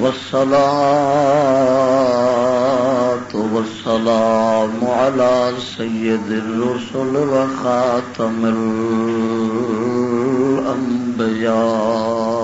والصلاة والسلام على سيد الرسل وخاتم الأنبياء.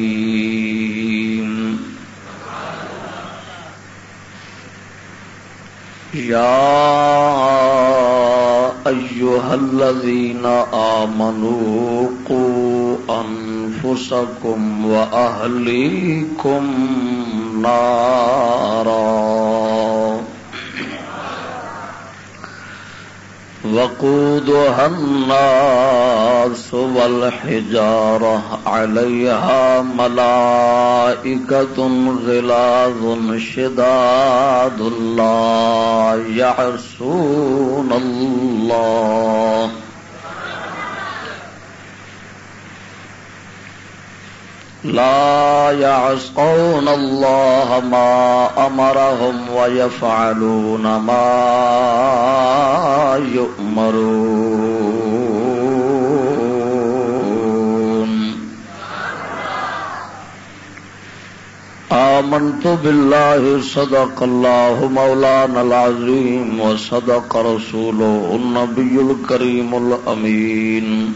يا أيها الذين آمنوا قوا أنفسكم وأهليكم نارا وقودها الناس والحجارة عليها ملائكة غلاظ شداد الله يعصون الله لا يعصون الله ما أمرهم ويفعلون ما يؤمرون. آمنت بالله صدق الله مولانا العظيم وصدق رسوله النبي الكريم الأمين.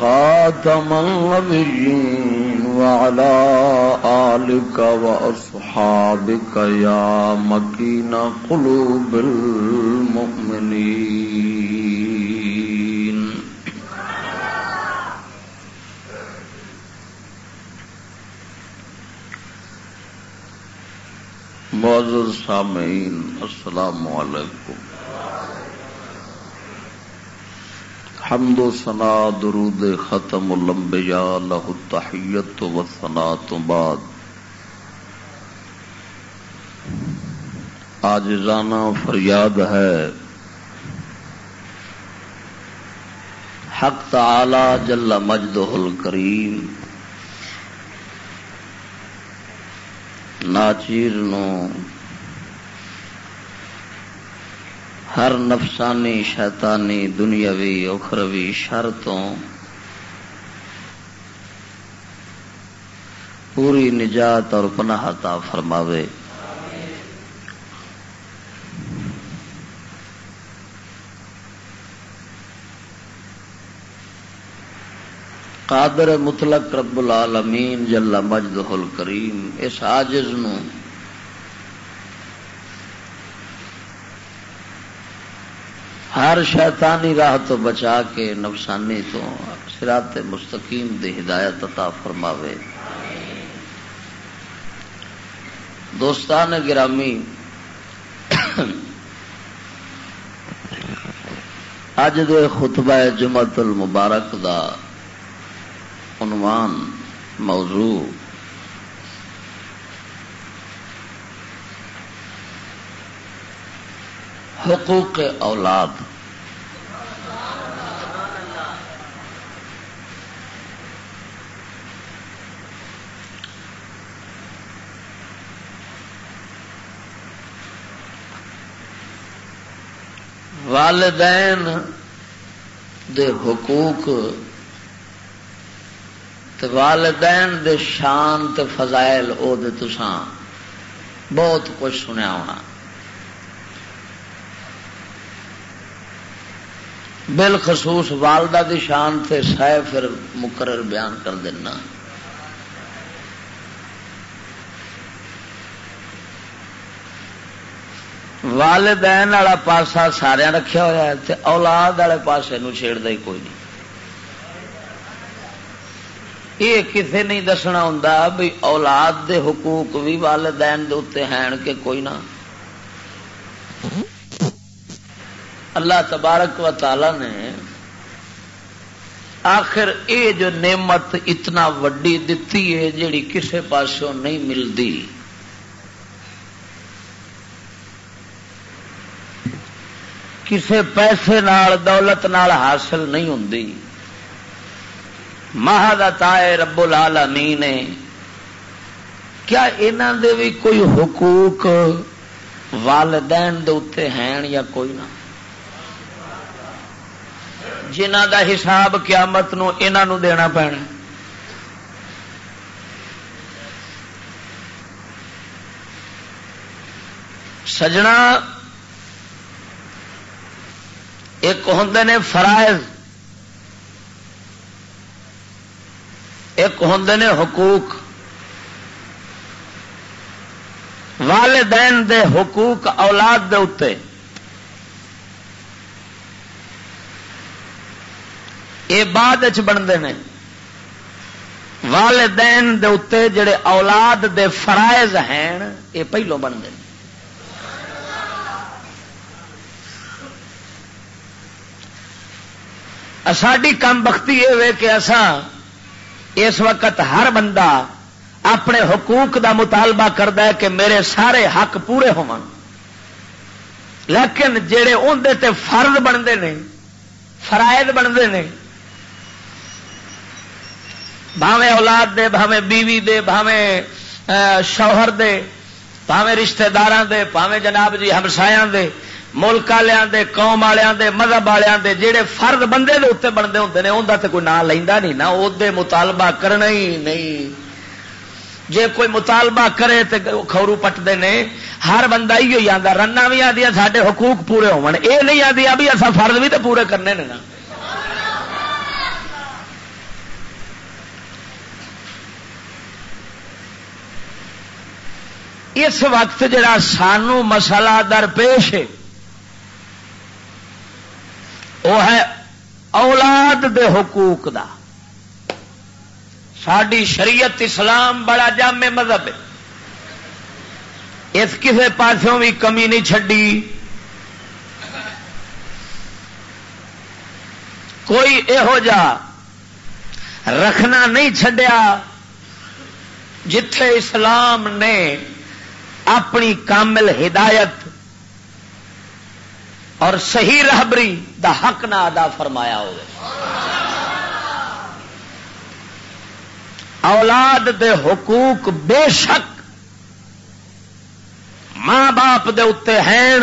خاتم النبيين وعلى آلك وأصحابك يا مكين قلوب المؤمنين. معزز سامعين السلام عليكم حمد و سنا درود ختم الانبیاء لہ التحیت و سنا تو بعد۔ آج رانا فریاد ہے۔ حق تعالی جل مجدہ الکریم۔ ناچیر نو ہر نفسانی، شیطانی، دنیاوی، اخروی شرطوں پوری نجات اور پناہ عطا فرماوے۔ قادر مطلق رب العالمین جل مجدہ الکریم، اس عاجز نو ہر شیطانی راہ تو بچا کے نفسانی تو سرات مستقیم دی ہدایت عطا فرماوے۔ دوستان گرامی اج دے خطبہ جمعت المبارک دا عنوان موضوع حقوق اولاد۔ والدین دے حقوق تے والدین دے شان تے فضائل او دے تسان بہت کچھ سنیا ہونا۔ بالخصوص والدہ دی شان تے سہ پھر مقرر بیان کر دینا۔ والدین والا پاسا سارا رکھا ہوا ہے اولاد والے پاسے چھیڑتا ہی کوئی نہیں۔ یہ کسے نہیں دسنا ہوں بھی اولاد دے حقوق بھی والدین دے اتنے ہیں کہ کوئی نہ۔ اللہ تبارک و تعالی نے آخر اے جو نعمت اتنا وڈی دتی ہے جیڑی کسے پاسوں نہیں ملتی کسے پیسے نال، دولت نال حاصل نہیں ہوں مہادتا ہے رب العالمین نے۔ کیا یہاں دے بھی کوئی حقوق والدین دے ہیں یا کوئی نہ؟ جنہ دا حساب قیامت نو انہوں دینا پینا سجنا ایک ہوں نے فرائض، ایک ہوں نے حقوق۔ والدین دے حقوق اولاد دے اتنے یہ بعد بنتے ہیں۔ والدین دے اتنے جڑے اولاد دے فرائض ہیں یہ پہلو بنتے ہیں۔ ساری کم بختی یہ کہ اسان اس وقت ہر بندہ اپنے حقوق دا مطالبہ کرتا ہے کہ میرے سارے حق پورے ہو لیکن جڑے اندر فرد بنتے ہیں فرائد بنتے ہیں بھاوے اولاد دے بھاوے بیوی دے بھاوے شوہر دے بھاوے رشتہ دار دے بھاوے جناب جی ہمسایا دے، ملک والوں دے، قوم والوں دے، مذہب والوں دے جہے فرد بندے دے اتنے بنتے ہوتے ہیں انہیں تو کوئی نام لینا نہیں، نہ وہ مطالبہ کرنا ہی نہیں۔ جے کوئی مطالبہ کرے تو خورو پٹتے ہیں ہر بندہ ہی آتا رنا بھی آدی سارے حقوق پورے ہو نہیں آدی بھی اصا فرد بھی تو پورے کرنے نا۔ اس وقت جڑا سانو مسئلہ درپیش ہے، وہ ہے اولاد دے حقوق دا۔ ساری شریعت اسلام بڑا جامع مذہب ہے۔ اس کسی پاسوں بھی کمی نہیں چڈی کوئی یہو جا رکھنا نہیں چڈیا جتھے اسلام نے اپنی کامل ہدایت اور صحیح رہبری دا حق نہ ادا فرمایا ہو اولاد دے حقوق بے شک ماں باپ دے اتنے ہیں۔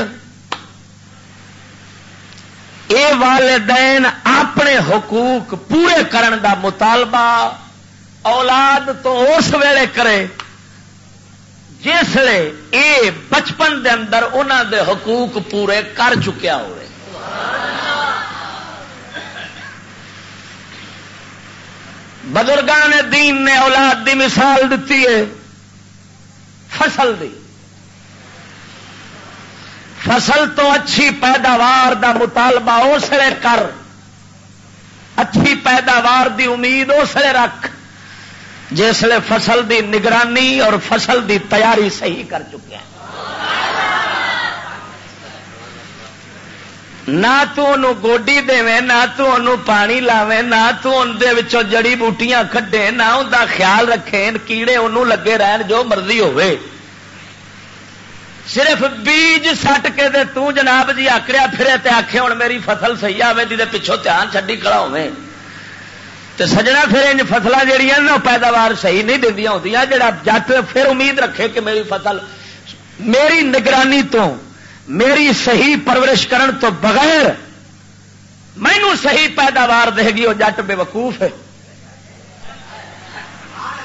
اے والدین اپنے حقوق پورے کرن دا مطالبہ اولاد تو اس ویلے کرے جسے اے بچپن دے اندر انہوں دے حقوق پورے کر چکیا ہوئے۔ بزرگان دین نے اولاد دی مثال دیتی ہے، فصل دی۔ فصل تو اچھی پیداوار دا مطالبہ اسلے کر، اچھی پیداوار دی امید اسلے رکھ۔ جسے فصل دی نگرانی اور فصل دی تیاری صحیح کر چکے ہیں۔ نہ تو گوڈی دے نہ تو پانی لاوے نہ تو جڑی بوٹیاں کھڈے، نہ ان کا خیال رکھے کیڑے انہوں لگے رہن جو مرضی ہوئے صرف بیج سٹ کے دے تو جناب جی آکڑیا پھرے تے آخے ہوں میری فصل صحیح آئے جی پچھوں دھیان چڈی کھڑا ہوئے تو سجنا پھر ان فصل جہیا پیداوار صحیح نہیں دیا ہوتی جا جت پھر امید رکھے کہ میری فصل میری نگرانی تو، میری صحیح پرورش کرن تو بغیر مینو صحیح پیداوار دے گی، وہ جٹ بے وقوف ہے۔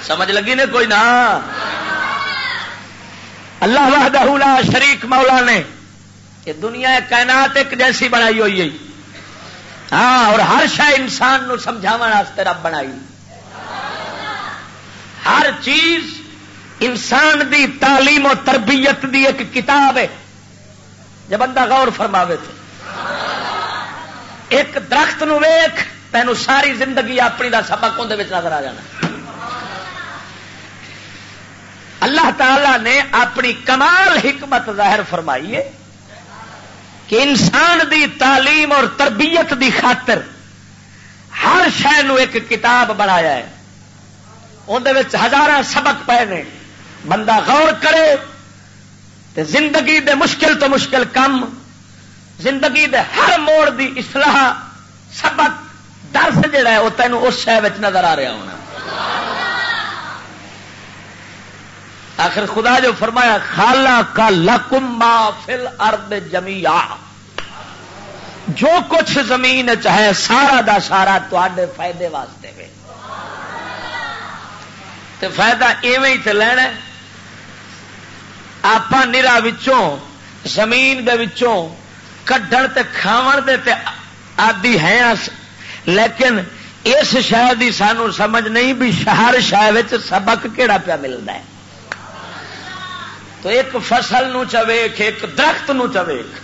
سمجھ لگی نے کوئی نہ اللہ وحدہ لا شریک مولا نے، یہ دنیا کائنات ایک جیسی بنائی ہوئی ہے۔ ہاں اور ہر شہ انسان نو سمجھا رب بنائی۔ ہر چیز انسان دی تعلیم و تربیت دی ایک کتاب ہے۔ جب بندہ غور فرماوے تھے ایک درخت نو ویخ تینوں ساری زندگی اپنی دا سبق اندر نظر آ جانا۔ اللہ تعالی نے اپنی کمال حکمت ظاہر فرمائی ہے۔ کہ انسان دی تعلیم اور تربیت دی خاطر ہر شہ ایک کتاب بنایا ہے۔ اندر ہزار سبق پے نے۔ بندہ غور کرے تے زندگی دے مشکل تو مشکل کم، زندگی دے ہر موڑ دی اصلاح، سبق، درس جڑا ہے وہ تینوں اس شہر نظر آ رہا ہونا۔ آخر خدا جو فرمایا خالا کا لکم فل ارد جمیا جو کچھ زمین چاہے سارا دا سارا تے فائدے واسطے وے تو فائدہ ایویں ہی لینا آپ نرا زمین دے وچوں کڈن تے کھاون دے تے آدی ہیں لیکن اس شہر کی سانو سمجھ نہیں بھی شہر شہر سبق کہڑا پیا ملتا ہے۔ تو ایک فصل نو چویک ایک درخت نو چویک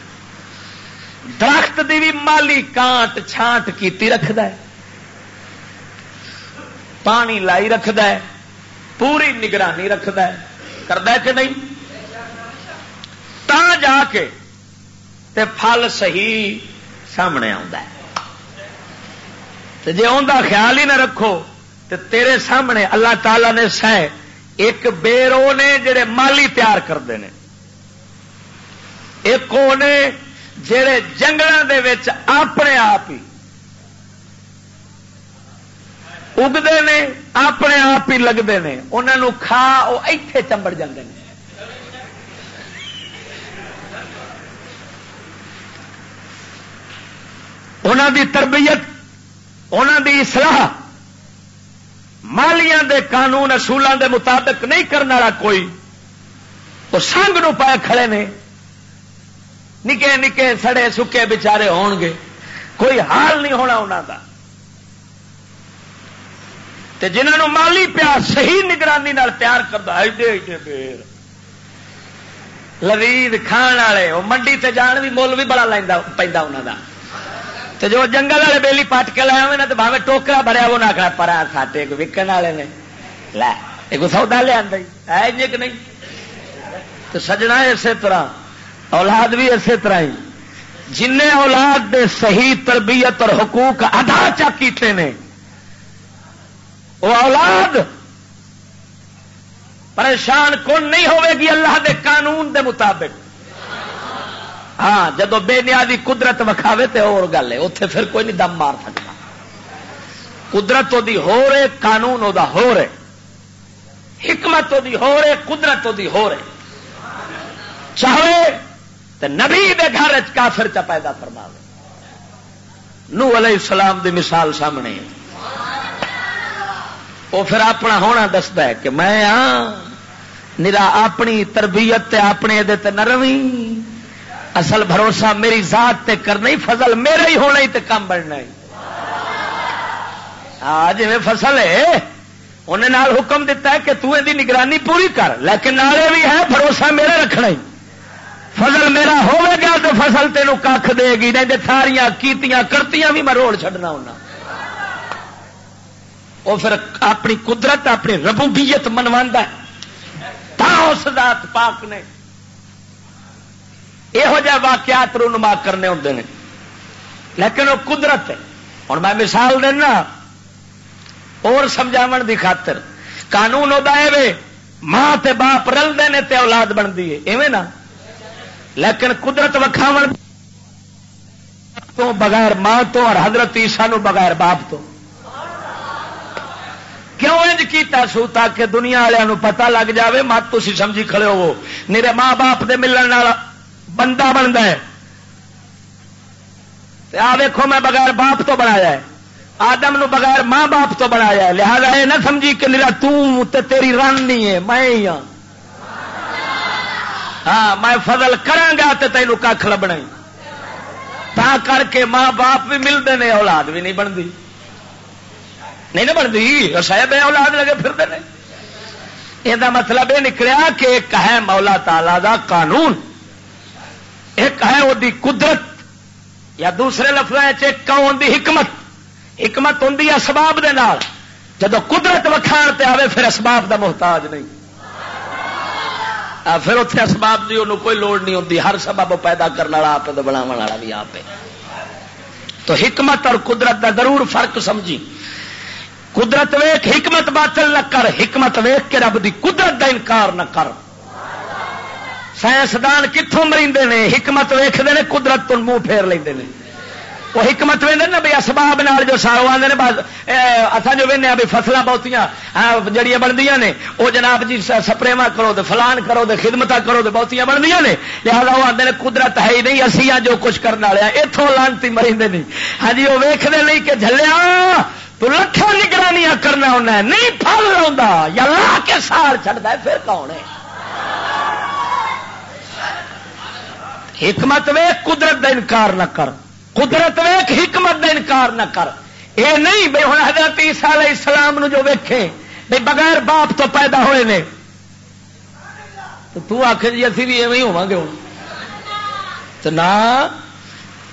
درخت دی بھی مالی کانٹ چھانٹ کی رکھد پانی لائی رکھد پوری نگرانی رکھد کرد کہ نہیں؟ تا جا کے تے پھل صحیح سامنے جی آ خیال ہی نہ رکھو تے تیرے سامنے اللہ تعالی نے سہ ایک بیرو نے جڑے مالی تیار کرتے ہیں ایک وہ جڑے جنگلوں کے اپنے آپ ہی اگتے ہیں اپنے آپ ہی لگتے ہیں انہوں کھا وہ اتے چمبڑ جاتے ہیں انہوں دی تربیت انہوں دی اصلاح مالیاں دے قانون اصولوں دے مطابق نہیں کرنے والا کوئی وہ سنگ نو پائے کھڑے نے۔ نکے نکے سڑے سکے بچارے ہون گے۔ کوئی حال نہیں ہونا انہوں کا جنہوں مالی پیا صحیح نگرانی تیار کرتا ایڈے ایڈے پیر۔ لذیذ کھان والے وہ منڈی تے جان بھی مل بھی بڑا لینا پہ انہوں کا تو جو جنگل والے بیلی پٹ کے لائے ہوئے نا تو باوے ٹوکرا بھریا وہ نہ کھا پرا کھاتے وکن والے نے لے ایک سودا لیا ہے کہ نہیں تو سجنا اسی طرح اولاد بھی اسی طرح ہی جن اولاد دے صحیح تربیت اور حقوق ادا چا کیتے نے وہ اولاد پریشان کون نہیں ہوے گی اللہ دے قانون دے مطابق ہاں جدو بے نیادی قدرت وکھاوے تو اور گل ہے اتنے پھر کوئی نہیں دم مار سکتا۔ قدرت دی ہو رہے، قانون وہ ہو رہے۔ حکمت دی ہو رہے، قدرت دی ہو رہے۔ چاہے تو نبی دے گھر کافر چ پیدا فرما نو علیہ السلام دی مثال سامنے وہ پھر اپنا ہونا دستا ہے کہ میں ہاں نرا اپنی تربیت اپنے یہ نرمی اصل بھروسہ میری ذات تے کرنا ہی، فضل میرا ہی ہونا ہی تے کام بڑھنا ہی۔ ہاں جی فصل ہے انہیں نال حکم دیتا ہے کہ تو دی نگرانی پوری کر، لیکن نالے بھی ہے بھروسہ میرا رکھنا ہی۔ فضل میرا ہوے گا تو فصل تینوں کھ دے گی، نہیں ساریاں کیتیاں، کرتیاں بھی میں روڑ چڈنا ہونا۔ وہ پھر اپنی قدرت، اپنی ربوبیت منوا اس ذات پاک نے۔ یہو جہ واقعات رونما کرنے ہوں نے۔ لیکن وہ قدرت ہے۔ ہوں میں مثال دینا۔ اور سمجھاو دی خاطر۔ قانون ہوتا ہے ماں تے باپ رلتے ہیں تے اولاد بنتی ہے۔ ایویں نا۔ لیکن قدرت وکھاو تو بغیر ماں تو اور حضرت عیسا نو بغیر باپ تو۔ کیوں انج کیتا سو تاکہ دنیا والوں پتہ لگ جاوے مت تھی سمجھی کھڑے ہو میرے ماں باپ دے ملن بندہ بنتا ہے۔ آ ویکو میں بغیر باپ تو بنایا ہے۔ آدم نو بغیر ماں باپ تو بنایا ہے۔ لہذا یہ نہ سمجھی کہ میرا تیری رن نہیں ہے، میں ہی ہاں۔ ہاں میں فضل کرا تو تینوں کھ لبنا تا کر کے ماں باپ بھی ملتے ہیں اولاد بھی نہیں بنتی۔ نہیں نہ بنتی صاحب اولاد لگے پھرتے ہیں یہ مطلب یہ نکلیا کہ ایک ہے مولا تالا دا قانون۔ ایک ہے وہ قدرت یا دوسرے لفظ کون دی حکمت؟ حکمت ہوں اسباب دے نال۔ جب قدرت وکھان تے آئے پھر اسباب دا محتاج نہیں۔ پھر اتنے اسباب کی انہوں کوئی لوڑ نہیں ہوتی ہر سبب پیدا کرنے والا آپ بناو والا بھی آپ تو حکمت اور قدرت دا ضرور فرق سمجھی۔ قدرت ویخ حکمت باطل نہ کر۔ حکمت ویخ کے رب دی قدرت دا انکار نہ کر۔ سائنسدان کتوں مریندے نے؟ حکمت ویختے ہیں قدرت تو منہ پھیر لیں وہ حکمت وے نا بھائی اسباب نال جو سارو آتے ہیں اصل جو وہنے ہاں بھی فصل بہت ہاں، جڑیاں بنتی نے، وہ جناب جی سپرے کرو تو فلان کرو تو خدمت کرو تو بہت بنتی نے۔ لہٰذا وہ آتے ہیں قدرت ہے ہی نہیں، اسی ہاں جو کچھ کرنے والے اتوں لانتی مریندے نہیں ہاں جی وہ ویختے نہیں کہ جلیا تو لکھوں نگرانیاں کرنا ہونا نہیں پھل لا یا لا کے سال چڑھتا ہے، پھر کون ہے؟ حکمت وے قدرت کا انکار نہ کر۔ قدرت ویک حکمت انکار نہ کر۔ یہ نہیں بھائی ہوں حضرت عیسیٰ علیہ السلام نو جو ویکھے بھائی بغیر باپ تو پیدا ہوئے نے۔ تو تو آخ جی ابھی بھی ایویں ہوا گے ہوں تو نہ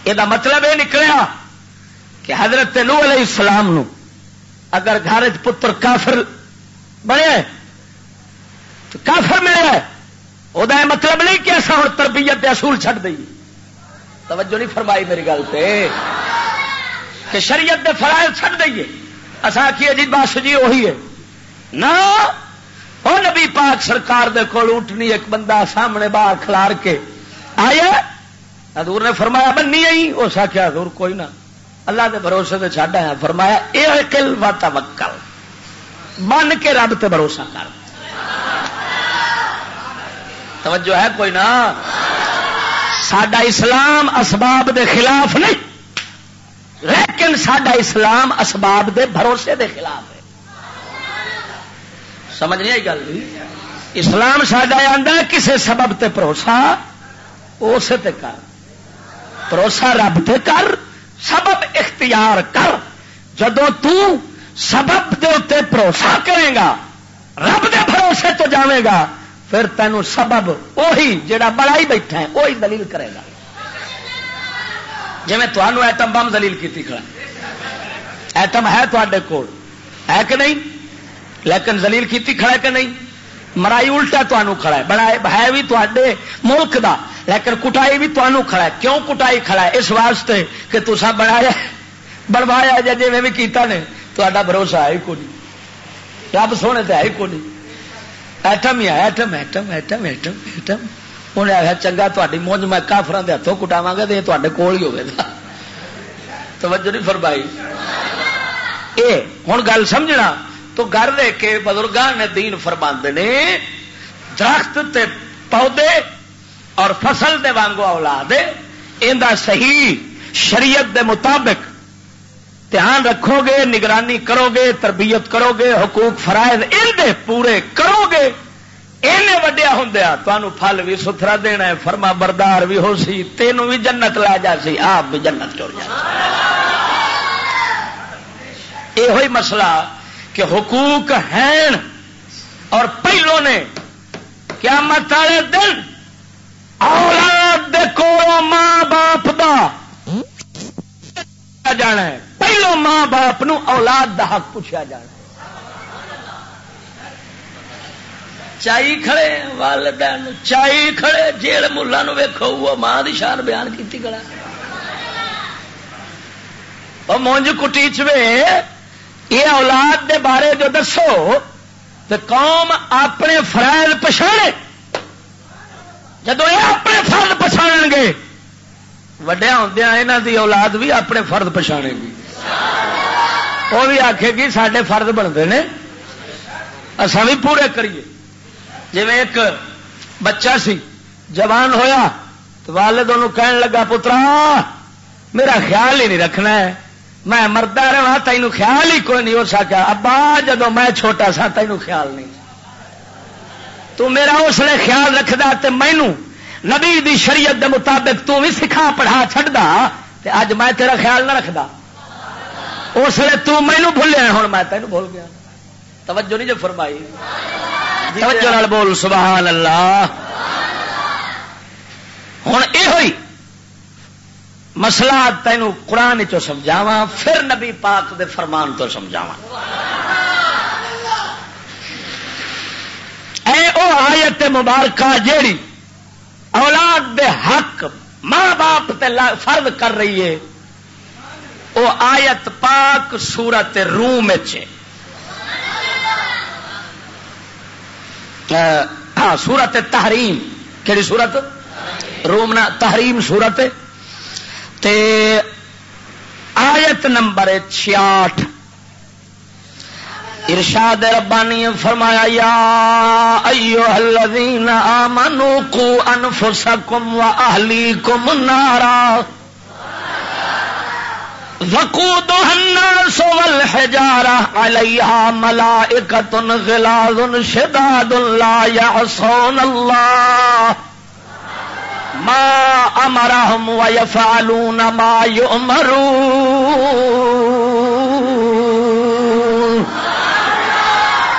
یہ مطلب یہ نکلیا کہ حضرت نو علیہ السلام نو اگر گھر پتر کافر بنے تو کافر ملے وہ مطلب نہیں کہ ایسا ہوں تربیت اصول چھڈ دئیے توجہ نہیں فرمائی میری گل سے کہ شریعت دے فرائض چھڑ دئیے اصا آخیے جی بس جی وہی ہے نہ وہ نبی پاک سرکار دے کول اٹھنی ایک بندہ سامنے باہر کھلار کے آیا حضور نے فرمایا بننی آئی اس آخیا حضور کوئی نہ اللہ دے بھروسے سے چڈ آیا فرمایا یہ کل و توکل من کے رب تے بھروسہ کر توجہ ہے کوئی نہ سڈا اسلام اسباب دے خلاف نہیں۔ لیکن سڈا اسلام اسباب دے بھروسے دے خلاف ہے۔ سمجھ نہیں آئی گل؟ اسلام سڈا آدھا کسی سبب تے بھروسہ اسے تے کر۔ بھروسہ رب تے کر، سبب اختیار کر۔ جدو تو سبب دے اتنے بھروسہ کرے گا، رب دے بھروسے تو جاوے گا پھر تینوں سبب وہی جڑا بڑا ہی بیٹھا ہے وہی دلیل کرے گا۔ جی میں تمہوں ایٹم بم دلیل کی کھڑا۔ ایٹم ہے تے کول، ہے کہ نہیں؟ لیکن دلیل کی کھڑا کہ نہیں؟ مرائی الٹا تمہوں کھڑا ہے، بڑا ہے بھی تے ملک دا، لیکن کٹائی بھی تمہوں کھڑا ہے۔ کیوں کٹائی کھڑا ہے؟ اس واسطے کہ تصا بنایا بنوایا جی میں بھی کیتا نے تا بھروسہ ہے ہی کو نہیں رب سونے تو ہے ہی کو نہیں ایٹم ہی atom atom atom atom atom انہیں آخیا چنگا تاری مونج میں کافران کے ہاتھوں کٹاوا گا تو تے کول ہی ہوگا توجہ نہیں فرمائی اے ہوں گل سمجھنا تو گھر دے کے بزرگان نے دین فرما نے درخت تے پودے اور فصل دے وانگو اولاد ان صحیح شریعت دے مطابق دھیان رکھو گے نگرانی کرو گے تربیت کرو گے حقوق فرائض ان دے پورے کرو گے وڈیا ہوں تمہوں پھل بھی ستھرا دینا ہے، فرما بردار بھی ہو سی، تینوں بھی جنت لا جا سی، آپ بھی جنت چڑ جا یہ مسئلہ کہ حقوق ہیں اور پہلو نے کیا مت والے دن اولاد دیکھو ماں باپ دا جانا ہے۔ پہلو ماں باپ نو اولاد دا حق پوچھا جانا چائی کھڑے، والدین چائی کھڑے، جیل ملا ویکو وہ ماں دی شان بیان کی کڑا مونج کٹی چوے، یہ اولاد دے بارے جو دسو تو قوم اپنے فرائض پچھاڑے۔ جدو یہ اپنے فرد پچھاڑ گے وڈیا ہوں یہاں دی اولاد بھی اپنے فرد پچھاڑے گی۔ وہ بھی آخے گی سڈے فرد بنتے ہیں اصا بھی پورے کریے۔ جی ایک بچہ سی، جوان ہویا والد کہن لگا، پترا، میرا خیال ہی نہیں رکھنا ہے۔ میں مردا رہا تینوں خیال ہی کوئی نہیں۔ ہو سکا ابا جدو میں چھوٹا سا، تینوں خیال نہیں۔ تو میرا اس لیے خیال رکھدا تے مینو نبی دی شریعت دے مطابق تو بھی سکھا، پڑھا چڈا اج میں تیرا خیال نہ رکھدا۔ اس لیے تو مینو بھولیا ہوں میں تینوں بھول گیا۔ توجہ نہیں جو فرمائی۔ توجہ نال بول سبحان اللہ۔ ہوں یہ ہوئی۔ مسئلہ تینوں قرآن چو سمجھاوا پھر نبی پاک دے فرمان تو سمجھاوا اے او آیت مبارکہ جیڑی اولاد دے حق ماں باپ تے فرد کر رہی ہے وہ آیت پاک سورت روم ہاں سورت تحریم۔ کہڑی سورت؟ روم نہ تحریم سورت۔ تے آیت نمبر چھیاٹھ۔ ارشاد ربانی فرمایا، یا ایو الذین آمنوا قو انفسکم و اہلیکم نارا۔ الناس والحجارة عليها ملائكة غلاظ شداد لا يعصون الله ما امرهم ويفعلون ما يؤمرون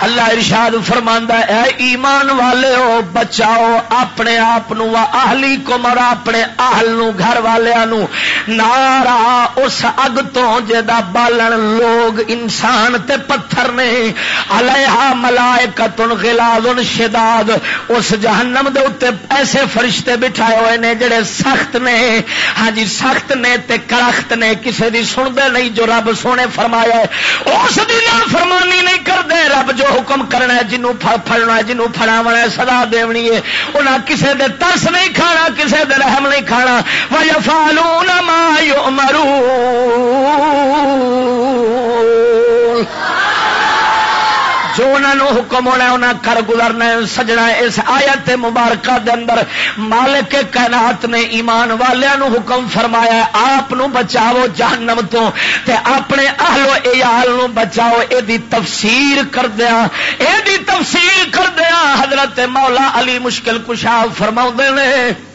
اللہ ارشاد فرماندا اے ایمان والے ہو، بچاؤ اپنے آپ آہلی کم اور اپنے آہل نو، گھر والوں نارا اس اگ تو جا بالن لوگ انسان تے پتھر نے۔ علیہا ملائکتن غلازن شداد۔ اس جہنم دے اتے ایسے فرشتے بٹھائے ہوئے نے جڑے سخت نے۔ ہاں جی سخت نے تے کرخت نے۔ کسے دی سن دے نہیں جو رب سونے فرمایا ہے۔ اس دی فرمانی نہیں کر دے رب جو حکم کرنا ہے جنوں پڑنا جنوں پھڑاونا ہے سدا دونی ہے۔ انہیں کسے دے ترس نہیں کھانا، کسے دے رحم نہیں کھانا۔ وَيَفَعَلُونَ مَا يُؤْمَرُونَ۔ جو انہوں حکم ہونا انہیں کر گزرنا سجنا اس آیت مبارکہ دے اندر مالک کائنات نے ایمان والوں حکم فرمایا آپ بچاؤ جہنم تو، تے اپنے اہلو ایال نو بچاؤ۔ یہ تفسیر کر دیا یہ تفسیر کر دیا حضرت مولا علی مشکل کشا فرما نے۔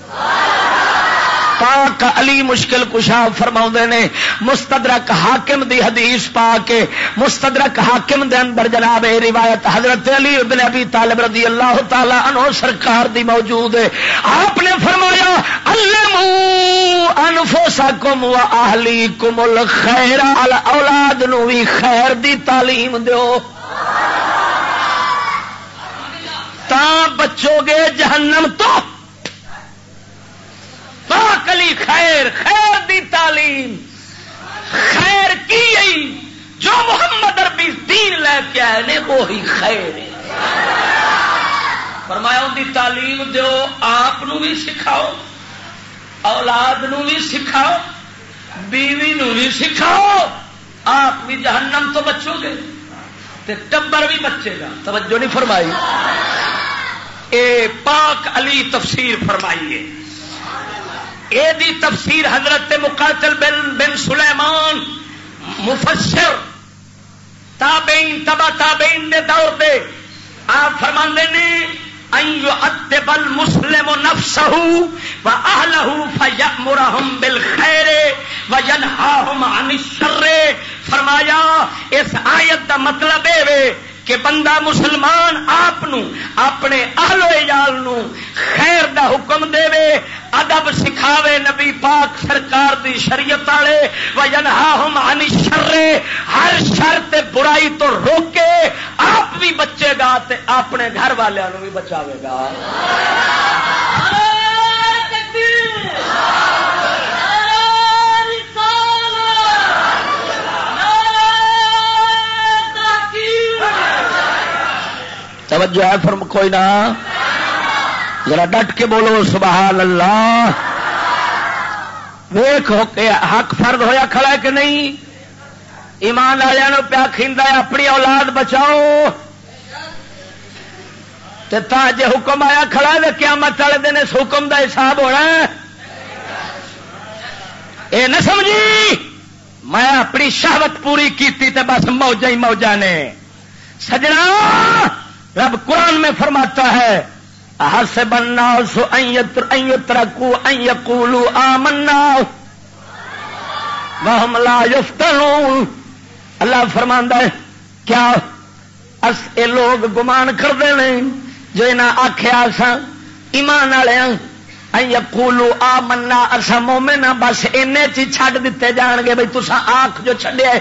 پاک علی مشکل کشا فرما نے، مستدرک حاکم دی حدیث پا کے مستدرک حاکم دے اندر جناب اے روایت حضرت علی ابن ابی طالب رضی اللہ تعالی عنہ سرکار دی موجود ہے۔ آپ نے فرمایا علمو انفسکم و اہلیکم الخیر اولاد نو بھی خیر دی تعلیم دیو۔ تا بچو گے جہنم تو۔ کلی خیر خیر دی تعلیم۔ خیر کی جو محمد اربی دین لے کے آئے نے، وہی خیر فرمایا، ان کی تعلیم دو آپ بھی سکھاؤ، اولاد نو بھی سکھاؤ، بیوی نو بھی سکھاؤ، آپ بھی جہنم تو بچو گے۔ ٹبر بھی بچے گا۔ توجہ نہیں فرمائی۔ اے پاک علی تفسیر فرمائیے۔ دی تفسیر حضرت مقاتل بن بن سلیمان، مفسر، تابعین، تبا تابعین دے دور دے، آپ فرماندے نے، ان ادب المسلم نفسه واهله فيأمرهم بالخير وينهاهم عن الشر. فرمایا، اس آیت دا مطلب اے کہ بندہ مسلمان آپ اپنے آلو اجال خیر دا حکم دے ادب سکھاوے نبی پاک سرکار دی شریعت والے وجنہا ہم انی شرے ہر شر تے برائی تو روکے، آپ بھی بچے گا تے اپنے گھر والوں بھی بچاوے گا۔ توجہ ہے، فرم کوئی نہ۔ ذرا ڈٹ کے بولو، سبحان اللہ۔ ویخ ہو کے حق فرد ہویا کھڑا ہے کہ نہیں؟ ایمان والوں پیا کھیندا ہے، اپنی اولاد بچاؤ۔ تا جے حکم آیا کھڑا ہے، قیامت والے دن اس حکم دا حساب ہونا ہے۔ اے نہ سمجھی؟ میں اپنی شہوت پوری کی بس موجا ہی موجا نے۔ سجنا! رب قرآن میں فرماتا ہے ہر بننا سو رکو کو آ منا لا یفتنون. اللہ فرماندا ہے، کیا اس اے لوگ گمان کرتے ہیں جو انہیں آخیا سا ایمان والے یقولو آ منا اصا مومن ہاں، بس این چی چھڈ دیتے جان گے بھائی تسا آخ جو چھڈیا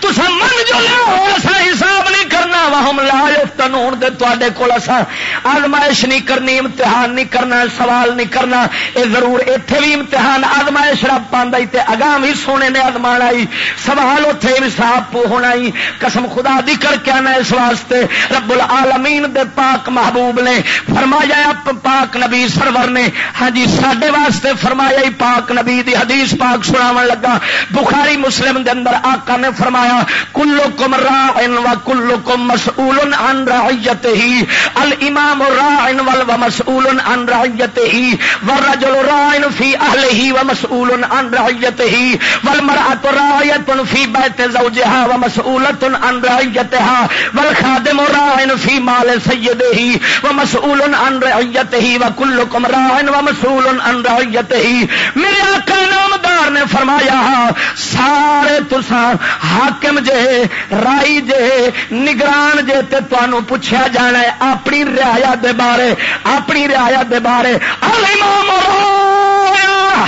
تسا من جو لو ایسا حساب نہیں کرنا، وہم لا قانون دے تے کول آزمائش نہیں کرنی، امتحان نہیں کرنا، سوال نہیں کرنا، اے ضرور ایتھے بھی امتحان، آزمائش رب پہ تے اگاں بھی سونے نے آزما آئی، سوال اتے بھی صاف ہونا ہی، قسم خدا دی کر کے آنا اس واسطے، رب العالمین دے پاک محبوب نے، فرمایا پاک نبی سرور نے ہاں جی سڈے واسطے فرمایا ہی پاک نبی دی حدیث پاک سناو لگا۔ بخاری مسلم دے اندر آقا نے فرمایا کلو کم را و کلو کم مسول ان رعیت ہی الامام را ول و مسول ان رعیت ہی و رجل را فی اہل ہی و مسول ان رعیت ہی والمرأة رایت فی بیت زوجہا و مسئولت ان رعیتہا۔ والخادم را ان فی مال سیدہی و مسئول ان رعیتہی۔ و کلکم را و مسول ان رعیتہی۔ میرے آقا نامدار نے فرمایا، سارے تسان حاکم جے، رائی جے، نگران جے تے تانوں پوچھا جانا ہے اپنی رعایا دے بارے، اپنی رعایا دے بارے۔ الامام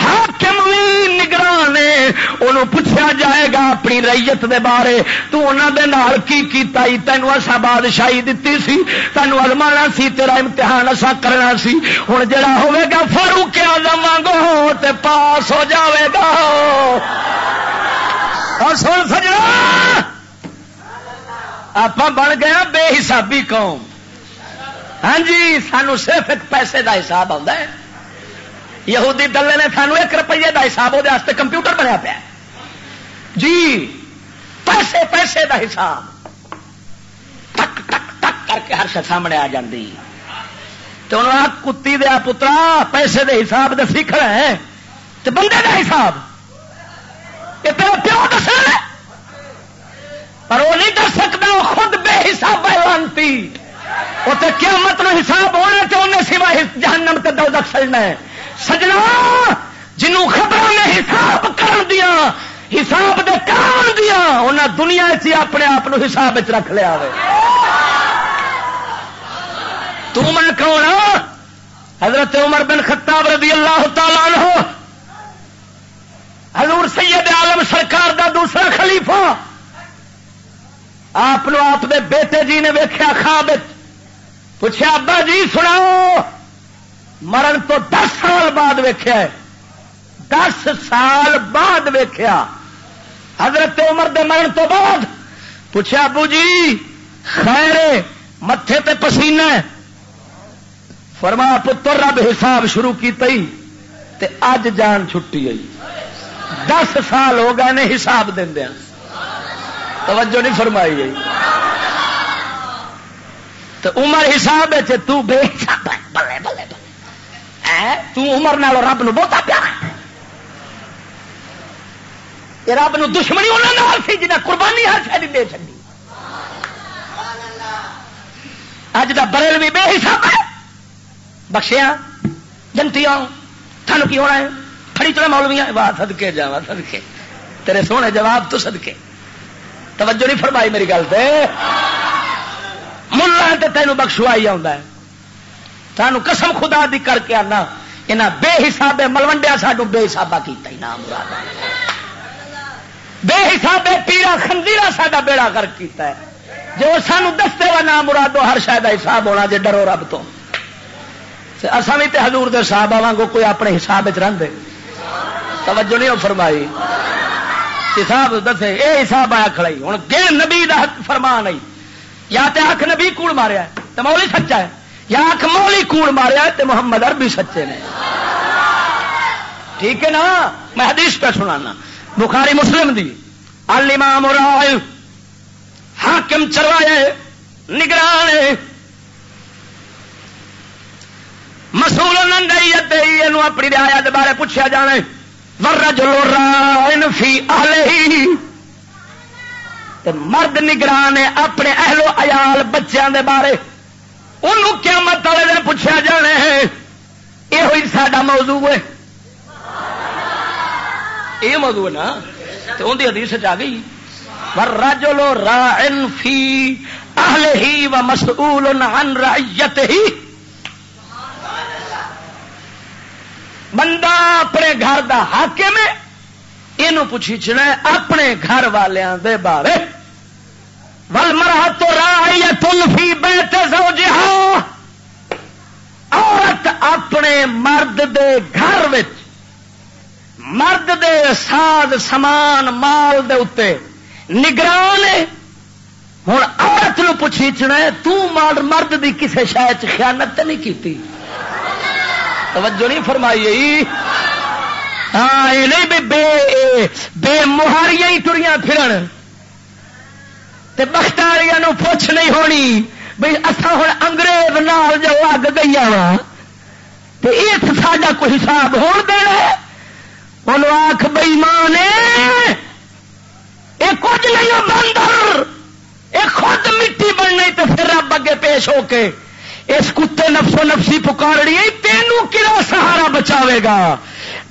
حاکم بھی نگران انہوں پوچھا جائے گا اپنی ریت دے بارے، تو انہوں دے نال کی کیتا ہی؟ تینوں اسا بادشاہی دتی سی، تینوں ازمانا سی، تیرا امتحان اسا کرنا سی۔ ہوں جڑا ہوے گا فاروق اعظم وانگو تے پاس ہو جاوے گا۔ اور سن سجنا! آپ بن گیا ہاں، بے حسابی قوم۔ ہاں جی سانو صرف ایک پیسے دا حساب آتا ہے۔ یہودی دلے نے سانو ایک روپیے کا حساب وہ کمپیوٹر بنیا پیا۔ جی پیسے پیسے دا حساب۔ ٹک ٹک ٹک کر کے ہر شا سامنے آ جاتی تو انہوں کتی دیا پترا، پیسے دے حساب دے سیکھ رہے ہیں۔ تو بندے دا حساب۔ یہ تیرا پیو دس پر وہ نہیں دس سکتا وہ خود بے حساب ہے لانتی وہ تو کیا مطلب حساب ہونا تو انہیں سوا جہنم تے دو سجنا ہے۔ سجنا جنوں خبر نے حساب کر دیا، حساب دے کر دیا انہیں دنیا چ اپنے آپ حساب رکھ لیا تو میں کون حضرت عمر بن خطاب رضی اللہ تعالیٰ عنہ، حضور سید عالم سرکار دا دوسرا خلیفہ، آپ آپ دے بیٹے جی نے ویخیا خواب پوچھا ابا جی سناؤ مرن تو دس سال بعد ویخیا دس سال بعد ویخیا حضرت عمر دے مرن تو بعد پوچھا ابو جی خیر متے تے پسینا فرما، پتر، رب حساب شروع کی تئی تے اج جان چھٹی آئی دس سال ہو گئے نے حساب دیا ہاں۔ توجہ نہیں فرمائی گئی۔ تو عمر حساب ہے تو بے حساب بلے بلے بلے۔ تمر نال رب نو بہت پیار یہ رب نو دشمنی انہوں سی جنہیں قربانی ہر شاید دے چی اج کا بریل بھی بے حساب ہے۔ بخشیا جنتی آؤ تھانوں کی ہونا ہے۔ کھڑی چلے مولویا واہ سدکے جا سدکے تیرے سونے جواب تو سدکے توجہ نہیں فرمائی میری گل سے ملا تینوں بخشوائی آ سانو قسم خدا دی کر کے آنا، یہاں بے حساب ملوڈیا سانو بے حسابہ کیتا ہی نام مراد بے حساب پیڑا خندیرا ساڈا بیڑا کر کیتا ہے۔ جو سانو دستے وا نام مرادو ہر شاید حساب ہونا جی ڈرو رب تو۔ اصا بھی تو ہزور دے صاحب آگو کوئی اپنے حساب چ توجہ نہیں فرمائی۔ حساب دسے، اے حساب آیا کھڑائی ہوں گے نبی دا فرمان آئی۔ یا تے آخ نبی کوڑ ماریا تو مولی سچا ہے۔ یا آخ مولی کوڑ ماریا تے محمد عربی سچے نے۔ ٹھیک ہے نا؟ میں حدیث پہ سنانا۔ بخاری مسلم دی۔ الامام رائے حاکم چروائے نگران مسول اپنی رعایت بارے پوچھا جانا ورجل رائن فی اہلہی۔ مرد نگران ہے، اپنے اہلو عیال بچیاں دے بارے۔ انہوں قیامت والے دن پوچھا جانا ہے، یہ ہوئی ساڈا موضوع ہے۔ یہ موضوع ہے نا، تو ان حدیث آ گئی۔ رجلو رائن فی اہل ہی و مسئول عن رعیت ہی بندہ اپنے گھر دا حاکم ہے یہ پوچھی اپنے گھر والوں دے بارے۔ ول مرا تو راہ تلفی بیت زوجہا عورت اپنے مرد دے گھر وچ، مرد دے ساز سامان مال دے اتے نگران ہوں عورت نو پوچھیچنا تال مرد دی کسے شاید خیانت نہیں کی توجہ نہیں فرمائی ہاں یہ نہیں بے بے مہاریاں ہی تریاں پھرن۔ تے بختاریاں نو پوچھ نہیں ہونی بھئی اصا ہوں انگریز نال جو اگ گئی وا تو یہ ساڈا کوئی حساب ہو دینا آخ بئی ماں نے یہ کچھ نہیں بندر۔ یہ خود مٹی بننی تو پھر رب اگے پیش ہو کے اس کتے نفسو نفسی پکاڑی تینوں کہڑا سہارا بچاوے گا۔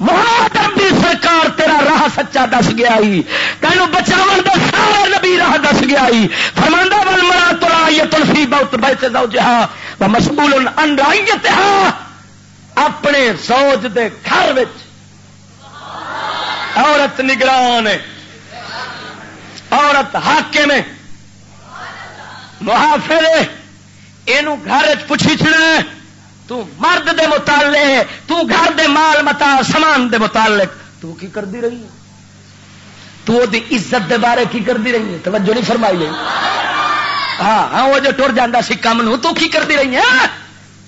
محمد ربی سرکار تیرا راہ سچا دس گیا تینوں بچاؤ دا سارا نبی راہ دس گیا فرماندہ بل مرا تو یہ تلفی بہت بیچے دو جہاں مسبول انڈائیت اپنے سوج دے گھر عورت نگران عورت حاکم میں محافظ یہ گھر پوچھی چڑنا تو مرد دے متعلق، تو گھر دے مال متا، سامان دے متعلق۔ تو کی کرتی رہی تو دی عزت دے بارے کی کرتی رہی ہے؟ توجہ نہیں فرمائی ہاں ہاں وہ جو ٹر جانا سی کم نو، تو کی کرتی رہی ہے؟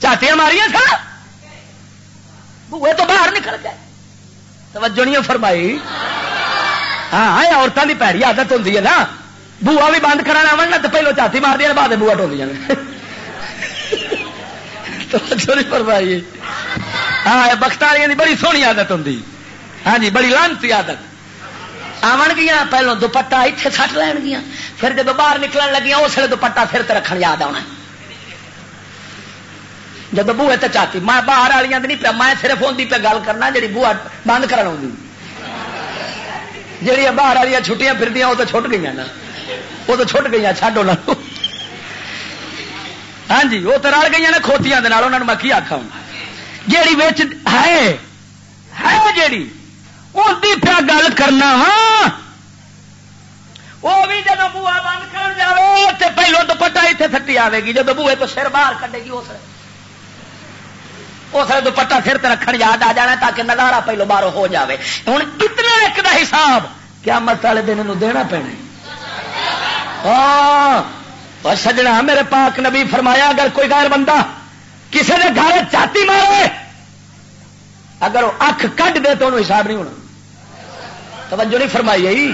چاٹیاں ماریاں تھا بوے تو باہر نکل گئے۔ توجہ نہیں فرمائی۔ ہاں, ہاں، عورتوں کی پیڑی عادت ہوتی ہے نا۔ بوا بھی بند کرا من تو پہلو چاتی مار دیا، بعد بوا ٹولی جانا توجہ نہیں ہاں بختاریاں کی بڑی سونی عادت ہوں ہاں جی بڑی لانتی عادت۔ آن گیا پہلو دوپٹا اتنے سٹ لین گیا پھر جب باہر نکلن لگیا اس لیے دوپٹا پھر تو رکھن یاد آنا جب بوے تو چاہتی میں باہر والی نہیں پیا، میں صرف ان پہ گل کرنا جی بوا بند کرا جی باہر والی چھٹیاں پھر وہ تو چھٹ گئی نا۔ وہ تو چھٹ گئی چڈو ہاں جی وہ تو رل گئی نا کھوتیاں انہوں میں کی آخا جیڑی بچ ہے ہے جیڑی؟ ان کی پیا گل کرنا ہاں۔ وہ بھی جب بوا بند کر جائے تو پہلو دوپٹا اتنے تھٹی آئے گی جب بوے تو سر باہر کٹے گی، اس اس دوپٹا سر رکھن یاد آ جانا تاکہ نظارہ پہلو باہر ہو جاوے۔ ہوں اتنا ایک دا حساب کیا مت والے دن دینا پینا ہاں۔ سجنا میرے پاک نبی فرمایا، اگر کوئی غیر بندہ کسی نے گھر چاتی مارے، اگر وہ اکھ کھ دے تو انہوں حساب نہیں ہونا۔ توجہ نہیں فرمائی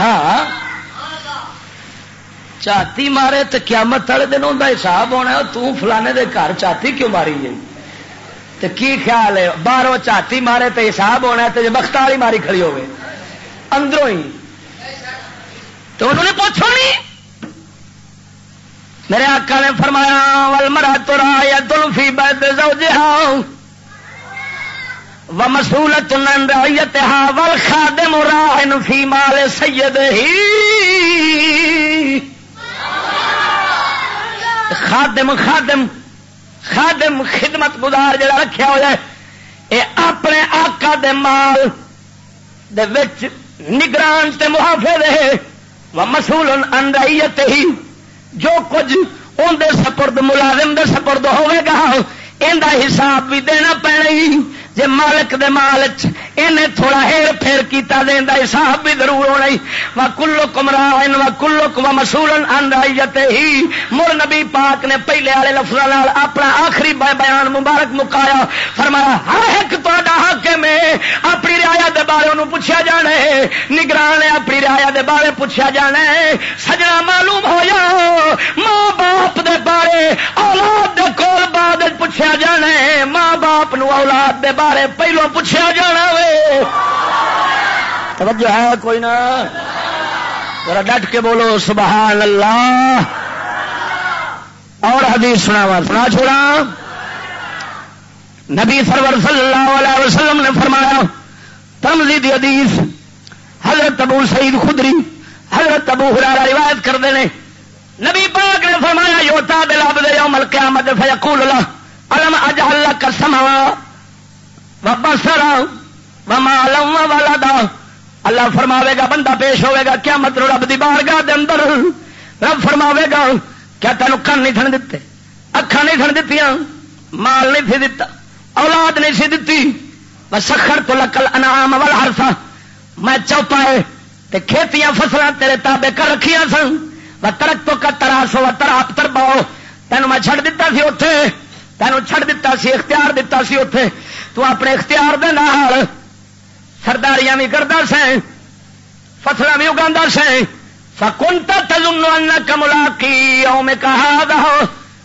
ہاں۔ چاتی مارے تو قیامت والے دن ان کا حساب ہونا تو فلانے دے گھر چاتی کیوں ماری جی تو کی خیال ہے؟ باہروں چاتی مارے تو حساب ہونا تو بخت والی ماری کھڑی ہوگی اندروں ہی۔ تو انہوں نے پوچھو نہیں؟ میرے آقا نے فرمایا ول مرا تو رایا دلفی بید زوجہا و مسولت نن رعیتہا ول خادم راہن فی مال سید ہی خادم خادم خادم خدمت گزار جڑا رکھا ہوا ہے یہ اپنے آقا دے مال دے وچ نگران تے محافظ ہے وہ مسول اندائیت ہی جو کچھ اندر سپرد ملازم دے سپرد ہوے گا ان حساب بھی دینا پینا جی مالک دے مال انہیں تھوڑا ہیر پھیر کیتا دین دا حساب بھی ضرور ہونا وا کلو کمرا وا کلو کم مسول اندائیت ہی مر نبی پاک نے پہلے والے لفظوں اپنا آخری بیان مبارک مکایا۔ فرمایا، ہر ایک تا حق میں اپنی رعایا دے بارے انہوں پوچھا جانا ہے۔ نگران اپنی رعایا دے بارے پوچھا جانا ہے۔ سجنا معلوم ہو جا ماں باپ دے بارے، اولاد دے کول بعد پوچھا جانا ہے، ماں باپ نو اولاد دے بارے پہلو پوچھا جانا وے۔ توجہ ہے کوئی نہ؟ ذرا ڈٹ کے بولو، سبحان اللہ۔ اور حدیث سناوا سنا چھوڑا۔ نبی سرور صلی اللہ علیہ وسلم نے فرمایا تمزی دی حدیث حضرت ابو سعید خدری، حضرت ابو ہرارا روایت کرتے ہیں نبی پاک نے فرمایا یوتا دل اب دے یوم القیامت فیقول اللہ علم اجعل لك سما وبصرا وما لم ولدا? اللہ فرماوے گا، بندہ پیش ہوئے گا کیا مطلب رب دی بارگاہ دے اندر. رب فرماوے گا، کیا تینوں کن نہیں تھن دیتے اکھا نہیں تھن دیتی مال نہیں تھی دیتا اولاد نہیں سی دیتی بس سخر تو لکل انعام وال میں چوپائے تے کھیتیاں فصل تیرے تابے کر رکھیا سن. و ترک تو کا تراسو و تراپ تر باؤ تینوں میں چھڑ دیتا سی اتے تینوں چھڑ دیتا سی اختیار دیتا سی اتے تو اپنے اختیار دے نال سرداریاں بھی کرتا سیں فصل بھی اگا سیں فکنتا تزن کملا کی او میں کہا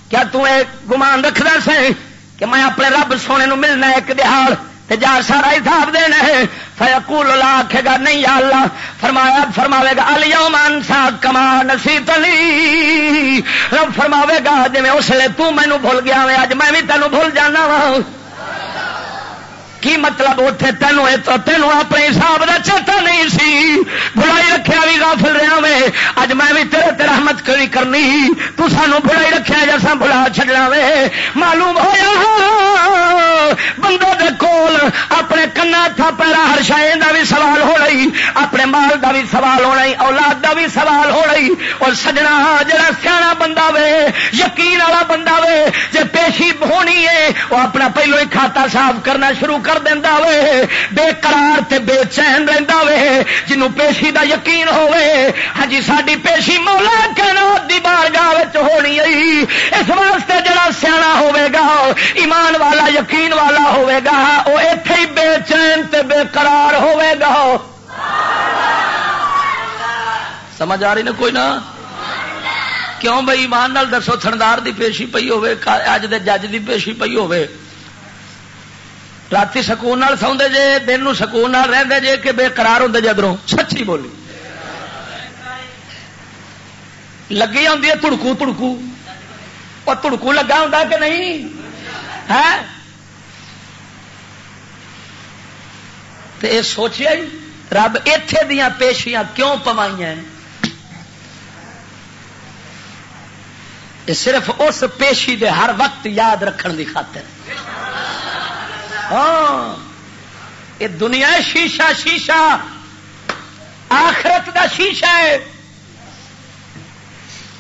کیا تو ایک گمان رکھدا سیں کہ میں اپنے رب سونے نو ملنا ایک دہاڑ جا سارا حساب دینا ہے۔ فیقول اللہ آخے گا، نہیں یا اللہ۔ فرمایا، فرماوے گا، الیوم انسا کما نسیت لی۔ رب فرماوے گا جی اس لیے تو مینو بھول گیا میں اج میں بھی تینوں بھول جانا وا کی مطلب اتنے تینوں تینوں اپنے حساب کا چیتا نہیں سی؟ بلائی رکھا بھی غافل رہا میں اج میں بھی تیرے تیرا رحمت کری کرنی۔ تو سانو بلائی رکھا جیسا بلا چڈنا وے۔ معلوم ہوا بندے دے کول اپنے کنا تھا پیرا ہر شاید کا بھی سوال ہو رہی، اپنے مال کا بھی سوال ہونا اولاد کا بھی سوال ہو رہی۔ اور سجنا جڑا سیاح بندہ وے، یقین والا بندہ وے جی پیشی ہونی ہے، وہ اپنا پہلو ہی کھاتا صاف کرنا شروع کر دینا وے، بے قرار تے بے چین رہتا وے، جنوں پیشی دا یقین ہوے ہاں جی ساری پیشی مولا کہنا دی بارگاہ ہونی آئی اس واسطے جڑا سیاح ہوے گا، ایمان والا، یقین والا ہوے گا وہ اتے ہی بے چین تے بے قرار ہوے گا۔ سمجھ آ رہی نا کوئی نہ کیوں بھائی؟ ایمان نال دسو تھندار دی پیشی پی ہوے اج دے جج دی پیشی پی ہوے رات سکون سوندے جے دن نو سکون رہندے جے کہ بے قرار ہوندے جدروں سچی بولی لگی ہوندی ہے تڑکو تڑکو اور تڑکو لگا ہوندا کہ نہیں ہے تے اے سوچیا ہی رب ایتھے دیاں پیشیاں کیوں پوائیاں صرف اس پیشی دے ہر وقت یاد رکھن دی خاطر ہاں یہ دنیا شیشہ شیشہ۔ آخرت دا شیشہ ہے۔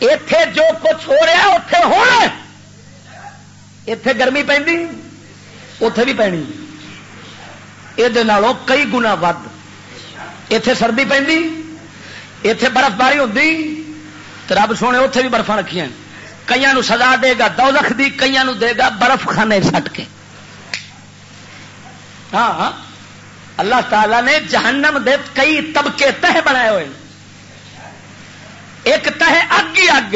اتے جو کچھ ہو رہا اتے ہونا اتے گرمی پہ اتے بھی پینی یہ کئی گنا ود۔ اتے سردی پہ اتے برف باری ہوتی رب سونے اتے بھی برفا رکھیا کئی سزا دے گا دو لکھ دی کئی دے گا برف خانے سٹ کے۔ ہاں, اللہ تعالی نے جہنم دے کئی طبقے تہ بنائے ہوئے۔ ایک تہ اگ ہی اگ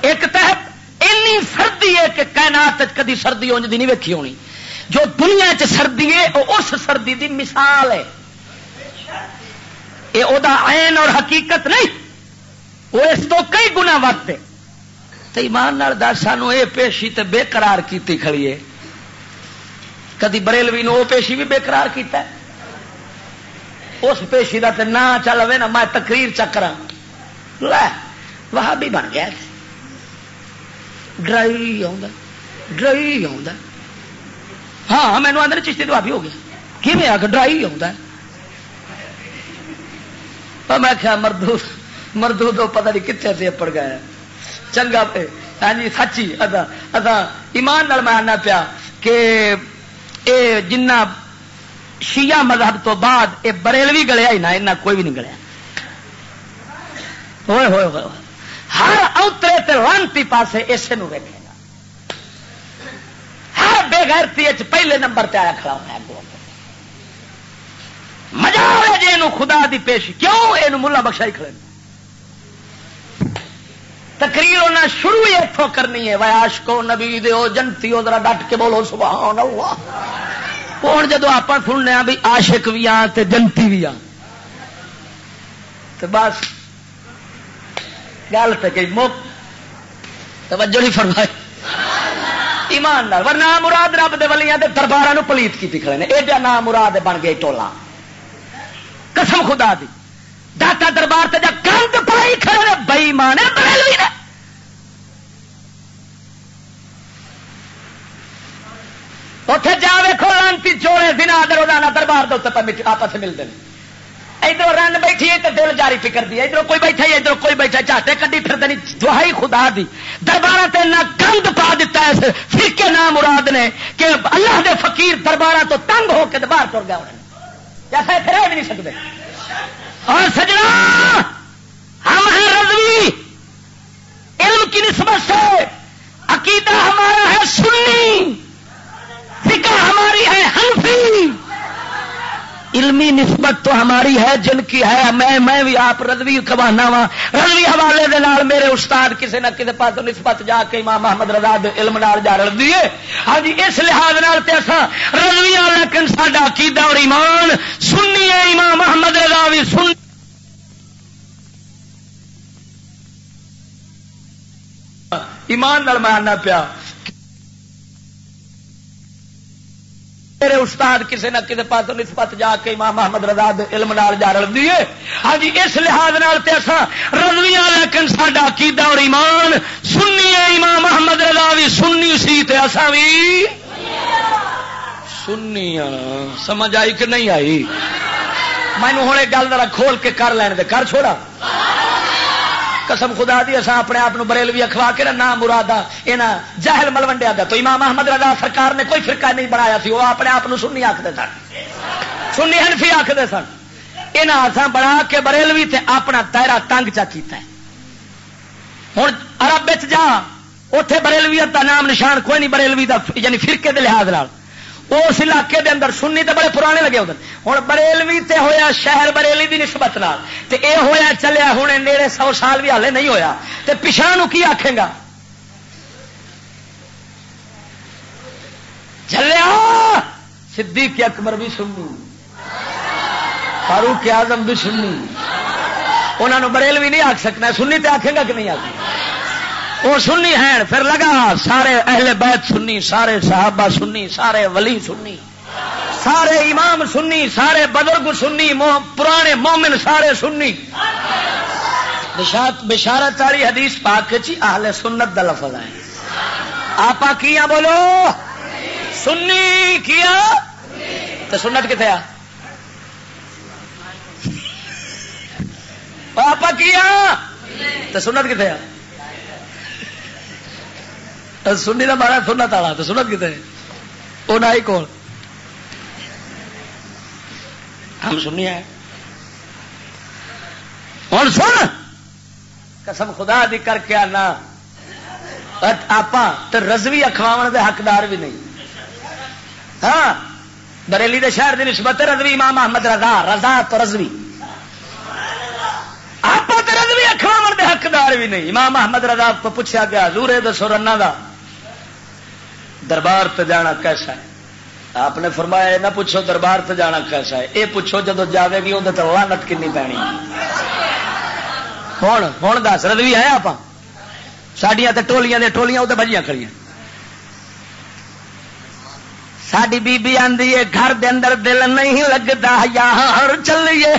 ایک تہ اینی سردی ہے کہ کائنات کدی سردی انج دی نہیں ویکھی ہونی۔ جو دنیا چ سردی ہے وہ اس سردی دی مثال ہے۔ یہ او دا عین اور حقیقت نہیں۔ وہ اس تو کئی گنا وقت ہے تو ایمان دس سانو یہ پیشی تے بے قرار کیتی کھڑی ہے۔ کدی بریلوی نو پیشی بھی بےقرار کیتا ہے؟ اس پیشی کا تو نہ چل رہے نا، میں تقریر چکرا وہ بھی بن گیا ڈرائی ڈرائی ہاں مینو آدھے چشتی تو بھی ہو گیا کھے آ کے ڈرائی آ میں کیا مردو مردو تو پتہ نہیں کتنے سے پڑ گیا چنگا پہ ہاں جی سچی، ادا ادا، ایمان میں آنا پیا کہ اے جنہ شیعہ مذہب تو بعد اے بریلوی گلیا ہی نہ کوئی بھی نہیں گلیا۔ ہوئے ہوئے ہوئے ہر اوترے تے لانتی پاسے اسے نو ویکے گا۔ ہر بے گھرتی پہلے نمبر تے آیا کھڑا ہوتا ہے مزہ آئے جی خدا دی پیش کیوں یہ ملا بخشائی کھڑے؟ تقریر انہیں شروع ہی اتوں کرنی ہے۔ ویاش کو نبی دو جنتی ہو ذرا ڈٹ کے بولو سبحان اللہ۔ ہوں جدو آپ سننے بھی آشک بھی آ جنتی بھی آ بس۔ گل تو کہ مک توجہ نہیں فرمائے ایمان ورنہ مراد رب دے ولیاں دے دربار پلیت کی کھڑے نے۔ ایڈا نام مراد بن گئے ٹولا قسم خدا دی۔ داتا دربار سے جا گند پائی کھڑے بئی مانے بڑے نے۔ اتے جا ویکو لانتی چوڑے دن آدر روزانہ دربار دے آپس ملتے ہیں ادھر رن بیٹھی ہے تو دل جاری فکر دی ادھر کوئی بیٹھا ادھر کوئی بیٹھا چاٹے کڈی پھر دینی دہائی خدا دی۔ دربار سے نہ گند پا دیتا ہے فرقے نام مراد نے کہ اللہ دے فقیر دربار تو تنگ ہو کے باہر تر گیا جیسا پھر بھی نہیں سکتے اور سجنا، ہم ہیں رضوی۔ علم کی نسبت سے عقیدہ ہمارا ہے سنی۔ فکر ہماری ہے ہنفی علمی نسبت تو ہماری ہے، جن کی ہے۔ میں میں بھی آپ رضوی کبانا وا ہاں۔ رضوی حوالے دے نال میرے استاد کسی نہ کسی پاس نسبت جا کے امام محمد رضا دے علم نال جا رل دیے ہاں جی اس لحاظ نال تے اسا رضوی لیکن ساڈا عقیدہ اور ایمان سنی ہے۔ امام محمد رضا بھی سن ایمان نال ماننا پیا۔ میرے استاد کسی نہ کسی پاس نسبت جا کے امام محمد رضا علم نال جا رل دیے ہاں جی اس لحاظ رضوی لیکن ساڈا عقیدہ اور ایمان سنی ہے، امام محمد رضا بھی سننی سی تے اسا بھی سننی ہاں۔ سمجھ آئی کہ نہیں آئی؟ مینو ہوں گل ذرا کھول کے کر لین دے۔ کر چھوڑا۔ قسم خدا دی اصا اپنے آپ بریلوی اخوا کے نام مرادا یہاں جہل ملوڈیا دا۔ تو امام احمد رضا سرکار نے کوئی فرقہ نہیں بنایا سی، وہ اپنے آپ سنی آخر سن۔ سنی ہنفی آخر سن۔ یہاں اسان بنا کے بریلوی تے اپنا تیرا تنگ چا کیتا ہے۔ ہوں ارب جا اتے بریلویت کا نام نشان، کوئی نہیں بریلوی دا یعنی فرقے کے لحاظ اس علاقے دے اندر سنی تے بڑے پرانے لگے ہوتے ہوں بریلوی تے ہویا شہر بریلی دی نسبت نال۔ تے اے ہویا چلیا ہوں نیڑے سو سال بھی ہالے نہیں ہویا۔ تے پچھا کی آخے گا؟ چلیا! صدیق اکبر بھی سننی۔ فاروق اعظم بھی سننی۔ انہوں بریلوی نہیں آخ سکنا۔ سننی تے آخے گا کہ نہیں آخ وہ سننی ہے پھر لگا سارے اہل بیت سننی سارے صحابہ سننی سارے ولی سننی سارے امام سننی سارے بزرگ سننی پرانے مومن سارے سننی بشارت والی حدیث پاک چی جی، اہل سنت دا لفظ ہے۔ آپ کیا بولو؟ سننی کیا تو سنت کتنے آ؟ آپ کیا تو سنت کتنے آ؟ سنی کا مارا سننا تالا تو سنت کتنے؟ وہ نہ ہی کون ہم سنی ہے ہوں سن۔ قسم خدا دی کر کے آنا۔ آپ رضوی اخواو دے حقدار بھی نہیں۔ ہاں بریلی دے شہر دی نسبت رضوی امام محمد رضا رضا تو رضوی۔ آپ رضوی اخواو دے حقدار بھی نہیں۔ امام محمد رضا کو پوچھا گیا زورے دسو رنا کا دربار تے جانا کیسا ہے؟ آپ نے فرمایا، یہ نہ پوچھو دربار تے جانا کیسا ہے۔ یہ پوچھو جب جائے گی اندر تو لانت کنی پینی ہوں ہوں دس، رد بھی ہے آپ سڈیا ٹولیاں دے ٹولیاں اتنے بجیاں کھڑی ساری بیبی آدھی ہے، گھر دے اندر دل نہیں لگتا یار چلیے۔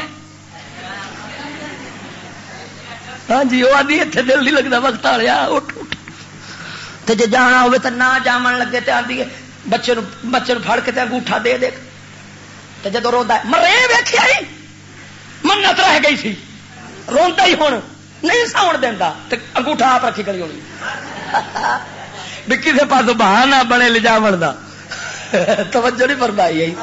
ہاں جی وہ آدھی اتنے دل نہیں لگتا وقت آ اٹھ اٹھ تو جی جانا ہوگا تو نہ جامن لگے تو آدھی ہے، بچے بچے فڑ کے تے انگوٹھا دے دے۔ تے تو جدو رو مرے ویخیا منت رہ گئی سی۔ روا ہی ہوں نہیں ساؤن دینا تو انگوٹھا آپ رکھی کری ہونی۔ بھی کسی پاس بہانا بنے لے جا کا توجہ نہیں فرمائی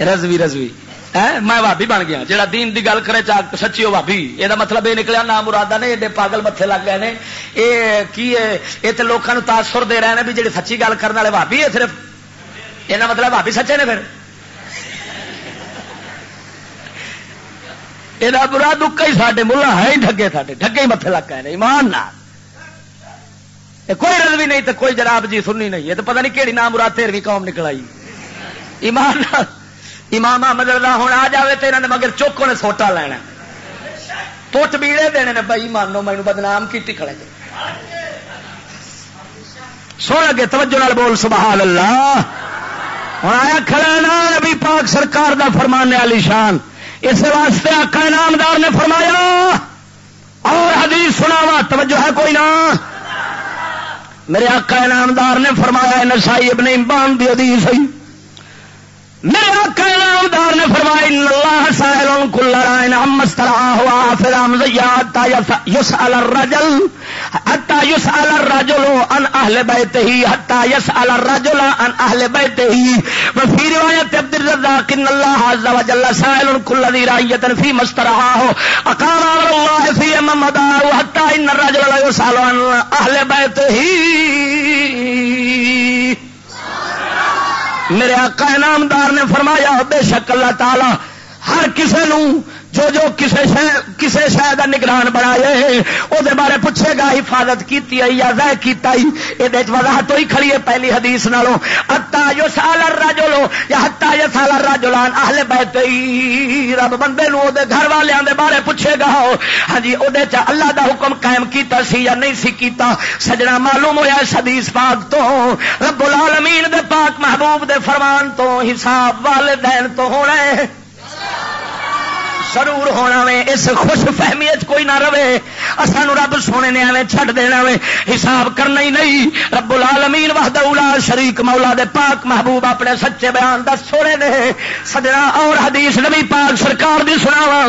رضوی رضوی۔ میں بھابی بن گیا۔ جہاں دین دی گل کرے چاہ سچی وہ بھابی یہ مطلب یہ نکلیا نام مرادہ نے، ایڈے پاگل متے لگ گئے یہ کی یہ تو لوگوں تاثر دے رہے ہیں بھی جی سچی گل کرنے والے بھابی ہے صرف۔ یہ مطلب بھابی سچے نے پھر۔ یہ برا دکا ہی سارے ملا ہے ہی ڈگے سارے ڈگے ہی متے لگ گئے ایمان نہ کوئی رضوی نہیں تو کوئی جناب جی سننی نہیں۔ ہے تو پتہ نہیں کہڑی نام مراد تیرویں قوم نکل آئی۔ ایمان امام احمد اللہ ہوں آ جائے تو نے مگر چوکوں نے سوٹا لینا ٹوٹ بیڑے دینے نے بھائی، مانو مینو بدنام کی کھڑے سو لگے توجہ نال بول، سبحان اللہ۔ ہوں آیا کھڑا نا، نبی پاک سرکار دا فرمانے علی شان۔ اس واسطے آقا نامدار نے فرمایا، اور حدیث سناوا، توجہ ہے کوئی نہ میرے آقا نامدار نے فرمایا، نسائی ابن امبان دی حدیث ہوئی میرے آقا نامدار نے فرمایا اللہ سائل کل رائن مسترا ہوا پھر ہم یس الرجل حتا یس الرجل ان اہل بیت ہی حتا یس الرجل ان اہل بیت ہی وفي روایت عبد الرزاق ان الله عز وجل سائل کل كل ذي رعيه في مسترعاه اقام الله في محمد حتى ان الرجل لا يسال عن اهل بيته میرے آقا انعامدار نے فرمایا بے شک اللہ تعالی ہر کسی نو جو جو کسے کسے شہ کا نگران بنایا وہ بارے پوچھے گا، حفاظت کی یا ضائع کیتا ہی یہ وضاحت ہوئی کھڑی ہے پہلی حدیث نالوں۔ ہتا جو سال راجولو یا ہتا جو سال راجولان اہل بیت رب بندے نو دے گھر والوں دے بارے پوچھے گا۔ ہاں جی وہ اللہ دا حکم قائم کیتا سی یا نہیں سی کیتا؟ سجنا معلوم ہوا حدیث پاک تو۔ رب العالمین دے پاک محبوب دے فرمان تو، حساب والدین تو ہونا ہے۔ ضرور ہونا وے، اس خوش فہمی کوئی نہ رہے۔ سان رب سونے نے ایویں چھڈ دینا وے، حساب کرنا ہی نہیں۔ رب العالمین وحدہ اولا شریک، مولا دے پاک محبوب اپنے سچے بیان دس سونے دے۔ سجنا اور حدیث نبی پاک سرکار دی سناوا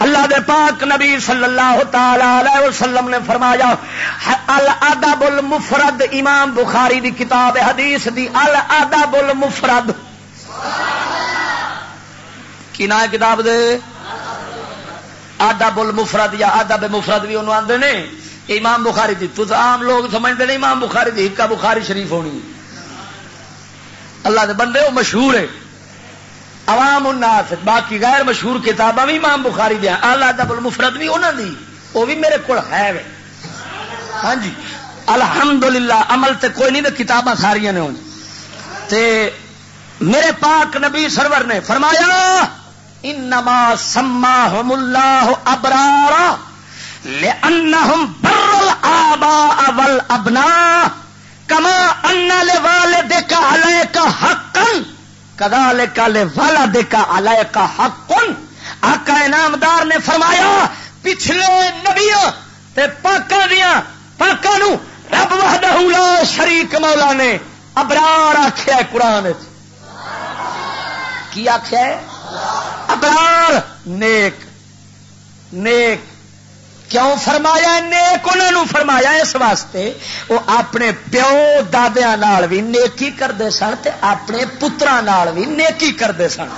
اللہ دے پاک نبی صلی اللہ تعالی علیہ وسلم نے فرمایا الادب المفرد امام بخاری دی کتاب حدیث دی الادب المفرد کی نا کتاب دے؟ آدھا بل مفرد یا آدھا بے مفرد بھی انہوں آدھے نے۔ امام بخاری دی، تو عام لوگ سمجھتے ہیں امام بخاری دی ہکا بخاری شریف ہونی۔ اللہ دے بندے وہ مشہور ہے عوام الناس، باقی غیر مشہور کتاباں بھی امام بخاری دیا آلہ ادب المفرد بھی انہوں دی۔ وہ بھی میرے کو ہے ہاں جی۔ الحمدللہ، عمل تے کوئی نہیں، کتاباں ساریاں نے تے میرے پاک نبی سرور نے فرمایا انما سماهم الله ابرارا لانهم بر الاباء والابناء كما ان لوالدك عليك حقا كذلك لولدك عليك حق آقا انعامدار نے فرمایا، پچھلے نبیاں تے پاکاں دیاں پاکاں نو رب وحدہ لا شریک مولا نے ابرار آکھیا ہے قرآن کی آخیا ہے؟ ابرار، نیک نیک۔ کیوں فرمایا نیک؟ انہوں فرمایا اس واسطے وہ اپنے پیو دادیا بھی نیکی کرتے سن اپنے پترا بھی نیکی کرتے سن۔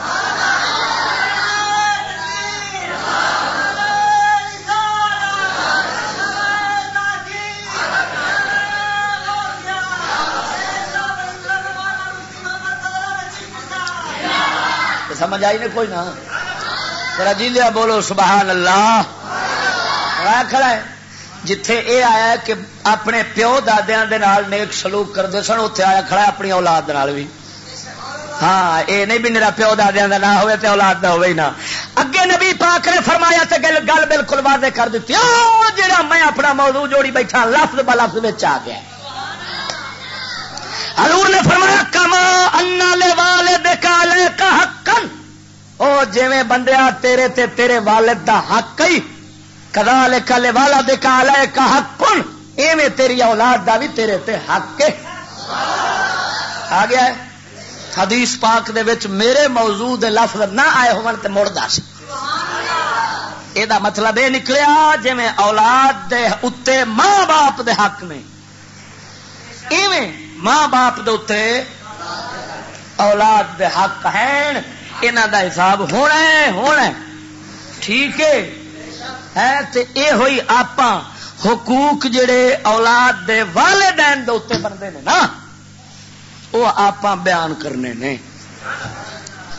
سمجھ آئی نے کوئی نہ؟ تیرا جی لیا بولو، سبحان اللہ۔ کھڑا ہے۔ جتھے اے آیا کہ اپنے پیو دادیا نیک سلوک کرتے سن اتنے آیا کھڑا اپنی اولاد بھی۔ ہاں اے نہیں بھی میرا پیو دادیا نہ ہوئے تے اولاد نہ ہوئے نہ اگے نبی پاک نے فرمایا تے گل گل بالکل واضح کر دیتی۔ جا میں اپنا موضوع جوڑی بیٹھا، لفظ ب لفظ آ گیا۔ حضور نے فرمایا کما انا لے والے دیکھا لے کا حقن او جویں بندیا تیرے تے تیرے والد دا حق ہی کدا لے کلے والا دیکھا لے کا حقن ایویں تیری اولاد دا بھی تیرے تے حق ہے آ گیا ہے۔ حدیث پاک دے وچ میرے موضوع دے لفظ نہ آئے ہون تے مڑ دس یہ مطلب یہ نکلیا جی اولاد دے اتے ماں باپ دے حق نے۔ ایویں ماں باپ دے اولاد دے حق ہیں یہاں دا حساب ہونا ہے ہونا ہے۔ ٹھیک ہے؟ اے ہوئی آپ حقوق جڑے اولاد دے والدین دے اتنے بنتے ہیں نا، وہ آپ بیان کرنے نے۔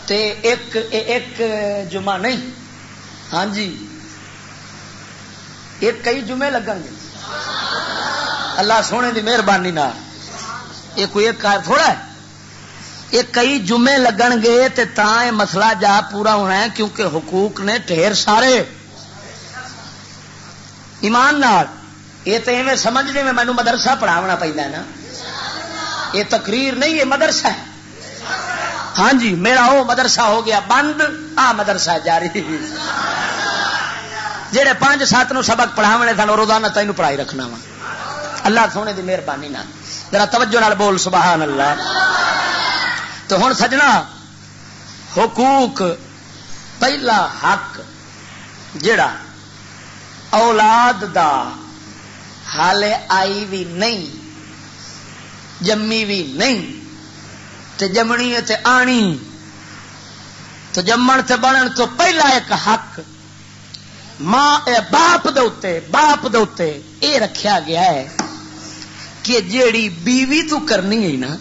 تے ایک ایک جمعہ نہیں۔ ہاں جی۔ ایک کئی جمعے لگن گے۔ اللہ سونے کی مہربانی یہ کوئی ایک کار تھوڑا ہے؟ یہ کئی جمے لگن گے تو یہ مسئلہ جا پورا ہونا ہے کیونکہ حقوق نے ٹھیر سارے۔ ایمان نال، یہ تو ایویں سمجھنے میں مینو مدرسہ پڑھاونا پہنا نا۔ یہ تقریر نہیں، یہ مدرسہ ہے۔ ہاں جی میرا وہ مدرسہ ہو گیا بند، آ مدرسہ جاری۔ جہے پانچ سات نو سبق پڑھاونے سن روزانہ تینوں پڑھائی رکھنا وا۔ اللہ سونے دی مہربانی نہ ذرا توجہ نال بول سبحان اللہ تو ہوں سجنا، حقوق، پہلا حق جڑا اولاد دا حالے آئی بھی نہیں، جمی بھی نہیں، تے جمنی تے آنی۔ تو جمن تے بنن تو پہلا ایک حق، ماں باپ دے باپ دے یہ رکھیا گیا ہے۔ کہ جیڑی بیوی تو کرنی ہے نا،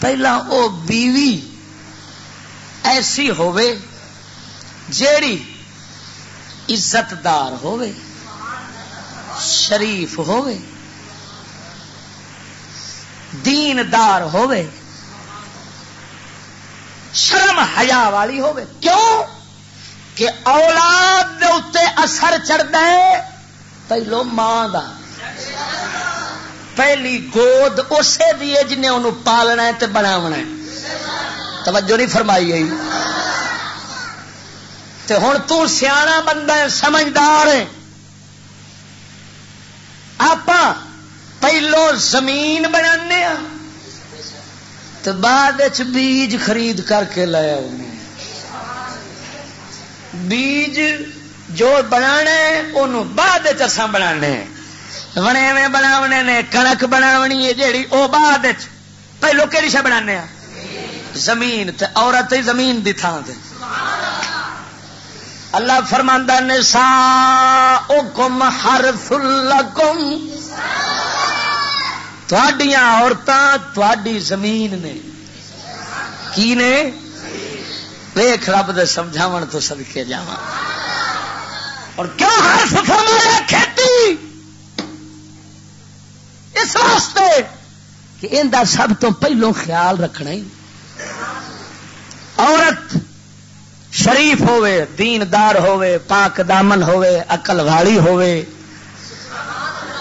پہلا او بیوی ایسی ہوے جیڑی عزت دار ہوے شریف ہوے دیندار ہوے شرم حیا والی ہوے کیوں؟ کہ اولاد دے اثر چڑھتا ہے، پہلو ماں دا۔ پہلی گود اسے دیے جنہیں انہوں پالنا ہے تے بناونا ہے۔ توجہ نہیں فرمائی گئی تے ہوں تو سیاح بندہ ہے، سمجھدار ہے۔ آپ پہلو زمین بنا تو بعد بیج خرید کر کے لایا بیج جو بنا بعد چسا بنا بنے میں بناونے نے کنک بناونی ہے جیڑی وہ بعد پہلو کہڑی شا بنا زمین تے، عورت ہی زمین دی تھان تے۔ اللہ فرماندہ نے سا او گم ہر فل گم تھوڑی زمین نے۔ کی نے؟ ویخ رب دے سمجھاو تو سدکے جا اور کیوں ہر فرمایا کھیتی اس واسطے کہ ان کا سب تو پہلو خیال رکھنا ہی۔ عورت شریف ہوے دیندار ہوے پاک دامن ہوے اقل والی ہوے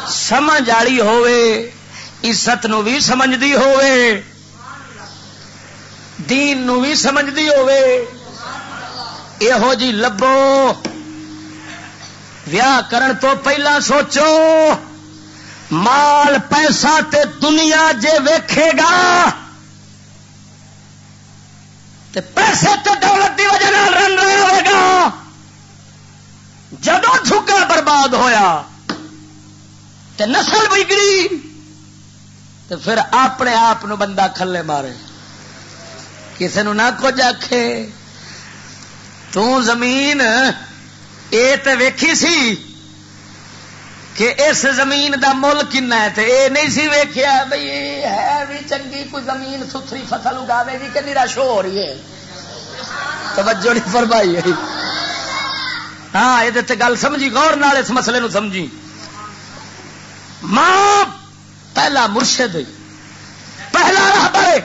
سمجھ والی ہوے عزت نو بھی سمجھتی ہوے دین نو بھی سمجھتی ہوے یہو جی لبو، ویاہ کرن تو پہلا سوچو۔ مال پیسہ تے دنیا جے ویکھے گا تے پیسے تے دولت دی وجہ رن رہا ہوئے گا۔ جدو جھکا برباد ہویا تے نسل بگڑی تے پھر اپنے آپ بندہ کھلے مارے۔ کسی نہ کچھ آخے تمین یہ تو ویکھی سی۔ کہ اس زمین دا مل کن ہے تے اے نہیں سی ویکھیا بھئی ہے بھی چنگی کوئی زمین ستھری فصل اگاوے گی کہ نرا شو ہو رہی ہے؟ توجہ نہیں فرمائی ہے۔ ہاں یہ تے گل سمجھی، غور نال اس مسئلے نو سمجھی۔ ماں، پہلا مرشد پہلا راہبر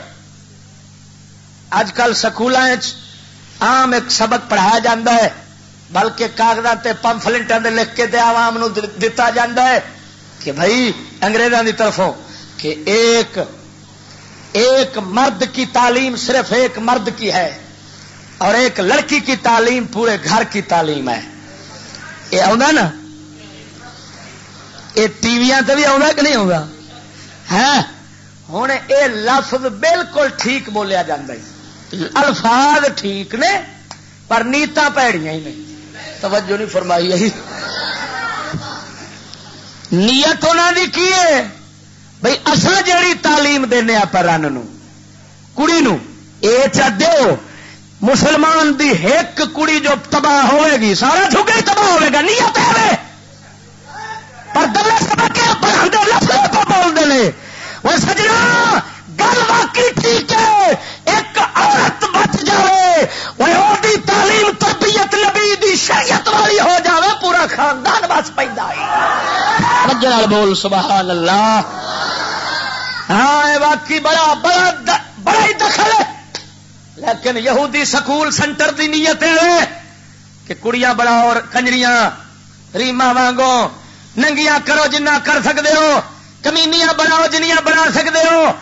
اج کل سکول عام ایک سبق پڑھایا جاتا ہے۔ بلکہ کاغذات پمفلنٹوں کے لکھ کے عوام دتا ہے کہ بھائی انگریزوں کی طرفوں کہ ایک ایک مرد کی تعلیم صرف ایک مرد کی ہے اور ایک لڑکی کی تعلیم پورے گھر کی تعلیم ہے۔ یہ آ نا؟ یہ ٹی وی بھی آ کہ نہیں آگا ہے ہوں یہ لفظ بالکل ٹھیک بولیا جا الفاظ ٹھیک نے، پر نیتا پیڑیاں ہی نہیں۔ توجہ نہیں فرمائی نیت انہوں نے کی ہے؟ بھائی اصل جیڑی تعلیم دینا پر رن کڑی نو اے دو مسلمان دی ایک کڑی جو تباہ ہوئے گی، سارا جھگے تباہ ہوئے گا، نیت ہے پر دلے سبق پڑھا لفظ بولتے ہیں وہ سجنا، گل واقعی ٹھیک ہے، ایک عورت بچ جائے وہ شریعت والی ہو جاوے، پورا خاندان بس پہ بول، سبحان اللہ۔ ہاں واقعی بڑا بڑا بڑا ہی دخل ہے۔ لیکن یہودی سکول سینٹر دی نیت ہے کہ کڑیاں بڑا اور کنجریاں ریما وانگو ننگیاں کرو جنہ کر سکتے ہو، کمینیاں بناؤ جنیاں بنا سکتے ہو۔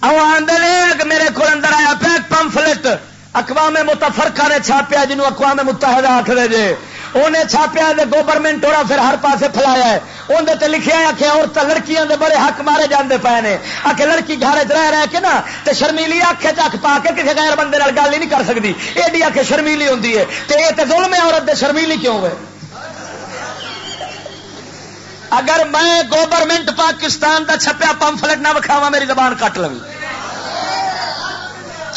او آدھے میرے کو اندر آیا پیک پمفلٹ۔ اقوام متفرقہ نے چھاپیا جنوب اقوام متحدہ آخر جے۔ انہیں چھاپیا گورنمنٹ اور پھر ہر پاسے فلایا ہے۔ اندر تے لکھیا ہے کہ عورت لڑکیاں دے بڑے حق مارے جاندے پے نے۔ آ کے لڑکی گھر چ رہ رہ کے نا تے شرمیلی اکھ چک پا کے کسی غیر بندے گل ہی نہیں کر سکتی ایڈی آ کے شرمیلی ہوندی ہے۔ تے یہ تے ظلم ہے عورت دے، شرمیلی کیوں ہوئے؟ اگر میں گورنمنٹ پاکستان دا چھپیا پمفلٹ نہ وکھاوا میری زبان کٹ لوگ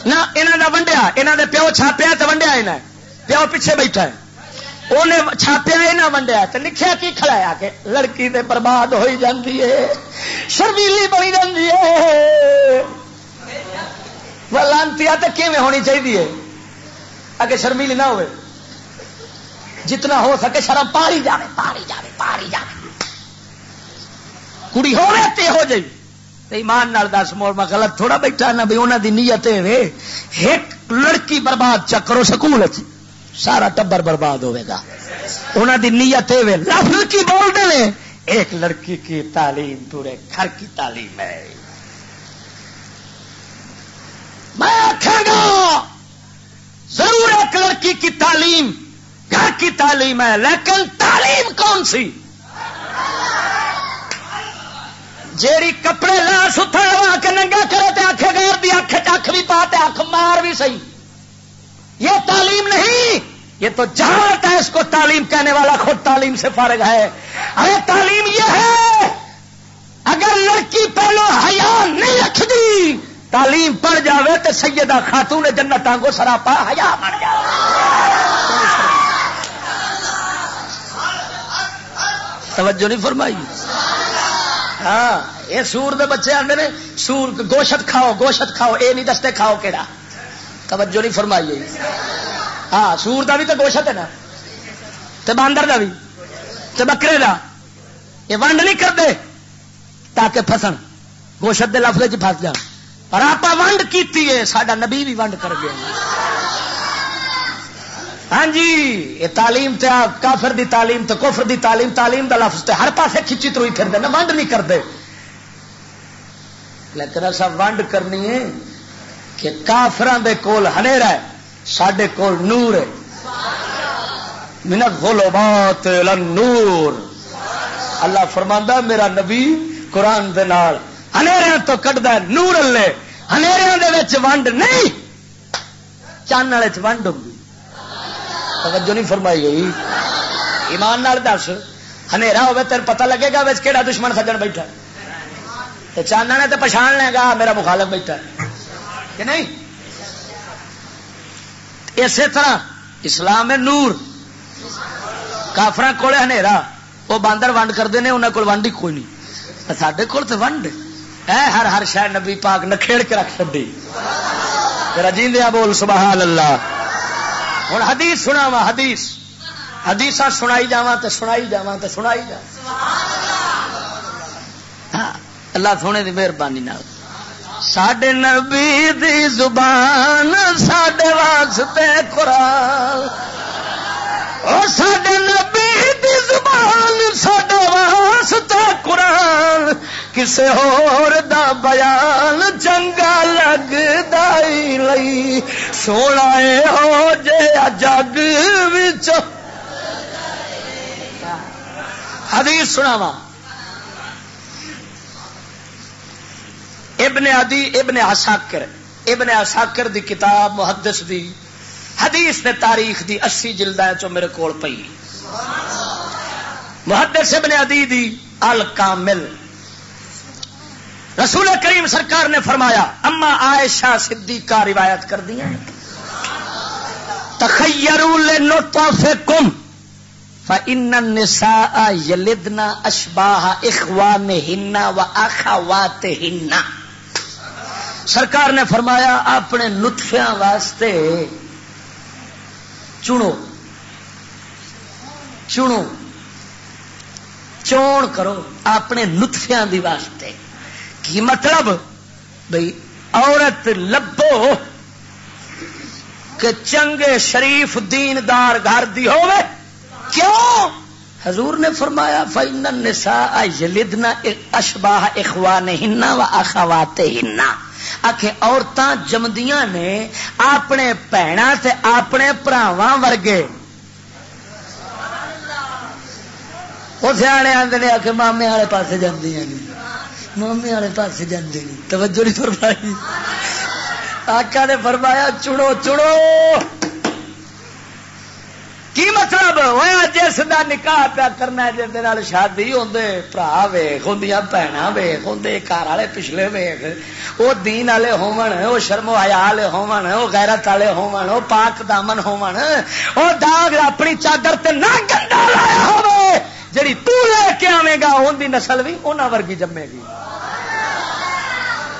نہ یہاں کا ونڈیا یہاں دے پیو چھاپیا تو ونڈیا یہاں پیو پیچھے بیٹھا ہے انہیں چھاپے نہ ونڈیا تو لکھیا کی کھڑایا کہ لڑکی تے برباد ہوئی جاتی ہے شرمیلی بنی جاتی ہے لانتی تو کیون ہونی چاہیے اگے شرمیلی نہ ہوئے جتنا ہو سکے شرم پاری جائے پاری جائے پاری جائے کڑی ہو ہو جائے ایمان نال دس موڑ میں غلط تھوڑا بیٹھا نہ بھی انہوں دی نیت ایک لڑکی برباد چکرو سکول سارا ٹبر برباد ہوئے گا۔ انہوں دی نیت لفظ کی بول دے ایک لڑکی کی تعلیم پورے گھر کی تعلیم ہے۔ میں آخا گا، ضرور ایک لڑکی کی تعلیم، گھر کی تعلیم ہے، لیکن تعلیم کون سی؟ جیڑی کپڑے لا ستھا لوا کے ننگا کرے تے آخے گیر دی اکھ چکھ بھی پا تے اکھ مار بھی صحیح یہ تعلیم نہیں۔ یہ تو جہالت ہے اس کو تعلیم کہنے والا، خود تعلیم سے فارغ ہے۔ ارے تعلیم یہ ہے، اگر لڑکی پہلو حیا نہیں رکھتی، تعلیم پڑ جاوے تو سیدہ خاتون جنت آنگو سراپا حیا بن جائے توجہ نہیں فرمائی؟ ہاں یہ سور دے بچے آتے نے، سور گوشت کھاؤ گوشت کھاؤ یہ نہیں دستے کھاؤ کہڑا توجہ نہیں فرمائی ہاں سور دا بھی تو گوشت ہے نا۔ تے باندر دا بھی۔ تے بکرے دا۔ یہ ونڈ نہیں کرتے تاکہ فسن گوشت دے لفظ پس جان۔ پر آپ ونڈ کی سڈا نبی بھی ونڈ کر گیا۔ ہاں جی یہ تعلیم تے کافر دی تعلیم تے کفر دی تعلیم تعلیم دا لفظ تے ہر پاسے کھچی تروئی پھر دے ونڈ نہیں کرتے۔ لیکن ایسا ونڈ کرنی ہے کہ کافران دے کول ہنیرا ہے سڈے کول نور ہے۔ منت بولو بات نور اللہ فرماندہ میرا نبی قرآن دے نال ہنیرے تو کٹتا نور اللہ ہنیرے ونڈ نہیں چان والے ونڈ ہوگی توجہ نہیں فرمائی گئی۔ ایمان نال دس ہوے تیر پتہ لگے گا بچ کہڑا دشمن سجن بیٹھا چانا نے تو پچھان لے گا میرا مخالف بیٹھا کہ نہیں؟ اسی طرح اسلام ہے نور کافر کول ہنیرا وہ باندر ونڈ کرتے ہیں انہوں کو ونڈ ہی کوئی نہیں۔ سڈے کول تو ونڈ۔ اے ہر ہر شاید نبی پاک نکھےڑ کے رکھ چی رجیندیا بول، سبحان اللہ۔ ہوں حدیث سنا وا حدیث۔ حدیث سنائی جا تو سنائی جا تو سنائی جا ہاں، اللہ سونے کی مہربانی سڈے نبی دی زبان سڈے واسطے قرآن۔ سڈے نبی زبان سڈے واسطے قرآن، کسے ہور دا بیان چنگا لگ دائی لئی سونا ہو جے جگ حدیث سناوا ابن ادی ابن اساکر ابن اساکر دی کتاب محدث دی، حدیث نے تاریخ دی اسی جلد چو میرے کول پئی۔ محدث ابن ادی دی الکامل۔ رسول کریم سرکار نے فرمایا، اما عائشہ صدیقہ روایت کر دیا تخیروا لنطفکم فان النساء یلدنا اشباہ اخوانهن واخواتهن سرکار نے فرمایا، اپنے نطفیاں واسطے چنو چنو۔ چون کرو اپنے نتفیا دی واسطے کی مطلب بھئی عورت لبو کہ چنگے شریف دیندار گھر دی ہوئے کیوں حضور نے فرمایا فائن نسا یلدنا اشباہ اخوان ہننا و اخوات ہننا آخے عورتاں جمدیاں نے اپنے بھنا سے اپنے پراواں ورگے وہ سیانے آتے ہیں آ کے مامے والے پاس جاندی مامے والے پاس جاندی نہیں توجہ نہیں فرمائی۔ آقا نے فرمایا چڑو چڑو کی مطلب؟ جس کا نکاح پیا کرنا جس شادی ہوندے برا ویخ ہوں بھن ویخ ہوں گھر والے پچھلے ویخ وہ دین والے ہون وہ شرم حیا والے ہون وہ غیرت والے ہون وہ پاک دامن ہون وہ داغ اپنی چادر تے نہ گندا لایا ہو جڑی تو لے کے آئے گا ان کی نسل بھی انہوں ورگی جمے گی۔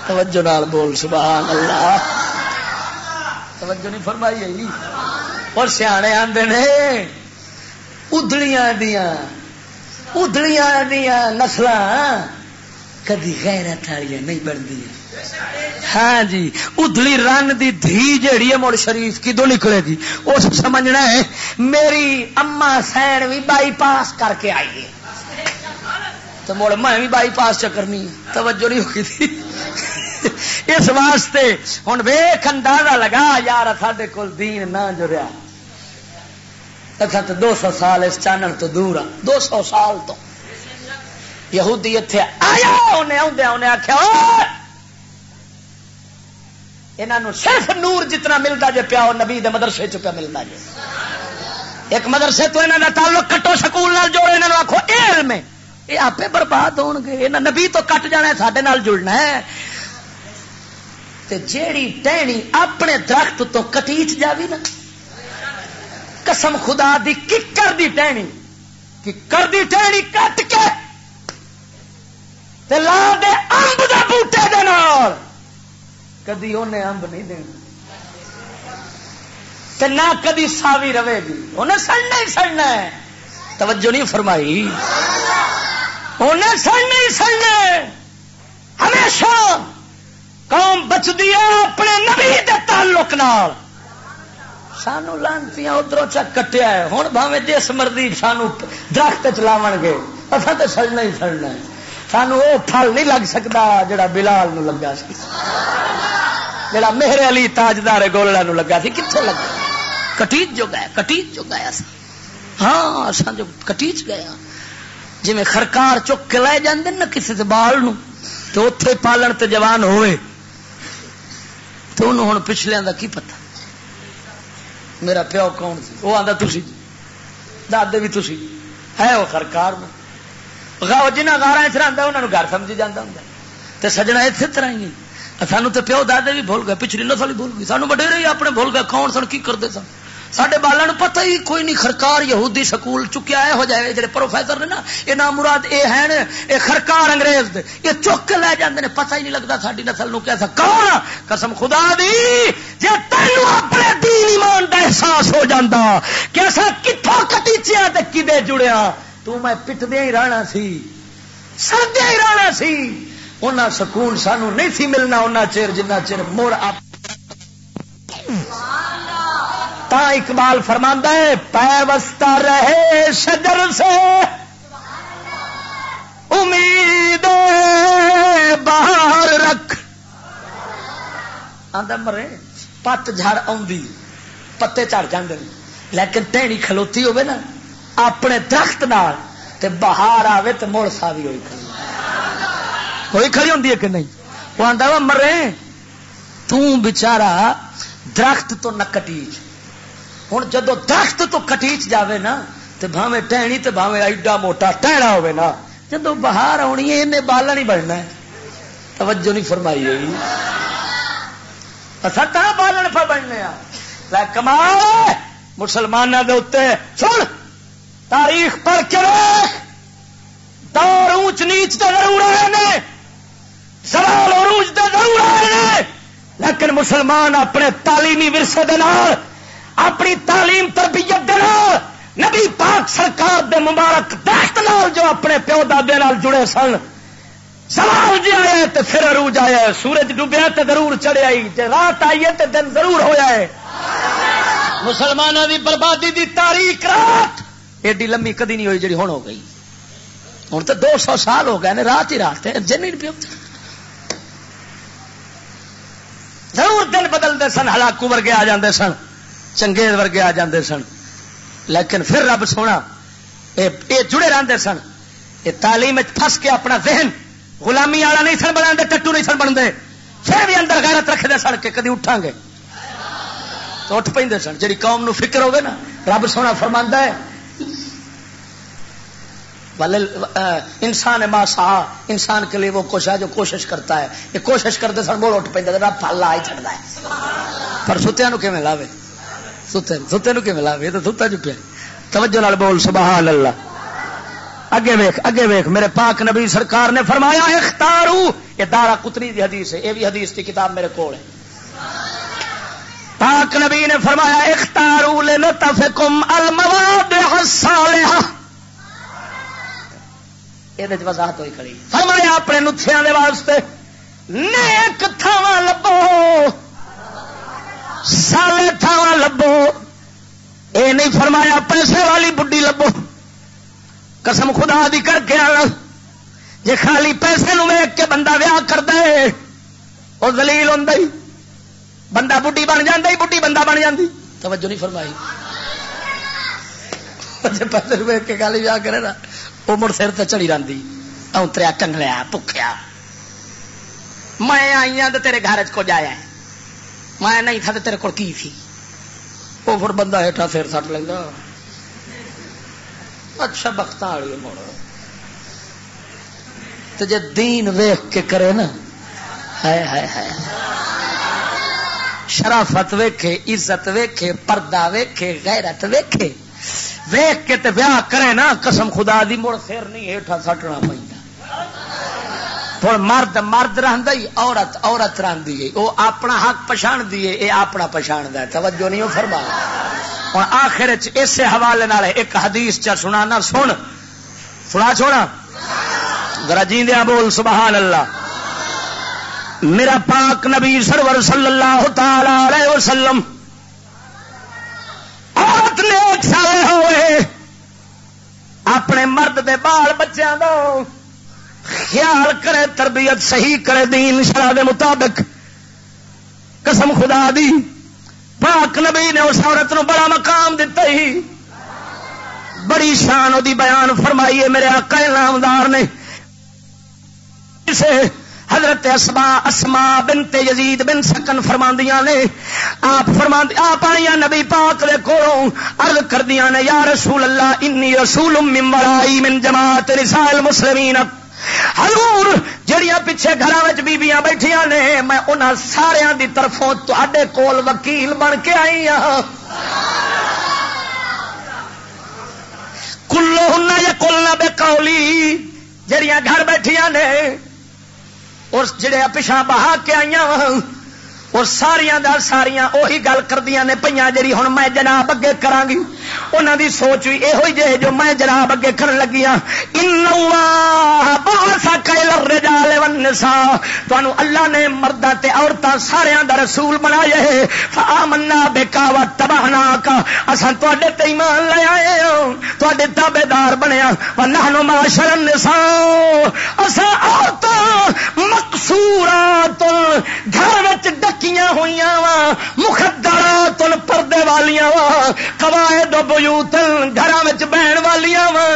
توجہ نال بول، سبحان اللہ۔ توجہ نہیں فرمائی ہے جی۔ اور سیانے آتے نے ادڑیاں دیا ادڑیاں دیا نسل کدی غیرت والی نہیں بنتی۔ ہاں جی ادلی رن دی دھی جیڑی ہے مڑ شریف کدو نکلے گی؟ اس سمجھنا ہے، میری اما سین بھی بائی پاس کر کے آئی ہے۔ تو مڑ میں بھی بائی پاس چکرنی توجہ نہیں ہوگی تھی۔ اس واسطے ہوں ویخ اندازہ لگا، یار ساڈے کول دین نہ جڑیا۔ اچھا تو دو سو سال اس چانن تو دور آ۔ دو سو سال تو۔ یہودی اتنے آیا، انہیں آدھا انہیں آخیا انہوں صرف نور جتنا ملتا جی پیا نبی دے مدرسے چ پیا ملتا جی ایک مدرسے تو انہوں کا تعلق کٹو سکول جوڑو انہوں آخو علم یہ آپ برباد ہو گے یہ نبی تو کٹ جانا ہے سڈے جڑنا ہے۔ جیڑی ٹہنی اپنے درخت تو کٹیچ جاوی نا، قسم خدا دی ککر دی ٹہنی؟ ککر دی ٹہنی کٹ کے لا دے امب دے بوٹے دے نال۔ کدی انہیں امب نہیں دینا نہ کدی ساوی رہے گی۔ انہیں سڑنا ہی سڑنا ہے۔ توجہ نہیں فرمائی۔ انہیں سڑنا ہی سڑنا ہے۔ ہمیشہ قوم بچتی ہے اپنے نبی دے تعلق نال۔ سانو لانتی ادھر چک کٹیا ہے۔ ہوں بھاوے جس مرضی سانو درخت چلاو گے۔ اصل تو سڑنا ہی سڑنا ہے۔ سانو وہ پھل نہیں لگ سکتا جڑا بلال نو لگا سی۔ جڑا میرے علی تاجدار گولڑا نو لگا سی۔ کتنے لگا؟ کٹیچ جو گیا، کٹیچ جو گیا سا ہاں اصا جو کٹیچ گیا۔ جی میں خرکار چک کے لے جاندے نا کسی سے بال نو تو اتے پالن تے جوان ہوئے۔ تو انہوں ہوں پچھلے کا کی پتا میرا پیو کون سی؟ وہ آتا تھی جی۔ دادے بھی تھی جی۔ ہے وہ خرکار میں جنہ گارا چ رہتا انہوں گھر سمجھی جانا ہوں تو سجنا اتنے طرح ہی سانو تو پیو دادے بھی بھول گئے پچھلی نسل بھول گئی سانو وڈیرے ہی اپنے بھول گئے کون سن کی کرتے سن سڈے بالوں پتہ ہی کوئی نہیں خرکار یہودی سکول چکیا ہے ہو جائے جڑے پروفیسر نے نا یہ نام مراد یہ ہے یہ خرکار انگریز دے یہ چک لے جاندے نے پتہ ہی نہیں لگتا ساری نسل نو کیسا کون قسم خدا دی جی تینوں اپنے دین ایمان دا احساس ہو جاتا کہ ایسا کتوں کٹیچیا کدے جڑیا تو میں پٹدیا ہی رہنا سی سردیا ہی رہنا سی۔ انہیں سکون سانو نہیں سی ملنا ان چیر جنہ چیر مڑ آپ۔ تا اقبال فرماندہ ہے، پیوستہ رہے شجر سے۔ امید باہر رکھ۔ آدھا مرے پت جھڑ آدھی پتے چڑھ جاندے۔ لیکن ٹہنی کھلوتی ہوے نا۔ اپنے درخت نال تے باہر آوے تے مڑ ساوی ہوئی کھڑی۔ کوئی کھڑی ہوندی ہے کہ نہیں؟ وہ آدھا مرے تچارا درخت تو نہ کٹیچ۔ ہوں جدو درخت تو کٹیچ جاوے نا تو بھاوے ٹہنی تو بھاوے ایڈا موٹا ٹہنا ہوے نا، جدو باہر آنی ہے انہیں بالا نہیں بننا ہے۔ توجہ نہیں فرمائی گئی ستا بالن پر بننے ہاں۔ کمال! مسلمانوں کے اتنے سن! تاریخ پر کے دور اونچ نیچ تو ضرور آئے نے۔ سوال عروج تو ضرور آئے نے۔ لیکن مسلمان اپنے تعلیمی ورثے دے نال، اپنی تعلیم تربیت نبی پاک سرکار دے مبارک درخت نال جو اپنے پیو دادے نال جڑے سن۔ سوال جی آیا تو پھر عروج آیا سورج ڈوبیا تو ضرور چڑھیا رات آئی ہے تو دن ضرور ہوا ہے۔ مسلمانوں کی بربادی دی تاریخ رات ایڈی لمبی کدی نہیں ہوئی جی ہوں ہو گئی۔ ہوں تو دو سو سال ہو گئے رات ہی رات جن پیو۔ ضرور دن بدلتے سن، ہلاکو ورگے آ جاندے سن چنگے ورگے آ جاندے سن۔ لیکن پھر رب سونا یہ جڑے رہتے سن یہ تعلیم پھس کے اپنا ذہن غلامی والا نہیں سن بنا ٹٹو نہیں سن بنتے پھر بھی اندر غیرت رکھتے سن کے کدی اٹھا گے۔ تو اٹھ پہ سن جی قوم نو فکر ہوگی نا، رب سونا فرما ہے انسان ما سا انسان کے لیے وہ کچھ ہے جو کوشش کرتا ہے۔ یہ کوشش کرتے سن بول اٹھ پہ رب پل لا ہی چڑھتا ہے۔ پر ستیا نو کیون لاوے؟ ستے ستے نو کیون لاوے؟ تو ستا چکیا توجہ لال بول، سبحان اللہ۔ اگے ویخ اگے ویخ میرے پاک نبی سرکار نے فرمایا، اختارو۔ یہ دارا کتنی دی حدیث ہے، یہ بھی حدیث کی کتاب میرے کو پاک نبی نے فرمایا، اختارو لنطفکم المواد الصالحہ۔ یہ وضاحت ہوئی کھڑی فرمایا اپنے نتھیاں دے واسطے نیک تھاواں لبو سالے تھاواں لبو اے نہیں فرمایا پیسے والی بڈی لبو قسم خدا دی کر کے آنا جی خالی پیسے نو ویک کے بندہ ویاہ کر دے وہ دلیل ہوں بندہ بڈی بن جا بڈی بندہ بن جاتی توجہ نہیں فرمائی پیسے ویک کے خالی ویاہ کرے نا وہ مڑ سر تو چڑی رہی اتریا کنگلیا پکیا میں آئی ہوں تو تیرے گھر کو جایا میں نہیں تھا تو تیرے کو کی تھی۔ وہ پھر بندہ ہیٹھا سر سٹ لینا اچھا بخت والی مڑ۔ تو جی دین ویخ کے کرے نا۔ ہے ہے ہے شرافت ویکھے، عزت ویکھے، پردہ ویکھے، غیرت ویکھے۔ ویخ کے تے ویاہ کرے نا، قسم خدا دی، مڑ سر نہیں ہیٹھا سٹنا پہ مرد مرد رہی عورت عورت رہی ہے۔ وہ اپنا حق پچھاڑ دیے یہ اپنا پچھاڑ ہے۔ توجہ نہیں وہ فرما۔ ہوں آخر اس حوالے ایک حدیث چا سنا نہ سن۔ سنا چھوڑا؟ ذرا جیندیا بول، سبحان اللہ۔ میرا پاک نبی سرور صلی اللہ تعالی علیہ وسلم عورت نے ایک ہوئے۔ اپنے مرد دے بال بچوں دو خیال کرے، تربیت صحیح کرے، دین شرح دے مطابق۔ قسم خدا دی، پاک نبی نے اس عورت نو بڑا مقام دتا ہی۔ بڑی شان وہ بیان فرمائی ہے، میرے آقا نامدار نے۔ اسے حضرت اسما اسما بنت یزید بن سکن فرماندیاں نے، آپ فرما آپ آئی نبی پاک دے کولوں عرض کردیاں نے، یا رسول اللہ، انی رسول من ورائی من جماعت نساء المسلمین۔ ہلور جڑیاں پیچھے گھر بیبیاں بیٹھیا نے، میں انہاں سارے دی طرفوں تے کول وکیل بن کے آئی ہوں کلو ہن یا کلنا بے کولی جڑیاں گھر بیٹھیا نے اور جڑے پچھا بہا کے آئی اور ساریا دا ساریا اہی گل کردیا نے پہ جی ہوں میں جناب اگے کرا گی۔ انہوں دی سوچ بھی یہ جے جو میں جناب اگے کر لگی ہوں اللہ نے مردا عورتیں سارا دا رسول بنایا منا بےکاوا تباہنا کا اصل تے ایمان لے آئے ہوں تے تابے دار بنیا ہاں۔ نہ معاشر نسا اصا عورتیں مقصورات گھر ڈکی رکھیاں ہوئی وا مخدرا تل پردے والیا وا کوائے دو بوتل گھر بہن والیا وا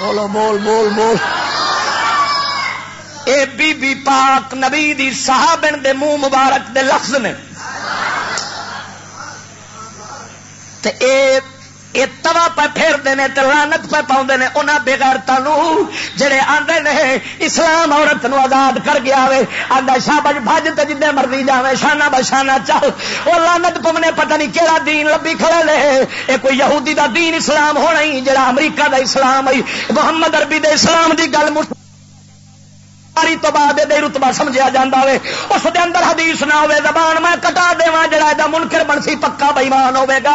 بولو، بول بول بول۔ اے بی بی پاک نبی دی صحابن دے منہ مبارک دے لفظ نے۔ تے اے یہ توا پہ پھیرتے ہیں لانت پہ پاؤں نے انہوں بےغیرتوں جڑے آدھے نے اسلام عورت نو آزاد کر گیا آدھا شاہ بج بج تو جن مرضی جائے شانہ بشانہ چل۔ وہ لانت پمنے پتہ نہیں کہڑا دین لبی کھڑے لے یہ کوئی یہودی دا دین اسلام ہونا ہی، جڑا امریکہ دا اسلام ہے محمد عربی دے اسلام دی گل مٹ بخاری تو بعد دے رتبہ سمجھا جاتا ہے اس دے اندر حدیث نہ ہوے زبان میں کٹا دوا جڑا منکر بنسی پکا بےمان ہوے گا۔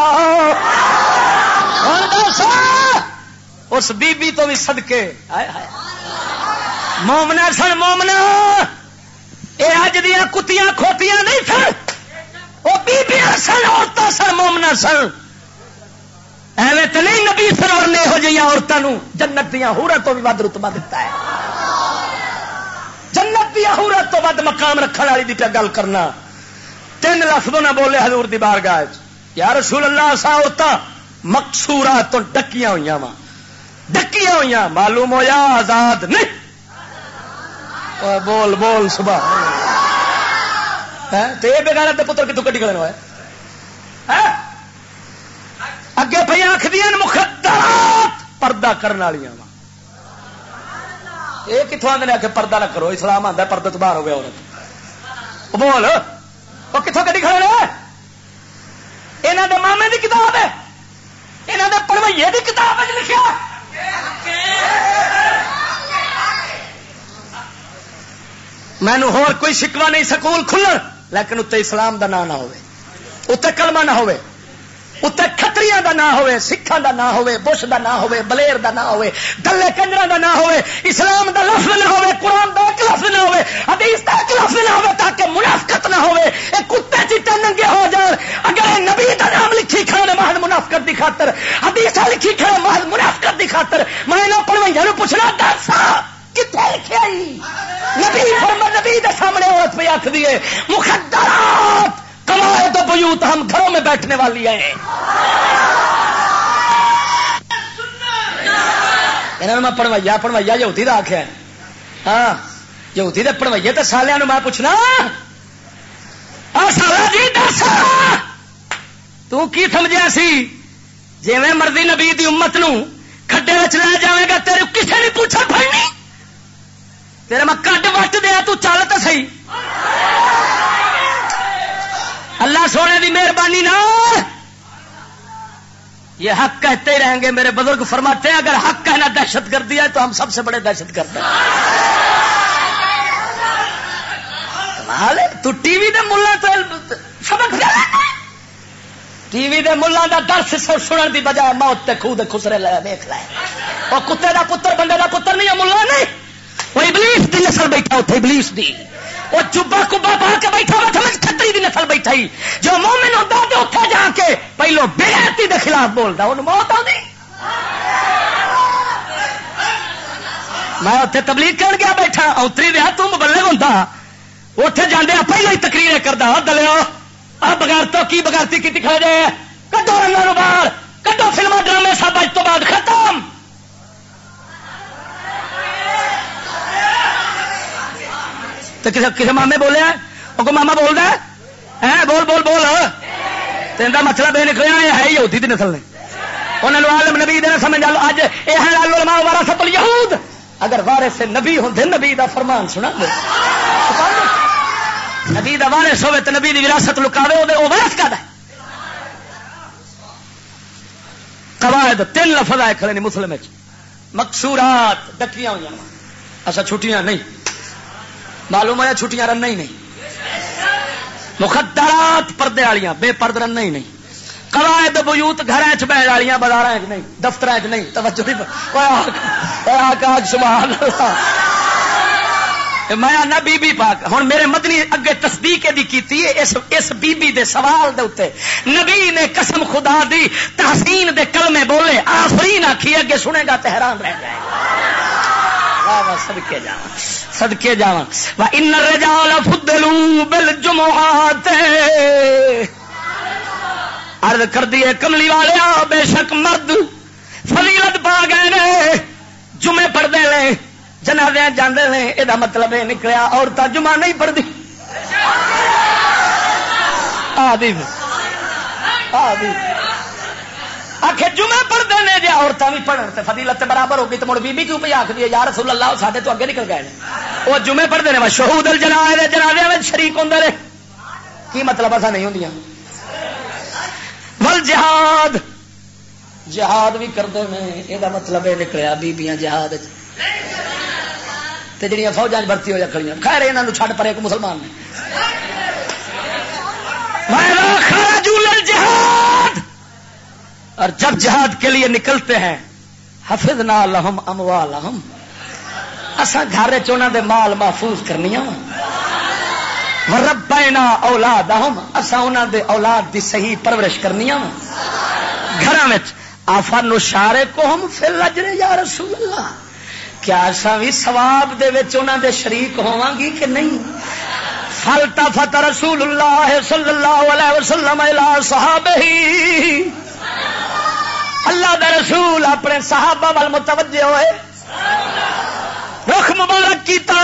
اس بی بی تو بھی سدکے مومنا سن مومنا یہ اج دیا کتیاں کھوتیاں نہیں سن۔ وہ بیبیاں سن عورتیں سن مومنا سن۔ ایویں تو نہیں، نبی سرور نے یہو جہاں عورتوں جنت دیا ہورا تو بھی ود رتبہ دتا ہے۔ جنت دیا تو ود مقام رکھنے والی کی گل کرنا۔ تین لفظوں نہ بولے حضور دی بارگاہ یا رسول اللہ سا عورتیں مقصورا تو ڈکیاں ہوئی وا ڈکیاں ہوئی معلوم ہوا آزاد نہیں۔ بول بول صبح ہاں، بغیر پتر کتوں کٹی کرنا ہے ہاں؟ اگے پہ آخدیا مخدرات پردہ کرنے والی وا یہ کتوں آدھے آ کے پردہ نہ کرو اسلام آتا پردے تو باہر ہو گیا عورت بول وہ کتوں کٹی کھڑے یہاں دے مامے کی کتاب ہے یہاں دے پڑوئیے کی کتاب لکھا مینو ہو کوئی شکوا نہیں سکول کھلن لیکن اتنے اسلام دا نام نہ ہوئے اتنے کلمہ نہ ہوئے اتنے کتری کا نام ہوے سکھان کا نام ہوے بش کا نام ہوے بلیر کا نام ہوے دلے کنجر کا نام ہوے اسلام کا لفظ نہ ہوے قرآن کا ایک لفظ نہ ہوے حدیث کا ایک لفظ نہ ہوے تاکہ منافقت نہ ہوے یہ کتے چیٹے ننگے ہو جان، اگر نبی کا نام لکھی کھڑے محض منافقت کی خاطر، حدیث لکھی کھڑے محض منافقت کی خاطر، میں نہ پڑھوئیاں پوچھنا دس کتنے لکھے نبی فرما، نبی دے سامنے عورت پہ آخ دیے مخدرات کمائے تو بیوت ہم گھروں میں بیٹھنے والی ہیں۔ میں پڑھویا پڑھویا یہودی کا آخیا ہاں یہودی دے پڑھوئیے تو سالیا میں پوچھنا۔ سالا جی دس۔ تمجیا سی؟ جی مرضی نبی دی امت نو کھڈے لے جائے گا، تیرے کسے نہیں پوچھا پڑنی تیرے میں کڈ وٹ دیا، تو چل تو سی اللہ سونے کی مہربانی نہ یہ حق کہتے ہی رہیں گے میرے بزرگ، فرماتے ہیں، اگر حق کہنا دہشت گردی ہے تو ہم سب سے بڑے دہشت گرد ہیں۔ تو ٹی وی دے ملا تو سبق ٹی وی دے ملا دا درس سنن دی بجائے موت تے خود خسرے لے دیکھ لے۔ وہ کتے دا پتر، بندے دا پتر نہیں ہے ملا نہیں۔ وہ ابلیس دی نسل بیٹھا اتنے ابلیس دی۔ وہ چوبا کبا پا کے بیٹھا ہوا سمجھ کتری کی نسل بیٹھا ہی جو مومن ہوتا تو اتنے جا کے پہلو بےحتی کے خلاف بولتا ان موت آ میں اتنے تبلیغ کر گیا بیٹھا اتری رہا تم بلے ہوتا اتے جانے پہلے ہی تقریر کرتا دلو آ بغیرتوں کی بغیرتی کی دکھا جائے کدو رنگا باہر کدو فلم ڈرامے سب اج تو بعد ختم۔ تو کسی کسی مامے بولیا وہ کو ماما بول رہا ہے بول بول بول۔ تین کا مطلب یہ نکلنا یہ ہے ہی یہودی نسل نے۔ انہوں نے عالم نبی دینا سمجھ لو اج یہ ہے علماء وارا سفل یہود۔ اگر وارے سے نبی ہوں نبی دا فرمان سنا دے نبی دا وارث ہوے تو نبی دی وراثت لکاوے وہ وارث کا ہے؟ قواعد تین لفظ آئے کھڑے نے مسلم مقصورات، ڈکیاں ہوئی اچھا چھٹیاں نہیں۔ معلوم ہوا چھٹیاں رن ہی نہیں. مخدرات پردے والیاں، بے پرد رن ہی نہیں. قواعد بیوت گھر بہ والیاں بازار نہیں دفتر نہیں. توجہ سبحان میں آنا بی بی پاک ہوں میرے مدنی اگے تصدیق دی کیتی ہے، اس اس بی بی دے سوال دے اتنے نبی نے قسم خدا دی، تحسین دے کلمے بولے، آفرین آخی اگے سنے گا تو حیران رہ جائے گا. سدکے جا سدکے جا ان رجال فدلو بل جمعات ارد کر دیے کملی والے بے شک مرد فضیلت پا گئے جمعے پڑھتے ہیں جنادیا جانے نے۔ یہ مطلب یہ نکلیا عورتیں جمعہ نہیں پڑھتی آدی آدی آخ جمعے پڑھتے ہیں جی عورتیں بھی پڑھن تو فضیلت برابر ہوگی تو مڑ بی بی کیوں پہ آخ دی یار رسول اللہ سارے تو اگے نکل گئے وہ جمعے پڑھتے ہیں شہود جنا جنادیا میں شریک ہوں رہے۔ کی مطلب ایسا نہیں ہوں ول جہاد۔ جہاد بھی کرتے ہیں یہ مطلب یہ نکلیا بیبیاں جہاد جہاں فوجا برتی ہو کھڑی خیر یہاں چھڈ پڑے کو مسلمان نے۔ جہاد اور جب جہاد کے لیے نکلتے ہیں حفظ نہ لہم اموا لہم اصا گھر چنا دے مال محفوظ کرنی ہاں۔ رب پینا اولاد اصا انہوں دے اولاد دی صحیح پرورش کرنی ہاں۔ گھر آفا نشارے کو ہم پھر لجرے یا رسول اللہ کیا ایسا بھی سواب دے انہوں دے شریک ہوا گی کہ نہیں؟ فلتا فتح رسول اللہ صلی اللہ علیہ وسلم صحاب ہی اللہ دا رسول اپنے صحابہ وال متوجہ ہوئے۔ رخ مبارک کیتا۔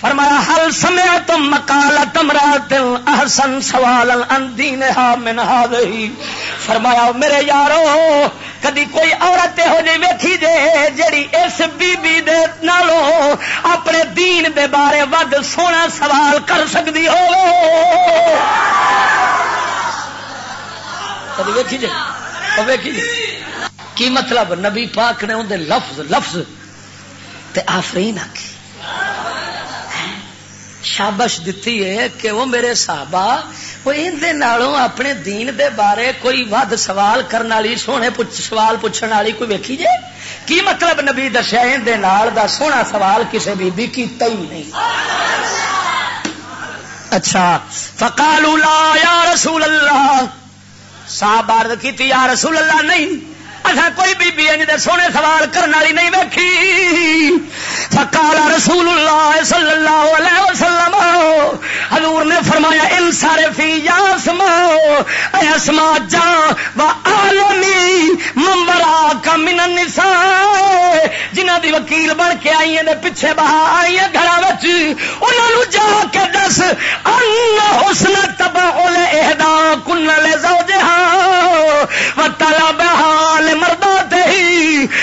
فرمایا حل سمیا تم مکالا تمرا دل احسن سوال اندین من ہی فرمایا، میرے یارو، کدی کوئی عورت ہو جی ویکھی جے جیڑی اس بی بی دے نالو اپنے دین دے بارے ود سونا سوال کر سکتی ہو کدی ویکھی جے؟ ویکھی جے؟ کی مطلب؟ نبی پاک نے اندر لفظ لفظ تے آفرین آکی شابش دیتی ہے کہ وہ میرے صحابہ، وہ نالوں اپنے دین دے بارے کوئی ود سوال کرنے والی، سونے پوچھ، سوال پوچھنے والی کوئی ویکھی جے؟ کی مطلب نبی دسیا اندر نال دا سونا سوال کسی بی بی کیتا ہی نہیں۔ اچھا۔ فقالوا لا یا رسول اللہ۔ صاحب عرض کی یا رسول اللہ نہیں۔ اچھا کوئی بی بی دے سونے سوال کرنے والی نہیں ویکھی۔ فقال رسول اللہ صلی اللہ علیہ وسلم، حضور نے فرمایا ان سارے فی یا اسما اے اسما جا و عالمی منبرا کا من النساء۔ جنہ دی وکیل بن کے آئی ہیں پیچھے بہا آئی ہیں گھر وچ، انہاں نو جا کے دس، ان حسن تبع الاہدا کن لزوجها وطلبها لمردات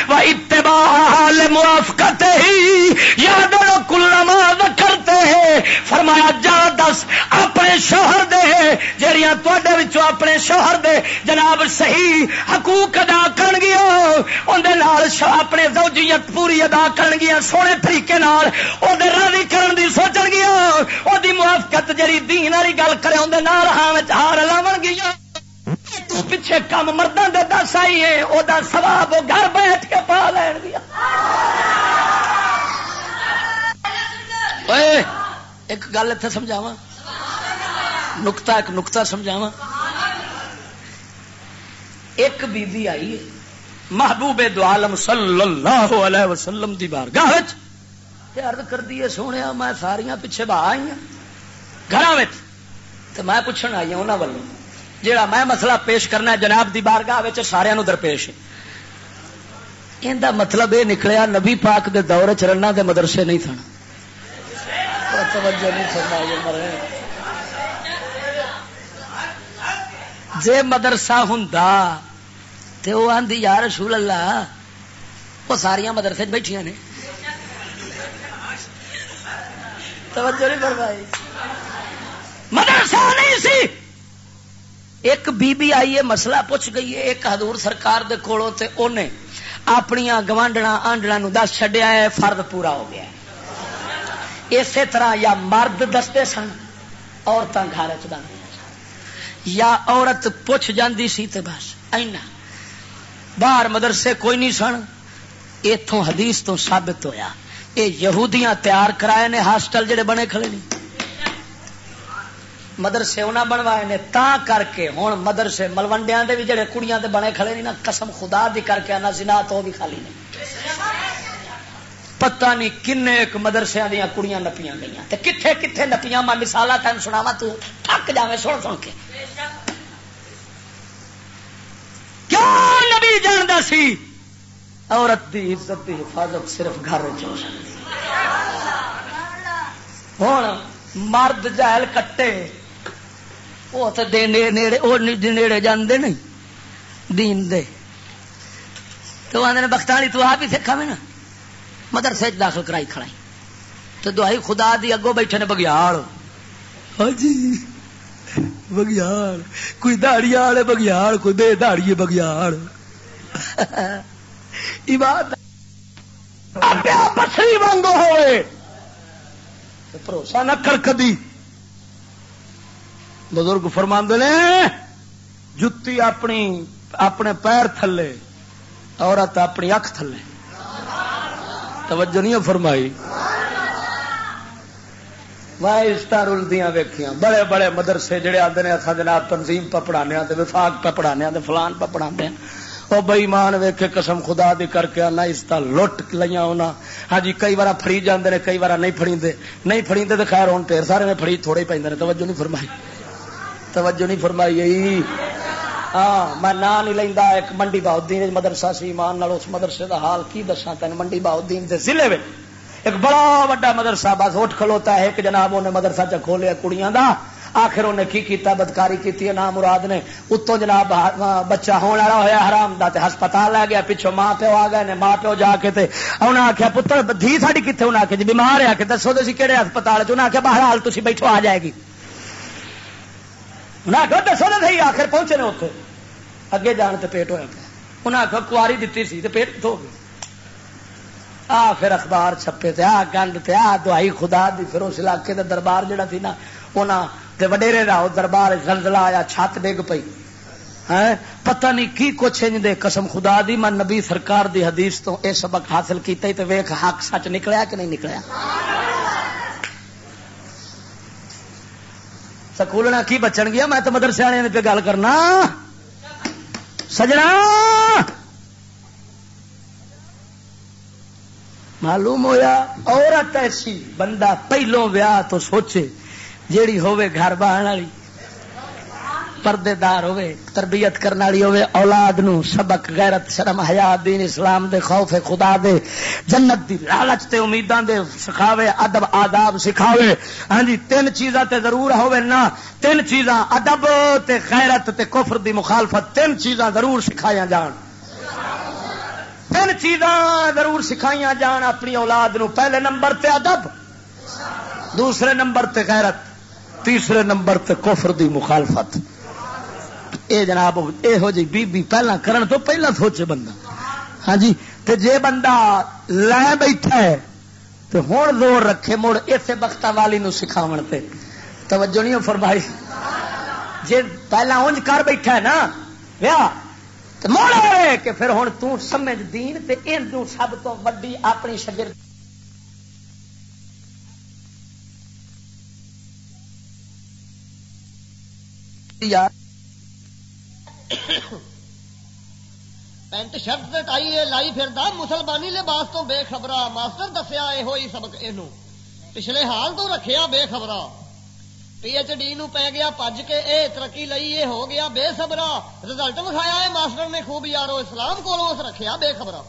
و اتباع لموافقت ہی یاد کلما کرتے ہیں۔ فرمایا، جا دس، اپنے شوہر دے۔ جہاں تے اپنے شوہر دے جناب صحیح حقوق ادا کر گیا اندر اپنے زوجیت پوری ادا کر گیا سونے طریقے نال راضی کرن دی سوچن گیا وہ موافقت جی دین والی گل کرے اندر ہاں ہار لاو گیا تو پیچھے کم مردوں کے دس آئی ہے وہ سواب گھر بیٹھ کے پا لین گیا۔ ایک گل اتنے سمجھاوا نکتا ایک نکتا سمجھاوا ایک بی بی آئی ہے، محبوب دو عالم صلی اللہ علیہ وسلم دی بار گاہ ارد کر دیے سونے میں ساریا پیچھے بہا آئی ہوں گھر میں پوچھنا آئی ہوں انہوں والوں جڑا میں مسئلہ پیش کرنا جناب دی بارگاہ سارا درپیش ان کا مطلب یہ نکلیا، نبی پاک دے دور چرنا دے مدرسے نہیں سن۔ جے مدرسہ ہوں تو وہ آدھی یار رسول اللہ وہ ساریا مدرسے بیٹھیا نے۔ توجہ نہیں فرمائی۔ مدرسہ نہیں سی۔ ایک بی بی آئی ہے، مسئلہ پوچھ گئی ہے، ایک حضور سرکار دے کولو تے اونے اپنی گوانڈنا آنڈنا نو دس چڈیا ہے، فرد پورا ہو گیا ہے۔ اسی طرح یا مرد دستے سن عورتیں گھر چ یا عورت پوچھ جاندی سی تے بس، اینا۔ باہر مدرسے کوئی نہیں سن اتوں حدیث تو ثابت ہویا۔ اے یہودیاں تیار کرائے نے، ہاسٹل جڑے بنے کھڑے نہیں مدرسے انہیں بنوائے نے، تا کر کے ہوں مدرسے ملوڈیا بھی جڑے کڑیاں بنے کھڑے نہیں نا، قسم خدا دی کر کے آنا سنا تو بھی خالی نہیں۔ پتہ نہیں کن ایک مدرسے دیا کڑیاں نپیاں گئی کتنے کتنے نپیاں؟ میں مثال تین سناوا تک جائے سن سن کے۔ کیا نبی جانتا سی؟ عورت دی عزت دی حفاظت صرف گھر ہو سکتی۔ ہوں مرد جہل کٹے وہ تو نیڑے جاندے نہیں دین دے تو آدھے بخت والی تو آپ ہی سکھا میں نا مدرسے داخل کرائی کھڑائی تو دہائی خدا دی اگوں بیٹھے نے بگیاڑ ہاں جی بگیاڑ کوئی داڑی والے بگیاڑ کوئی بے داڑی بگیاڑ بسری وانگو ہوئے بھروسہ نہ کر کدی بزرگ فرما نے، جتی اپنی، اپنے پیر تھلے، عورت اپنی اکھ تھلے۔ توجہ نہیں فرمائی۔ وائسٹا رلدیاں ویکیاں بڑے بڑے مدرسے جڑے آتے ہیں اصا جناب تنظیم پہ پڑھانے وفاق پہ پڑھانے فلان پہ پڑھانے وہ بئیمان ویکے قسم خدا دی کر کے نہ اس طرح لٹ لیا ہونا۔ ہاں جی کئی بار فری جاندے نے، کئی بار نہیں فری نہیں فری تو خیر ہوں ٹھیر سارے نے فری تھوڑے پہ توجہ نہیں فرمائی۔ توجہ نہیں فرمائی ہاں میں نام نہیں لینا ایک منڈی باؤدین مدرسہ سی، ایمان اس مدرسے دا حال کی دسا تین؟ منڈی باؤدین کے ضلع میں ایک بڑا وا مدرسہ، بس اٹھ کھلوتا ہے، ایک جناب انہیں مدرسہ چ کھولیا کڑیاں دا۔ آخر انہیں کی کیتا؟ بدکاری کی نام مراد نے۔ اتوں جناب ہاں، ہاں، بچہ ہونے والا ہوا حرام دا تے ہسپتال لے گیا پچھو ماں پیو آ گئے ماں پیو جا کے انہیں آخیا پتر، دھی ساری کتنے انہیں آخیا جی بیمار ہے کہ دسو تو کہڑے ہسپتال چ؟ آخیا باہر حال تھی بیٹھو، آ جائے گی۔ انہیں آخر دسو تو صحیح آخر پہنچے نے اتنے اگے جان تے پیٹ ہوا پیا۔ انہیں آخر کاری دیتی سی تے پیٹ دھو گئی آ پھر اخبار چھپے تے، آ گنڈ تے، آ دوائی خدا دی۔ پھر اس علاقے دا دربار جڑا تھی نا، انہاں تے وڈیرے دا دربار زلزلہ آیا، چھت ڈگ پئی۔ ہے پتہ نہیں کی کچھ انج دے قسم۔ خدا دی، میں نبی سرکار دی حدیث تو اے سبق حاصل کیتا تے ویکھ حق سچ نکلیا کہ نہیں نکلیا۔ سکولنا کی بچن گیا؟ میں تو مدرسے والے پہ گل کرنا۔ سجنا۔ معلوم ہویا عورت ایسی، بندہ پہلو ویاہ تو سوچے، جیڑی ہوے گھر بہن والی۔ پردے دار ہوے تربیت کرنے والی ہوے اولاد نو سبق، غیرت، شرم، حیا، دین اسلام دے خوف، خدا دے، جنت دی لالچ تے امیداں دے سکھاوے، ادب، آداب سکھاوے۔ ہاں جی تین چیزاں تے ضرور ہوے نا۔ تین چیزاں، ادب تے غیرت تے کفر دی مخالفت، تین چیزاں ضرور سکھایا جان۔ تین چیزاں ضرور سکھائی جان اپنی اولاد نو۔ پہلے نمبر تے ادب، دوسرے نمبر تے غیرت، تیسرے نمبر تے کفر دی مخالفت۔ اے جناب اے ہو جی بی بی پہلا کرن تو پہلا سوچے بندہ۔ ہاں جی تے جے بندہ لے بیٹھا ہے تو ہوں زور رکھے مڑ اسے بختا والی نو سکھاون تے۔ توجہ نہیں فرمائی۔ جے پہلا اونج کر بیٹھا ہے نا ویا موڑے کہ پھر ہوں تمج دین تے ان سب تو وڈی اپنی شگر پینٹ شرٹ ٹائی لائی پھر مسلمانی لباس تو بے خبرا ماسٹر دسیا یہ سبق یہ پچھلے حال تو رکھیا بے خبرہ۔ پی ایچ ڈی نو پی گیا، پج کے اے ترقی لئی اے ہو گیا بے خبرا رزلٹ وکھایا ہے، ماسٹر نے خوب یارو اسلام کو رکھیا بے خبرا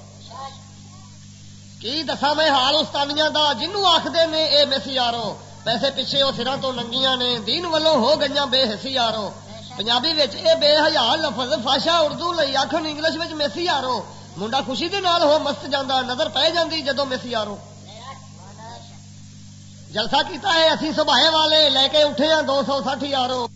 کی دسا میں حال استانیاں دا، جنوں آخدے نے، اے مس یارو، پیسے پیچھے وہ سرا تو لنگیاں نے، دین ولوں ہو گئی بے حسی یارو۔ پنجابی اے بے حیا لفظ فاشا اردو لئی آخر انگلش میسی یارو منڈا خوشی دے نال ہو مست جانا نظر پہ جاندی جدو میسی یارو جلسہ کیتا ہے اسی سبھائے والے لے کے اٹھے ہیں دو سو سٹھ یارو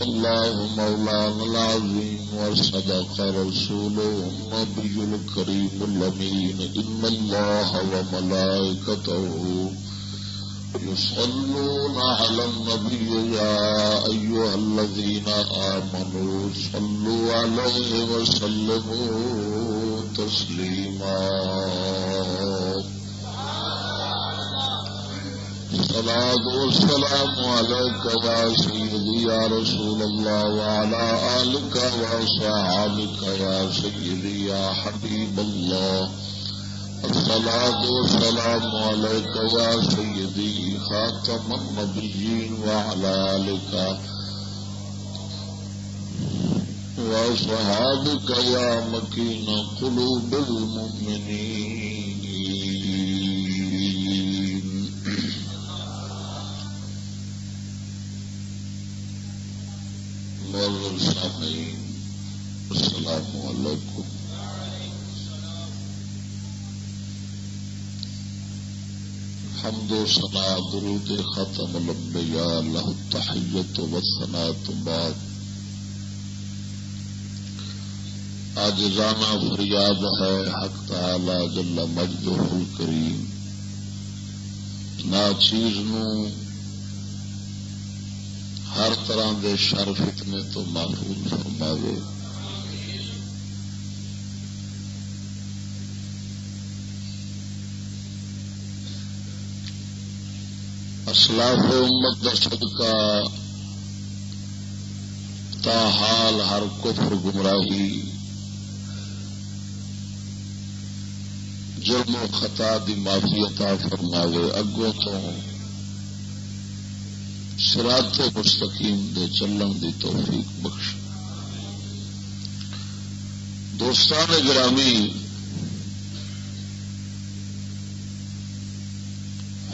صدق الله مولانا العظيم وصدق رسوله النبي الكريم الأمين إن الله وملائكته يصلون على النبي يا أيها الذين آمنوا صلوا عليه وسلموا تسليما الصلاة والسلام عليك يا سيدي يا رسول الله وعلى آلك وصحابك يا سيدي يا حبيب الله. الصلاة والسلام عليك يا سيدي خاتم النبيين وعلى آلك وصحابك يا مكين قلوب المؤمنين. علیکم حمد و سنا درود ختم الانبیاء اللہ تحیت و سنا بعد۔ آج رانا فریاد ہے حق تعالی جل مجد الکریم۔ نا چیز نو ہر طرح دے شر فتنے تو محفوظ فرماوے۔ اسلاف امت کا صدقہ تا حال ہر کفر گمراہی، جرم و خطا دی معافی عطا فرماوے۔ اگوں تو سرات مستقیم دے چلن دی توفیق بخش دوستان گرامی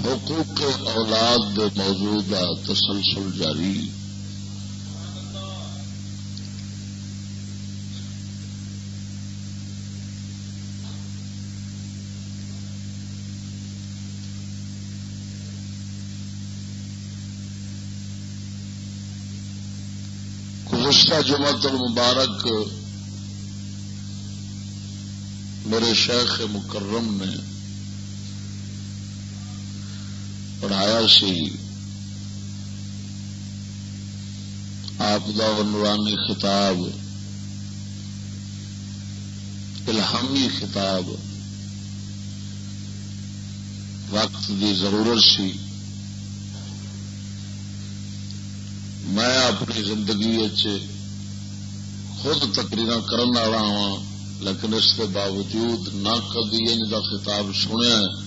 حقوق اولاد دے موجودہ تسلسل جاری۔ گزشتہ جمعت المبارک میرے شیخ مکرم نے پڑھایا سی۔ آپ کا عنوانی خطاب، الہامی خطاب۔ وقت کی ضرورت سی۔ میں اپنی زندگی خود تقریر کرنے والا ہاں لیکن اس کے باوجود نہ کدی ان کا خطاب سنیا۔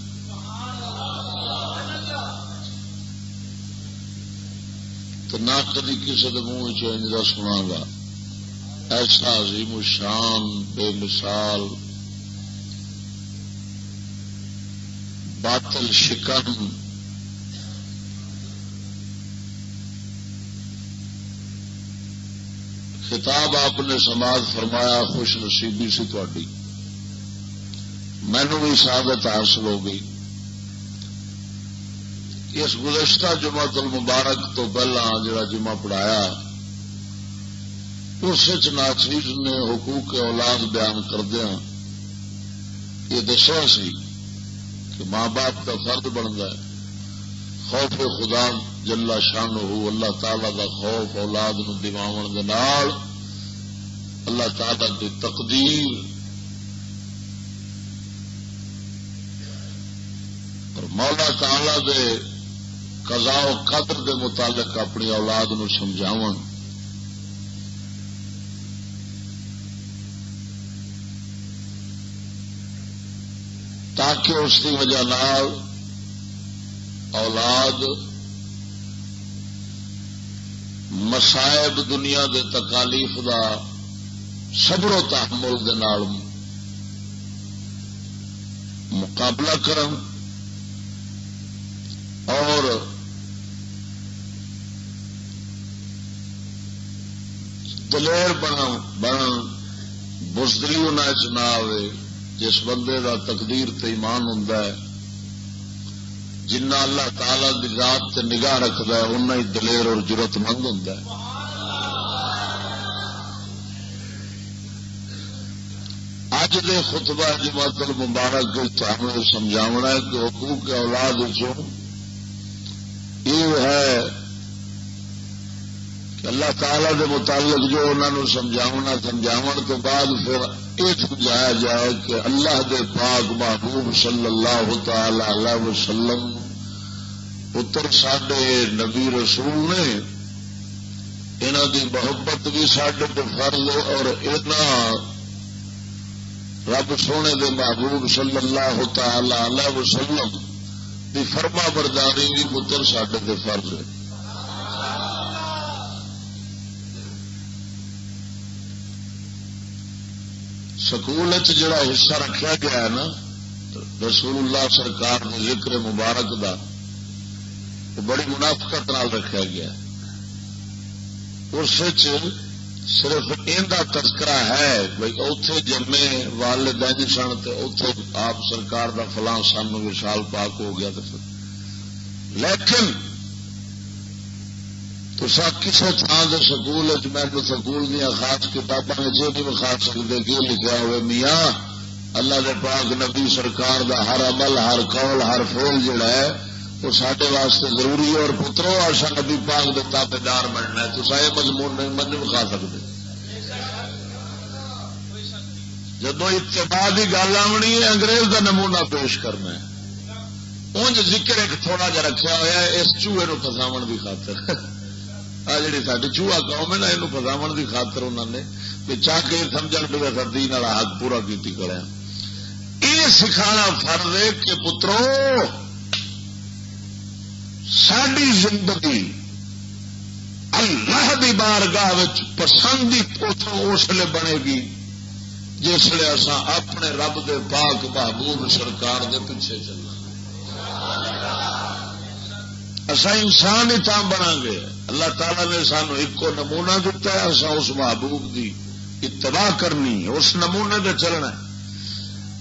تو نہ کدی کسی کے منہ چینج سنا گا۔ ایسا عظیم شان بے مثال۔ باطل شکن۔ خطاب آپ نے سماج فرمایا، خوش نصیبی سی تھی مینو بھی سعادت حاصل ہو گئی۔ اس گزشتہ جمع المبارک تو پہلا جڑا جمعہ پڑھایا، اس ناچیز نے حقوق اولاد بیان کردیا ہاں۔ یہ دسیا سی کہ ماں باپ کا فرد بنتا ہے۔ خوف خدا جلا شان ہو اللہ تعالی دا خوف اولاد نو دماغ نال، اللہ تعالی دی تقدیر۔ اور مولا تعالی دے قضاء و قدر دے متعلق اپنی اولاد نو سمجھاو تاکہ اس کی وجہ اولاد مسائب دنیا دے تکالیف دا صبر و تحمل دے نال مقابلہ کرن اور دلیر بن بن بزدری ان نہ آئے جس بندے دا تقدیر تے ایمان ہوں جنہ اللہ تعالی دی ذات تے نگاہ رکھد ہے اُنہ ہی دلیر اور ضرورت مند ہوں اج دے خطبہ جماعت المبارک تمہیں سمجھاونا ہے کہ حقوق اولاد چ یہ ہے اللہ تعالی دے متعلق جو انہوں نے سمجھاونا سمجھاو تو بعد پھر یہ سمجھایا جائے کہ اللہ دے پاک محبوب صلی اللہ تعالی علیہ وسلم پتر سڈے نبی رسول نے انہوں دی محبت بھی سڈے تو فرض اور رب سونے دے محبوب صلی اللہ تعالی علیہ وسلم دی فرما برداری بھی پتر سڈے فرض ہے۔ سکول جڑا حصہ رکھا گیا ہے نا رسول اللہ سرکار نے ذکر مبارک دا وہ بڑی منافقت نال رکھا گیا اس صرف ان تذکرہ ہے بھائی اتے جمے والدین سن تو اتے آپ سرکار دا فلاں سن وشال پاک ہو گیا تو لیکن تو کسی تھان سے سکول میں سکول دیا خاص کتاباں جی نہیں بخا سکتے کی لکھا ہوئے میاں، اللہ دے پاک نبی سرکار دا ہر عمل، ہر قول، ہر فول جڑا ہے، وہ سارے واسطے ضروری ہے اور پترو آشا نبی پاک دے تابے دار بننا ہے۔ تو سا یہ مضمون نہیں من بخا سکتے جدو اتباع کی گل آنی ہے، انگریز کا نمونہ پیش کرنا ہے۔ انج ذکر ایک تھوڑا جا رکھا ہوا ہے، اس چوہے نو فساو کی خاطر۔ آ جی ساری چوہا قوم ہے نا یہ فساو کی خاطر انہوں نے چاہ کے سمجھ بھی سردی حق پورا کی کرا ہاں۔ یہ سکھانا فرض ہے کہ پترو ساری زندگی اللہ دی بارگاہ پسندی اتوں اس لیے بنے گی جس لیے اصا اپنے رب دے پاک محبوب سرکار دے پیچھے چلنا۔ اصا انسان ہی تام بنا گے۔ اللہ تعالی نے سانو ایک نمونا دتا ہے اصا اس محبوب دی اتباع کرنی اس نمونے دے چلنا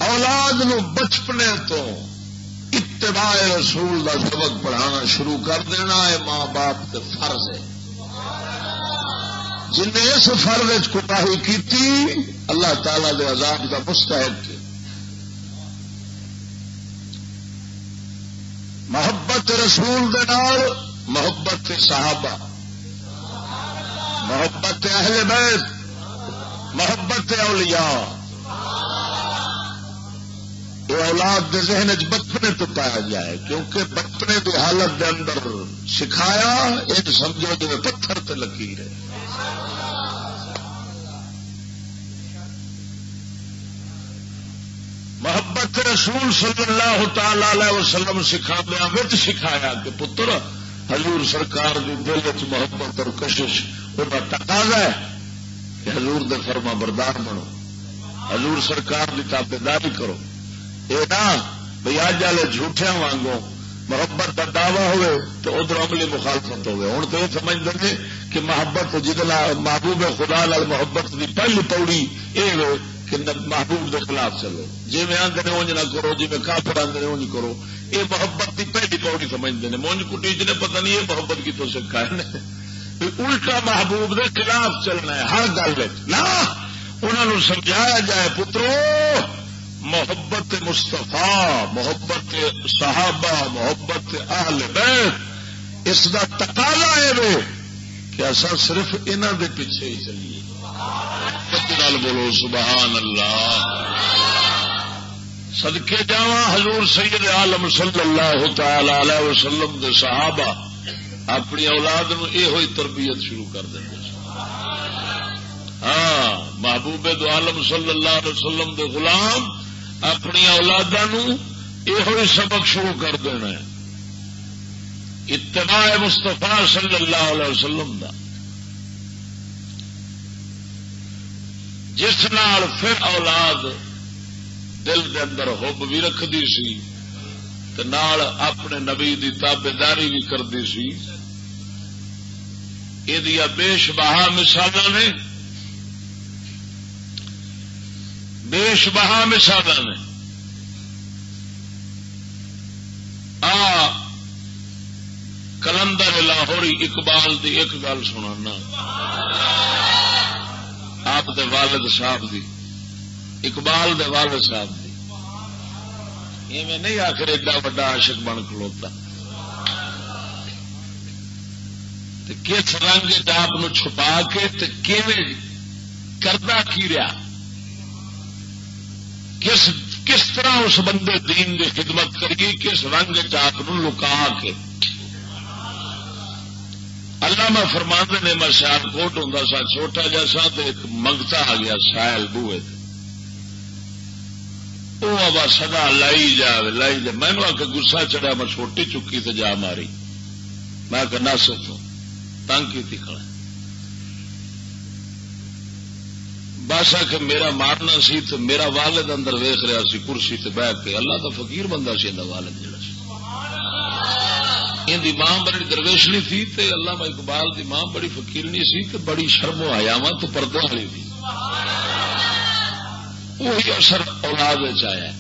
اولاد نو بچپنے تو اتباع رسول دا سبق پڑھانا شروع کر دینا ہے، ماں باپ کے فرض ہے۔ جن نے اس فرض کوتاہی کی اللہ تعالی دے عذاب کا مستحق رسول دے نال محبت صحابہ، محبت اہل بیت، محبت اولیاء۔ یہ اولاد دے ذہن چ بچپنے تو پایا جائے کیونکہ بچپنے کی حالت دے اندر سکھایا ایک سمجھو جو پتھر تے لکیر ہے۔ رسول صلی اللہ تعالی وسلم سکھا دیا سکھایا کہ پتر، حضور سرکار دی دل چ محبت اور کشش وہ تقاضا ہے کہ حضور دے فرما بردار بنو۔ حضور سرکار کی تابے داری کرو۔ یہ نہ بھائی اج والے جھوٹیا وانگو محبت کا دعوی ہوئے تو ادھر عملی مخالفت ہوئے۔ ہوں تو یہ سمجھ دیں کہ محبت جتنا محبوب خدا لال محبت کی پہلی پوڑی یہ کہ محبوب کے خلاف چلو۔ جی میں آدھے اونج نہ کرو جی میں کافر آدھے اونج کرو۔ یہ محبت کی پہلی پوڑی سمجھتے ہیں مونج کٹی جی نے پتا نہیں یہ محبت کی تو سکھا ہے الٹا محبوب کے خلاف چلنا ہے ہر گل نہ انہوں سمجھایا جائے پترو، محبت مستفا محبت صحابہ، محبت اہل بیت، اس کا تقاضا ہے کہ اصا صرف انہوں دے پیچھے ہی چلیے۔ بولو، سبحان اللہ۔ سدکے جا حضور سید عالم صلی اللہ تعالی علیہ وسلم دے صحابہ اپنی اولاد نو یہ ہوئی تربیت شروع کر دیں ہاں محبوب دو عالم صلی اللہ علیہ وسلم دے غلام اپنی اولادوں یہ سبق شروع کر دینا ہے۔ اتباع مستفا صلی اللہ علیہ وسلم دا۔ جس نال پھر اولاد دل دے اندر حب بھی رکھتی سی نال اپنے نبی دی تابے داری بھی کرتی سی یہ بے شبہ مثال نے۔ بے شبہ مثال نے۔ آ، کلندر لاہوری اقبال دی ایک گل سنا آپ دے والد صاحب دی، اقبال دے والد صاحب دی۔ میں نہیں آخر ایڈا وا عاشق بن کھلوتا۔ کس رنگ آپ چھپا کے کرتا کی رہا؟ کس کس طرح اس بندے دین کی خدمت کریے کس رنگ چاپ لکا کے؟ اللہ میں فرماند نے میں سیال کوٹ ہوں سا، چھوٹا جیسا تو ایک منگتا آ گیا سائل بوئے وہ ابا سدا لائی جا لائی جا۔ مینو آ کے گسا چڑھا، میں چھوٹی چکی تو جا ماری۔ میں کہ نس تو۔ تنگ کی کھڑا۔ بس آ کے میرا مارنا سی تو میرا والد اندر ویخ رہا سی، کرسی تے بہ کے۔ اللہ تو فقیر بندہ سی والد جڑا سی ان ماں بڑی درویشنی تھی تے اللہ اقبال دی ماں بڑی فقیرنی سی تے بڑی شرم و آیا تو پردے والی تھی۔ وہی اثر اولاد آیا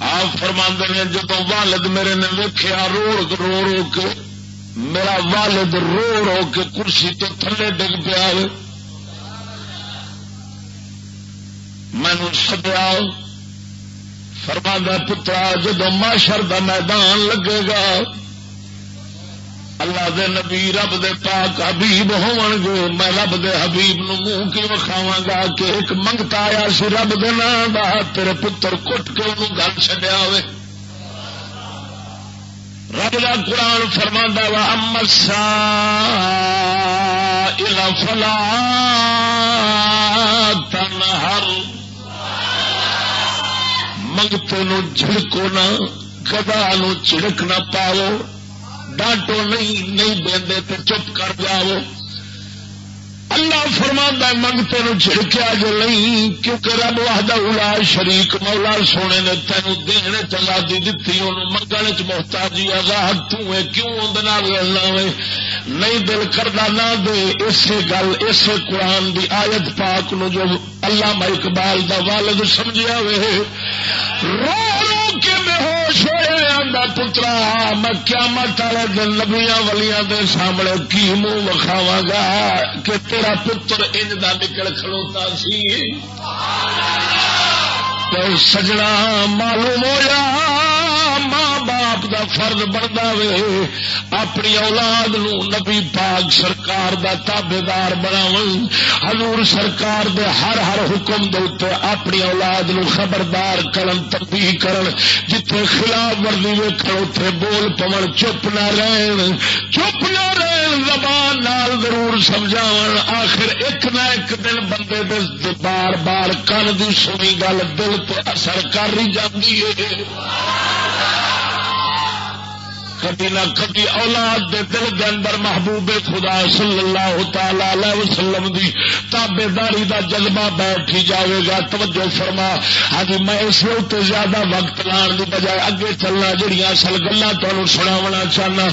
آپ فرما نے جب والد میرے نے ویکیا رو رو رو کے، میرا والد رو رو کے کرسی تو تھلے ڈگ پیا مینو سدیا فرما پترا جدو ماشر دا میدان لگے گا، اللہ دے نبی رب دے پاک حبیب ہون گے، میں رب دے حبیب نو منہ کی وکھاوا گا کہ ایک منگتا آیا سی رب دے نام دا، تیرے پتر کٹ کے انہوں گل چڈیا ہوئے۔ رب دا قرآن فرما وا امسا فلا تن ہر منگتے نو جھڑکو نہ گدا نو چڑک نہ پاؤ ڈانٹو نہیں نہیں دے چپ کر جاؤ اللہ فرما منگتے نو چھڑکیا جو نہیں، کیونکہ رب واہدہ الا شریک، مولا سونے نے تینو دین چلا دی دتی ان منگنے چ محتاجی آزاد تے کیوں اندر لڑنا وے نہیں دل کردا نہ دے، اسی گل، اسی قرآن دی آیت پاک نو جو اللہ اقبال دا والد سمجھیا وے۔ رو رو کے بے ہوش ہوئے پترا میں قیامت والے دن نبیاں ولیاں دے سامنے کی منہ وکھاوا گا کہ تیرا پتر انج دا نکل کھلوتا سی۔ تو سجنا معلوم ہوا ماں باپ دا فرد بنتا وے۔ اپنی اولاد نو نبی پاک سرکار دا تابے دار بناو حضور سرکار دے ہر ہر حکم دے اپنی اولاد نو خبردار کرن تبدیل کرن۔ جتھے خلاف ورزی ویکھن اتے بول پون چپ نہ رہن۔ چپ نہ رہن، زبان نال ضرور سمجھاون۔ آخر ایک نہ ایک دن بندے دے بار بار کن دی سنی گل دل اثر کر ہی جاتی ہے۔ کبھی نہ کبھی اولاد دے دل دے اندر محبوب خدا صلی اللہ تعالی علیہ وسلم دی تابے داری دا جذبہ بیٹھ ہی جاوے گا. توجہ فرما. ہاں جی، میں اس وقت زیادہ وقت لان دی بجائے اگے چلنا جڑیاں اصل گلا تمہیں سناونا چاہنا.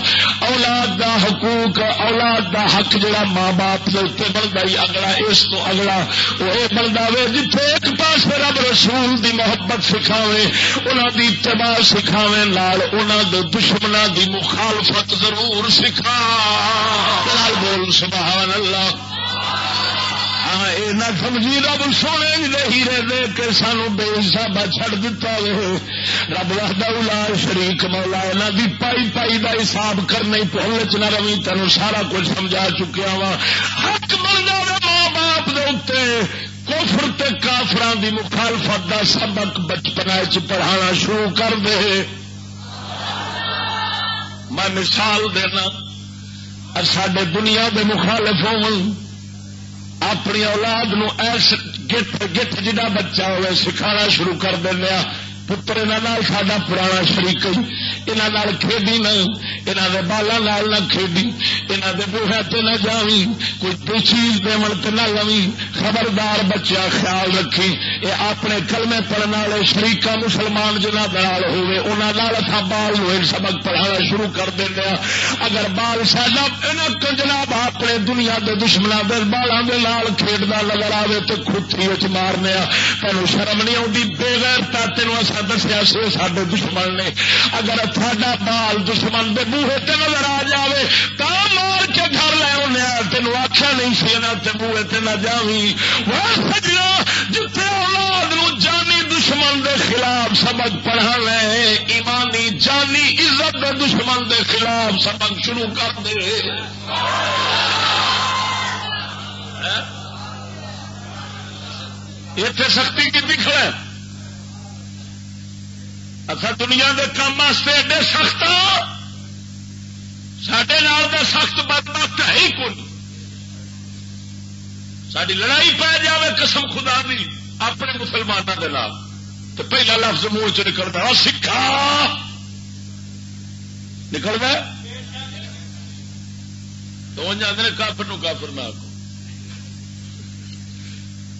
اولاد دا حقوق، اولاد دا حق جڑا ماں باپ کے اتنے بنتا ہی اگلا، اس تو اگلا وہ یہ بنتا وے جتھے ایک پاس رب رسول دی محبت سکھاوے انہوں دی اتباع سکھاوے لال انہوں دے دشمنوں دی مخالفت ضرور سکھا۔ بول، سبحان اللہ۔ ہاں یہ نہ سمجھی رب، سونے رہی رہے کہ سانو بے حساب چڑ دتا وے۔ رب وحدہ الا شریک، مولا یہاں دی پائی پائی دا حساب کرنا ہی پہلے چ نہ روی تینوں سارا کچھ سمجھا چکیا وا۔ حق بننا ماں باپ دے اتنے کوفر تے کافران دی مخالفت دا سبق بچپنا چ پڑھانا شروع کر دے۔ میں مثال دینا سڈے دنیا کے مخالف ہو اپنی اولاد نو ایس گٹھ گٹھ جا بچہ ہوئے، سکھانا شروع کر دینا پتر یہاں ساڈا پرانا شریق یہاں کھیڈی نہ یہاں کے بالا نہ کھیڈی۔ یہاں کے بوہے تے نہ جاوی کوئی چیز دیون تے نہ لوی خبردار بچہ خیال رکھی یہ اپنے کلمے پڑھنے والے شریقا مسلمان جنہ دال ہوئے انہوں بال ہوئے سبق پڑھانا شروع کر دینا ہاں۔ اگر بال ساڈا جناب اپنے دنیا کے دشمنوں کے بالاں کھیڈنا نظر آئے تو کھوتری چ مارنے ہاں۔ تینوں شرم نہیں آتی بے غیرتا تینوں اصا دسیا سی سارے دشمن نے. اگر ساڈا بال دشمن کے بوہے تے نظر آ جائے تو مار کے گھر لے آنے تینوں آخیا نہیں سی تے بوہے تے نہ جاوی۔ وہ سجنا جتنے اولاد نو جانی دشمن دے خلاف سبق پڑھا لے، ایمانی جانی عزت دے دشمن دے خلاف سبق شروع کر دے۔ ہاں؟ اتنے سختی کی کھڑا اچھا دنیا کے کام واسطے ایڈے سخت سڈے کا سخت بد وقت ہے ہی کون ساری لڑائی پی جائے قسم خدا دی، اپنے مسلمانوں کے نام تو پہلا لفظ منہ چ نکلتا سکھا۔ نکلتا تو جانے کافر نو کافر نہ آکو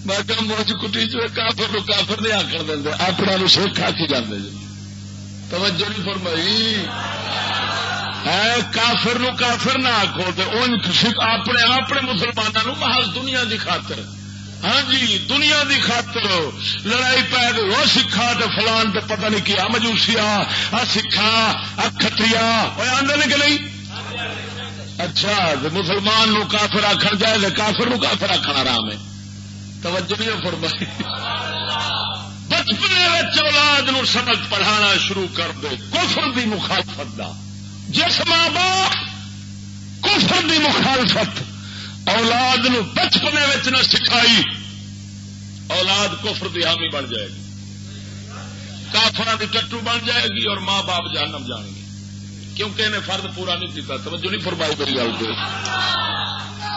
باقی موج کٹی چ، کافر نو کافر نہیں آکر دیں اپنا سکھ آ کے جانے جی۔ توجہ نہیں فرمائی۔ ہے کافر نو کافر نہ آخو تو اپنے اپنے مسلمانوں محض دنیا دی خاطر۔ ہاں جی دنیا دی خاطر۔ لڑائی پی گئی وہ سکھا تو فلان تو پتہ نہیں کیا مجوسیا آ سکھا، آ کتری آدھے کہ نہیں؟ اچھا مسلمان نو کافر آخر جائے کافر نو کافر آخر آرام ہے۔ توجہ نہیں فرمائی۔ بچپنے اولاد نو سبق پڑھانا شروع کر دے۔ کفر دی مخالفت دا۔ جس ماں باپ کفر دی مخالفت اولاد نو بچپنے نہ سکھائی، اولاد کفر دی حامی بن جائے گی۔ کافر دی ٹٹو بن جائے گی اور ماں باپ جانم جان گے۔ کیونکہ انہیں فرد پورا نہیں دیتا توجہ نہیں فرمائی میری گل پہ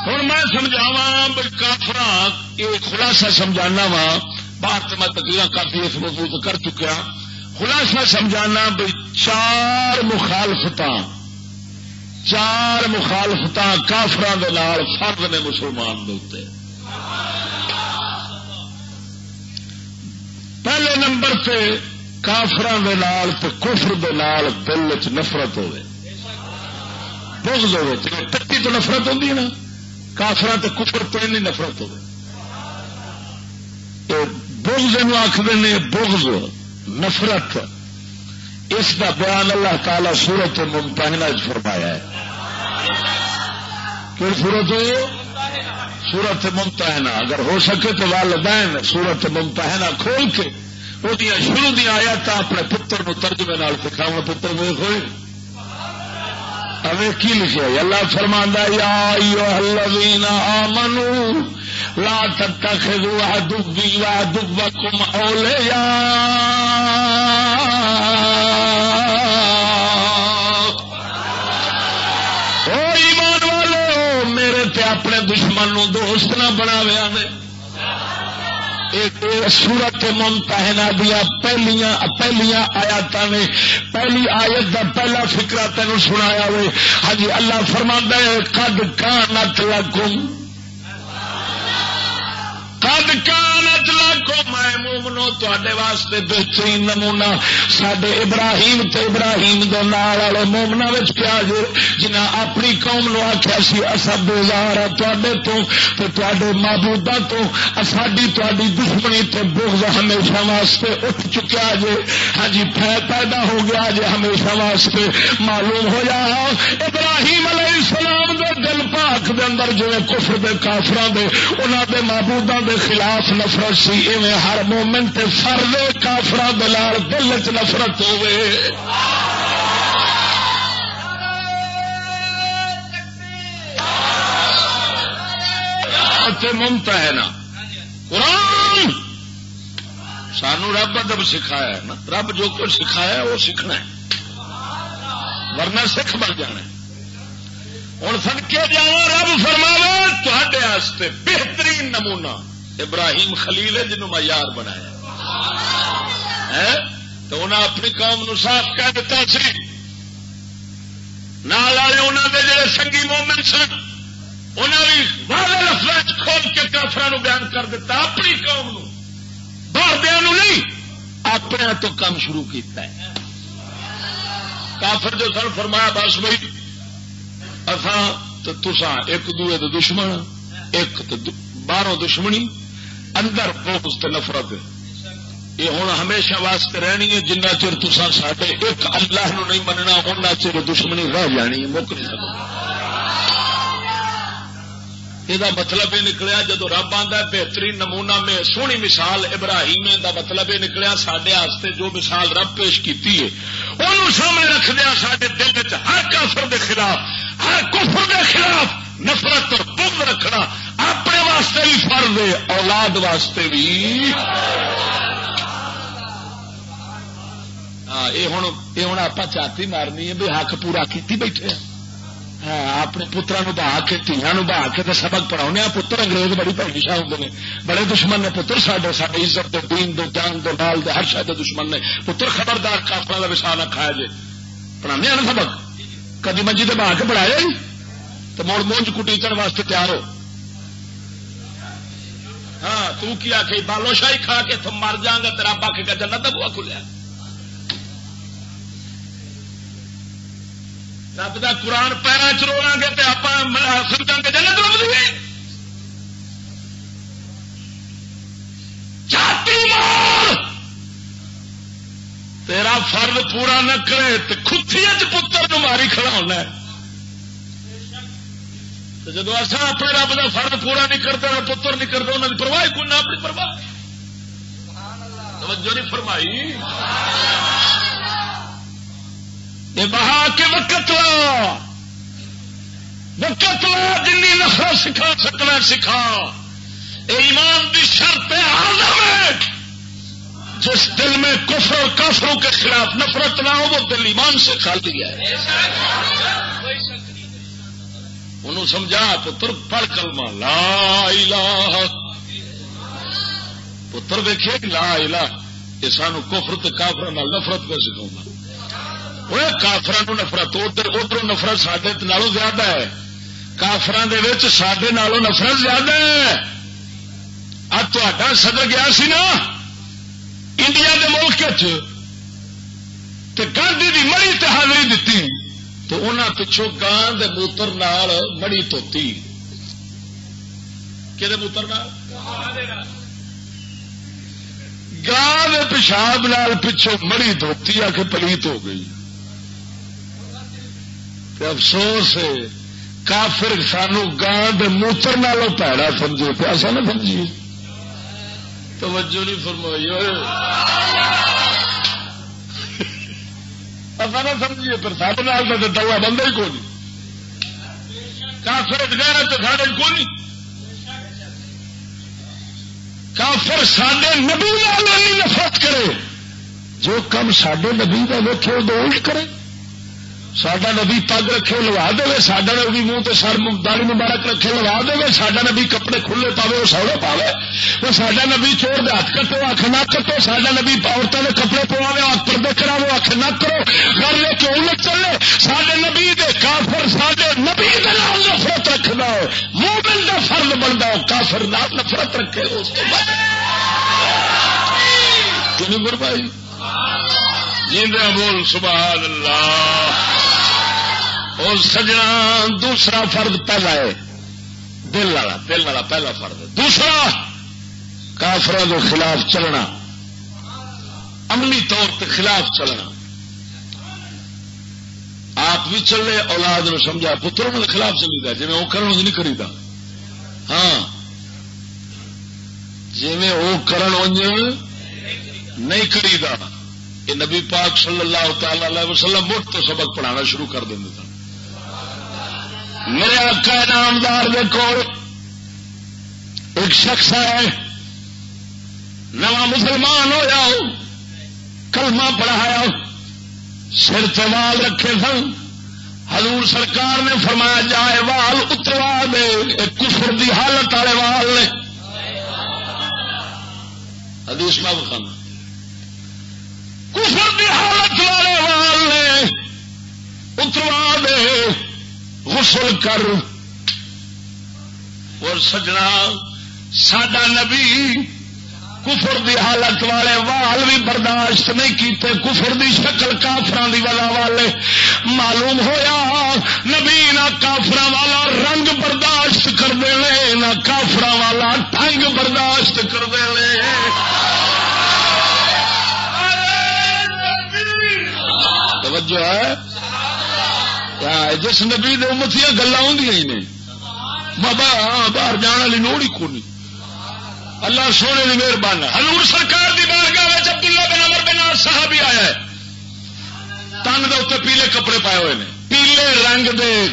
ہوں میں سمجھاوا کافر یہ خلاصہ سمجھانا وا باہر میں تقریر کافی اس موضوع کر چکیا خلاصہ سمجھانا بھائی چار مخالفت چار مخالفت کافران فرد نے مسلمان دے پہلے نمبر پہ کافران کفر دال دل چ نفرت ہوے بغض ہوے پتی تو نفرت ہوتی ہے نا کافران تو کفر تو نہیں نفرت ہوے بغض آخر نے بغض، نفرت۔ اس کا بیان اللہ تعالی سورت ممتحنا فرمایا ہے۔ کہ سورت سورت ممتحنا اگر ہو سکے تو والدین سورت ممتحنا کھول کے، وہ شروع دیا آیات اپنے پتر نو ترجمے نال پتر میں ہوئے ابھی کی لکھے اللہ فرماندہ یا الذین آمنو، لا تتخذوا عدوی وعدوکم اولیاء. او ایمان والو، میرے تے اپنے دشمن نو دوست نہ بناویا نے سورت ممتحنا دیا، پہلیاں پہلیاں آیات نے، پہلی آیت دا پہلا فکرا تین سنایا ہوئے ہاں جی اللہ فرما ہے کد کانت لکم کد کانت لکم میں مومنو تے واسطے بہترین نمونا سڈے ابراہیم تے ابراہیم دے نال والے مومنا پیا جو جنہ اپنی قوم نو آخیا سی اصا بےزار تے تو تے معبودا تو ساری تاری دشمنی تے بغض ہمیشہ واسطے اٹھ چکیا جے۔ ہاں جی پیدا ہو گیا جے، ہمیشہ واسطے معلوم ہو جا۔ ابراہیم علیہ السلام دے دل پاک دے اندر جو کفر دے کافران دے انہوں دے معبودا دے خلاف نفرت سی۔ ایویں ہر مومن تے فرد کافر دلال دل چ نفرت ہوے ممتا ہے نا۔ قرآن! سانو رب ادب سکھایا نا۔ رب جو کچھ سکھایا وہ سیکھنا ہے۔ ورنہ سکھ بن جانا ہوں سن کے جا رب فرماوا تے بہترین نمونہ۔ ابراہیم خلیل ہے جنہوں میں یار بنایا تو انہیں اپنی قوم نو صاف کہہ دیتا سی۔ نال والے انہوں نے جڑے سنگی مومن سن انہیں بھی واضح لفظ کھول کے کافر بیان کر دیتا، اپنی قوم نو۔ باہر نہیں اپنے تو کام شروع کیتا ہے۔ کافر جو سن، فرمایا، بس بھائی اتنا تو تسا ایک دوے دے دشمن ہاں، ایک باہروں دشمنی۔ اندر بہت نفرت یہ ہوں ہمیشہ واسطے رہنی ہے، جنہ چر تسا سڈے ایک اللہ نو نہیں مننا ان چر دشمنی رہ جانی ہے، مک نہیں سکتا یہ مطلب یہ نکلیا جدو رب آتا بہترین نمونہ میں، سونی مثال ابراہیم دا مطلب یہ نکلیا سڈے جو مثال رب پیش کی انہوں سامنے رکھ دیا سارے دل ہر کافر دے خلاف، ہر کفر دے خلاف نفرت اور بغض رکھنا واسطے بھی فرض ہے، اولاد واسطے بھی۔ ہاں یہ ہوں آپ چاتی مارنی ہے بھی حق پورا کیتی بیٹھے ہاں اپنے پترا نو بہا کے تیا نو بہا کے سبق پڑھا پتر انگریز بڑی بڑی ہوں نے بڑے دشمن نے پتر سڈے سارے عزت دے دین دے جان دے مال دے ہر شاید دشمن نے پتر خبردار کافر کا وسا نہ کھایا جائے پڑھا نا سبق کدی منجی تو بہا کے پڑھایا تو مڑ مونج کٹیچن واسطے تیار ہو ہاں تو بالو شاہی کھا کے تم مر جا گا تیرا پک کا جنت بوا کھلیا۔ رب کا قرآن پیرا چروڑا گے تو آپ سمجھا گے، جنت روک دیں تیرا فرد پورا نہ کرے تو خدی پتر ماری کھڑا ہونا ہے۔ جب اصا اپنے رب کا فرد پورا نہیں کرتا پتر نہیں کرتا انہوں کی پرواہ کون اپنی پرواہ توجہ نہیں فرمائی۔ بہا کے وقت لا وقت لا جن نفرت سکھا سکنا سکھا۔ ایمان کی شرط ہے جس دل میں کفر اور کافروں کے خلاف نفرت نہ ہو، وہ دل ایمان سے خالی ہے۔ انہوں سمجھا پتر پڑھ کلمہ لا الہ۔ پتر دیکھے لا الہ، یہ سانو کفر کافر نفرت پہ سکھاؤں وہ کافر نفرت ادھر ادھر نفرت سڈے نالوں زیادہ ہے۔ کافران سڈے نالوں نفرت زیادہ ہے۔ اب تا صدر گیا سی نا، انڈیا کے ملک گاندھی کی مڑی تحادری دیتی تو انہوں پچھوں گان دے موتر نال مڑی توتی۔ کہ موتر گان دے پیشاب نال پچھوں مڑی دھوتی آ کے پلیت ہو گئی۔ افسوس ہے، کافر سانو گان دے موتر نالوں پیڑا سمجھے پہ پیاسا نہ سمجھیے۔ توجہ نہیں فرمائی اصا نہ سمجھیے پھر سب نال تو دوا بندہ ہی کون کافر گہرا تو سارے کون کافر سڈے نبی نفرت کرے، جو کم سڈے نبی کا ویکے وہ کرے۔ سڈا نبی پگ رکھے لوا دے سڈا نبی منہ تو سر داری مبارک رکھے لوا دے سڈا نبی کپڑے کھلے پاوے وہ سوڑے پاوے وہ سڈا نبی چور دے ہاتھ کٹو آخ نہ کٹو سڈا نبی عورتوں کے کپڑے پواوے آخ پردے کرا آخ نہ کرو گھر لے کیوں نہ چلے سڈے نبی دے کافر سڈے نبی نام نفرت رکھنا ہو مومن کا فرد بنتا ہو کافر نام نفرت رکھے اس کے بعد بھائی بول سبحان اللہ اور سجنا دوسرا فرد پہلا ہے۔ دل والا دل والا پہلا فرد دوسرا کافر کے خلاف چلنا۔ عملی طور پہ خلاف چلنا۔ آپ بھی چلے، اولاد نو سمجھا، پتروں کے خلاف چلی دا جی وہ کرن نہیں کریدا۔ ہاں۔ جی وہ کرن نہیں کریدا۔ یہ نبی پاک صلی اللہ تعالی وسلم مٹ تو سبق پڑھانا شروع کر دیں تھا میرے آقا نامدار دے کول ایک شخص ہے، نواں مسلمان ہو جاؤ کلمہ پڑھایا، سر چال رکھے سن۔ حضور سرکار نے فرمایا، جائے وال اتروا دے کفر دی حالت والے وال نے۔ حدیث باب خان کفر حالت والے وال نے، اتروا دے۔ غسل کر اور سجنا سڈا نبی کفر دی حالت والے وال بھی برداشت نہیں کیتے، کفر دی شکل کافر دی والا والے۔ معلوم ہویا، نبی نہ کافر والا رنگ برداشت کر دے نہ کافر والا ٹنگ برداشت کر دے توجہ ہے؟ جس نبی امتیاں گلا ہی نے۔ بابا باہر جان والی لوڑ ہی کونی۔ اللہ سونے کی مہربانی ہلور سرکار کی بارگاہ عبداللہ بن امر بن صاحب بھی آیا ہے۔ تن دے اتنے پیلے کپڑے پائے ہوئے ہیں پیلے رنگ دے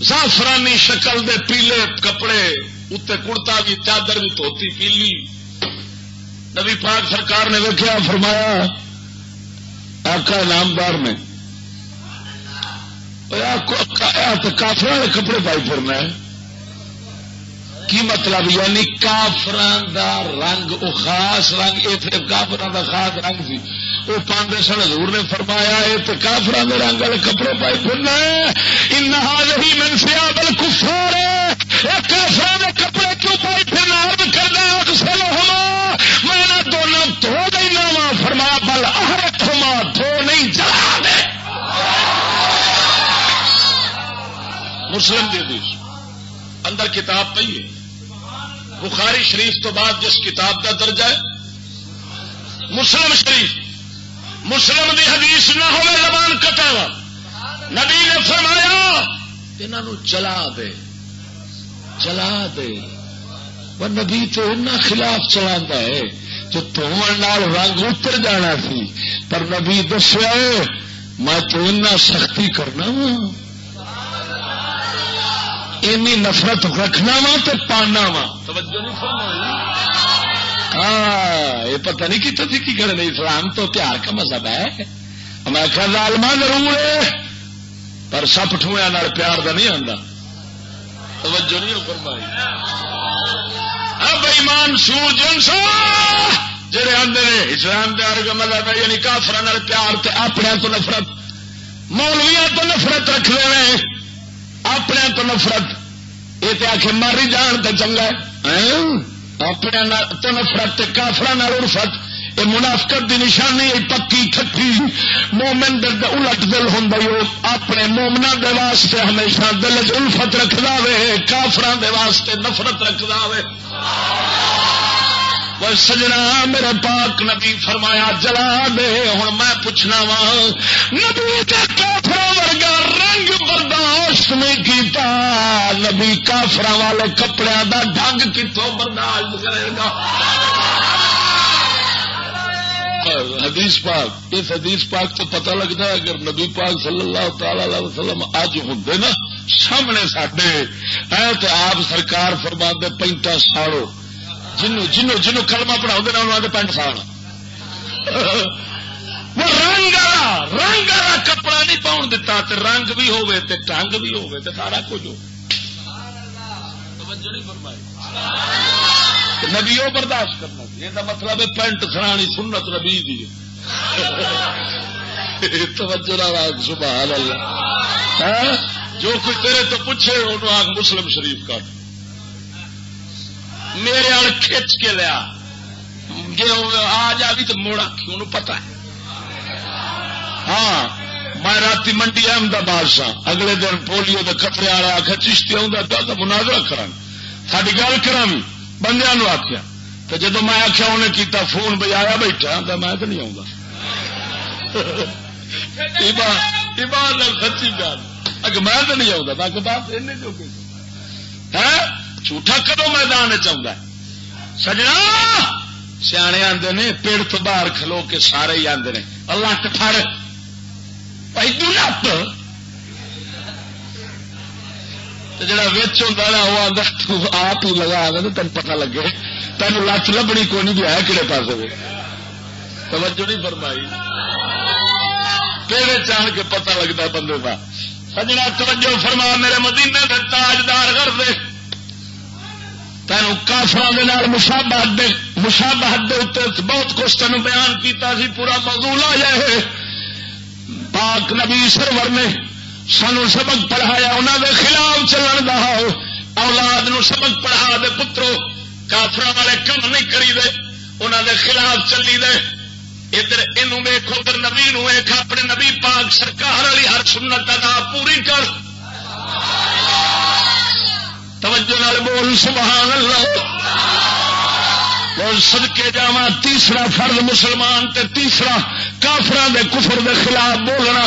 زعفرانی شکل دے پیلے کپڑے، اتنے کڑتا بھی، چادر بھی دھوتی پیلی۔ نبی پاک سرکار نے ویکیا فرمایا، آقا نامدار نے کافر والے کپڑے پائی پھرنا ہے۔ کی مطلب؟ یعنی کافران دا رنگ، او خاص رنگ یہ پھر کافران دا خاص رنگ سی۔ وہ پاندے سن حضور نے فرمایا یہ تو دے رنگ والے کپڑے پائی پھرنا ان ہی منسرا بل کفار کافران دے کپڑے کیوں پائی پھرنا ارد کرنا اکثر ہما میں دونوں دھو دینا وا فرمایا بل اہرت ہما مسلم دے دیش۔ اندر کتاب پہ ہے۔ بخاری شریف تو بعد جس کتاب کا درجہ ہے، مسلم شریف۔ مسلم دی حدیث نہ ہوئے زبان کٹا نبی نے فرمایا انہوں چلا دے۔ چلا دے۔ وہ نبی تو ان خلاف چلا ہے جو دھوڑ رنگ اتر جانا سی پر نبی دسیا، میں تو سختی کرنا وا اینی نفرت رکھنا وا تو پانا وا۔ ہاں یہ پتہ نہیں کتنے تھی کی کرنے اسلام تو پیار کا مذہب ہے۔ میں ظالما ضرور ہے پر سپ ٹویا پیار کا نہیں آتا توجہ نہیں فرمائی۔ اب ایمان سور جنسا جڑے آدھے نے اسلام پیار کا مذہب ہے یعنی کافر پیار اپنے تو نفرت مولویا تو نفرت رکھ لے اپنے تو نفرت۔ یہ تو آخ مر ہی جان تو چنگا اپنے تو نفرت کافر ارفت یہ منافقت کی نشانی پکی ٹھٹھی مومن الٹ دل ہوں اپنے مومنا دے واسطے ہمیشہ دل چ الفت رکھدا وے کافران دے واسطے نفرت رکھدا وے۔ سجنا میرے پاک نبی فرمایا جلا دے ہوں میں پوچھنا وا نبی کافر ورگا رنگ برداشت نہیں کیتا نبی کافر والے کپڑے دا ڈنگ کتوں برداشت کرے گا حدیث پاک اس حدیث پاک تو پتہ لگتا ہے اگر نبی پاک صلی اللہ تعالی علیہ وسلم اج ہوں نا سامنے سڈے تو آپ سرکار فرما دے پینٹا ساڑو جنو جنو جنو کلما پڑھا پینٹ سال وہ رنگ والا رنگ والا کپڑا نہیں پاؤن دتا رنگ بھی ہوے ٹنگ بھی ہوے سارا کچھ ہو نبی وہ برداشت کرنا یہ مطلب ہے پینٹ سرانی سنت نبی دی توجہ سبحان اللہ۔ ہاں؟ جو کوئی تیرے تو پوچھے، انہوں آگ مسلم شریف کا میرے آل کھچ کے لیا۔ جی آ جا بھی تو موڑا کیوں پتا ہے؟ ہاں میں رات منڈی احمدآباد سا اگلے دن پولیو کے کپڑے والا آخر چشتی تو منازرا کرا ساری گل کرا بندیا آخیا تو جدو میں آخیا انہیں کیتا فون بجایا بیٹھا تو میں تو نہیں آؤں سچی گل۔ میں تو نہیں آؤں میں جو جھوٹا کدو میدان چاہتا سجنا! سیانے آتے نے پیڑ تو باہر کھلو کے سارے ہی آتے ہیں لٹ فر لت جا وچ ہوتا نا، وہ آتا آپ ہی لگا تو تین پتا لگے۔ تین لت لبنی کو نہیں بھی ہے کہڑے پاس توجہ نہیں فرمائی۔ پیڑے چان کے پتہ لگتا بندے کا سجنا، توجہ فرما، میرے مدینے کے تاجدار کر دے۔ تینوں کافر مشابہت مشابہت اتنے بہت کچھ تین بیان کیتا سی، پورا موضوع آ جائے پاک نبی سرور نے سانو سبق پڑھایا انہوں دے خلاف چلن دا ہاں۔ اولاد نو سبق پڑھا دے پترو کافر والے کم نہیں کری دے انہوں دے خلاف چلی دے۔ ادھر یہ ویخ ادھر نبی نو ویخ اپنے نبی پاک سرکار والی ہر سنت ادا پوری کر۔ توجہ نال بول، سبحان اللہ۔ اور سدکے جا تیسرا فرد مسلمان تے تیسرا کافر دے کفر دے خلاف بولنا۔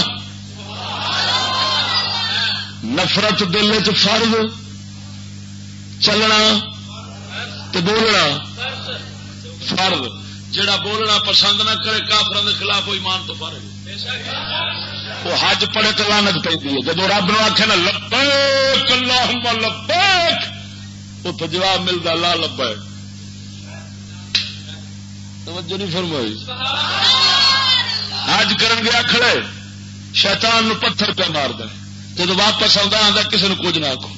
نفرت دل چ فرد چلنا تے بولنا فرد جڑا بولنا پسند نہ کرے کافر کے خلاف وہ ایمان تو فرق وہ حج پڑے تو لانت پہ جب رب نو آخ نا لبیک اللہ لبیک وہ تو جواب ملتا لا لبا توجہ نہیں فرمائی۔ حج کرن گیا کھڑے شیطان نو پتھر پہ مار دے۔ جب واپس آتا آتا کسی نے کچھ نہ آخو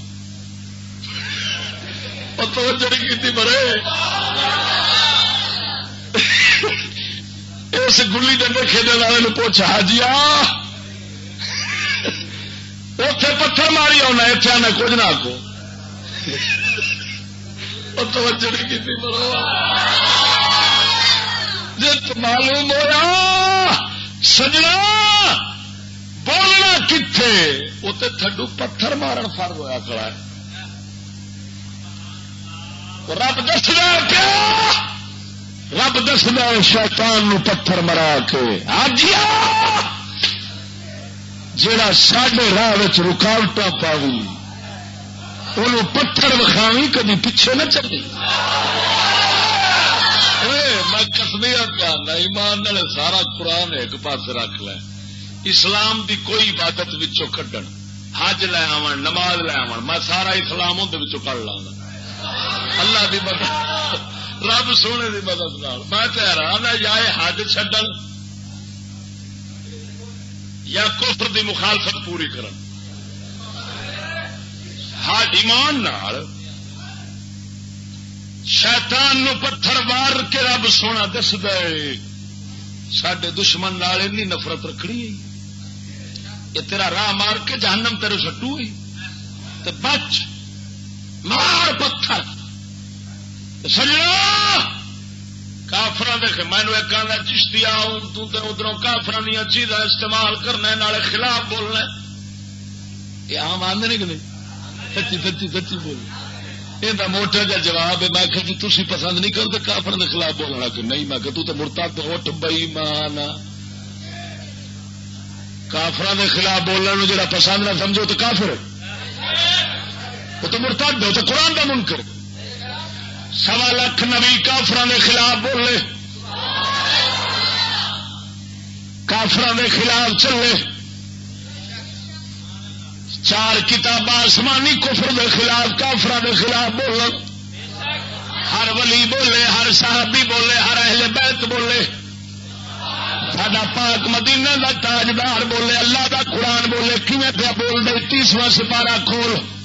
توجہ نہیں کی مرے۔ اس گلی ڈنڈے کھیلنے والے پوچھ، حاجی اتے پتھر ماری آنا اتنے آنا کچھ نہ آگو جی معلوم ہوا سجنا بولنا کتنے اتنے تھڈو پتھر مارن فرق ہوا کڑا رب دس پیا رب دسنا شیطان نو پتھر مرا کے آجیا جڑا سڈے راہ رکاوٹ پاوی ان پتھر وکھاوی کدی پیچھے نہ چلی میں کسمیا پیا ایمان سارا قرآن ایک پاس رکھ لے۔ اسلام دی کوئی عبادت کھڈن حج لے آو نماز لے آو میں سارا اسلام اندر کڑ لا اللہ دی مدد، رب سونے کی مدد میں حیران ہے ہاں، یا حج چڈن یا کفر دی مخالفت پوری کرن۔ حج ایمان نال شیطان نو پتھر مار کے رب سونا دس دے سڈے دشمن نال این نفرت رکھنی یہ تیرا راہ مار کے جہنم تیرے سٹو بچ، مار پتھر۔ سجنا! کافر مینو ایک آدھا چشتی آؤں ادھر کافر دیا چیزاں استعمال کرنا نالے خلاف بولنا یہ آم آدھے نہیں کہ سچی سچی سچی بول یہ موٹا جا جواب ہے۔ میں کہ جی تھی پسند نہیں کرتے کافر کے خلاف بولنا کہ نہیں؟ میں کہ تو مرتا تو اٹھ بئی مان کافر کے خلاف بولنے جا پسند نہ سمجھو، تو کافر وہ تو مرتا تو قرآن کا من کر سوا لکھ نبی کافران کے خلاف بولے۔ کافران کے خلاف چلے۔ چار کتاب آسمانی کفر دے خلاف کافران کے خلاف بول ہر ولی بولے، ہر صحابی بولے، ہر اہل بیت بولے۔ سڈا پاک مدینہ دا تاجدار بولے، اللہ دا قرآن بولے کیون پیا بول دے؟ تیسواں سپارہ کھول۔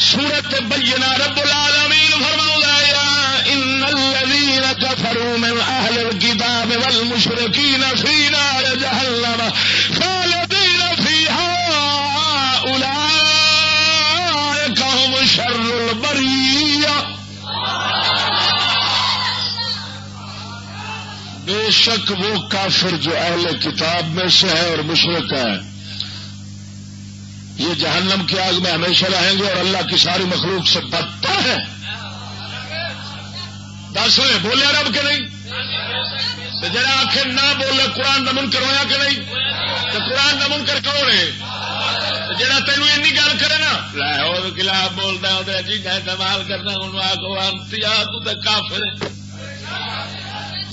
سورت بجنا رب العالمین فرما ان الذين كفروا من اهل الكتاب والمشركين في نار جهنم خالدين فيها اولئك هم شر البريه بے شک وہ کافر جو اہل کتاب میں سے ہے اور مشرق ہے یہ جہنم کی آگ میں ہمیشہ رہیں گے اور اللہ کی ساری مخلوق سے بدتر ہے دس بولے رب کے نہیں؟ جڑا آخر نہ بولے، قرآن دمن کروایا کہ نہیں؟ تو قرآن دمن کر کرو رہے جا تینوں این گل کرے نا، لاہور خلاف بولتا وہ جی استعمال کرنا، انہوں آ تو کافر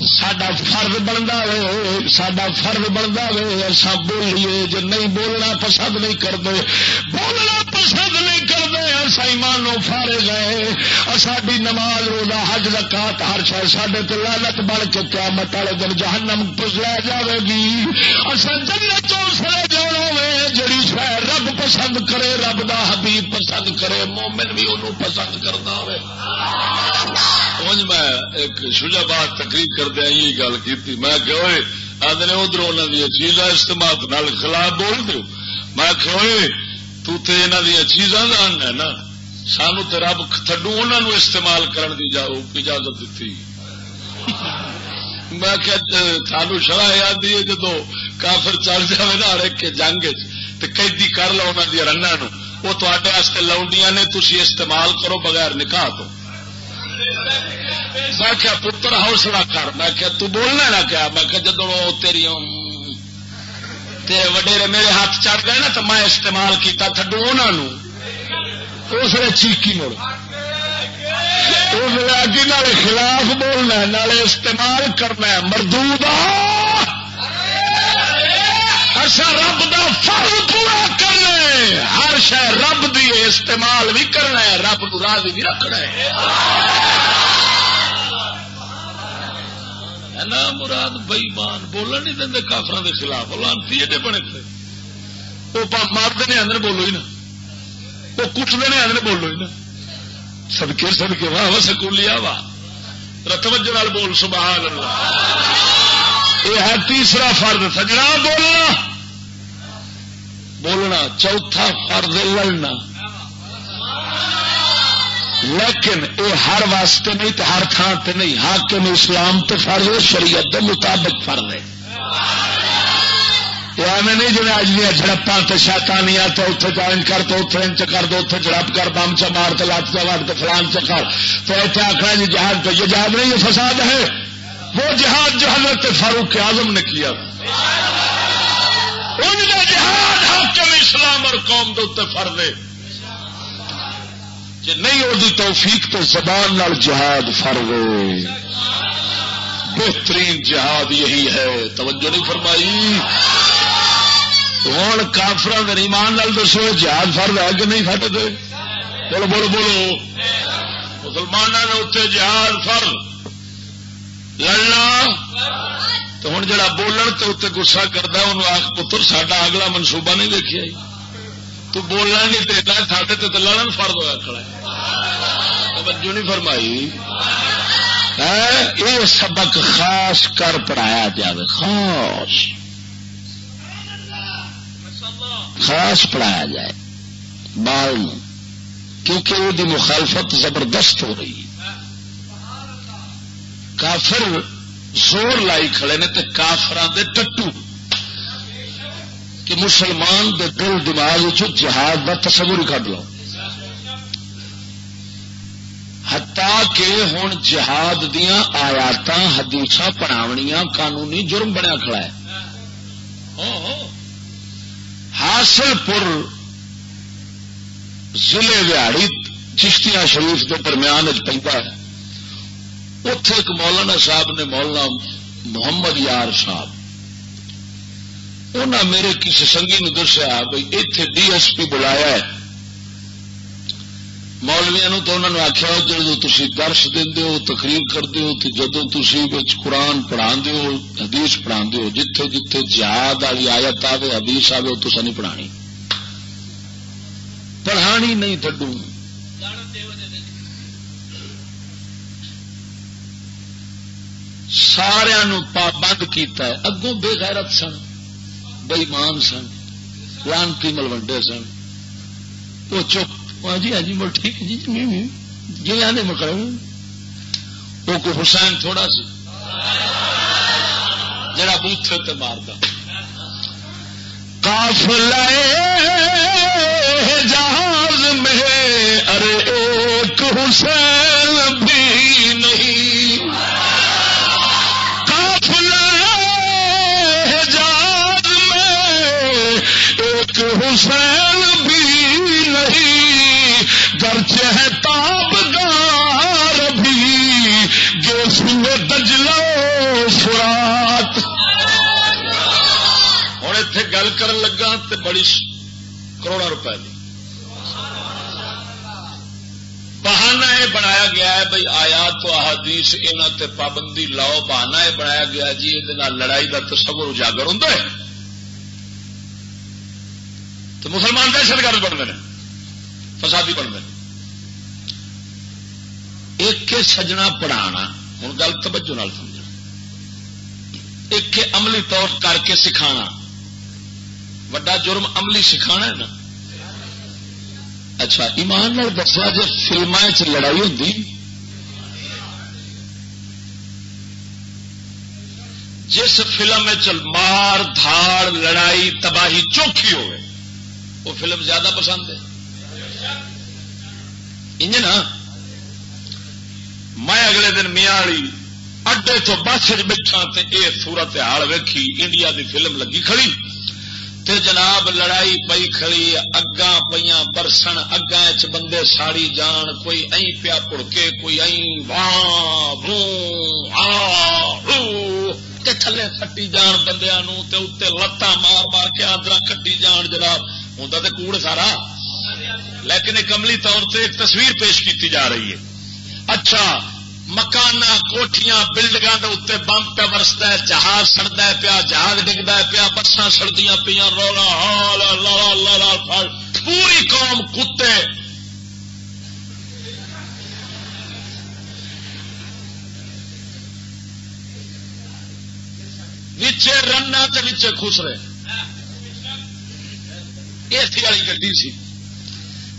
سڈا فرد بنتا وے سڈا فرد بنتا وے ایسا بولیے جو نہیں بولنا پسند نہیں کرتے۔ بولنا پسند نہیں کرتے ایسا ایمانو فارے گئے ساری نماز روزہ حج رکھا ہر شاید سڈے تو لالت بڑھ کے کیا مت والے دن جہنم لے جائے گی۔ اصل جنت سر جانا وے جڑی شہ رب پسند کرے رب دا حبیب پسند کرے مومن بھی انہوں پسند کرنا ہوئے۔ میں ایک شجا بات تقریر کردیا یہ گل کی میں کہ آدھے ادھر انہوں نے چیزاں استعمال خلاف بول دو میں کہ تنا دیا چیزاں ہے نا۔ سانو تو رب تھڈو انہوں استعمال کرنے کی اجازت دیتی میں سانو شرح یاد دی جدو کافر چل جائے نا ہر ایک جنگ قیدی کر لو انہوں دیا رنگ وہ تے لاؤنڈیاں نے تھی استعمال کرو بغیر نکاح تو۔ میں کیا پتر، حوصلہ کر. میں کیا تو بولنا نہ کیا. میں کیا جدو تیری تیرے وڈیرے میرے ہاتھ چڑھ گئے نا، تو میں استعمال کیتا تھڈو انہوں اس نے چیکی مڑ۔ اس نے خلاف بولنا نالے استعمال کرنا مردو اچھا رب دا فرض پورا کرنا ہر شہ رب دی استعمال بھی کرنا ہے، رب نو راضی بھی رکھنا ہے۔ نا مراد بئیمان بولن نہیں دے کافر کے خلاف۔ لانتی ایڈے بنے تھے وہ مارتے ہیں اندر بولو ہی نا۔ وہ کٹتے ہیں اندر بولو ہی نا۔ سدکے سدکے واہ واہ سکولی واہ۔ رتوج بول، سبحان اللہ۔ یہ ہے تیسرا فرد سجنا بولنا۔ بولنا، چوتھا فرد لڑنا۔ لیکن اے ہر واسطے نہیں تو ہر تھان تے نہیں، حاکم اسلام تو فرض شریعت دے مطابق فرض ہے۔ ایویں نہیں جی اج دیا جڑپا تو شیتانیا تو اتنے جوائن کر تو اتنے انچ کر دو اتنے جڑپ کر، بم چ مار تو لات چ مار تو فلان چ کر۔ تو اتنے آخر جی جہاز تو یہ جہاز نہیں، یہ فساد ہے۔ وہ جہاد جو حضرت فاروق اعظم نے کیا۔ ان کا جہاد حاکم اسلام اور قوم کے اتنے فرد ہے۔ جی نہیں وہ توفیق تو زبان نال جہاد فرض بہترین جہاد یہی ہے۔ توجہ نہیں فرمائی۔ ہوں کافر ایمان نال دسو، جہاد فرد ہے کہ نہیں کٹ دے بولو بولو بولو۔ مسلمانوں نے اتنے جہاد فرد لڑنا تو ہوں جا بولن تو اتنے گسا کرتا انہوں آخ پتر سڈا اگلا منصوبہ نہیں دیکھا جی۔ تو بولنا نہیں دیتا ساڈے تو لڑن فرد ہوا کھڑا توجہ نہیں فرمائی۔ یہ سبق خاص کر پڑھایا جائے خاص۔ خاص پڑھایا جائے، بال کیونکہ وہ مخالفت زبردست ہو رہی۔ کافر زور لائی کھڑے نے تو کافران دے ٹٹو کہ مسلمان دے دل دماغ جہاد کا تصور کٹ لو۔ ہتا کہ ہوں جہاد دیا آیات حدیث پڑھاونیاں، قانونی جرم بنیا کھڑا ہے۔ حاصل پور ضلع وہاڑی چشتیاں شریف کے درمیان پہ اتے ایک مولانا صاحب نے مولانا محمد یار صاحب انہیں میرے کسی سنگھی نے دسیا بھائی اتے ڈی ایس پی بلایا ہے۔ مولویا تو انہوں نے آخیا جب تھی درس دے تقریر کرتے ہو تو جدو تھی قرآن پڑھا ہو، حدیث پڑھا ہو، جتھے جتھے جہاد والی آیت آئے حدیث آئے وہ تصا نہیں پڑھانی۔ پڑھانی نہیں تھڈو سارا پابند کیتا ہے۔ اگوں بے غیرت سن بئیمان سن، لانتی ملوڈے سن۔ وہ چپ۔ ہاں جی ہاں جی مل ٹھیک جی۔ جی آدھے مکر وہ کو حسین تھوڑا سی۔ جڑا بوتھے تے مارتا کافل جہاز میں ارے ایک حسین بھی نہیں۔ حسین بھی نہیں ہے تاب گار بھی جو دجلو فرات ہوں اتے گل کر لگا تو بڑی کروڑا روپے کی بہانا یہ بنایا گیا ہے بھائی آیا تو احادیث یہاں پابندی لاؤ بہانا یہ بنایا گیا جی یہ لڑائی کا تصور اجاگر ہوں تو مسلمان دہشت گرد بنتے ہیں، فسادی بنتے ہیں۔ ایک سجنا پڑھانا، ہوں گل توجہ نال سمجھنا۔ ایک عملی طور کر کے سکھانا۔ وڈا جرم عملی سکھانا ہے نا۔ اچھا ایمان نال دسا جی فلم لڑائی ہوتی جس فلم مار دھاڑ، لڑائی، تباہی چوکھی ہوئے۔ وہ فلم زیادہ پسند ہے۔ نا، میں اگلے دن میاں اڈے تو بس بیٹھا یہ سورت حال ویکھی، انڈیا دی فلم لگی کھڑی۔ تے جناب لڑائی پئی کھڑی اگا پہ برسن اگا چ بندے ساڑی جان، کوئی ائی پیا پڑکے، کوئی ائی واہ تھلے سٹی جان بندیا لتاں مار مار کے آدرا کٹی جان جناب۔ ہوں تو کوڑ سارا۔ لیکن ایک عملی طور سے ایک تصویر پیش کی جا رہی ہے۔ اچھا مکان کوٹیاں بلڈنگ کے اتنے بمب پہ برستا ہے، جہاز سڑتا ہے پیا، جہاز ڈگتا ہے پیا بسان سڑدیاں پیا رولا ہال لال لال پھل پوری قوم کتے۔ نیچے رنا تو نیچے خسرے اے سی والی گڈی سی۔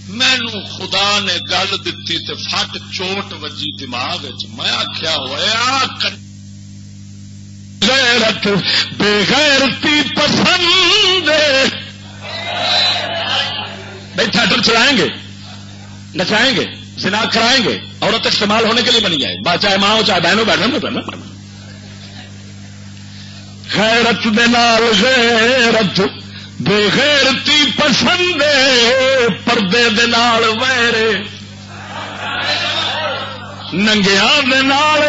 مینو خدا نے گل دتی تے فٹ چوٹ وجی دماغ میں آخیا ہوا غیرت بے غیرتی پسند۔ بھائی تھیٹر چلائیں گے، نچائیں گے سنا کرائیں گے۔ عورت استعمال ہونے کے لیے بنی جائے چاہے ماں ہو، چاہے بہن ہو بیٹھنا تو پڑنا پڑنا غیرت دے نال غیرت بےغیرتی پسند پردے دال ویرے ننگیا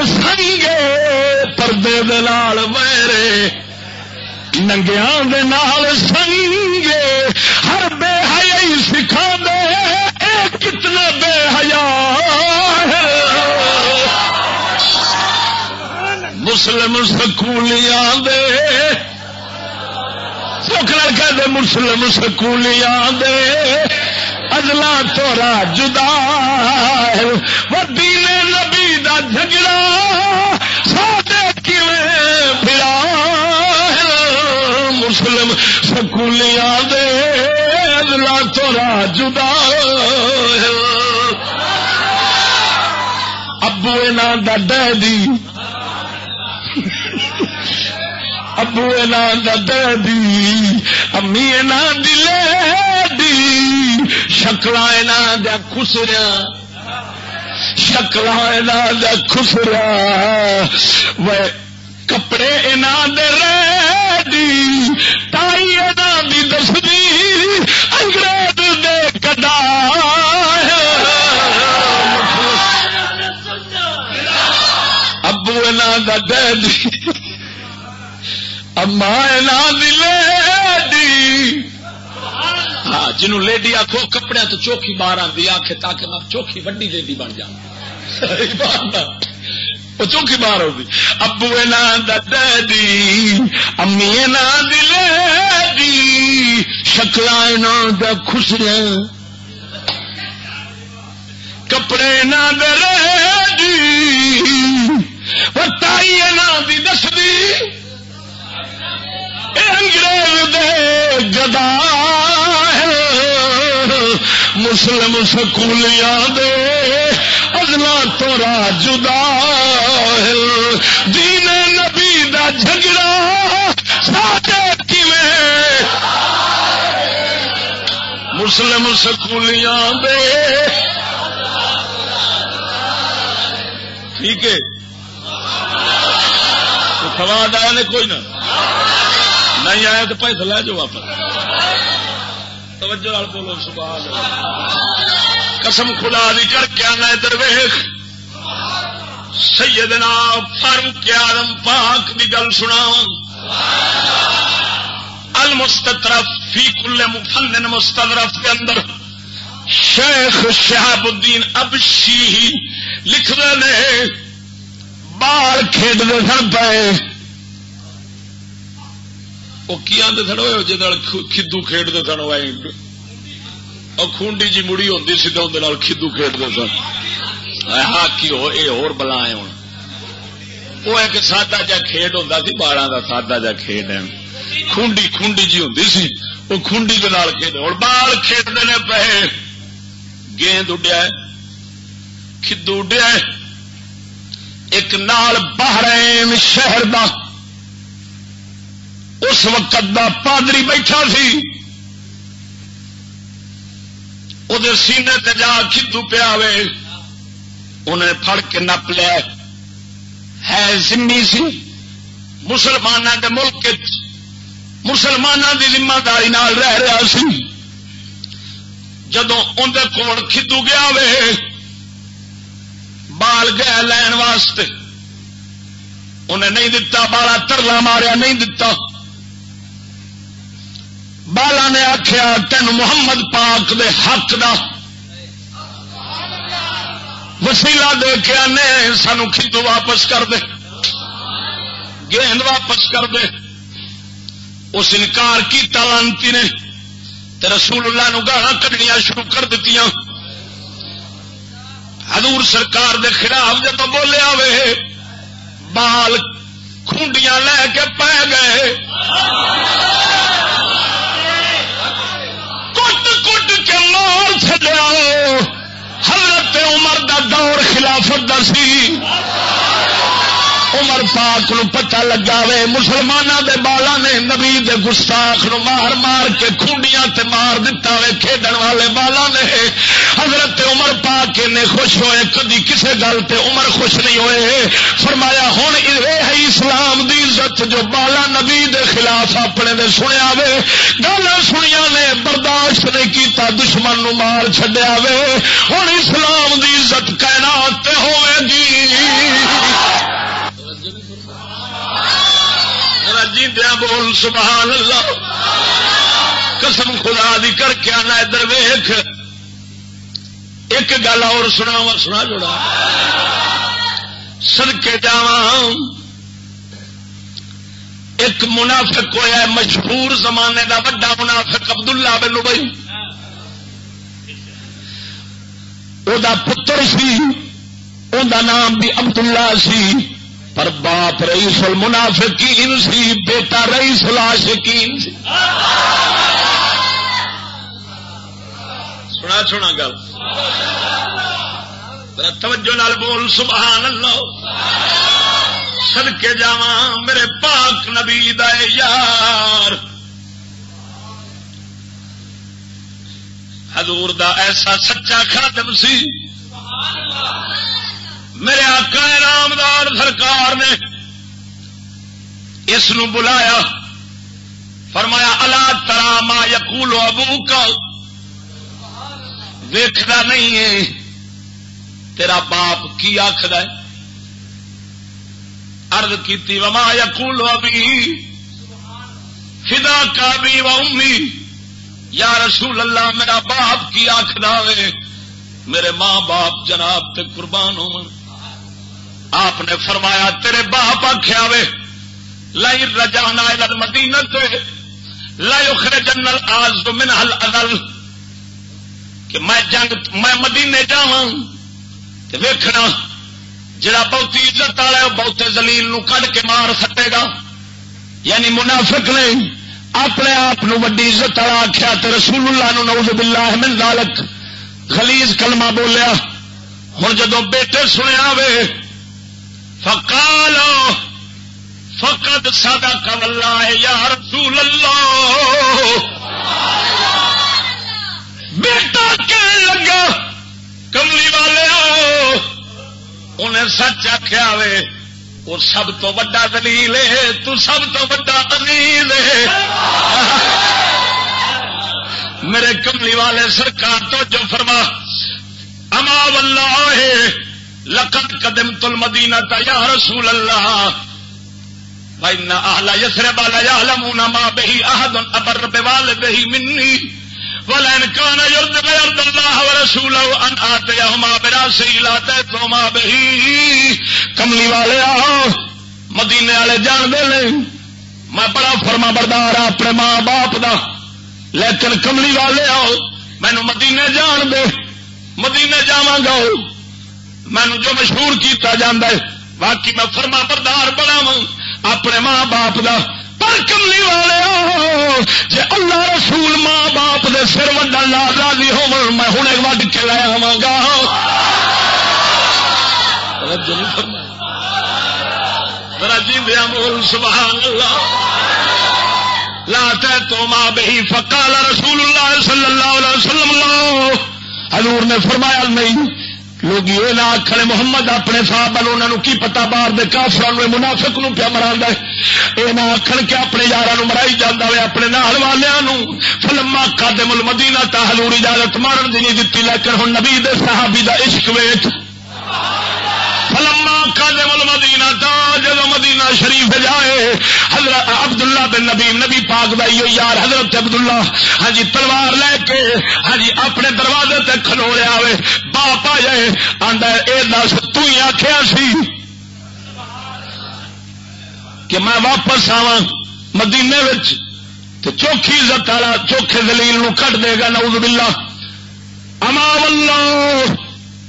سنگے پردے دال ویرے ننگیا سنگے ہر بے حیا سکھا دے کتنا بے حیا مسلم سکولیاں دے کہہ دے مسلم سکولیاں دے۔ ادلا تورا جدا دین نبی دا جھگڑا سادے پھرا مسلم سکولیاں دے۔ ادلا تورا جدا ابو اینا دا ڈیڈی ابو دی، امی دلے دی شکل دیا خسریا شکل دیا خسریا و کپڑے دے ری تائی دی دسدی انگریز دے کدا۔ ابو دا ڈیڈی اما لیڈی۔ ہاں جنوں لیڈی آخو کپڑے تو چوکھی باہر آتی آخ تاکہ میں چوکھی وڈی لیڈی بن جا وہ چوکھی باہر ہوگی ابو ڈیڈی، امی دلے شکل خوشر کپڑے نہ دے تائی دی دسدی۔ انگریز دے گدا مسلم سکولیاں دے ازلا تورا جدا دین نبی دا جھگڑا ساڈے کیویں؟ مسلم سکولیاں دے۔ ٹھیک ہے؟ سواد آیا نے کوئی نہ؟ نہیں آیا تو پیسہ لے جاؤ واپس توجہ بولو، سبحان قسم خدا دی کر کے آنا ادھر ویخ۔ سیدنا فاروق آدم پاک دی گل سنا المستطرف فی کل مفنن مستدرف کے اندر شیخ شہاب الدین ابشی لکھ رہے بال کھیڈتے سن پے۔ وہ کی آدھے سن وہ کدو کھیڈتے سن وہ خونڈی جی مڑی ہوتی سی تو اندر کدو کھیڈتے سن ہاکی ہو یہ ہو بلا ہوں وہ ایک سادہ جا کھیڈ ہوں سی بالا کا سادہ جا کھیڈ ہے خونڈی خونڈی جی ہوں سی وہ خونڈی کے نال کھیڈ اور بال کھیڈتے ہیں پہ گیند اڈیا کدو اڈیا ایک نال بحرین شہر دا اس وقت دا پادری بیٹھا سی۔ وہ سینے تے جا کدو پیا انہیں پھڑ کے نپ لیا۔ ہے زمی سی۔ مسلمانوں کے ملک مسلمانوں کی ذمہ داری رہ رہا سی۔ جدو اندر کول کدو گیا وے۔ بال گیا لین واسطے۔ انہیں نہیں دتا، بالا ترلا ماریا، نہیں دتا۔ بالا نے آخیا تین محمد پاک دے حق دا وسیلا دے کے آنے، سانو کھدو واپس کر دے، گیند واپس کر دے۔ اس انکار کی تالانتی نے رسول اللہ نو گالا کڈنیا شروع کر دیتی حضور سرکار دے خلاف جب بولیا وے بال کھونڈیاں لے کے پہ گئے۔ چڈیا حضرت عمر دا دور خلافت دا سی۔ عمر پاک نو پتہ لگا وے مسلمانوں دے بالا نے نبی دے گستاخ نو مار مار کے کھونڈیاں تے مار دتا وے، کھیڈن والے بالا نے۔ حضرت عمر پاک نے خوش ہوئے، کدی کسے گل تے عمر خوش نہیں ہوئے۔ فرمایا ہوں یہ ہے اسلام دی عزت جو بالا نبی دے خلاف اپنے دے سنیا وے۔ گل سنیا نے برداشت نہیں کیتا، دشمن نو مار چھڈیا وے۔ ہوں اسلام دی عزت کہنا ہوئے گی۔ جیندیا بول، سبحان اللہ۔ قسم خدا دی کر کے آنا ادھر ویخ ایک گل اور سنا سنا جوڑا۔ سڑکے جا ایک منافق ہوا مشہور زمانے کا وا منافق، عبداللہ بن بھائی وہ پتر سی ان نام بھی عبداللہ سی۔ پر باپ رئیس المنافقین سی، بیٹا رئیس العاشقین سی۔ سنا سنا گل۔ توجہ نال بول، سبحان اللہ۔ سد کے جا میرے پاک نبی دے یار۔ حضور دا ایسا سچا خاتم سی۔ میرے آقا رامدار سرکار نے اس نو بلایا، فرمایا اللہ ترا ما یقول ابو کا ویخنا نہیں ہے۔ تیرا باپ کی آخر ارد کی وما یقول ابھی فدا کا بھی و امی۔ یا رسول اللہ، میرا باپ کی آخر میرے ماں باپ جناب تے قربان ہو آپ نے فرمایا، تیرے باپ آخیا وے لائی رجانا مدینت لائی جنرل آج تو من حل ادل کہ میں جنگ، میں مدینے جا ویکھنا، جڑا بہتی عزت والا بہتے زلیل نو کڈ کے مار سکے گا۔ یعنی منافق نے اپنے آپ وڈی عزت والا آخیا تو رسول اللہ نو نوز باللہ من ذالک۔ خلیز کلمہ بولیا ہوں جدو بیٹے سنیا وے فقال فقد صدق اللہ یا رسول اللہ۔ بیٹا کہنے لگا، کملی والے انہیں سچ آخیا وے، وہ سب تو وا دلیل ہے، تو سب تو وا دلیل ہے۔ میرے کملی والے سرکار تو جو فرما، اما واللہ ہے لقد قدم تل مدینہ یا رسول اللہ بھائی اہلا یسر بالا یا لمونا ماں بہی احد ابر بال بہی منی ولن ان کملی والے آؤ، مدینے والے جان دے لیں۔ میں بڑا فرما بردار ہاں، اپنے ماں باپ دا۔ لیکن کملی والے آؤ مینو مدینے جان دے۔ مدینے جا گا۔ مینو جو مشہور کیتا جاندہ ہے باقی میں فرما بردار بڑا ہوں، اپنے ماں باپ دا پر کملی والے جی اللہ رسول ماں باپ دے سر وڈن لا راضی ہو میں ہوں وڈ کے لے آوا گا۔ جی سبحان اللہ۔ لا تو ماں بہی فکال رسول اللہ صلی اللہ علیہ وسلم حضور نے فرمایا، نہیں۔ لوگ یہ نہ آخر محمد اپنے صاحب انہوں کی پتا باہر دے کافر منافق نو پیا مرا یہ نہ آخر کہ اپنے یار مرائی جانا ہے اپنے نال والوں فلما کا مل مدی تا ہلور اجازت مارن دی نہیں دیتی لیکن ہوں نبی دے صحابی دا عشق ویچ فلما مل مدینہ تا جب مدینہ شریف جائے، حضرت عبداللہ بن نبی نبی پاک دا یار حضرت عبداللہ۔ ہاں جی تلوار لے کے ہاں جی اپنے دروازے تے کھلو لیا باپ آ جائے آدھا اے دس تھی آخیا سی کہ میں واپس آوا مدینے چوکھی عزت والا، چوکھے دلیل کٹ دے گا، نعوذ باللہ۔ اما واللہ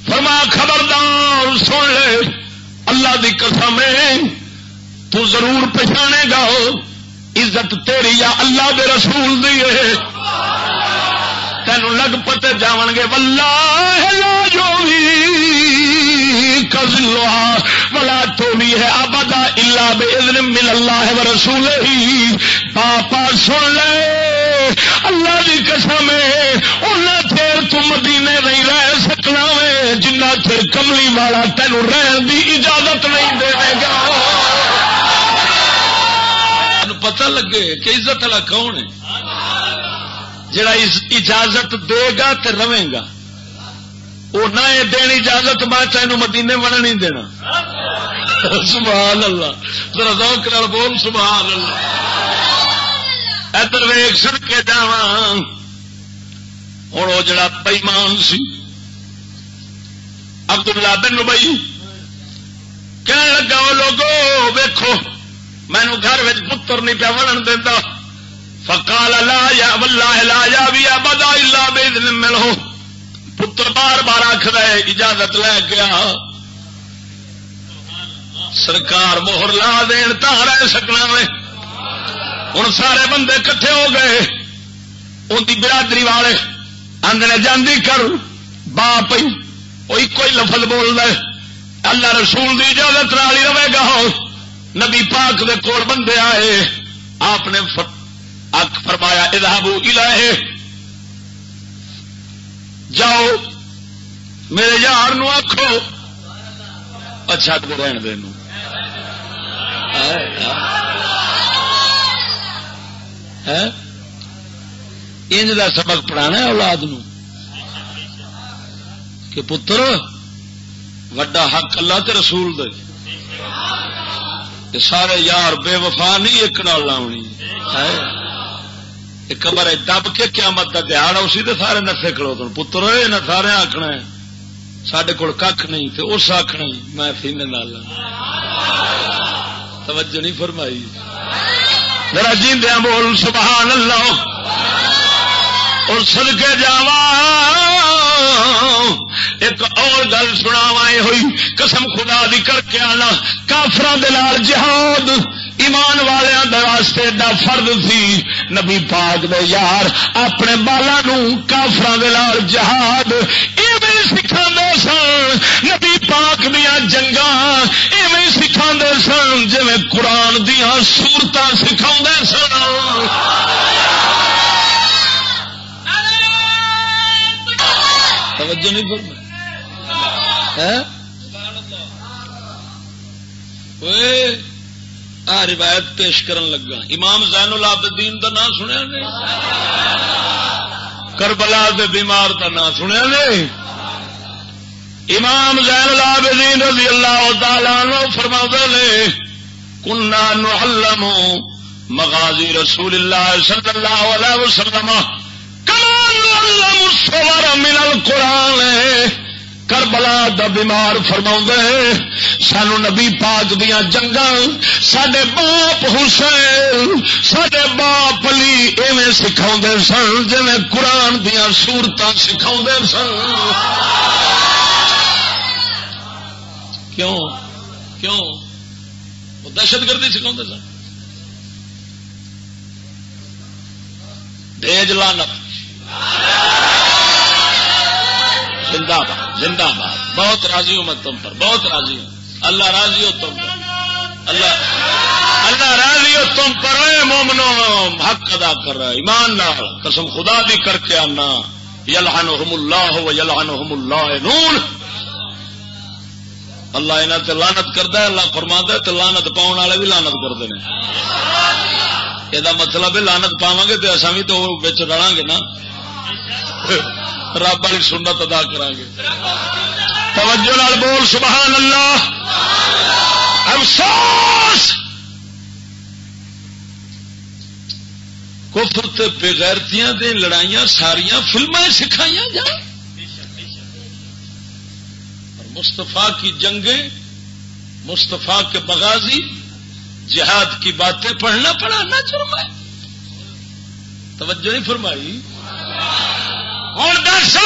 فرما خبردار، سن لے۔ اللہ دی قسم ہے، تو ضرور پچھانے گا عزت تیری یا اللہ دے رسول دی ہے۔ تین لگ پتے جا گے ولہ جو بھی کزلوہا ولا تو بھی ہے آبادا اللہ بے مل اللہ ہے رسول ہی پاپا سن لے، اللہ کی قسم ہے، انہیں پھر تم مدینے نہیں رہ جنہ چر کملی والا تین رہن کی اجازت نہیں دے گا۔ پتہ لگے کہ عزت والا کون ہے۔ جڑا اجازت دے گا تو رہے گا۔ وہ نہ یہ دین اجازت میں تینوں مدینے بن نہیں دینا۔ سبحان اللہ۔ ذرا ذوق نال بول، سبحان اللہ۔ ادھر ویگ سن کے جا ہوں وہ جڑا بئیمان سی۔ عبداللہ بن بئی کہنے لگا وہ لوگو ویکو مینو گھر پتر نہیں پیا بنن دینا فکال لا یا ولہ لا یا بھی بدا الا بے ملو پتر بار بار آخر اجازت لے گیا سرکار موہر لا دین تا رہ سکنا میں ہوں سارے بندے کٹھے ہو گئے۔ ان کی برادری والے آدھے جاندی کر، باپ وہ ایک ہی لفظ بول دے اللہ رسول دی اجازت نال ہی رہے گا نبی پاک دے کول بندے آئے۔ آپ نے اک فرمایا ادابو الہے جاؤ، میرے یار نو آخو اچھا رہن دین ہاں؟ ہاں؟ انج کا سبق پڑھانا اولاد نو۔ کہ پتر، وڈا حق اللہ تے رسول دے۔ سارے یار بے وفا نہیں ایک نال لاؤنی قبر دب کے قیامت کا دیہڑ اسی تو سارے نسے کھڑو تو پتر نہ سارے آخنا سڈے کول کھ نہیں تو اس آخنا میں سینے نال توجہ نہیں فرمائی۔ ذرا جیندیا بول، سبحان اللہ۔ اور سدکے جاوا ایک اور گل سنا ہوئی، قسم خدا دی کر کے آنا کافران دلال جہاد، ایمان والوں واسطے دا فرد سی۔ نبی پاک دے یار، اپنے بالا کافر لال جہاد، ایویں سکھا سن۔ نبی پاک دیا جنگا ایویں سکھا سن جی قرآن دیا سورت سکھا سن۔ توجہ نہیں بول ہاں؟ آ روایت پیش کرن لگا۔ امام زین العابدین دا نام سنیا نے؟ کربلا دے بیمار دا نام سنیا نے؟ امام زین العابدین رضی اللہ تعالی عنہ فرما نے کنا نعلم مغازی رسول اللہ صلی اللہ علیہ وسلم کما نعلم من القرآن کربلا دا بیمار فرما سانو نبی پاک دیا جنگ سڈے باپ حسین سڈے باپ علی ایویں سکھا سن جی قرآن دیا سورت سکھا سن۔ کیوں؟ کیوں؟ وہ دہشت گردی سکھا سن۔ بھیج لانت زندہ باد زندہ باد۔ بہت راضی ہوں میں تم پر بہت راضی ہوں۔ اللہ راضی ہو تم پر۔ اللہ اللہ راضی ہو تم پر مومنو حق ادا کر رہا ہے ایمان نال۔ قسم خدا دی کر کے آنا۔ یلحن اللہ و یلحن اللہ نون۔ اللہ یہاں تے لانت کرتا ہے اللہ فرما ہے تو لانت پاؤن والے بھی لانت کرتے ہیں۔ یہ مطلب ہے لانت پاو گے تو اصا بھی تو رلا گے نا۔ رب والی سنت ادا کر گے توجہ لال بول، سبحان اللہ۔ افسوس! کفر تے بغیرتیاں دے لڑائیاں، ساریاں فلمیں سکھائی جا مستفا کی جنگیں مستفا کے بغازی جہاد کی باتیں پڑھنا پڑھانا چرما توجہ نہیں فرمائی۔ ہوں دس۔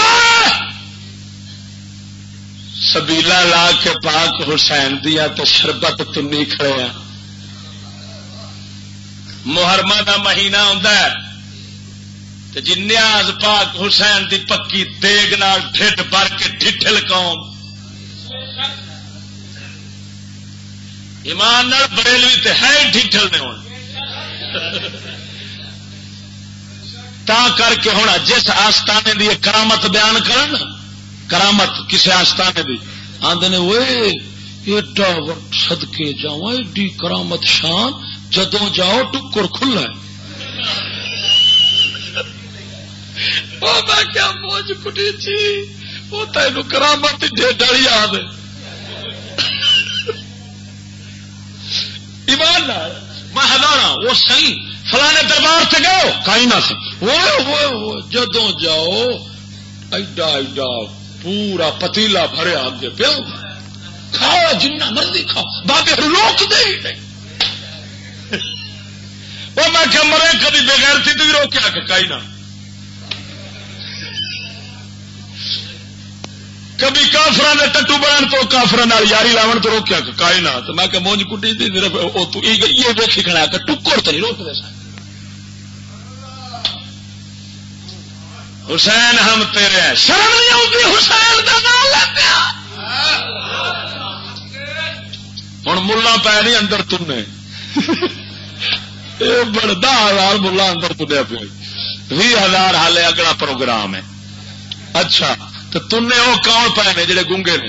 سبیلا لا کے پاک حسین دیا تو شربت تنی کھڑے محرمہ کا مہینہ جنیاز پاک حسین دی پکی دیگ نال ڈھڈ بھر کے ڈھٹل قوم۔ ایمان بریلوی تے ہے ڈھٹل نے ہوں تا کر کے ہونا، جس آستانے دی کرامت بیان کرن، کرامت کسی آستانے دی۔ آدھے وہ ایڈا سدکے جاؤ ایڈی کرامت شان جدو جاؤ ٹکر کھلا کیا موج کٹی تھی؟ وہ تین کرامت ڈیڈ یاد ایمان میں ہزارا وہ صحیح فلانے دربار سے گئے کہیں نہ جدو جاؤ، ایڈا ایڈا پورا پتیلا بھرے آگے پیا۔ کھاؤ جنا مرضی کھاؤ۔ بابے روک دے۔ وہ میں کہ مرے، کبھی بغیر تھی تو روکیا کہ کہیں نہ۔ کبھی کافر نے ٹٹو بنان تو کافر یاری لاون تو روکیا کائی نہ میں کہ مونج کٹی تھی صرف یہ ویکھی کھڑا کہ ٹکر تو نہیں روک دے حسین، ہم تیرے ہیں۔ شرم نہیں آتی حسین کا نام لیتے ہوں ملا پی نہیں، اندر تنے بڑا ہزار ملا اندر تنیا پہ بھی ہزار حال اگلا پروگرام ہے۔ اچھا۔ تو تم نے وہ کون پائے نے جڑے گونگے نے؟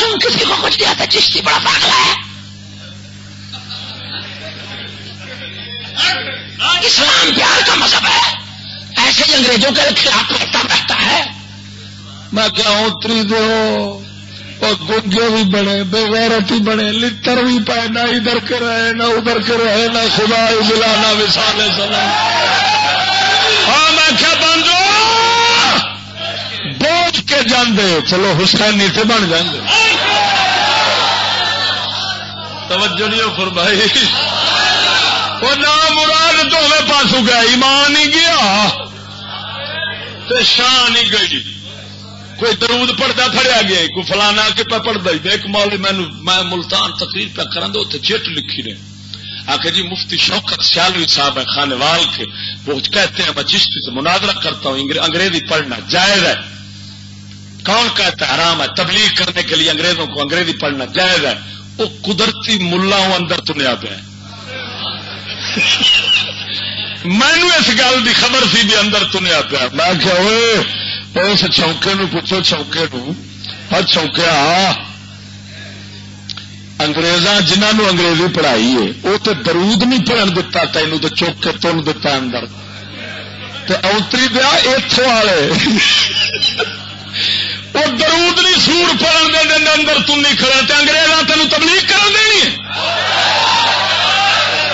ہم کسی کو کچھ دیا چشتی بڑا پاگلا ہے۔ اسلام پیار کا مذہب ہے۔ ایسے ہی انگریزوں کے خلاف لگتا رہتا ہے۔ میں کیا اتری دو۔ گنگے بھی بنے بغیرت ہی بنے لتر بھی پائے نہ ادھر کے رہے نہ ادھر کے رہے نہ خدا ملا نہ وسال سلام۔ ہاں میں کیا جاندے، چلو حسین نیچے بن جاندے۔ توجہ نہیں فرمائی۔ وہ نام مراد دونوں پاسوں گیا، ایمان ہی گیا تو شان ہی گئی۔ کوئی درود پڑھتا پڑیا گیا، کوئی فلانا کہ پہ پڑھتا ہی۔ ایک مول میں ملتان تقریر پہ کرا اتنے چٹ لکھی نے۔ آخر جی مفتی شوکت سیالوی صاحب ہے خانے وال کے۔ وہ کہتے ہیں، میں چشتی سے مناظرہ کرتا ہوں، انگریزی پڑھنا جائز ہے۔ کون کہتا ہے؟ حرام ہے۔ تبلیغ کرنے کے لیے انگریزوں کو انگریزی پڑھنا جائز ہے۔ وہ قدرتی ملا اندر تنیا پہ مینو اس گل کی خبر سی بھی اندر تنیا پیا میں کیا اس چوکے نو پوچھو چوکے نو ہر ہاں، چوکیا اگریزاں جنہوں انگریزی پڑھائی ہے، وہ تو درود نہیں پڑھن دتا، تینوں تو چوکے تن دتا اندر۔ اوتری دیا اتوں والے۔ وہ درود نہیں، سور پڑن دے دن اندر تم نہیں کھڑا تے انگریزاں تینوں تبلیغ کر دینی ہے۔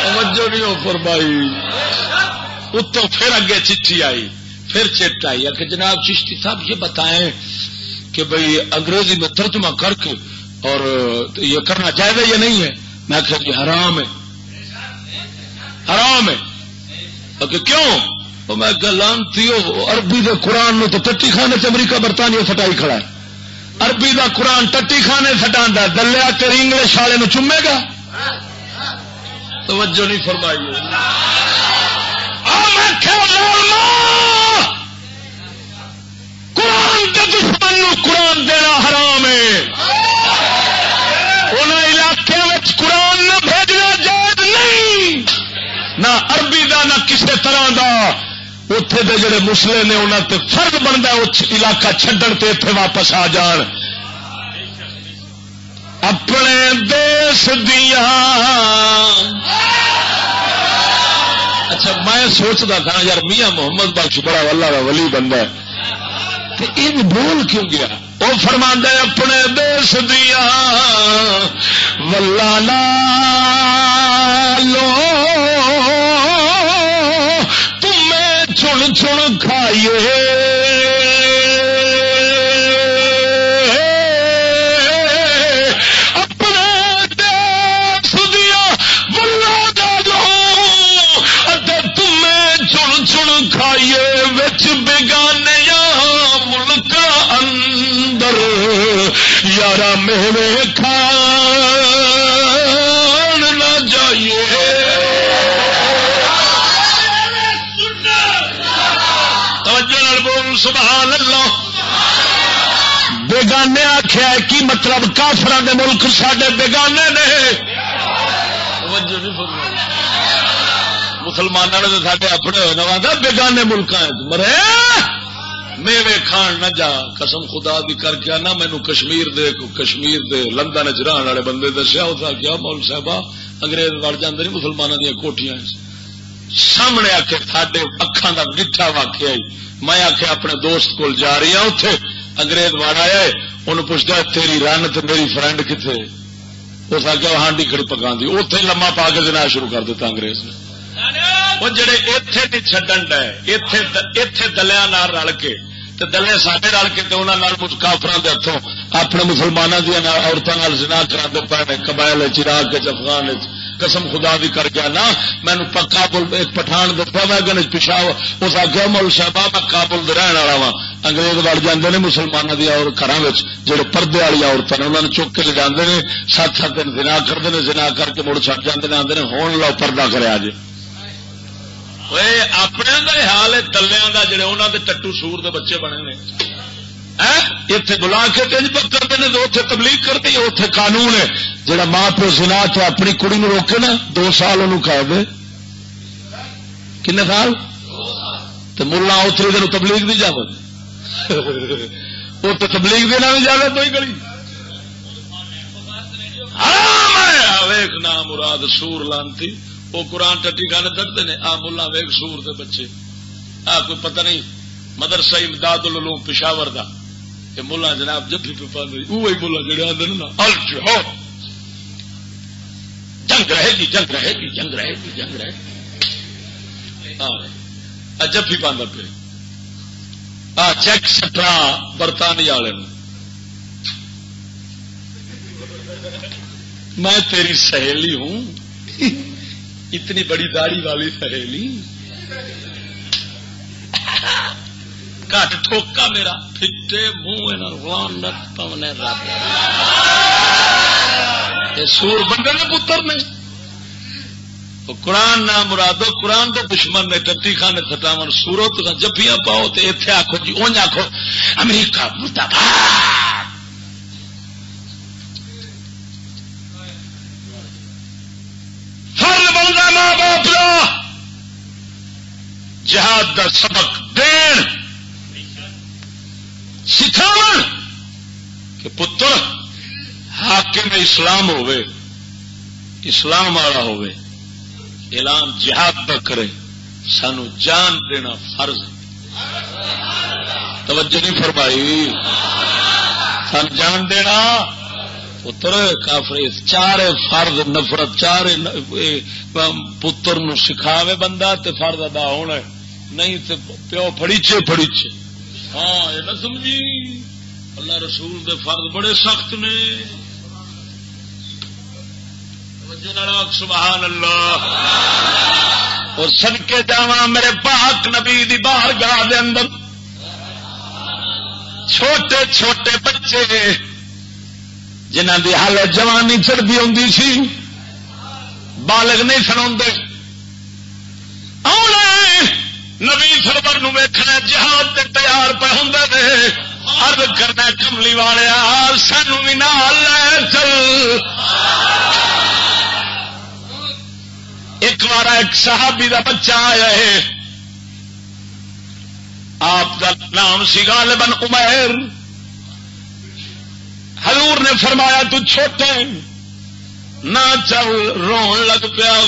توجہ نہیں ہو فرمائی۔ اتوں پھر اگے چٹھی آئی، پھر چٹ آئی۔ کہ جناب چشتی صاحب یہ بتائیں کہ بھئی انگریزی میں ترجمہ کر کے اور یہ کرنا چاہیے یا نہیں ہے؟ میں کہ جی حرام ہے۔ حرام ہے۔ کہ کیوں؟ میں لانتی عربی دے قرآن نو تو ٹٹی خانے سے امریکہ برطانیہ فٹائی کھڑا ہے۔ عربی دا قرآن ٹٹی خانے فٹا دلیا تیری انگلش والے نو چومے گا؟ توجہ نہیں فرمائی۔ قرآن کے دشمن نو قرآن دینا حرام ہے۔ ان علاقے قرآن نہ بھیجنا جائز نہیں۔ نہ عربی دا، نہ کسی طرح دا۔ اتے دے جڑے مسلے نے انہوں تے فرق بنتا علاقہ چھڈن تے اتے واپس آ جان۔ اپنے دیس دیا۔ اچھا میں سوچتا تھا یار، میاں محمد بخش بڑا ولہ ولی بندہ یہ بول کیوں گیا؟ وہ فرما اپنے دیس دیا۔ ولہ لو۔ چن کھائیے یارا میرے سبحان اللہ۔ بیگانے آخیا کی مطلب؟ کافران دے ملک سڈے بیگانے نے مسلمانوں نے سارے اپنے ہوئے نواں بیگانے ملک مرے، میوے کھان نہ جا۔ قسم خدا بھی کر کے نہ مینو کشمیر دے کشمیر دے، لندن چ رہن والے بندے دسیا اس کیا مول صاحب انگریز وڑ جاندے نہیں مسلمانوں دیا کوٹیاں سامنے آ کے ساڈے اکھان کا گٹھا واقع میں آ کے اپنے دوست کول جا رہی ہوں اتے انگریز وڑ آیا انہوں پوچھتا تیری رن تو میری فرینڈ کتنے اس آخیا ہاں، ہانڈی کھڑی پکا دی۔ اتے لما پا کے دینا شروع کر دیتا انگریز نے۔ وہ جڑے اتے نہیں چڈن ڈے اتے دلیا رل کے دلے سارے رل کے انہوں کافر ہاتھوں اپنے مسلمانوں دیا عورتوں سنا کرا پے قبائل چراغ افغان قسم خدا بھی کر کے نا مینو کابل ایک پٹھان دستا میں گن پچھا اس آخیا مول صاحب میں کابل رہن والا وا انگریز وڑ جاتے ہیں مسلمانوں دیا اور گھر جڑے پردے والی عورتیں نے انہوں نے چک کے لے جاتے ہیں سات سات دن جنا کرتے ہیں جنا کر کے مڑ چڑ جاتے ہیں آتے ہیں ہوں لو پردہ کرے جی اپنے حال ہے دلیا کا جڑے انہوں کے ٹٹو سور دے بچے بنے نے۔ اتے بلا کے تین کرتے ہیں تو اتنے تبلیغ کرتے اتنے قانون ہے۔ جہاں ماں پیو سنا تو اپنی کڑی نو روکے نا، دو سال انہوں کہہ دے۔ کن سال؟ تو ملا اتری دن تبلیغ نہیں جا وہ تو تبلیغ دینا بھی جائے تو ہی کری نام مراد سور لانتی۔ وہ قرآن ٹٹی گانے دڑتے ہیں آ ملا ویگ سور دے بچے۔ آ کوئی پتہ نہیں، مدرسہ امداد العلوم پشاور دا۔ کہ ملا جناب جب بھی پابندی وہی ملا جڑے آدھے نا الجہاد جنگ رہے گی، جنگ رہے گی، جنگ رہے گی، جنگ رہے گی۔ جب بھی پاندہ پہ آ، چیک سٹرا برطانیہ والے میں تیری سہیلی ہوں۔ اتنی بڑی داڑھی والی سہیلی۔ کٹ ٹھوکا میرا پھٹے منہ پونے رب سور بندے نے پتر نے قرآن نہ مرادو قرآن کے دشمن نے ٹٹی خانے ستاون سورو تو جبیاں پاؤ تو اتنے آخو جی اونج آخو امریکہ مردہ ماں باپ جہاد کا سبق دین سکھاو کہ پتر، حاکم اسلام ہوئے اسلام والا ہوئے اعلان جہاد کا کرے، سانو جان دینا فرض توجہ نہیں فرمائی۔ سان جان دینا، پتر، کافر چار فرد نفرت چار پتر نو سکھاوے بندہ تے فرد ادا ہونا نہیں تے پیو فڑیچے فڑیچے ہاں یہ نہ سمجھی۔ اللہ رسول دے فرض بڑے سخت نے۔ سبحان اللہ۔ اور سن کے جا میرے پاک نبی دی باہر گاہ دے اندر۔ چھوٹے چھوٹے بچے جنہ دی حالت جوانی چڑھتی ہوں سی، بالغ نہیں سنا نبی سربر ویخنا جہاد تیار پہ ہوں ارد کرنا کملی والے سانو بھی نال لے چل۔ ایک بار ایک صحابی دا بچہ آیا ہے۔ آپ کا نام سی غالباً عمیر۔ حضور نے فرمایا، تو چھوٹے، نہ چل رو لگ پیا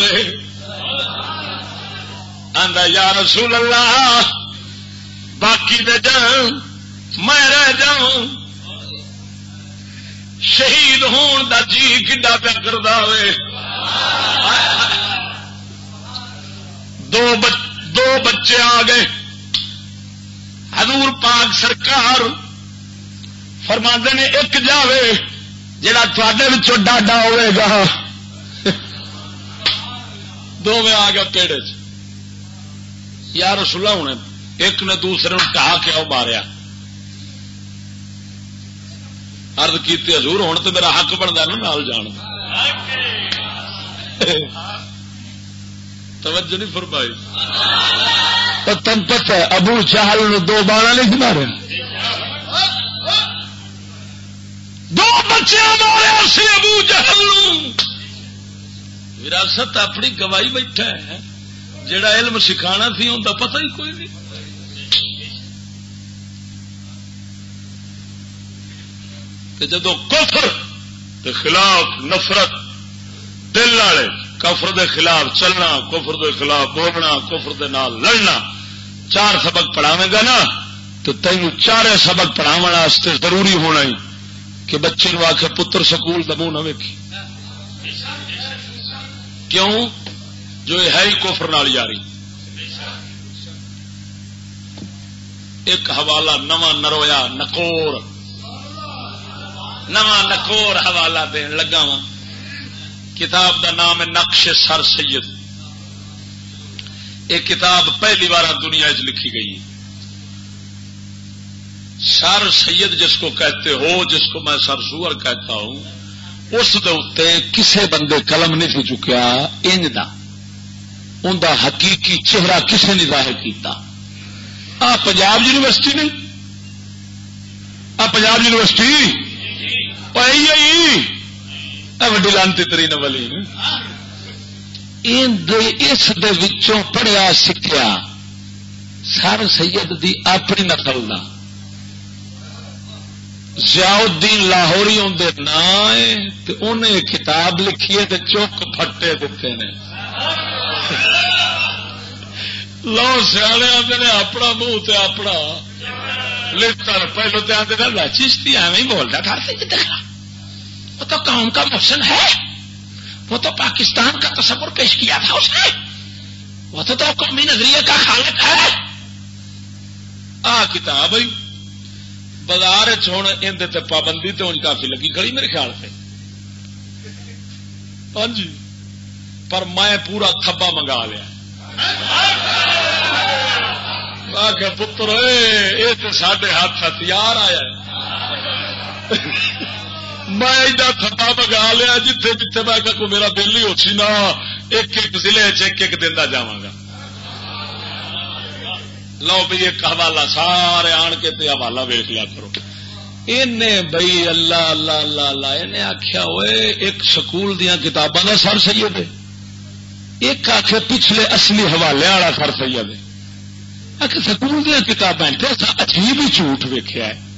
آندا یا رسول اللہ، باقی دے جان میں رہ جاؤں۔ شہید ہون دا جی کڈا پیا کر دو دو بچے آ گئے۔ حضور پاک سرکار فرما نے، ایک جاوے جڑا تھے ڈاڈا ہوئے گا۔ دو میں آ گیا پیڑے چ یار رسولہ ہونے ایک نے دوسرے ٹا کے وہ ماریا۔ ارد کی حضور ہونے تو میرا حق بنتا نا نال جان توجہ نہیں فرمائی۔ تم پتہ ابو چہل دو بارہ نہیں مارے۔ دو بچے مارے سی ابو جہل وراثت اپنی گواہی بیٹھا ہے۔ جڑا علم سکھانا سی ان کا پتہ ہی کوئی نہیں۔ جدو کفر کے خلاف نفرت، دل والے کفر دے خلاف چلنا، کفر دے خلاف بولنا، کفر دے نال لڑنا، چار سبق پڑھاوے گا نا، تو تین چار سبق پڑھاو ضروری ہونا ہی کہ بچے نو آخ پتر سکول دمو نہ ویکھی۔ کیوں؟ جو ہے ہی کوفر نال جاری ایک حوالہ نواں نرویا نکور نواں نکور حوالہ دین لگا وا کتاب دا نام ہے نقش سر سید۔ یہ کتاب پہلی بار دنیا چ لکھی گئی سر سید جس کو کہتے ہو، جس کو میں سر سور کہتا ہوں، اس دے کسے بندے قلم نہیں سی چکیا، انج دا۔ ان دا حقیقی چہرہ کسے نہیں ظاہر کیتا؟ آ پنجاب یونیورسٹی نہیں آ پنجاب یونیورسٹی۔ وڈی لانتی ترین والی اس پڑھیا سیکھا سر سید دی اپنی نقل کا زیادین لاہوری اندر نا انہیں کتاب لکھی ہے چک پٹے دیتے ہیں لو سیاح آتے نے اپنا منہ تے اپنا لکھتا پہلو تو آتے نا چیشتی ایویں بولتا تھا وہ تو قوم کا محسن ہے۔ وہ تو پاکستان کا تصور پیش کیا تھا اس نے۔ وہ تو قومی نظریے کا خالق ہے۔ آ کتاب بازار اندر پابندی تو ان کافی لگی، کھڑی میرے خیال سے ہاں جی۔ پر میں پورا تھبا منگا لیا۔ پتر یہ تو سڈے ہاتھ ہتھیار آیا میں تھپا مگا لیا جتھے جتھے میں کوئی میرا بل ہی اچھی نا، ایک ایک ضلع ایک ایک دن جا لو بھائی ایک حوالہ سارے آن کے تے حوالہ ویخ لیا کرو۔ بھائی اللہ اللہ اللہ اللہ آخیا ہوئے، ایک سکول دیا کتاباں کا سر سی ہے ایک آخ پچھلے اصلی حوالے والا سر سی ہے۔ آخر سکول دیا کتابیں عجیب ہی جھوٹ ویخیا ہے۔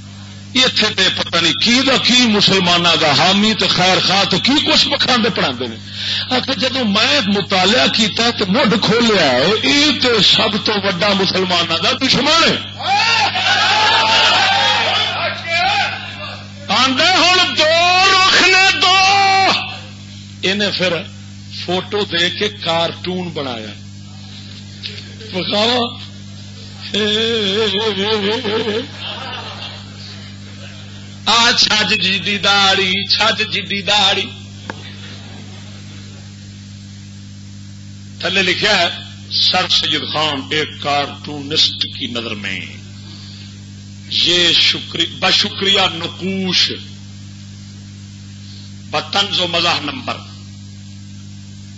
اتے پتہ نہیں کی دا کی مسلمانوں کا حامی تو خیر خاں تو کی کچھ بکھا پڑھا آخر جب میں مطالعہ کیتا تو مڈ کھولیا یہ تو سب تو وا مسلمانوں کا دشمن ہے۔ آدھے ہوں دو رخ نے دو۔ انہیں پھر فوٹو دے کے کارٹون بنایا۔ بخاوا آ چھج جی داڑی چھج جی داڑی تھلے لکھا ہے، سر سید خان ایک کارٹونسٹ کی نظر میں۔ یہ بشکریہ نقوش۔ بطنز و مزاح نمبر۔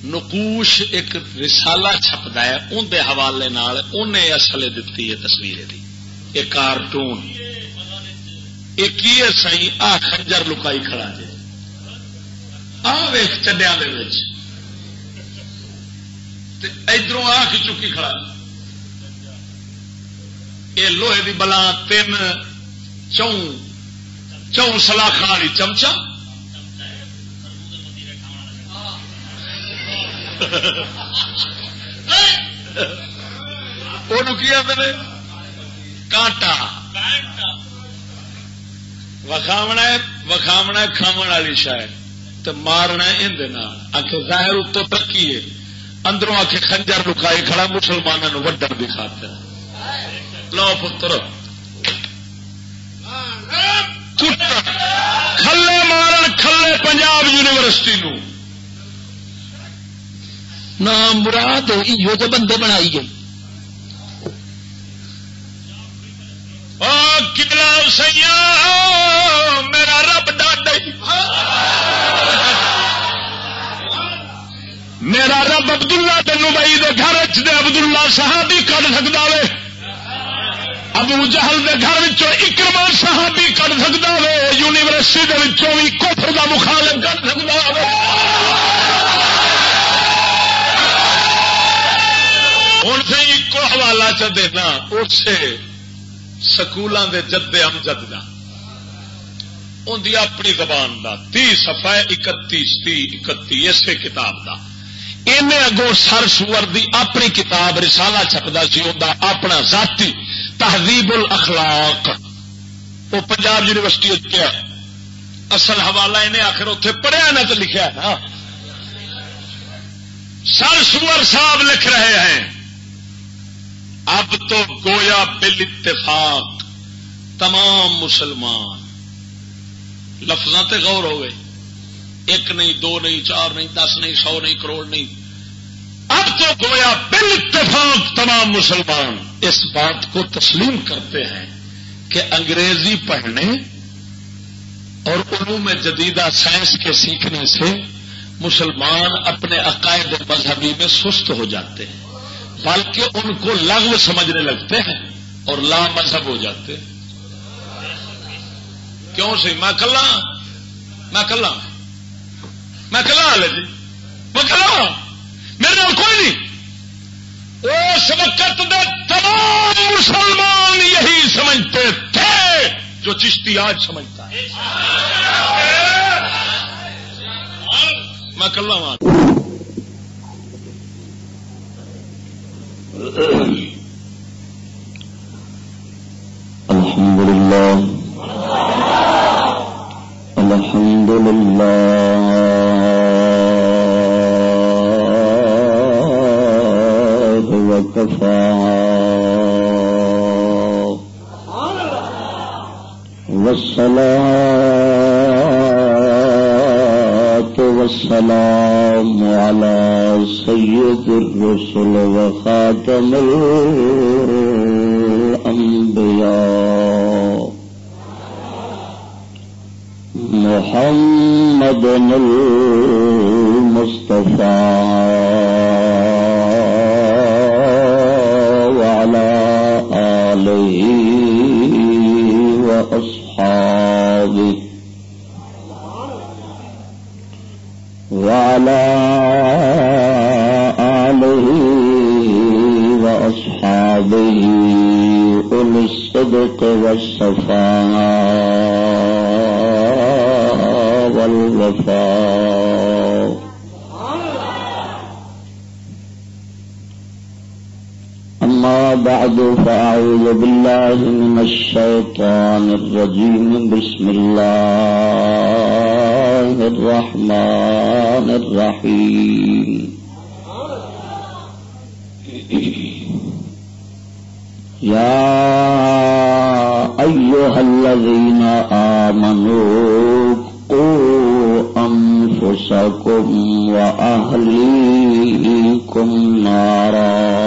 نقوش ایک رسالہ چھپتا ہے اندر حوالے انہیں اصل دیتی ہے تصویر دی۔ ایک کارٹون۔ ایک سی آ خنجر لکائی کھڑا جی آ ویخ چڈیا ادھر آ کی چکی کھڑا۔ یہ لوہے دی بلا تین چون چون سلاخ والی چمچا کانٹا وکھاونا وکھاونا کھاو والی شاید تو مارنا اندر آخ ظاہر اتو ترقی ہے اندروں آ کے خنجر لکائی کھڑا مسلمانوں وڈر دکھاتا لو پتر کھلے مارن کھلے پنجاب یونیورسٹی نو نام مراد یہ تو بندے بنائی گئی کتنا سیا میرا رب ڈاڈ میرا رب ابد اللہ تین بھائی گھر چ ابد اللہ صحابی کر سکتا وے۔ ابو جہل کے گھر اکرما صحابی کر سکتا وے۔ یونیورسٹی بھی کفر کا مخالف کر سکتا وے۔ ہوں سے ایک حوالہ چ دینا اسے سکولوں کے جدے امجد کا ان کی اپنی زبان کا تی سفا اکتیس، تی اکتی اسے کتاب کا ان اگوں سر سور دی اپنی کتاب رسالہ چھپتا سی، ان اپنا ذاتی تہذیب الاخلاق۔ وہ پنجاب یونیورسٹی کیا اصل حوالہ انہیں آخر اتنے پڑھیا نہ تو لکھا نا سر سور صاحب لکھ رہے ہیں۔ اب تو گویا بل اتفاق تمام مسلمان۔ لفظ تے غور ہو گئے ایک نہیں، دو نہیں، چار نہیں، دس نہیں، سو نہیں، کروڑ نہیں۔ اب تو گویا بل اتفاق تمام مسلمان اس بات کو تسلیم کرتے ہیں کہ انگریزی پڑھنے اور علوم جدیدہ سائنس کے سیکھنے سے مسلمان اپنے عقائد مذہبی میں سست ہو جاتے ہیں۔ بلکہ ان کو لغو سمجھنے لگتے ہیں اور لا مذہب ہو جاتے ہیں۔ کیوں سی میں کلا ہاں۔ میں کلا ہاں۔ میں کلا ہاں لے جی۔ میں کلا میرے کوئی نہیں۔ اس وقت دے تمام مسلمان یہی سمجھتے تھے جو چشتی آج سمجھتا ہے۔ میں کلا الحمد لله الحمد لله وكفى والصلاة والسلام على سيد الرسل وخاتم الأنبياء. محمد المصطفى. وعلى آله وأصحابه أولي الصدق والصفاء والوفاء بعد فأعوذ بالله من الشيطان الرجيم. بسم الله الرحمن الرحيم. يا أيها الذين آمنوا قوا أنفسكم وأهليكم نارا.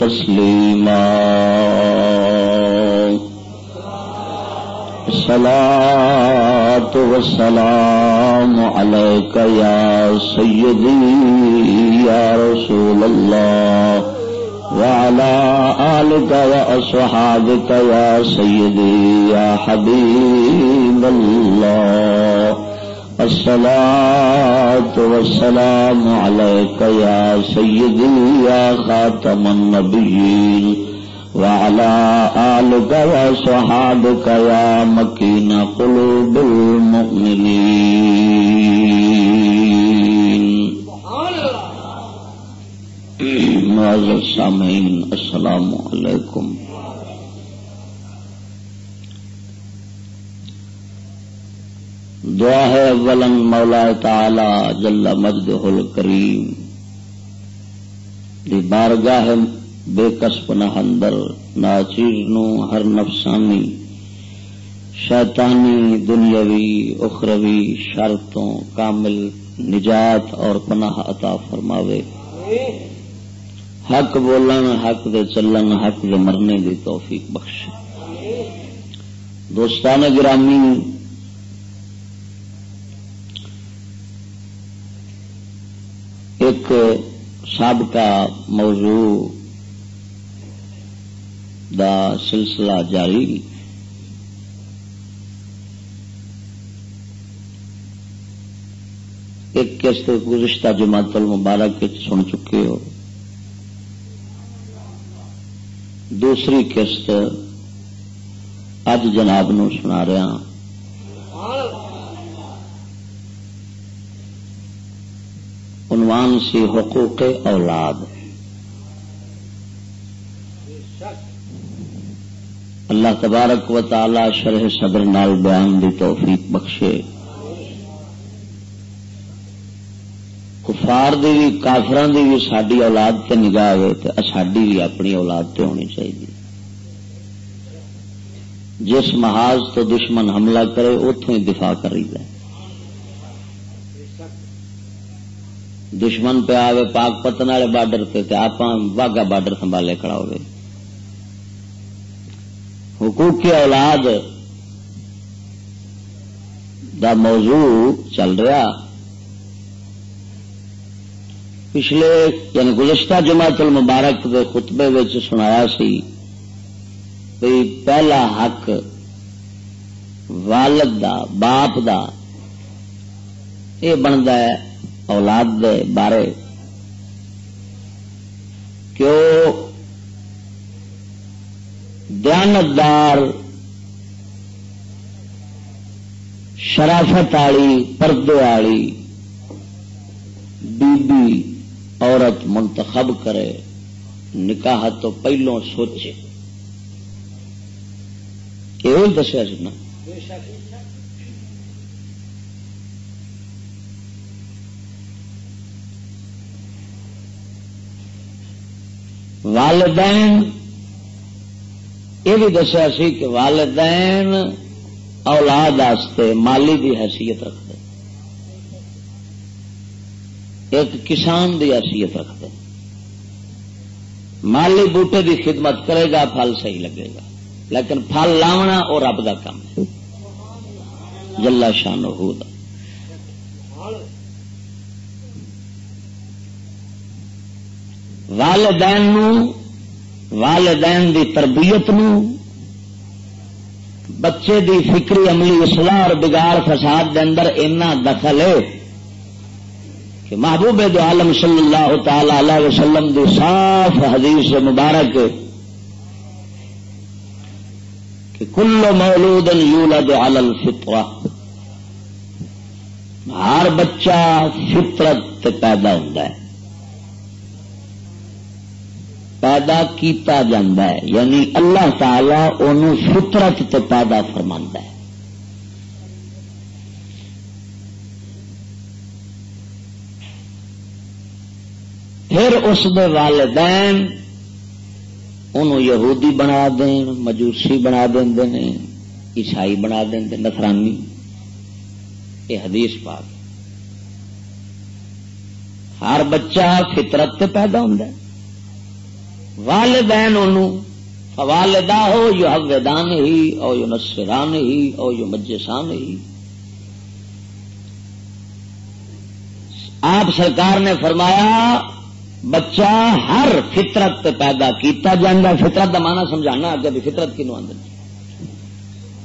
تسليما الصلاة والسلام عليك يا سيدي يا رسول الله وعلى آلك وأصحابك يا سيدي يا حبيب الله الصلاة والسلام عليك يا سيدي يا خاتم النبيين وعلى آلك وصحابك يا مكين قلوب المؤمنين. معذر سامعين السلام عليكم دعا ہے، ولن مولا تعالی جل مجد ہل کریم دی بارگاہ بے کسب نہ اندر ناچیز نو ہر نفسانی، شیطانی، دنیاوی، اخروی شرطوں کامل نجات اور پناہ عطا فرماوے۔ حق بولن، حق دے چلن، حق دے مرنے دی توفیق بخش دوستان گرامی ایک سابقہ موضوع دا سلسلہ جاری ایک قسط گزشتہ جماعت المبارک سن چکے ہو۔ دوسری قسط اج جناب نو سنا رہا ہاں ہوں عنوان سی حقوق اولاد۔ اللہ تبارک و تعالی شرح صدر نال بیان دی توفیق بخشے۔ کفار دی بھی کافران دی بھی ساری اولاد تے نگاہ ہوئے تو ساری بھی اپنی اولاد تے ہونی چاہیے۔ جس محاذ تو دشمن حملہ کرے اتوں ہی دفاع کری جائے دشمن پہ آئے پاک پتن والے بارڈر سے آپ واگا بارڈر سنبھالے کھڑا ہوئے۔ حقوق کی اولاد دا موضوع چل رہا۔ پچھلے یعنی گزشتہ جماعت المبارک کے خطبے سنایا سی بھی پہلا حق والد دا، باپ دا یہ بنتا ہے اولاد دے بارے۔ کہ دیانتدار شرافت والی پردے والی بی بی عورت منتخب کرے، نکاح تو پہلوں سوچے۔ یہ دسیا سنا والدین، یہ بھی دسیا سی کہ والدین اولاد آستے مالی دی حیثیت رکھتے ایک کسان دی حیثیت رکھتے مالی بوٹے دی خدمت کرے گا، پھل صحیح لگے گا۔ لیکن پھل لاونا اور رب کا کام ہے۔ جلا شان ہو والدین نو، والدین دی تربیت نو، بچے دی فکری عملی اصلاح اور بگاڑ فساد دے اندر اینا دخل ہے کہ محبوب دو عالم صلی اللہ تعالی علیہ وسلم دی صاف حدیث مبارک کہ کل مولود یولد علی الفطرہ۔ ہر بچہ فطرت پیدا ہوتا ہے۔ پیدا کیتا جاندہ ہے یعنی اللہ تعالی انہوں فطرت تے پیدا فرما ہے۔ پھر اس دے والدین انہوں یہودی بنا دین، مجوسی بنا دیں عیسائی بنا دیں نفرانی یہ حدیث پاک۔ ہر بچہ فطرت تے پیدا ہوں والدین والدہ ہو، یو حویدان ہی، او یو نسران ہی، او یو مجسان ہی۔ آپ سرکار نے فرمایا، بچہ ہر فطرت پیدا کیتا جانا فطرت کا مانا سمجھانا اگر بھی فطرت کی آدمی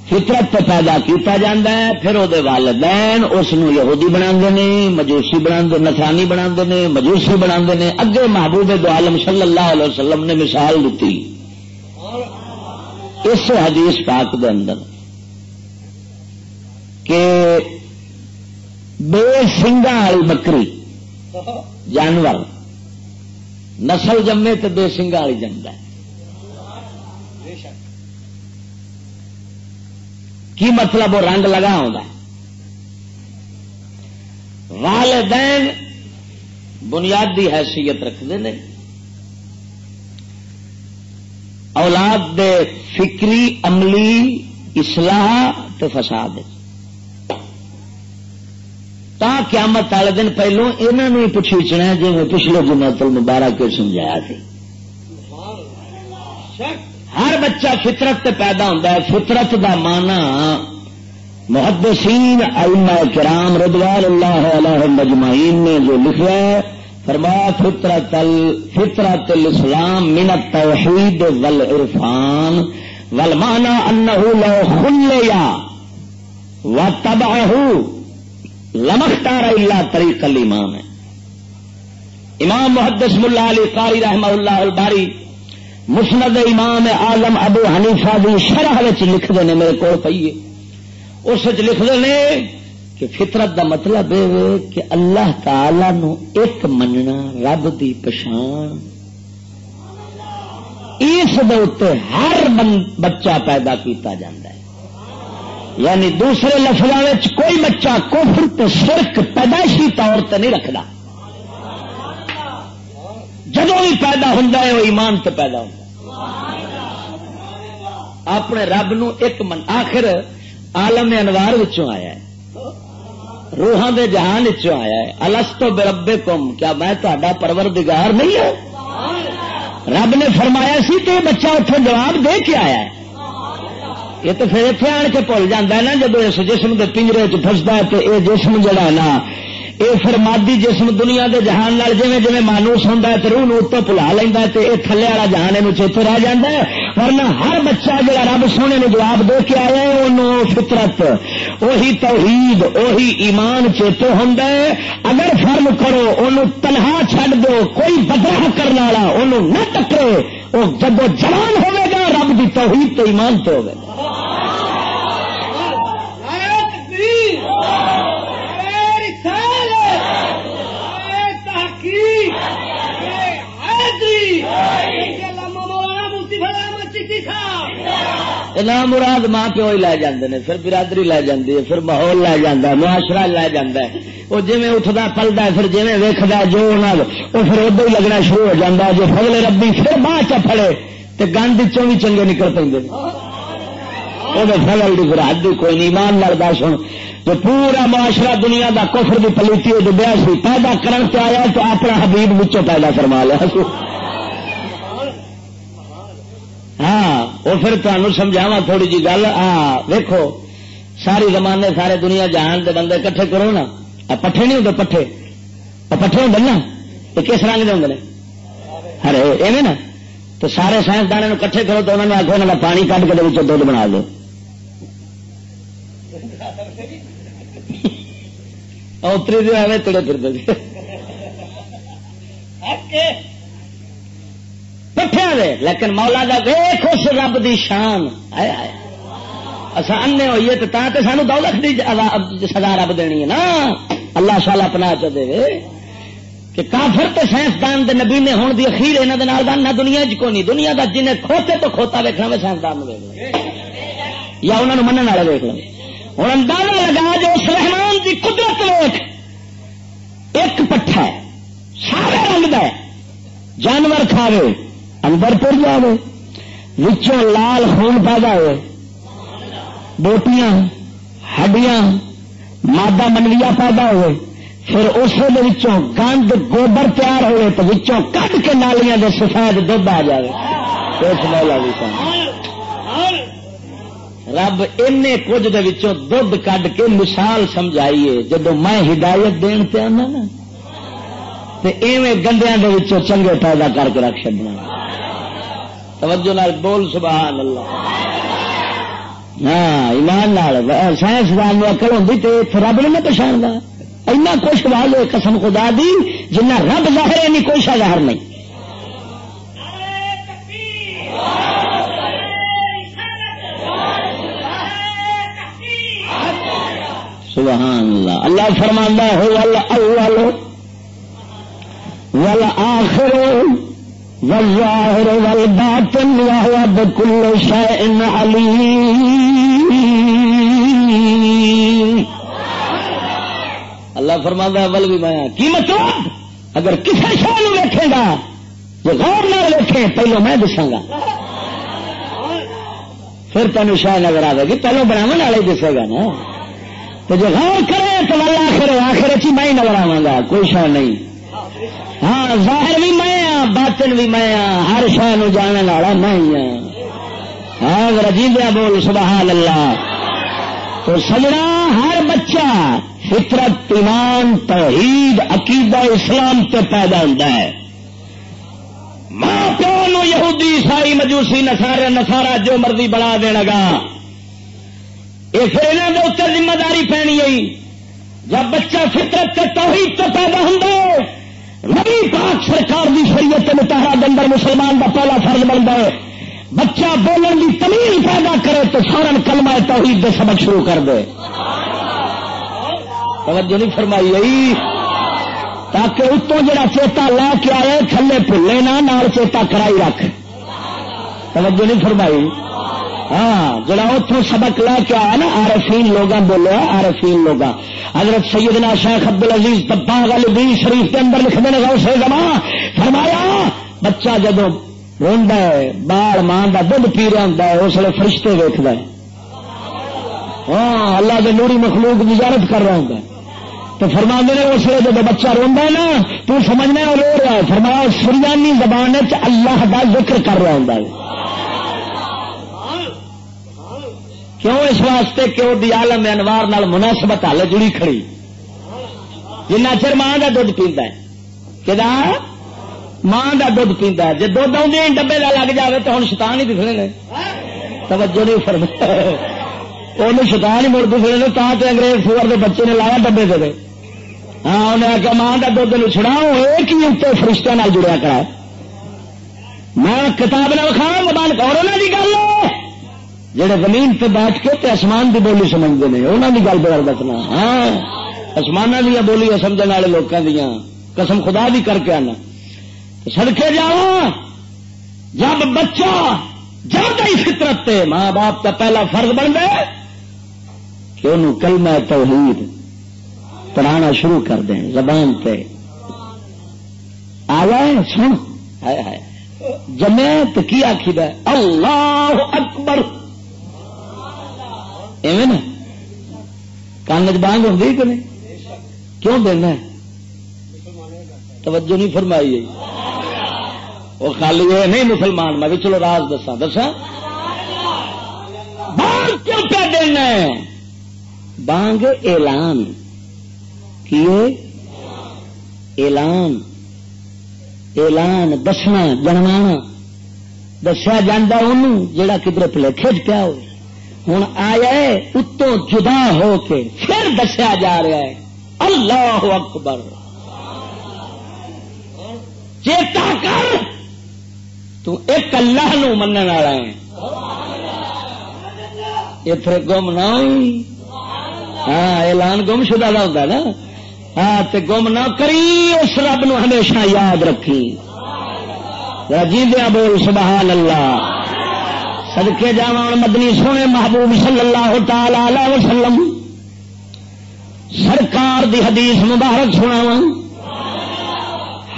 فطرت پیدا کیتا جانا ہے، پھر وہ والدین اس یہودی بنا مجوسی بنا نسانی بنا مجوسی بنا اگے محبوب دو عالم صلی اللہ علیہ وسلم نے مثال دیتی اس حدیث پاک دے اندر کہ بے سنگا والی بکری، جانور، نسل جمے تو بے سنگا والی جمد ہے۔ کی مطلب وہ رنگ لگا ہوگا والدین بنیادی حیثیت رکھتے ہیں۔ اولاد دے فکری، عملی اصلاح تو فساد۔ تا قیامت والے دن پہلو انہوں پوچھنا جی میں پچھلے جنت المبارک کے سمجھایا تھی۔ ہر بچہ فطرت تے پیدا ہوتا ہے، فطرت دا مانا محدثین علماء کرام ردوان اللہ علیہ مجمعین نے جو لکھا ہے، فرمایا، فطرت فطرت الاسلام من التوحید والعرفان والمانا انه لو خلیا وتبعه لمختار الا طریق الایمان ہے۔ امام محدث ملا علی قاری رحمہ اللہ الباری مسند امام آلم ابو حنیفہ دی شرح لکھتے ہیں میرے کو پیے اس لکھتے ہیں کہ فطرت دا مطلب یہ کہ اللہ تعالی نو ایک مننا رب دی پچھان اس ہر بچہ پیدا کیتا جاندہ ہے۔ یعنی دوسرے لفظوں کوئی بچہ کفر تے شرک پیدائشی طور تے نہیں رکھتا جدو بھی پیدا ہوں وہ ایمان تو پیدا ہوں اپنے رب نو ایک من، آخر آلم انوار وچوں آیا ہے۔ روحان دے جہان آیا ہے۔ السطو بربے کم کیا میں تا پروردگار نہیں ہوں؟ رب نے فرمایا سی تو بچہ اتوں جواب دے کے آیا ہے۔ یہ تو پھر اتنے آن کے بھول جاتا ہے نا جب اس جسم کے پنجرے چستا ہے تو یہ جسم جڑا ہے نا یہ پھر مادی جسم دنیا کے جہان جی جی مانوس ہوں تو روح نو تو پلا لینا تو یہ تھلے والا جہان یہ چیتے رہ جا ہے۔ ورنہ ہر بچہ جا رب سونے نے جواب دے کے آیا انہوں فطرت وہی توحید وہی ایمان چیتے ہوں اگر فرم کرو ان تنہا چڈ دو، کوئی بدراہ کرنے والا انہوں نہ ٹکرے وہ جب جوان ہوے گا، رب کی توحید تو ایمان تو ہوگا نام مراد ماں پیو ہی لے جاندے نے، پھر برادری لے جاندی ہے، پھر ماحول لے جاندہ ہے، معاشرہ لے جاندہ ہے۔ وہ جی اٹھتا پلتا ہے، پھر جی ویکد جو وہ پھر ادو ہی لگنا شروع ہو جاتا ہے۔ جو فضل ربی پھر ماں چپڑے تو گند چوں بھی چنگے نکل پہ وہ فضل کی پھر حد کوئی نہیں مان لگتا سن۔ جو پورا معاشرہ دنیا دا کفر دی پلیتی ہو ڈبیا سی پیدا کرن سے آیا تو اپنا حبیب بچوں پیدا فرما لیا۔ ہاں وہ پھر تمہیں سمجھاوا تھوڑی جی گل۔ ہاں ویکو ساری زمانے سارے دنیا جہان دے بندے کٹھے کرو نا۔ پٹھے نہیں ہوتے پٹھے؟ پٹھے ہوں نا یہ کس رنگ کے ہوں ارے ایویں نا؟ تو سارے سائنسدانوں کٹھے کرو تو انہوں نے آخو انہوں پانی کٹ کے دودھ بنا دو۔ اتری دے تڑے پھر پٹھیا دے لیکن مولا دا ویخ اس رب دی شان۔ اصا انے ہوئیے تو سانو دو لکھ سزا رب دینی ہے نا۔ اللہ شال اپنا چ دے کہ کافر تو سائنسدان دے نبی نے ہون دی اخیر یہاں نہ دنیا چ کو نہیں دنیا دا جن کھوتے تو کھوتا ویکنا میں سائنسدان ویک یا انہوں نے منع والے ویک لو ہوں اندازہ لگا جو اس رحمان دی قدرت ویک ایک پٹھا ہے، سارے رنگ ہے۔ جانور کھاوے۔ اندر پڑ جائے وچوں لال خون پیدا ہوئے۔ بوٹیاں، ہڈیاں، مادہ منویا پیدا ہوئے۔ پھر اس گند، گوبر تیار ہوئے تو وچوں کٹ کے نالیاں دے سفید دھد آ جائے اس مولا بھی رب این کچھ دھد کھ کے مثال سمجھائیے جدو میں ہدایت دین پہ آنا نا۔ ایویں گندیا کے چنگے پیدا کر کے رکھ چڈنا توجہ نال بول سبحان اللہ۔ ہاں ایمان سائنسدان میں اکل ہوں تو رب نے پچھاڑا اینا کچھ والے قسم خدا دی جنہ رب ظاہر ہے نہیں کوئی شا ظاہر نہیں۔ سبحان اللہ۔ اللہ فرماندہ ہو اول ول آخر والظاهر والباطن وهو بكل شيء عليم اللہ فرما اول بھی مایا کی مطلب؟ اگر کسی شہر ویکے گا، جو غور نہ ویکے پہلو میں دساگا پھر تین شاہ نظر آئے گی، پہلو بناو والے دسے گا نا۔ تو جو غور کرے، تو آخر آخر چی میں نظر آوا گا، کوئی شاہ نہیں۔ ہاں ظاہر بھی میں ہاں باطن بھی میں ہاں ہر شہ جانے والا میں ہاں۔, ہاں رجیدیا بول سبحان اللہ تو سجنا ہر بچہ فطرت، ایمان، توحید، عقیدہ اسلام تے پیدا ہوتا ہے۔ ماں پیو یہودی، عیسائی، مجوسی نسارے نسارا جو مرضی بنا دینا گا۔ یہ پھر یہاں کے اتر ذمہ داری پینی آئی جب بچہ فطرت تے توحید تو پیدا ہوں نبی پاک سرکار کی شریعت متحرہ اندر مسلمان کا پہلا فرض بنتا ہے، بچہ بولن کی تمیز پیدا کرے تو فورن کلمہ توحید دے سبق شروع کر دے۔ توجہ نہیں فرمائی گئی تاکہ اتوں جڑا چیتا لا کے آئے، تھلے پھلے نہ چیتا کرائی رکھ۔ توجہ نہیں فرمائی۔ ہاں جڑا اتوں سبق لے کے آیا نا آرفین لوگ بولے آرفین لوگ حضرت سیدنا شیخ عبد العزیز دباغ علی شریف کے اندر لکھ دینے گا اسے زمان فرمایا، بچہ جب رونڈ ہے بال ماں کا دھد پی رہا ہوں اس لیے فرشتے ویکد ہاں اللہ کے نوری مخلوق گزارت کر رہا ہوں تو فرما نے، اس لیے جب بچہ روندا ہے نا، تو سمجھنا رو رہا ہے۔ فرمایا، سریانی زبان اللہ کا ذکر کر رہا ہوں کیوں اس واسطے کہ وہ عالم انوار نال مناسبت ہال جڑی کھڑی؟ جنہ چر ماں کا دھد پیندا ہے۔ کہ ماں کا دھد پیندا ہے۔ جی دھد آدھے ڈبے کا لگ جائے تو ہوں شیطان ہی دکھنے نے توجہ نہیں فرما وہ شیطان ہی مڑ دکھنے نے تا کہ انگریز سور کے بچے نے لایا ڈبے دے ہاں انہیں آخیا ماں کا دھد چھڑاؤ، ایک ہی اتنے فرشتہ جڑیا کرا میں کتاب نہ کھا موبائل اور کی گل جہے زمین پہ بیٹھ کے تے آسمان کی بولی سمجھتے ہیں انہوں کی گل بغیر دسنا ہاں آسمان دیا بولیاں سمجھنے والے لوگوں دیا قسم خدا بھی کر کے آنا۔ سڑکے جا جب بچہ جب ہی فطرت تے ماں باپ کا پہلا فرض بن گئے، کہ انہوں کلمہ توحید پڑھانا شروع کر دیں زبان پہ آ جائے سن جمے تو کی آخر اللہ اکبر۔ ایویں نا؟ کان بانگ ہوتی کہ نہیں؟ کیوں دینا توجہ نہیں فرمائی وہ خالی یہ نہیں مسلمان، میں چلو راز دسا دسا بانگ کیوں پہ دینا ہے؟ بانگ اعلان۔ کیے؟ اعلان۔ اعلان دسنا جنوانا دسیا جا جا کدھر پلیکھے پیا ہوئے۔ ہوں آیا اتوں جدا ہو کے پھر دسیا جا رہا ہے۔ اللہ اکبر۔ چیتا کر، تو ایک اللہ نو من والا ہے۔ اتنے گم نہ ہوئی۔ ہاں اعلان گم شدہ کا ہوتا نا۔ ہاں تے گم نہ کری، اس رب نو ہمیشہ یاد رکھی۔ جیدیا بول، سبحان اللہ۔ سدکے جا مدنی سونے محبوب صلی اللہ تعالی وسلم۔ سرکار دی حدیث مبارک سنا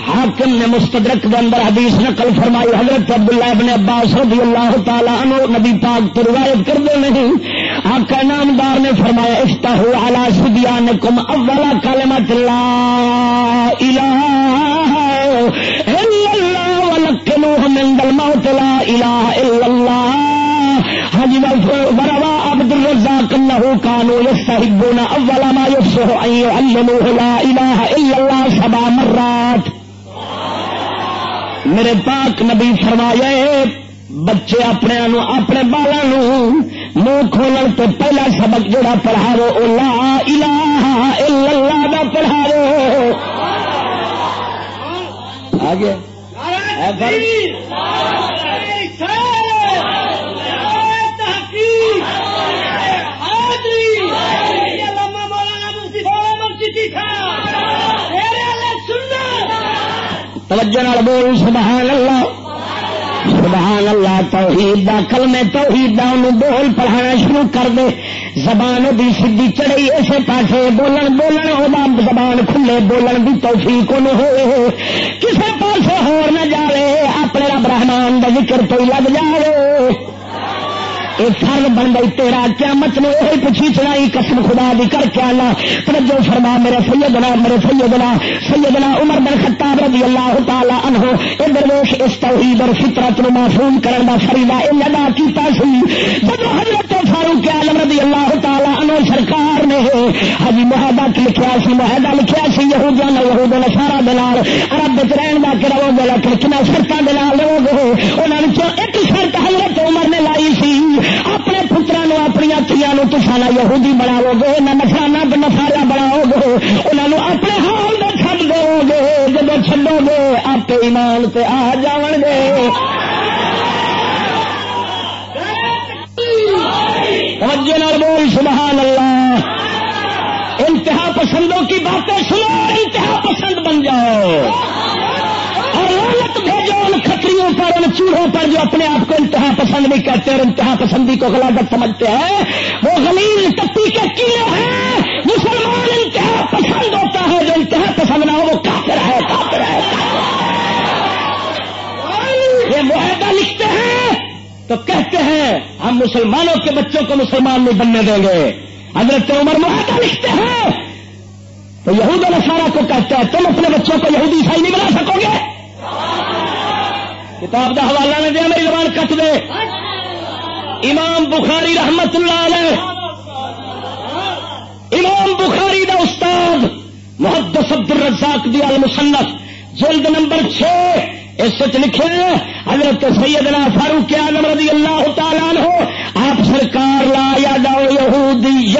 حاکم نے مستدرک کے اندر حدیث نقل فرمائی، حضرت عبداللہ ابن عباس رضی اللہ تعالیٰ عنہ، نبی پاک تو روایت کر دے نہیں۔ آقا نامدار نے فرمایا افتح علی سبیانکم اولا کلمت لا الہ الا اللہ ولکنوہ من دل موت لا الہ الا اللہ حجی وروا عبد الرزاق انہو کانو یستحبون اولا ما یفسح ان یعلموه لا الہ الا اللہ سبا مرات. میرے پاک نبی فرمایا بچے اپنے اپنے بالوں منہ کھولن تو پہلا سبق جڑا پڑھاو لا الہ الا اللہ دا پڑھاو آگے۔ توجہ نال بول سبحان اللہ۔ سبحان اللہ، توحید دا کلمے توحید دا، انہوں بول پڑھانا شروع کر دے۔ زبان دی سدھی چڑی اسے پاسے بولن بولن، او زبان کھلے، بولن دی توفیق ان ہو کسے پاسے ہور نہ جاوے، اپنے رب رحمان دا ذکر تو لگ جاوے۔ یہ فرد بن گئی تیرا قیامت نے یہ پوچھی چڑھائی، قسم خدا دی کر کے آنا۔ توجہ فرما، میرے سیدنا میرے سیدنا سیدنا عمر بن خطاب رضی اللہ تعالی عنہ، اے درویش، اس توحید اور فطرت نو معصوم کرن دا فریضہ اے ادا کیتا سی۔ جب حضرت فاروق عالم رضی اللہ تعالی عنہ سرکار نے حجی معاہدہ لکھیا سی، معاہدہ لکھیا سی، یہودیاں نے یہود نصارا دے نال، عرب وچ رہن دا کہ رہو گے، لیکن کنا شرطاں دے نال رہو گے۔ انہاں وچوں ایک شرط حضرت عمر نے لائی سی اپنے پترا نو اپنی تھیا تو سالا یہودی بناو گے نہ نسانا نسارا بناؤ گے انہوں اپنے حال میں چڈ دو گے جب چڈو گے آپ ایمان سے آ جان گے۔ بول، سبحان اللہ۔ انتہا پسندوں کی باتیں سنو، انتہا پسند بن جاؤ۔ بھیجو ان کتریوں پر، ان چوڑوں پر جو اپنے آپ کو انتہا پسند نہیں کہتے اور انتہا پسندی کو غلاغت سمجھتے ہیں۔ وہ غلیل ٹپی کے کیڑے ہیں۔ مسلمان انتہا پسند ہوتا ہے، جو انتہا پسند نہ ہو، وہ کافر ہے کافر ہے یہ معاہدہ لکھتے ہیں۔ تو کہتے ہیں، ہم مسلمانوں کے بچوں کو مسلمان نہیں بننے دیں گے۔ حضرت عمر معاہدہ لکھتے ہیں۔ تو یہود نسارا کو کہتا ہے تم اپنے بچوں کو یہودی عیسائی نہیں بنا سکو گے۔ کتاب کا حوالہ نے دیا، میری زبان کٹ دے۔ امام بخاری رحمت اللہ علیہ۔ امام بخاری دا استاد محدث عبد الرزاق دی المصنف جلد نمبر چھ، اس لکھے حضرت سیدنا فاروق اعظم رضی اللہ تعالیٰ عنہ، آپ سرکار لا یا جاؤ یہودی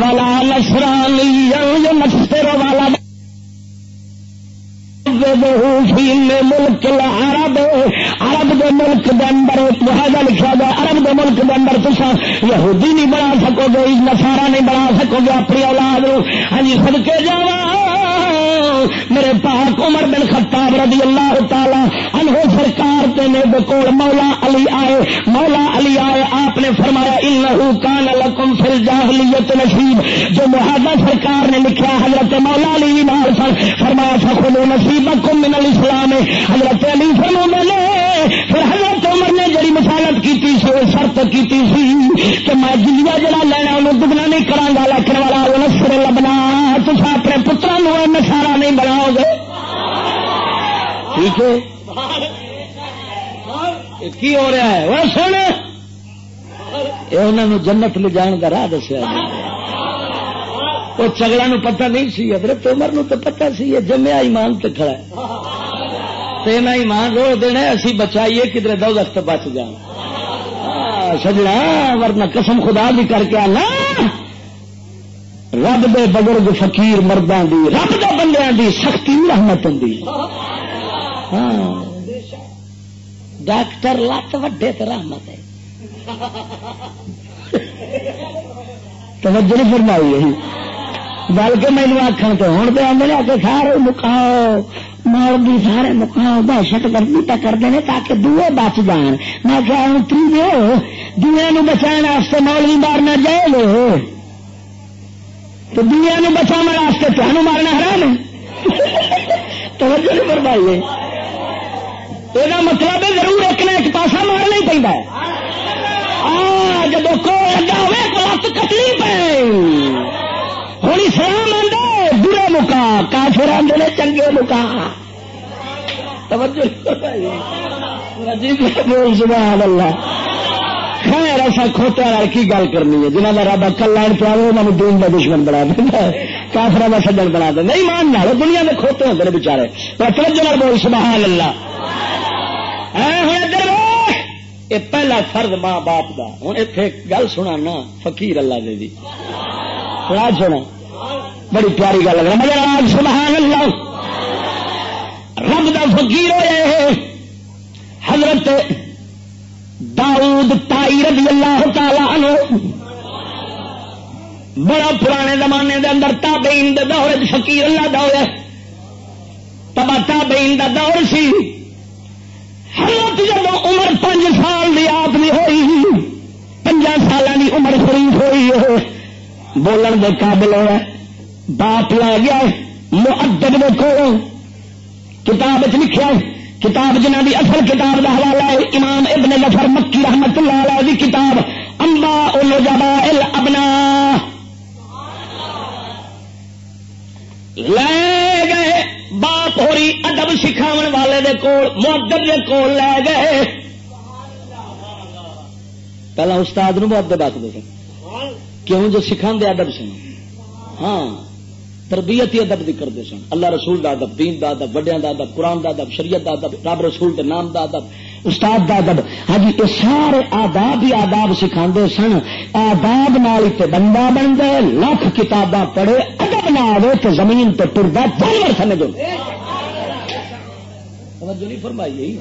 ولا نسرانی یو نسر والا ملک عرب عرب دے ملک دے اندر لہٰذا لکھا گیا، عرب دے ملک دے اندر تسا یہودی نہیں بنا سکو گے نسارا نہیں بنا سکو گے، اپنی اولاد ہاں جی سڑکے جا میرے پاک عمر بن خطاب رضی اللہ تعالی انہو سرکار کے نے بکول مولا علی آئے، مولا علی آئے، آپ نے فرمایا، انہو کان لکم فی الجاہلیت نصیب۔ جو محاذہ سرکار نے لکھا، حضرت مولا علی نال سر فرمایا فخلو نصیبکم من الاسلام۔ حضرت علی فرمو نے، پھر حضرت عمر نے جڑی مسالت کی شرط کی کہ میں جلیا جڑا لینا، انہوں دگنا نہیں کرا گا، لیکن والا وہ نسر لبنا تو اپنے پترا نسارا نہیں بناؤ گے۔ ٹھیک ہے؟ کی ہو رہا ہے؟ وہ سن یہ انہوں نے جنت لے جان کا راہ دسیا وہ چگڑا نو پتہ نہیں سی، حضرت عمر نو تو پتہ سی، یہ جمیا ایمان تے کھڑا ہے۔ تینا ایمان رو دینا اسی بچائیے کدھر دو دست بچ جان سجنا، ورنہ قسم خدا بھی کر کے آنا۔ رب دے بزرگ فقیر مردوں دی، رب دے بندیاں دی سختی رحمت ہوں ہاں۔ ڈاکٹر لت وڈے تو رحمت ہے۔ توجہ نہیں فرمائی ہے بلکہ مینو آخر تو ہوں تو آدھے آ کے سارے مکاؤ مار بھی سارے مکاؤ دہشت گردی پہ کرتے ہیں تاکہ دوے بچ جان۔ میں کیا تیو دنیا نو بچا مولوی مارنا جائے لو۔ تو دنیا نو بچا واسطے تمہیں مارنا حرام ہے۔ توجہ نہیں فرمائی یہ مطلب ہے ضرور ایک نہ ایک پاسا مارنا ہی پہنتا ہے۔ ہاں، جب کوئی لگا ہوئے لت کٹنی پے۔ ہوں اسلام آدھے برے مکا، کافر آدھے نے چنگے مکا۔ توجہ جی بول، سبحان اللہ۔ ہاں خیر ایسا کھوٹا کی گل کرنی ہے؟ جنہوں کا رب اکل لائن پہ آئے انہوں نے دین کا دشمن بنا دینا کافر کا سجن بنا دینا نہیں مان نہ دنیا میں کھوتے ہوتے ہیں بچارے توجہ بول، سبحان اللہ۔ یہ پہلا فرد ماں باپ دا۔ ہوں اتنے گل سنا نا، فقیر اللہ دے دی۔ سنا بڑی پیاری گل لگ رہا سبحان اللہ۔ رب دا فقیر ہوئے۔ حضرت داؤد تائی رضی اللہ تعالی عنہ بڑا پرانے زمانے دے اندر تابعین دے دور فقیر اللہ دا ہوئے تبا تابعین دا دور سی۔ حضرت جب عمر پانچ سال کی آپ بھی ہوئی پنجا سال کی عمر شریف ہوئی ہے۔ بولن کے قابل ہوا باپ لا گیا مدد دیکھو کتاب لکھا کتاب جنہ کی اصل کتاب کا حوالہ ہے، امام ابن نفر مکی رحمت اللہ علیہ کی کتاب امبا اولو جبا ال ابنا لے گئے باپ ہوری ادب سکھاو والے دے کول مدد دے کول لے گئے۔ پہلا استاد نو مدد آخر سن۔ کیوں جو سکھا دے ادب سن؟ ہاں۔ تربیت ہی ادب کی کرتے سن۔ اللہ رسول دا ادب، دین دا ادب وڈیا دا ادب، قرآن دا ادب، شریعت دا ادب، رب رسول دے نام دا ادب، استاد دا ادب۔ ہاں جی یہ سارے آداب ہی آداب سکھا سن۔ آداب نال تے بندہ بن گئے لاکھ کتاباں پڑھے، ادب نہ آئے تو زمین تو ٹردا جانور سمجھو۔ نہیں فرمائی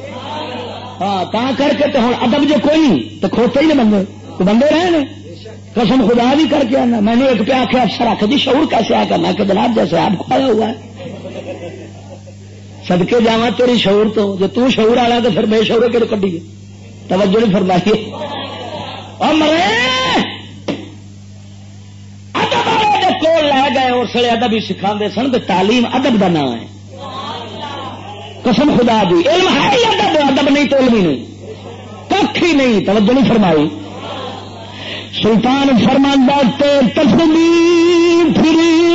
ہاں تا کر کے تو ہوں ادب جو کوئی تو کھوتے ہی نہیں بندے۔ تو بندے رہے قسم خدا بھی کر کے آنا۔ میں نے ایک پہ آخر افسر آخر جی شعور کیسے آ کرنا کہ جناب جیسے آپ کھایا ہوا ہے۔ سدکے جا تیری شعور تو، جو تو شعور والا تو پھر بے شعور کہڑے کڈی توجہ نہیں فرمائیے ادب کول لے گئے، اس لیے ادب ہی سکھا سن تو تعلیم ادب کا نام ہے۔ قسم خدا دی، علم ہے ادب ادب نہیں تو علم ہی نہیں۔ کھ ہی نہیں، توجہ نہیں فرمائی۔ سلطان فرماندہ تصویر پھری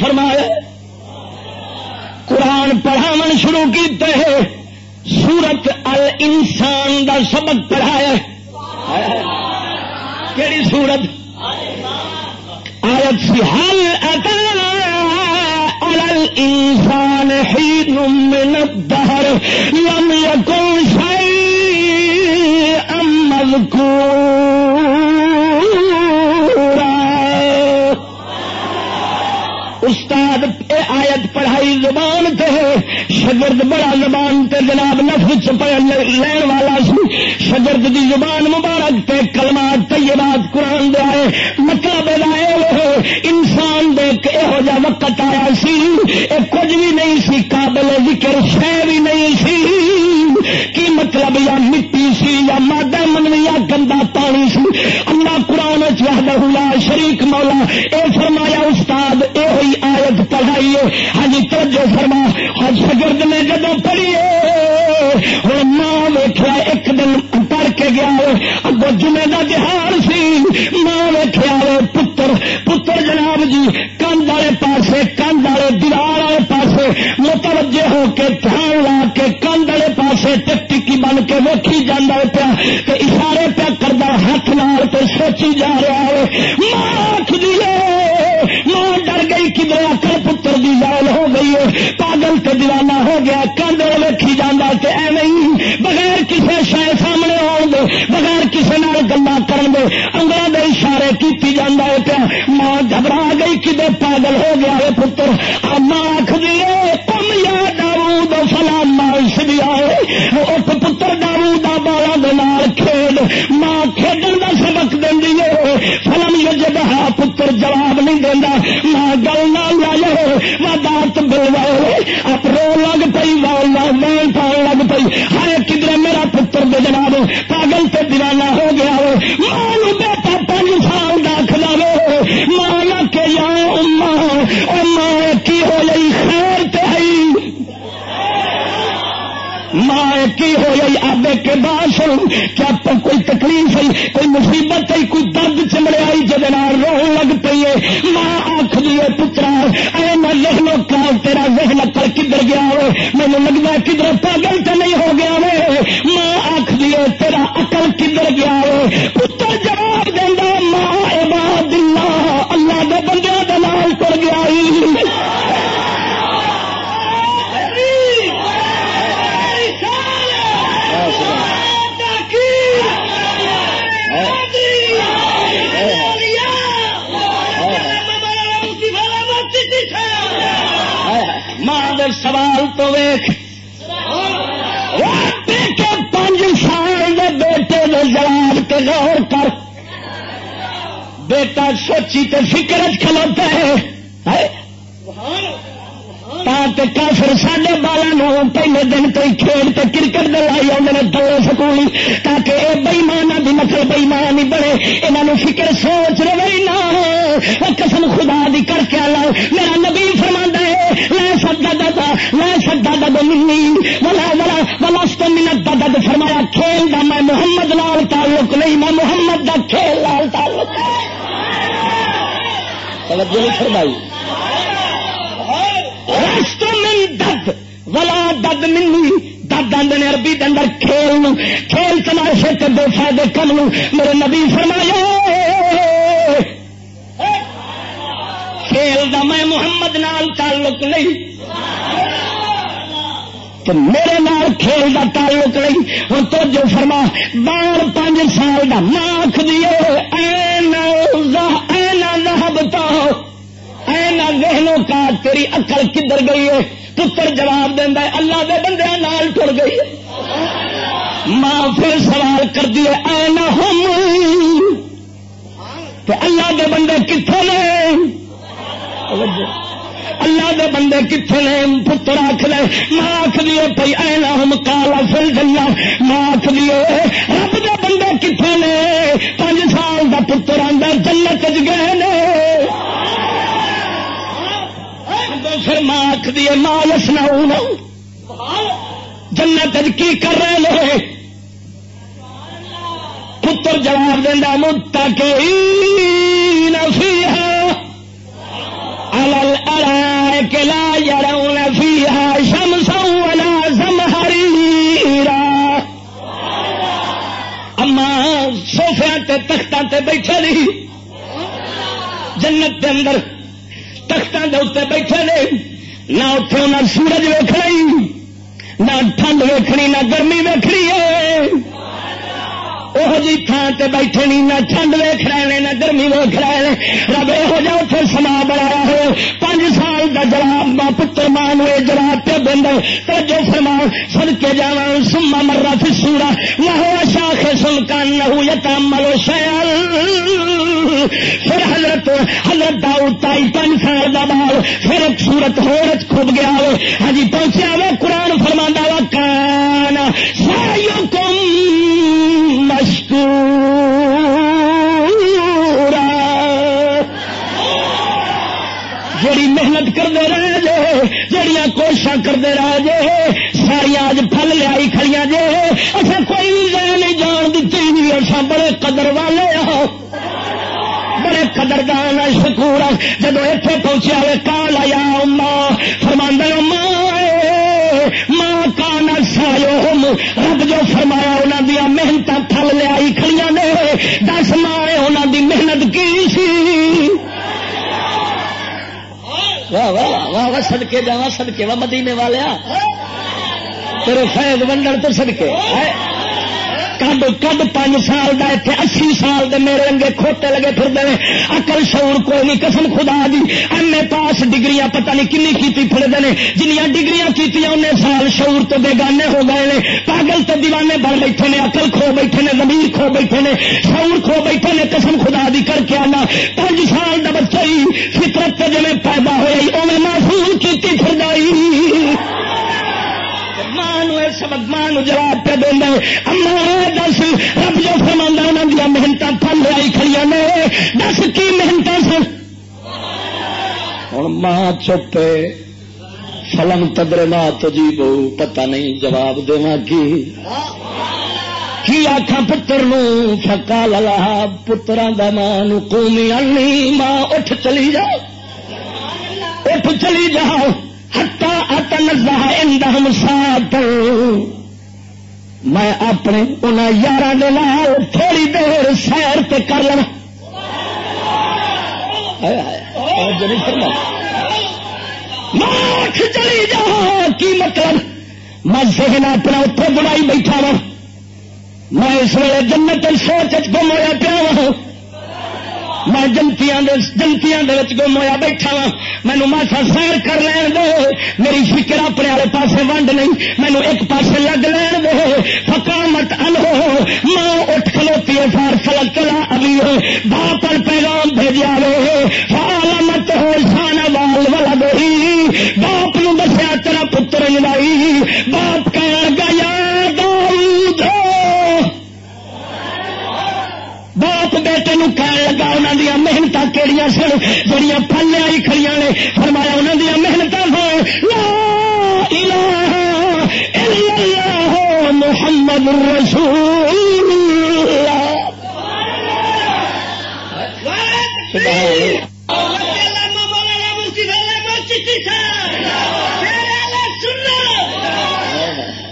فرمایا، قرآن پڑھاو شروع کیتے سورت ال انسان کا سبق پڑھایا کہڑی سورت؟ آیت سی حل الانسان حين من بڑا زبان تے جناب نفس لین والا سی۔ شگرد دی زبان مبارک تے کلمات طیبات قرآن دے آئے۔ مطلب انسان دے یہو جا وقت آیا سی۔ اے کچھ بھی نہیں سی، قابل ذکر شہ بھی نہیں سی۔ کی مطلب یا مٹی سی یا مادہ منوی یا گندا پانی سی۔ اللہ قرآن چاہدہ شریک مولا۔ اے فرمایا، استاد، اے ہوئی آیت پڑھائیے۔ ہاں جی توجہ فرما۔ ہر شگرد نے جدو پڑھیے، ہوں ماں ویخیا ایک دن پڑھ کے گیا اگو جمعے کا تہار سی۔ ماں ویٹیا ویخیا پتر پتر جناب جی کند والے پاسے کند والے دیوار والے پاسے۔ متوجہ ہو کے، دھیان لا کے کند والے پاسے ٹکی بن کے ویکھی جانا پیا۔ اشارے پیا کردہ ہاتھ نال تو سوچی جا رہا ہے۔ ماں آخ ماں ڈر گئی کدھر اکل پتر دی لال ہو گئی ہے۔ پاگل تے دیوانہ ہو گیا۔ کاندے ویکھی جانا تے ایویں بغیر کسی شہ سامنے آن دے، بغیر کسی نال گلا کرن دے۔ انگلوں دے اشارے کیتی جانا ہے پیا ماں گھبرا گئی کدے پاگل ہو گیا ہے پتر۔ ماں آخ دیے کم یا داؤد فلام ماں بھی آئے اس پتر داؤد بالا دال کھیل۔ ماں فلم یجد ہاں پتر جواب نہیں دینا ماں گل نہ لائے ماں دانت بلوائے، آپ رو لگ پی وال وین پاؤ لگ پی ہر کدھر میرا پتر دے جناب، پاگل تے دیوانہ ہو گیا ہو ماں بیٹا پانچ سال داخلہ ہو ماں کے یا اما اور ماں کی ہو جائی خیر تے آئی ماں کی ہو گئی آبے کے بعد کیا کوئی تکلیف ہے کوئی مصیبت ہے کوئی درد چمڑے آئی جب رو لگ پی ہے ماں آخ دیے پترا، اے میں لکھ کا تیرا ذہن کر کدھر گیا ہو مجھے لگتا کدھر پاگل تو نہیں ہو گیا ہو ماں آخ دیے تیرا اکل کدھر گیا ہو پتر جواب دینا ماں عباد اللہ اللہ کے بندے دلال کر گیا سوچی تو فکر کھلوتا ہے۔ کافر سڈے بالا پہلے دن تو کھیل تو کرکٹ لائی آدھے دلے سکول تاکہ یہ بئیمانا بھی نقل بئیمان نہیں بڑے یہاں فکر سوچ رہے نا قسم خدا دی کر کے لاؤ میرا نبی فرما ہے لے سدا دادا لے سدا دد منی۔ ولا ولا ولس تو منت دادا فرمایا، کھیل دا میں محمد لال تعلق نہیں، میں محمد دا کھیل لال تعلق توجہ نہیں فرمائی۔ من دد ولا دد منی۔ دد آدھے اربی کے اندر کھیل کھیل تماشے تے بے فائدے کم میرے نبی فرمایا، کھیل دا میں محمد نال تعلق نہیں۔ تو میرے نال کھیل دا تعلق نہیں۔ ہوں تو جو فرما، بار پانچ سال دا ماں دیے اینا ذہبتا اینا ذہنوں کا تیری اکل کدھر گئی ہے؟ پتر جواب دینا اللہ دے بندے نال ٹر گئی ماں پھر سوال کر دیے اینا ہم؟ تو اللہ دے بندے کتنے نے؟ اللہ دے بندے کتنے نے؟ پتر آخ لے ماں آخ دیے پی اینا ہم، کالا فل جلا ماں آخ دیے کتنے نے؟ پانچ سال کا پتر آدھا جنت گئے نے۔ پھر ماں آخری ماں لسنا جنت کی کر رہے ہیں پتر جواب دینا متا کے نفی ہے لا يرون فيها شمسا ولا زمهريرا اما سوفیا تختوں تے بیٹھے نہیں۔ جنت کے اندر تختوں کے اتنے بیٹھے نے۔ نہ اتے نہ سورج ویکھنی نہ ٹھنڈ ویکھنی، نہ گرمی ویکھنی ہے۔ وہ جی تھان سے بیٹھے نہیں، نہ ٹھنڈ ویخ رہے ہیں نہ گرمی ویخ رہے ہیں رب یہ اتنے سما بنایا ہو جواب ماں پتر ماں جواب پہ دینا تو جو فرما سن کے جا سما مرا فسورا نہ ہو شاخ سن کان نہ ہو یتا ملو شیال پھر حضرت حضرت داؤد تائی پانچ سال کا بال پھر ایک سورت ہو خوب گیا ہو ہاں جی، پہنچیا وہ قرآن فرما جڑیاں کرتے رہے جے ساریا اج پل لیا کھڑی جے۔ اچھا کوئی نہیں جان دیتی اچھا بڑے قدر والے ہاں بڑے قدردان شکور جب اتنے پہنچیا ہوئے کال آیا ماں فرماندہ ماں ماں کا نسالو رب جو فرمایا انہوں دیا محنت پل لیا کھڑی نے۔ دس ماں انہوں دی محنت کی سی؟ واہ واہ۔ واہ واہ سدکے جا سدکے وا مدینے والے تیرے فیض ونڈن تو سدکے کد کد پانچ سال کا اتنے اسی سال دے میرے رنگے کھوتے لگے پھرتے ہیں۔ اکل شعور کوئی نہیں، قسم خدا دی۔ ایم اے پاس ڈگری پتہ نہیں کنی کی پھرتے ہیں۔ جنیا ڈگریاں کی ان سال شعور تو بےگانے ہو گئے ہیں۔ پاگل تو دیوانے بڑھ بیٹھے نے اکل کھو بیٹھے نے زمیر کھو بیٹھے نے شعور کھو بیٹھے نے قسم خدا دی کر کے آنا۔ پانچ سال کا بچہ ہی فطرت جی پیدا ہوئی اوے محفوظ کی پھر گئی ماں سبق ماں جواب پہ دینا اما دس، رب جو فرما انہوں دیا محنت پل لائی کھڑی نے۔ دس کی محنت سن؟ ہوں ماں چپے فلم تدر ماں تو جی بو پتا نہیں جواب دوا کی۔ کی آخا پتر فکا للا پترا دا ماں قومی ماں اٹھ چلی جاؤ۔ اٹھ چلی جاؤ۔ اندہم سات میں اپنے ان یار تھوڑی دیر سیر تے کر لینا چلی جا کی مطلب؟ میں ذہن اپنا اتنے بنائی بیٹھا وا میں اس ویلے جنت سوچ گم ہوا پیا وا میں جنتیاں جنتیاں گم ہوا بیٹھا ہاں۔ وا مینو ماسا سیر کر لین دے۔ میری فکر اپنے والے پاسے ونڈ نہیں۔ مینو ایک پاسے لگ لین دے۔ فکامت الو ماں اٹھ کھلوتی ہے، فار فلک چلا ابھی ہو باپ پیغام بھیجا رہے فالمت ہو شان وال والا گئی باپ نو دسیا تیرا پتر جائی باپ کہہ گیا باپ کہنے لگا انہوں دیا محنت کہڑی سن؟ جہیا پلے آئی کھڑی نے۔ فرمایا انہوں دیا محنت ہو محمد رسول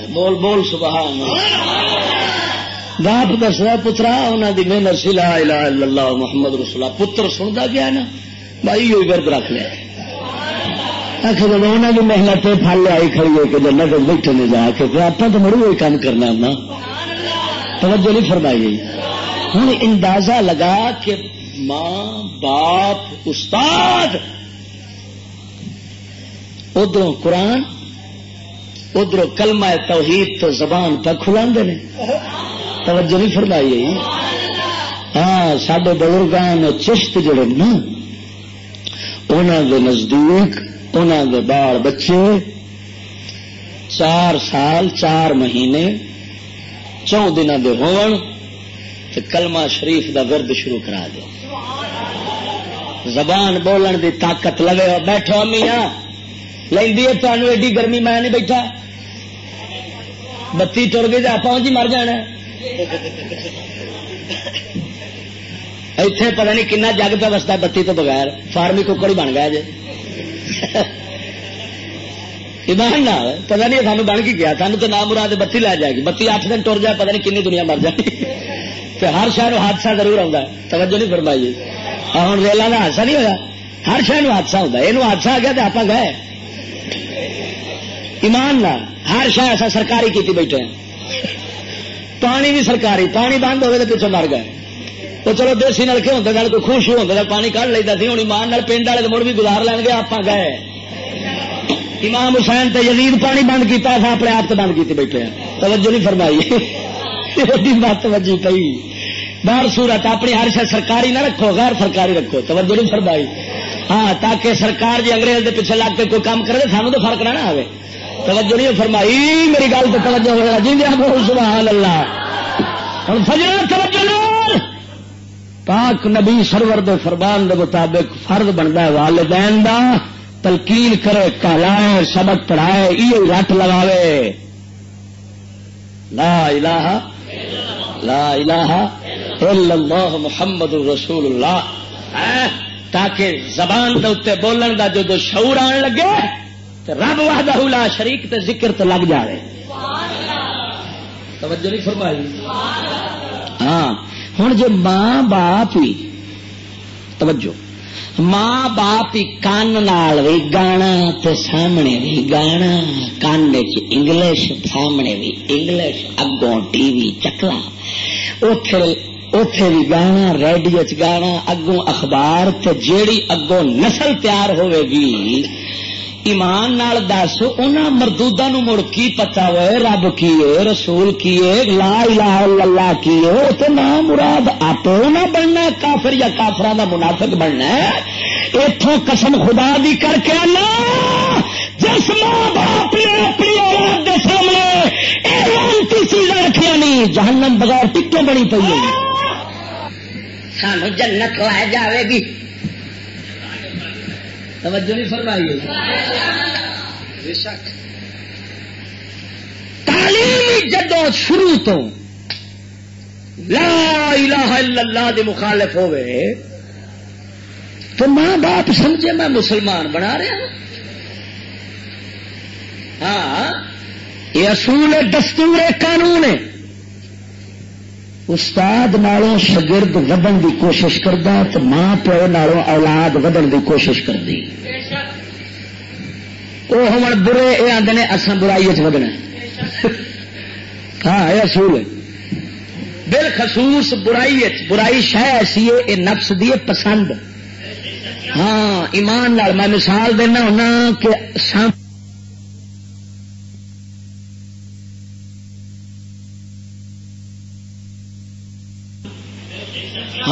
بول بول، سبحان باپ دسا پترا انہوں کی محنت سی، لا الہ الا اللہ محمد رسول پتر سنتا گیا نا، بھائی یہ ورد رکھ لیا. آخر انہوں کی محنت پل آئی کھڑی ہو کے جنت بیٹھے نے جا کے آپ تو مڑو وہی کام کرنا نا. توجہ نہیں فرمائی ہوں اندازہ لگا کہ ماں باپ استاد ادھر قرآن ادھر کلمہ توحید تو زبان پہ کھلا توجہ نہیں فرمائی ہاں سڈے بزرگان چشت جڑے نا انہوں دے نزدیک انہوں دے بال بچے، چار سال، چار مہینے، چون دن دے ہون تو کلمہ شریف دا ورد شروع کرا دو زبان بولن دی طاقت لگے بیٹھو میاں لینی ہے تمہیں ایڈی گرمی میں نہیں بیٹھا۔ بتی ٹر گئی تو آپ جی مر جانا۔ اتنے پتا نہیں کنا جگ پہ وستا بتی تو بغیر، فارمی ککڑ ہی بن گیا جی۔ ایمان نہ پتا نہیں سانو بن کے گیا، سانو تو نام مراد بتی لے جائے گی۔ بتی اٹھ دن ٹر جائے پتا نہیں کنی دنیا مر جائے۔ تو ہر شہر حادثہ ضرور آتا ہے۔ توجہ نہیں فرمائی۔ ہوں ریلوں کا حادثہ نہیں ہوا ہر شہر حادثہ ہوتا ہے۔ یہ حادثہ آ گیا تو آپ گئے۔ ایمان نہ ہر شہر ایسا سرکاری کی بیٹھے ہیں۔ پانی بھی سرکاری، پانی بند ہوئے تو پیچھے مر گئے۔ تو چلو دیسی نلکے ہوتے کوئی خوش ہوتا پانی کھ لیتا سی ہوں ایمان پنڈ والے مڑ بھی گزار لین گے آپ گئے۔ امام حسین تے یزید پانی بند کیتا تھا اپنے آپ سے بند کیتے بیٹھے ہیں۔ توجہ نہیں فرمائی۔ بات توجہ پی باہر سورت اپنی ہر شاید سرکاری نہ رکھو، غیر سرکاری رکھو۔ توجہ نہیں فرمائی۔ ہاں تاکہ سرکار جی انگریز دے پیچھے لگ کے کوئی کام کرے سانو تو فرق نہ آئے توجہ نہیں فرمائی، میری گل تو توجہ ہو جی بول سبحان اللہ۔ ہوں فجر توجہ پاک نبی سرور دے فرمان دے مطابق فرد بنتا ہے، والدین دا۔ تلقین کرے، کہلائے، سبق پڑھائے یہ رٹ لگاوے۔ لا الہ لا الہ الا اللہ محمد رسول اللہ۔ ہاں، تاکہ زبان دے اتنے بولن دا جو شعور آن لگے تو رب وحدہ لا شریک تے ذکر تو لگ جائے توجہ نہیں فرمائی؟ ہاں۔ ہوں جو ماں باپ ہی توجہ۔ ماں باپ کان بھی گانا تو سامنے بھی گانا، کان انگلش، سامنے بھی انگلش، اگوں ٹی وی چکلا۔ اتے بھی گانا، ریڈیو چ گانا، اگوں اخبار جیڑی اگوں نسل تیار ہوئے گی ایمان نال دس ان مردودا نو مڑ کی پتا ہوئے رب کی ہے رسول کی لا الہ الا اللہ کی تو نہ مراد آپ نہ بننا، کافر یا کافر دا منافق بننا اتوں قسم خدا دی کر کے آنا جس ماں باپ نے اپنی اولاد کے سامنے لانتی چیزیں رکھیا نہیں، جہنم بغیر ٹکٹیں بنی پی سانو جنت لائے جاوے گی۔ توجہ نہیں فرمائی تعلیم جدو شروع تو لا الہ الا اللہ دی مخالف ہوئے تو ماں باپ سمجھے میں مسلمان بنا رہا ہوں۔ ہاں یہ اصول دستور قانون ہے۔ استاد نالوں شگرد ودن کی کوشش کرتا تو ماں پیو نالوں اولاد ودن کی کوشش کرتی وہ ہوں برے یہ آدھے نے اصل برائی ودنا ہاں یہ اصول ہے۔ بالخصوص برائی برائی شہ ایسی ہے یہ نفس دی پسند۔ ہاں ایمان لال میں مثال دینا ہونا کہ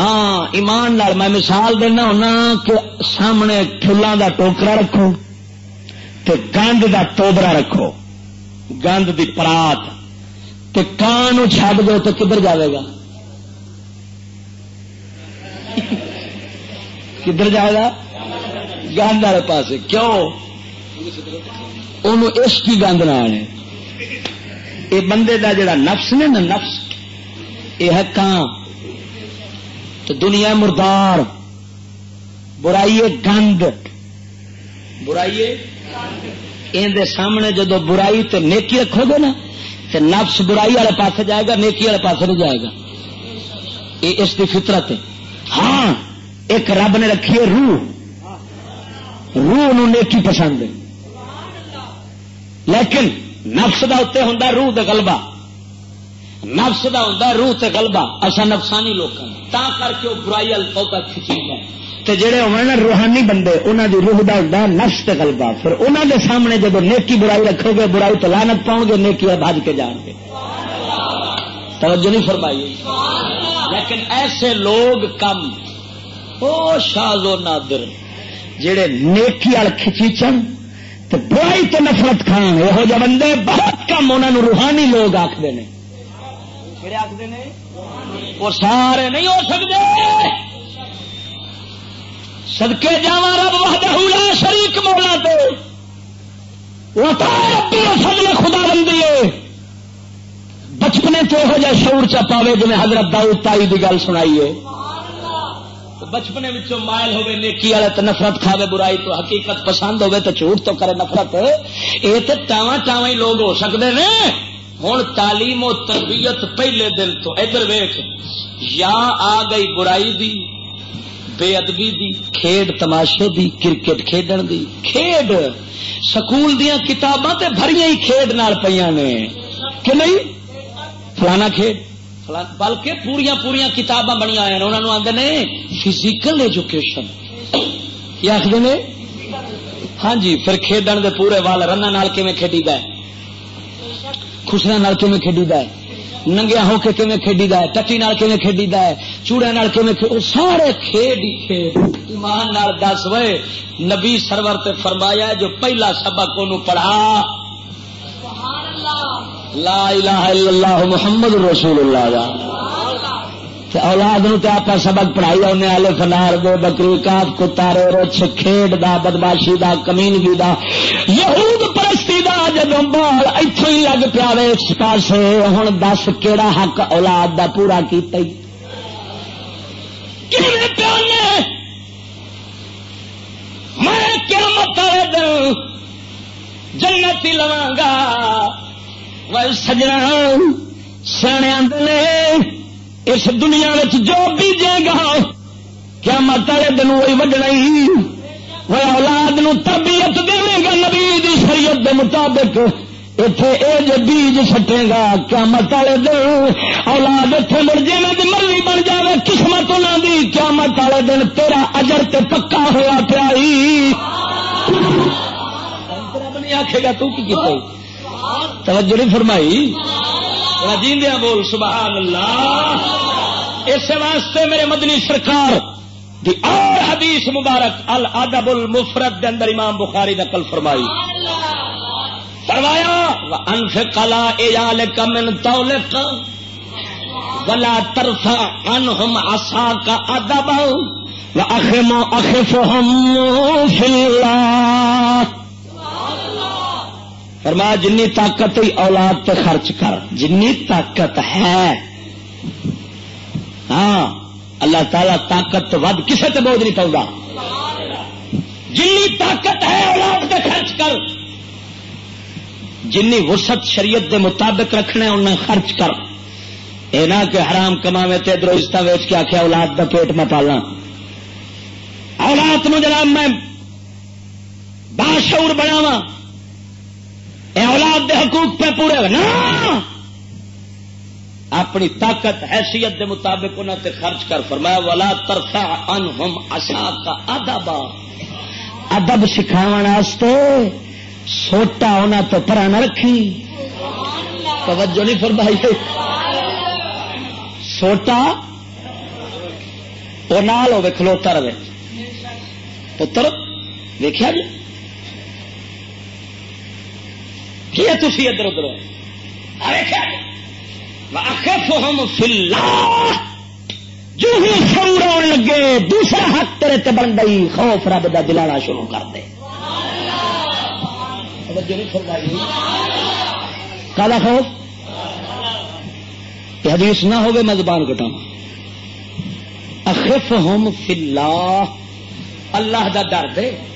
ہاں ایمان لال میں مثال دینا ہونا کہ سامنے فلان دا ٹوکرا رکھو تے گند دا توبرا رکھو۔ گند دی پرات تے کان چھڈ دو تو کدھر جائے گا؟ کدھر جائے گا؟ گند والے پاس کیوں؟ ان اس کی گند نہ آنے۔ یہ بندے دا جڑا نفس نے نا، نفس، یہ ہے کان۔ تو دنیا مردار۔ برائیے گند۔ برائیے اندر سامنے جدو برائی تو نیکی رکھو گے نا تو نفس برائی والے پاس جائے گا، نیکی والے پاس نہیں جائے گا۔ یہ اس کی فطرت ہے۔ ہاں ایک رب نے رکھی ہے روح۔ روح نو نیکی پسند ہے۔ لیکن نفس دا اتنے ہوں روح دلبا نفس دا ہوں روح تے غلبہ اصا نفسانی لوگ تا کر کے وہ برائی الفا کھچی ہے جڑے ہوئے نا روحانی بندے انہوں دی روح دا ہوں نفس تے غلبہ پھر انہوں دے سامنے جب نیکی برائی رکھو گے، برائی تو لانت پاؤ گے، نیکی بج کے جان گے۔ توجہ نہیں فرمائی۔ لیکن ایسے لوگ کم، او شاز و نادر، جڑے نیکی وال کھچیچن برائی تو نفرت کھان۔ یہ بندے بہت کم انہوں روحانی لوگ آخر نے۔ وہ سارے نہیں ہو سکتے سدکے جا رب وحدہ شریک مولا تو فضل خدا بندی ہے۔ تو یہو جہ شعور چ پاوے جی حضرت داؤد تائی کی گل سنائیے بچپنے مائل ہوئے نیکی والے تو نفرت کھاوے، برائی تو حقیقت پسند ہوئے تو جھوٹ تو کرے نفرت۔ یہ تو ٹاواں ٹاواں ہی لوگ ہو سکتے ہیں ہوں تعلیم و تربیت پہلے دن تو ادھر ویخ یا آ گئی برائی دی، بے ادبی دی، کھیڈ تماشے دی، کرکٹ کھیڈن دی۔ کھیڈ، سکول دیا کتاباں تے بھری ہی کھیڈ نال پہ نے۔ کہ نہیں؟ فلانا کھیڈ۔ بلکہ پوریا پوریا کتاباں بنیا انہوں نے آدھے نے فزیکل ایجوکیشن کیا آخر نے؟ ہاں جی پھر کھیڈن دے پورے وال رن کھیڈی گئے؟ خسرا کھیڈی ہے ننگیا ہو کے کھیڈی کھیڈی ہے ٹٹی کھیڈی ہے چوڑے سارے کھیڈ کھیڈ ایمان دس وے نبی سرور تے فرمایا جو پہلا سبق ان پڑھا لا الہ الا اللہ محمد رسول اللہ اولاد نو آپ سبق پڑھائی انہیں آلے فنار دو بکری کاف کتارے رچ کھیڈ دا، بدماشی دا کمینگی دا۔ یہود پرستی دا جدو بال اتو ہی لگ پیا اس پاس ہوں دس کیڑا حق اولاد دا پورا کیتا ہی۔ میں کیا مت دن جنتی لوا گا۔ سجنا سیاح آدھے اس دنیا جو بیجے گا کیا مت والے دن وہی وجنا ہی۔ وہ اولاد نو تربیت دے گا نبی شریعت دے مطابق۔ اتے یہ جو بیج سٹے گا کیا مت والے دن اولاد اتنے مر جی مرضی بن جائے قسمت انہوں دی۔ کیا مت والے دن تیرا اجر تے پکا ہوا پیا نہیں آخے گا، تو کی توجہ نہیں فرمائی؟ جیندیا بول، سبحان اللہ۔ اس واسطے میرے مدنی سرکار دی اور حدیث مبارک، الادب المفرد دے اندر امام بخاری نقل فرمائی۔ فرمایا انف کلا ایال کمن تولق ولا ترفع عنهم عصا کا ادب واخم اخفهم في الله۔ فرمایا، جنی طاقت ہوئی اولاد تے خرچ کر، جنی طاقت ہے ہاں اللہ تعالی طاقت تو ود کسے تے بوجھ نہیں پاؤں جنی طاقت ہے اولاد تے خرچ کر، جنی وسط شریعت دے مطابق رکھنے انہیں خرچ کر. اے نہ کہ حرام کما میں تے دروستہ ویچ کے آخیا اولاد دا پیٹ میں پالنا اولاد نو جناب میں باشعور بناواں. اے اولاد دے حقوق پہ پورے نا اپنی طاقت، حیثیت دے مطابق انہوں تے خرچ کر فرمایا والا ترفا ان ہم کا ادب ادب سکھاو سوٹا انہوں تو پرا نہ رکھی۔ توجہ نہیں فرمائی۔ سوٹا؟ وہ نال ہوے کھلوتا رہے پتر دیکھا جی؟ کیا تھی ادھر ادھر؟ ہم فلا جو ہی شعور آن لگے، دوسرا حق تیرے تے بن گئی۔ خوف رب دا دلانا شروع کر دے۔ کالا خوف؟ کہ حدیث نہ ہوگی میں زبان کٹا اخف ہم فلا اللہ دا ڈر دے۔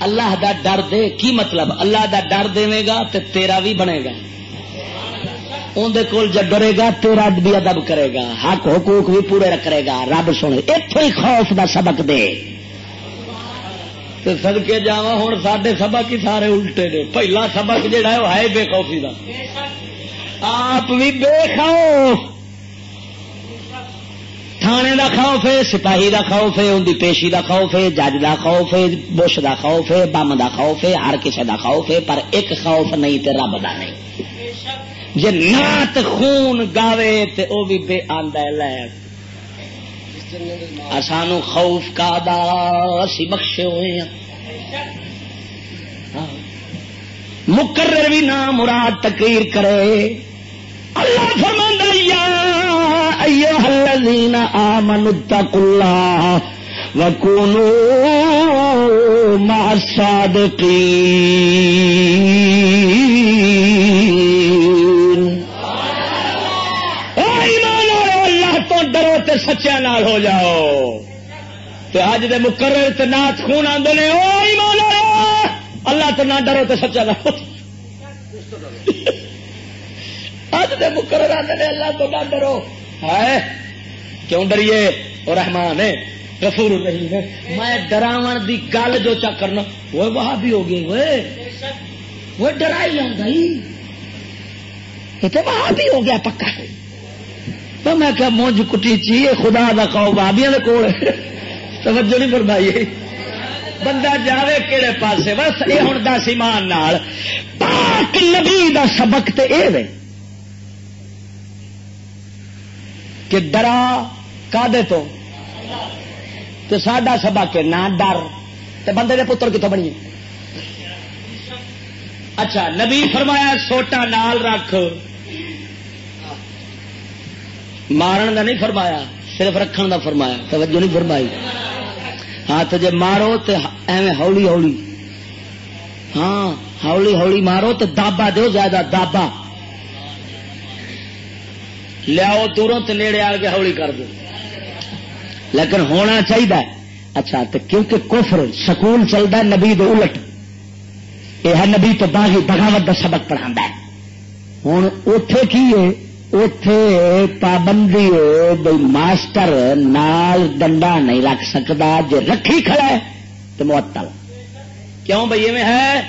اللہ دا ڈر دے، کی مطلب؟ اللہ دا ڈر دے گا تو تیرا بھی بنے گا۔ اندر کول جب ڈرے گا تیرا بھی ادب کرے گا۔ حق حقوق بھی پورے کرے گا۔ رب سنے اتو ہی خوف دا سبق دے۔ سد کے جا ہوں سڈے سبق ہی سارے الٹے نے۔ پہلا سبق جہا ہے، وہ ہے بے خوفی کا آپ بھی بے خوف۔ تھانے دا خوف ہے، سپاہی دا خوف ہے، ان کی پیشی دا خوف ہے، جج دا خوف ہے، بش دا خوف ہے، بم دا خوف ہے، ہر کسی دا خوف ہے، پر ایک خوف نہیں تے رب دا نہیں۔ جی نات خون گاوے تے او بھی بے آندا لے۔ سانو خوف کا دا سی بخشے ہوئے ہیں۔ ہاں۔ مقرر بھی نہ مراد تقریر کرے۔ اللہ فرماندہ یا ایوہ الذین آمنوا اتقوا اللہ وکونوا مع الصادقین۔ اے ایمان والو، اللہ تو ڈرو تے سچیا نال ہو جاؤ۔ تے اج دے مقرر تے نات خون آدھے نے او ایمان والو، اللہ تو نہ ڈرو تے سچا نہ ہو اج دے مقرر آدھے نے اللہ تو نہ ڈرو ہے کیوں ڈریے؟ اور رحمان ہے، غفور نہیں ہے۔ میں ڈراون دی گل جو چا کرنا، وہ وہاں بھی ہو گئی، وہ۔ وہ ڈرائی جانا یہ تو وہاں بھی ہو گیا پکا۔ تو میں کیا مونج کٹی چی خدا دا کہو بابیا کول۔ توجہ نہیں فرمائی۔ بندہ جاوے کہڑے پاسے، بس یہ ہوں دس ایمان نال۔ پاک نبی دا سبق تے اے وے۔ کہ ڈرا کا تو؟ تو ساڈا سبق ہے نہ ڈر۔ تو بندے دے پتر کتوں بنی؟ اچھا نبی فرمایا سوٹا نال رکھ۔ مارن دا نہیں فرمایا، صرف رکھن دا فرمایا۔ توجہ نہیں فرمائی۔ ہاں تو جے مارو تو ایویں ہولی ہولی۔ ہاں ہولی ہولی مارو تو دابا دو زیادہ، دابا۔ لیاؤ دوروں تو نیڑے آ کے ہولی کر دو۔ لیکن ہونا چاہیے اچھا تو کیونکہ کفر سکول چلتا نبی دو الٹ۔ یہ ہے نبی تو باغی بغاوت کا سبق پڑھا ہوں اتے کی ہے؟ اتے پابندی بھائی ماسٹر نال ڈنڈا نہیں رکھ سکتا جی رکھی کھڑا ہے تو معطل کیوں بھائی میں ہے؟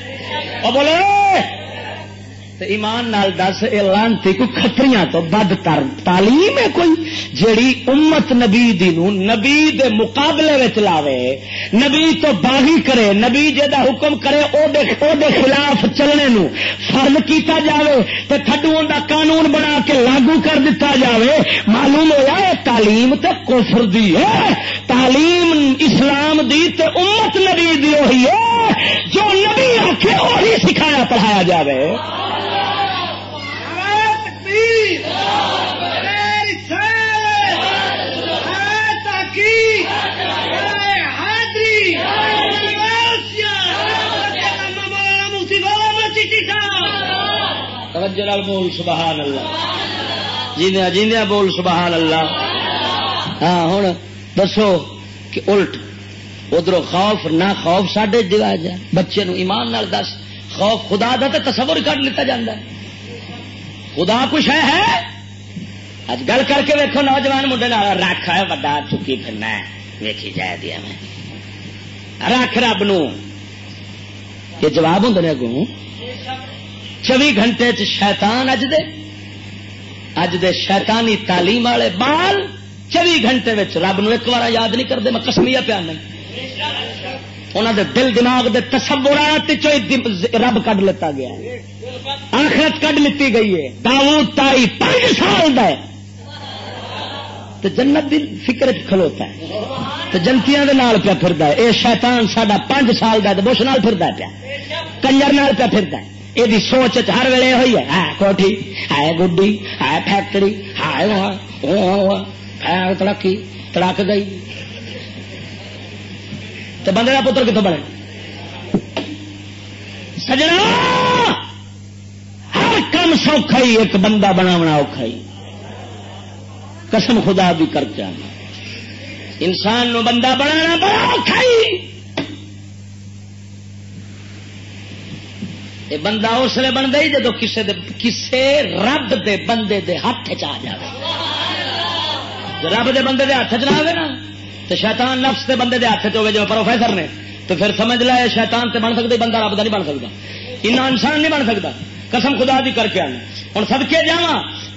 اور بولو ایمان نال دس لانتی کوئی کتریاں تو بد کر تعلیم ہے کوئی جیڑی امت نبی دی نو نبی دے مقابلے وچ لاوے نبی تو باغی کرے نبی جا حکم کرے او دے, او دے خلاف چلنے نو فرض کیتا جاوے تے تھڈو دا قانون بنا کے لاگو کر دیتا جاوے۔ معلوم ہوا ہے تعلیم تے کفر دی ہے تعلیم اسلام دی تے امت نبی دی وہی ہے جو نبی آخے وہی سکھایا پڑھایا جاوے۔ توجہ بول سبحان اللہ۔ جیندیا جیندیا بول سبحان اللہ۔ ہاں ہوں دسو کہ الٹ۔ ادھر خوف، نہ خوف سڈے جگہ جا۔ بچے نو ایمان نال دس۔ خوف خدا دا تو تصور کر لیتا جاتا ہے۔ خدا کچھ ہے ہے؟ اج گل کر کے ویکو نوجوان منڈے نال رکھ ہے وڈا چکی پھرنا ویکھی جائے دیا میں۔ رکھ رب نو۔ یہ جواب ہوں اگوں چوبی گھنٹے چ شیطان اج دے اج دے شیطانی تعلیم والے بال چوبی گھنٹے رب نو ایک بار یاد نہیں کرتے، میں کسمیا پیا نہیں انہوں دے دل دماغ دے تصورات رب کڈ لیتا گیا آخرت کڈ لیتی گئی ہے۔ داؤد تاری پانچ سال دا ہے۔ تو جنت دی فکر کھلوتا ہے۔ تو جنتیاں دے نال پیا پھردا ہے۔ اے شیطان ساڈا پانچ سال دا بش نال پھردا پیا۔ کنجر نال پیا پھردا ہے۔ یہ سوچ ہر ویلے ہوئی ہے کوٹھی ہے گڈی ہے فیکٹری ہے تڑکی تڑک گئی تو بندے کا پتر کتوں بنے سجنا ہر کم سوکھا ہی ایک بندہ بنا اوکھا ہی قسم خدا بھی کر کے آنا انسان نو بندہ بنانا بڑا اوکھا ہی یہ بندہ اس لیے بنتا ہی جدو کسے دے کسے رب دے بندے دے ہاتھ چ جائے رب دے بندے دے ہاتھ چ نا تو شیطان نفس کے بندے ہاتھ چ ہوگی جو پروفیسر نے تو پھر سمجھ لا شیطان تے بن سکتا بندہ رب کا نہیں بن سکتا ان انسان نہیں بن سکتا قسم خدا دی کر کے آنا ہوں سب کے جا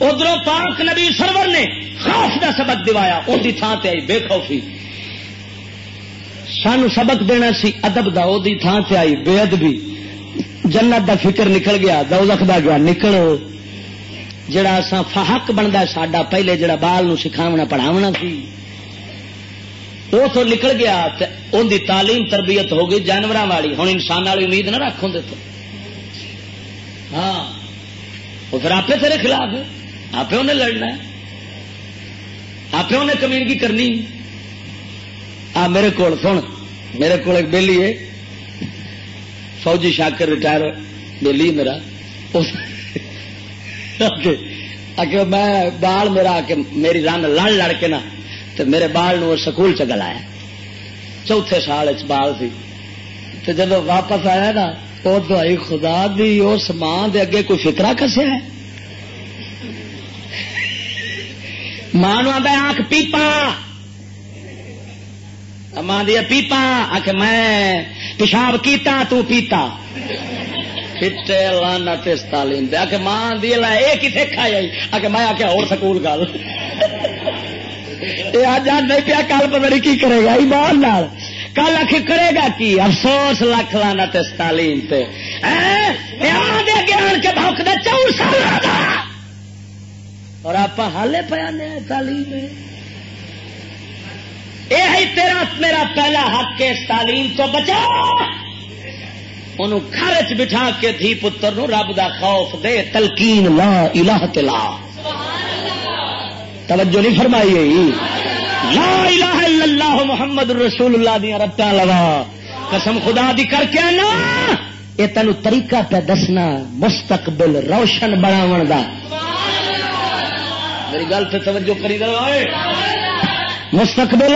ادھر پاک نبی سرور نے خوف کا سبق دوایا ان کی تھان سے آئی، بے خوفی۔ سان سبق دینا سی، ادب دا دی تھان سے آئی، بے ادبی۔ جنت دا فکر نکل گیا، دوزخ دا گیا نکل جڑا سا فحق بنتا ساڈا پہلے جڑا بال نو سکھاونا، پڑھاونا سی۔ وہ تو نکل گیا ان دی تعلیم تربیت ہو گئی جانور والی۔ ہوں انسان والی امید نہ رکھوں دے تو۔ ہاں۔ وہ پھر آپ تیرے خلاف ہے۔ آپ انہیں لڑنا ہے۔ آپ انہیں کمیونگی کرنی۔ آ میرے کو سن، میرے کو ایک بہلی ہے۔ فوجی شاکر ریٹائر بہلی میرا۔ میں بال میرا میری رن لڑ لڑ کے نا تو میرے بال نو سکول چلایا چوتھے سال بال سی۔ تو جب واپس آیا نا وہ دوائی خدا دی اس ماں دے اگے کوئی فکرا کسیا ہے؟ ماں آتا آخ پیپا۔ ماں دیا پیپا آخ میں پیشاب کیتا، تو پیتا۔ لانا تعلیم دے۔ آ ماں دی لا یہ کتنے کھا جائی آ کے میں آخیا اور سکول گل۔ یہ آج نہیں پیا، کل پتہ کی کرے گا، ایمان نال۔ کل آخ کرے گا کی؟ افسوس، لکھ لانا تس تعلیم تے۔ گیان کے بھوک دے چور سال اور آپ حالے پیا تعلیم یہ تیرا میرا پہلا حق ہے اس تعلیم تو بچا۔ انہوں گھر چ بٹھا کے دھی پتر نو رب دا خوف دے، تلقین لا الہ تلا توجہ نہیں فرمائی لا الہ الا اللہ محمد رسول اللہ دیا رتاں لوا قسم خدا دی کر کے نا یہ تین طریقہ پہ دسنا، مستقبل روشن بناو دا۔ میری گل پہ توجہ کری دو مستقبل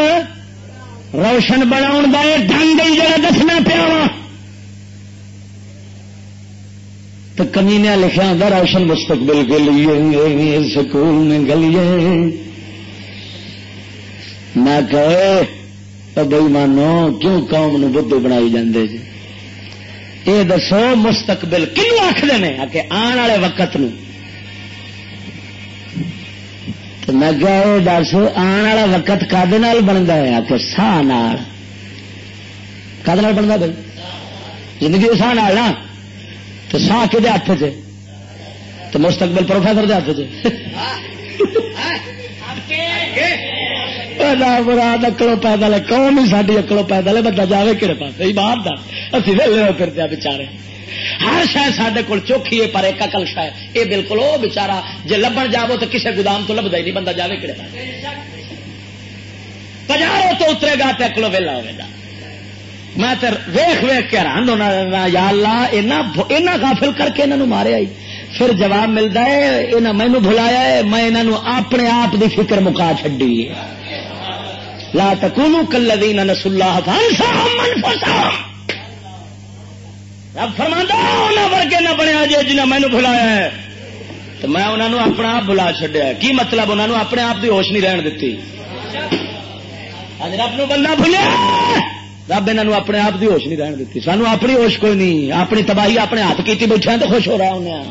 روشن بناؤ کا یہ ڈنگ جگہ دسنا پیا تو کمینیا لکھا ہوتا روشن مستقبل کے لیے سکول میں گلیے۔ میں کہ بئی مانو کیوں قوم نو بدھو بنائی جاندے جی؟ یہ دسو، مستقبل کنو آخر نے؟ آ کے آن والے وقت نو۔ میں کیا یہ دس، آن والا وقت کد بنتا ہے؟ آ کے سا کد بنتا بھائی؟ زندگی سا نا۔ تو سا کہ ہاتھ چ تو مستقبل پروفیسر کے ہاتھ چ اکڑوں پیدل ہے کون نہیں ساری اکڑوں پیدل ہے، بندہ جائے کہڑے پاس۔ باہر دس ابھی ویلے پھرتے بچارے ہر شاید سارے کول چوکھی ہے، پر ایک اکل شاید۔ یہ بالکل وہ بچارا جی لبن جاو تو کسی گودام تو لبدا ہی نہیں، بندہ جائے کہڑے پاس۔ پجاروں تو اترے گا تو اکلو ویلا ہوگا میں ویخ ویخ کے حیران ہونا یا اللہ، اینا غافل کر کے انہوں مارے آئی۔ پھر جواب ملتا ہے یہ مینو بلایا ہے، میں انہوں اپنے آپ دی فکر مکا چڈی لا تکونو کلذین نسوا اللہ فانساهم انفسهم رب فرماندا انہاں ورگے نہ بنیا جے جنہاں مینو بلایا ہے۔ تو میں انہوں نے اپنا آپ بلا چڈیا کی مطلب انہوں نے اپنے آپ کی ہوش نہیں رہن دیتی رب نو بندہ بھولیا رب انہوں اپنے آپ کی ہوش نہیں رہن دیتی سانو اپنی ہوش کوئی نہیں۔ اپنی تباہی اپنے ہاتھ کی بیٹھے تو خوش ہو رہا ہوں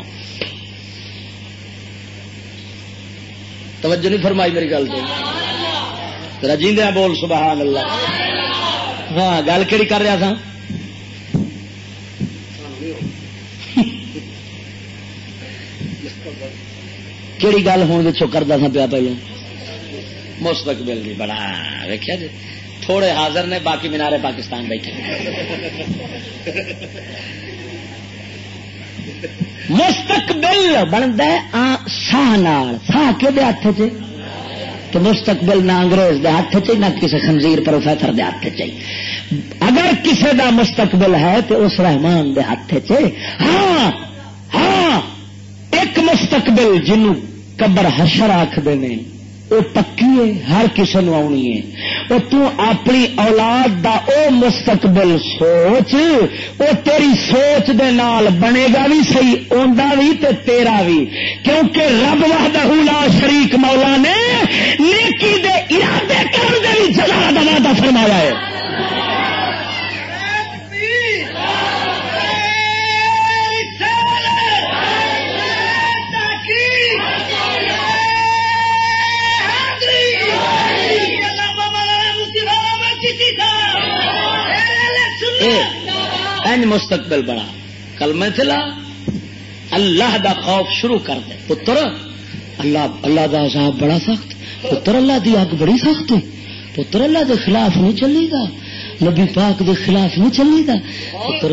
توجہ نہیں فرمائی میری گل تو۔ رجیندیا بول، سبحان اللہ۔ ہاں گل کہڑی کر رہا تھا کہڑی گل ہونے کرتا تھا پیا پہلے مستقبل بھی بڑا ویکیا جی؟ تھوڑے حاضر نے، باقی مینارے پاکستان بیٹھے۔ مستقبل بنتا سا سا کہ ہاتھ چ تو مستقبل نہ انگریز دے ہاتھ چ نہ کسی خنزیر پروفیسر دے ہاتھ چ اگر کسی دا مستقبل ہے، تو اس رحمان دے ہاتھ چ ہاں ہاں۔ مستقبل جنوں قبر حشر آخر نے وہ پکی ہے ہر کسی نو آنی ہے وہ تو اپنی اولاد دا او مستقبل سوچ وہ تیری سوچ دے نال بنے گا بھی صحیح اوندا بھی تے تیرا بھی کیونکہ رب وحدہ لا شریک مولا نے نیکی دے ارادے کرنے دے بھی جگہ دا وعدہ فرمایا ہے مستقبل بڑا کل میں چلا اللہ دا خوف شروع کر دے۔ پتر، اللہ اللہ دا عذاب بڑا سخت۔ پتر، اللہ دی اگ بڑی سخت ہے۔ پتر، اللہ دے خلاف نہیں چلے گا۔ نبی پاک دے خلاف نہیں چلے گا۔ پتر،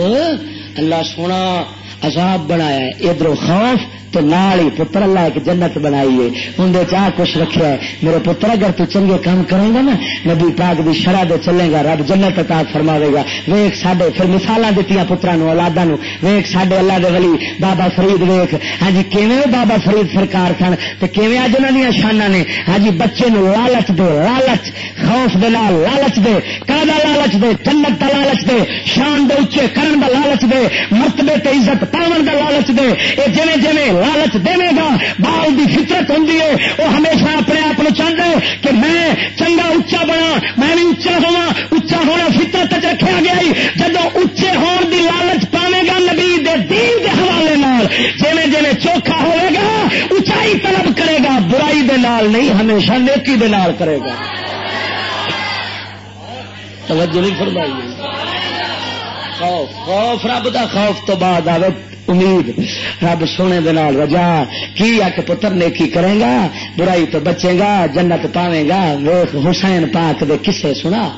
اللہ سونا عذاب بنایا ہے۔ ادھر خوف تو نال ہی پتر اللہ ایک جنت بنائی ہے۔ اندر چاہ کچھ رکھا ہے۔ میرے پتر اگر تو چنگے کام کرے گا نا، نبی پاک دی شرح دے چلے گا، رب جنت عطا فرماوے گا۔ ویک ساڈے، پھر مثالاں دتیاں پتراں نو، اولاداں نو۔ ویک ساڈے اللہ دے ولی، بابا فرید ویک ہاں جی کیویں بابا فرید سرکار سن؟ تے کیویں اج انہاں دی شاناں نے؟ ہاں جی بچے نو لالچ دے، لالچ، خوف دے نال لالچ دے۔ کادا لالچ دے؟ جنت دا لالچ دے۔ شان دے اونچے کرن دا لالچ دے۔ مرتبے تے عزت پاون دا لالچ دے، اے جویں جویں لالچ دے گا بال کی فطرت ہوں وہ ہمیشہ اپنے آپ کو چاہتا ہے کہ میں چنگا اچا بنا، میں بھی اچا ہوا اچا ہونا فطرت رکھا گیا جب اچے ہون دی لالچ پاوے گا نبی دے دین دے حوالے نال جیویں جیویں چوکھا ہوئے گا اچائی طلب کرے گا، برائی دے نال نہیں، ہمیشہ نیکی دے نال کرے گا۔ توجہ نہیں فرمائی۔ خوف خوف رب دا خوف تو بعد آئے امید. رب سونے دال رجا. کی اک پتر نیکی کرے گا، برائی تو بچے گا، جنت پاوے گا ویخ حسین پاک دے کسے سنا.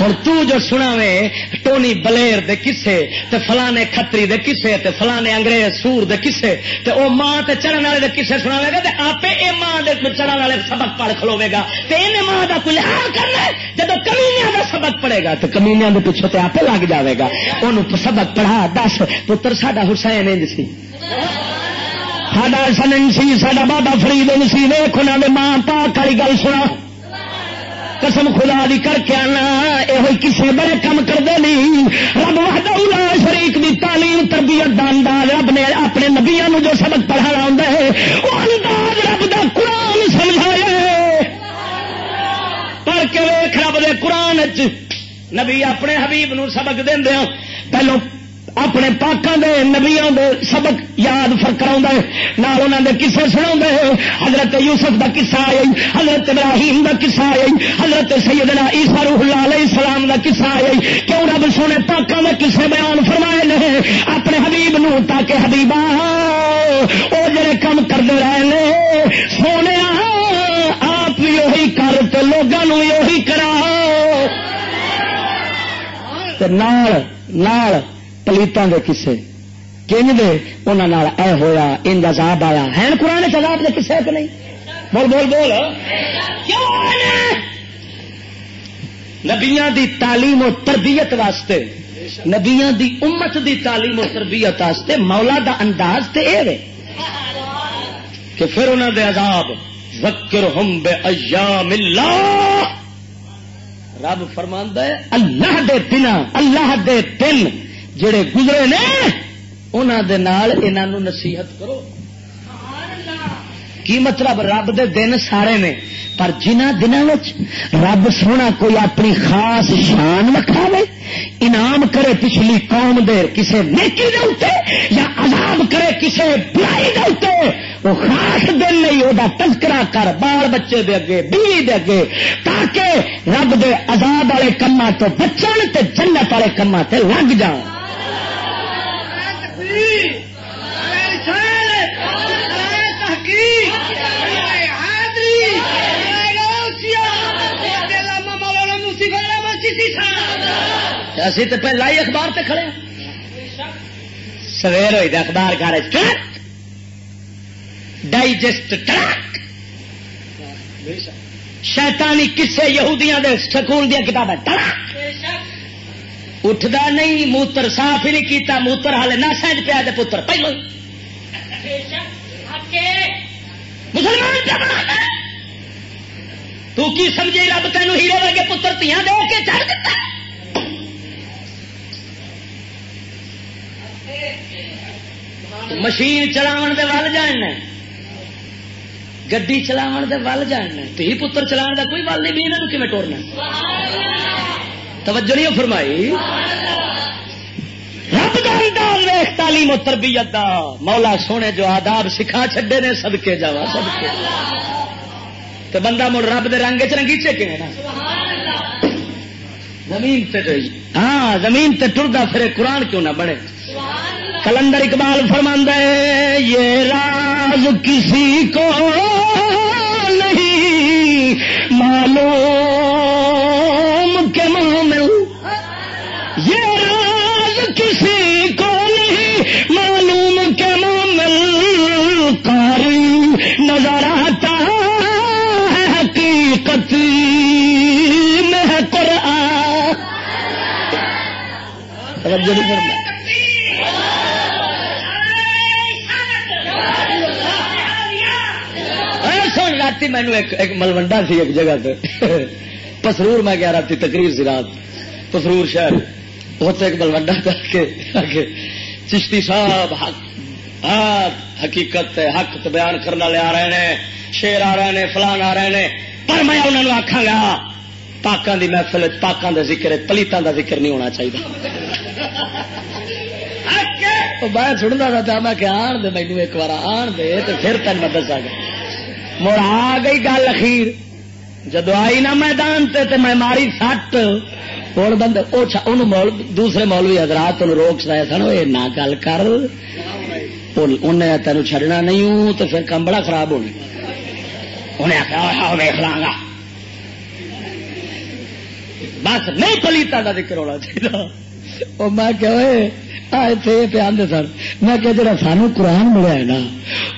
ہوں تو جو سنا وے ٹونی بلیر دے کسے تے فلانے کھتری دے کسے تے فلانے انگریز سور دے کسے تے او ماں تے چڑھن والے دے کسے سنا گا، تے آپ اے ماں دے چڑھن والے سبق پڑھ کھلوے گا۔ تے انہیں ماں دا کوئی لحاظ کرنا جب کمینیا دا سبق پڑھے گا تو کمینیا دے پیچھے تے آپ لگ جاوے گا۔ انہوں سبق پڑھا، دس، پتر ساڈا حسین انج سی۔ ساڈا سنن سی، ساڈا بابا فرید سی۔ ویخ انہوں نے ماں پاک والی گل سنا۔ قسم خدا دی کر کے آنا یہ کسی بڑے کام کرتے نہیں۔ رب وحدہ شریک دی تعلیم، تربیت دا انداز رب نے اپنے نبیا جو سبق پڑھانا ہوں وہ انداز رب دا قرآن سمجھایا پڑھ کے ویخ رب دے قرآن نبی اپنے حبیب نو سبق دیا ہاں۔ پہلو اپنے پاکوں دے نبیا دے سبق یاد فرکرا نال انہوں دے کسے سنا حضرت یوسف دا قصہ آئی حضرت ابراہیم دا قصہ آئی حضرت سیدنا عیسیٰ روح اللہ علیہ السلام دا قصہ آئی کیوں رب سونے پاکوں دے کسے بیان فرمائے نے؟ اپنے حبیب نو تاکہ حبیبا وہ جڑے کام کرتے رہے سونے آپ بھی وہی کر تو لوگوں بھی کرا۔ نال پلیتوں کے کسے کنج دے انہوں اے ہویا ان عذاب آیا ہے قرآن عذاب دے کسے کہ نہیں بول بول بول نبیاں دی تعلیم و تربیت واسطے نبیاں دی امت دی تعلیم و تربیت واسطے مولا دا انداز تے اے وے کہ پھر انہوں دے عذاب ذکر ہم بے ایام اللہ رب فرماندا ہے اللہ دے دن اللہ دے دن جڑے گزرے نے انہوں دے نال انہوں نصیحت کرو۔ کی مطلب رب دے دن سارے نے، پر جنہ دنوں رب سونا کوئی اپنی خاص شان وکھاوے، انعام کرے پچھلی قوم دے کسے نیکی دے اتے یا عذاب کرے کسے برائی دے اتے وہ خاص دن نہیں وہ تذکرہ کر بال بچے دے اگے، بیوی دے اگے، تاکہ رب دے عذاب والے کما تو بچن تے جنت والے کما تے لگ جان اسی تو پہلے لائی اخبار تے کھڑے سویر ہوئی اخبار گھر ٹرک ڈائجسٹ ٹرک شیطانی کسے یہودیاں دے سکول دیا کتابیں۔ ٹرک اٹھتا نہیں، موتر صاف ہی نہیں کیتا، موتر ہالے نہ سہج پیا دے پتر، پہلو مسلمان تو کی سمجھے رب تینوں ہیرے ورگے پتر تیاں دے کے چڑھ دیتا؟ مشین چلاو دے ول جان گڈی چلاو دے ول جان تھی پتر چلان دا کوئی ول نہیں، بھی یہاں کیون ٹورنا؟ توجہ نہیں فرمائی؟ رب ویخ تعلیم و تربیت دا۔ مولا سونے جو آداب سکھا چھڈے نے سدکے جا سدکے تو بندہ مڑ رب دے رنگ چ رنگیچے کہ زمین تے ہاں زمین تے ٹردا پھر قرآن کیوں نہ بڑے کلندر اقبال فرماندہ ہے، یہ راز کسی کو نہیں معلوم توجہ نہیں کرنا سن، رات مینو ایک ملوڈا سی ایک جگہ پہ پسرور میں گیا رات تقریر سی رات۔ پسرور شہر۔ اتنے ایک ملوڈا کر کے چشتی صاحب حق حقیقت حق بیان کرنے والے آ رہے ہیں شیر آ رہے ہیں فلان آ رہے ہیں پر میں انہوں نے آخا گا پاکوں کی محفل پاکوں کا ذکر پلیتوں کا ذکر نہیں ہونا چاہیے میں سنتا تھا میں کہ آن دے مینو ایک بار آن دے تو پھر تین میں دسا گا مڑ آ گئی گل اخیر جدو آئی نا میدان تے تے میں ماری سٹ ہوں بند دوسرے مولوی حضرات ان روک سنایا سن وہ نہ گل کر انہیں تین چڈنا نہیں ہوں تو پھر کم بڑا خراب ہونا انہیں آخر ویخ لا گا بس نہیں پلیتا کا ذکر ہونا چاہیے میں کہ پہ آدھے سر. میں کہ جڑا سانو قرآن ملیا ہے نا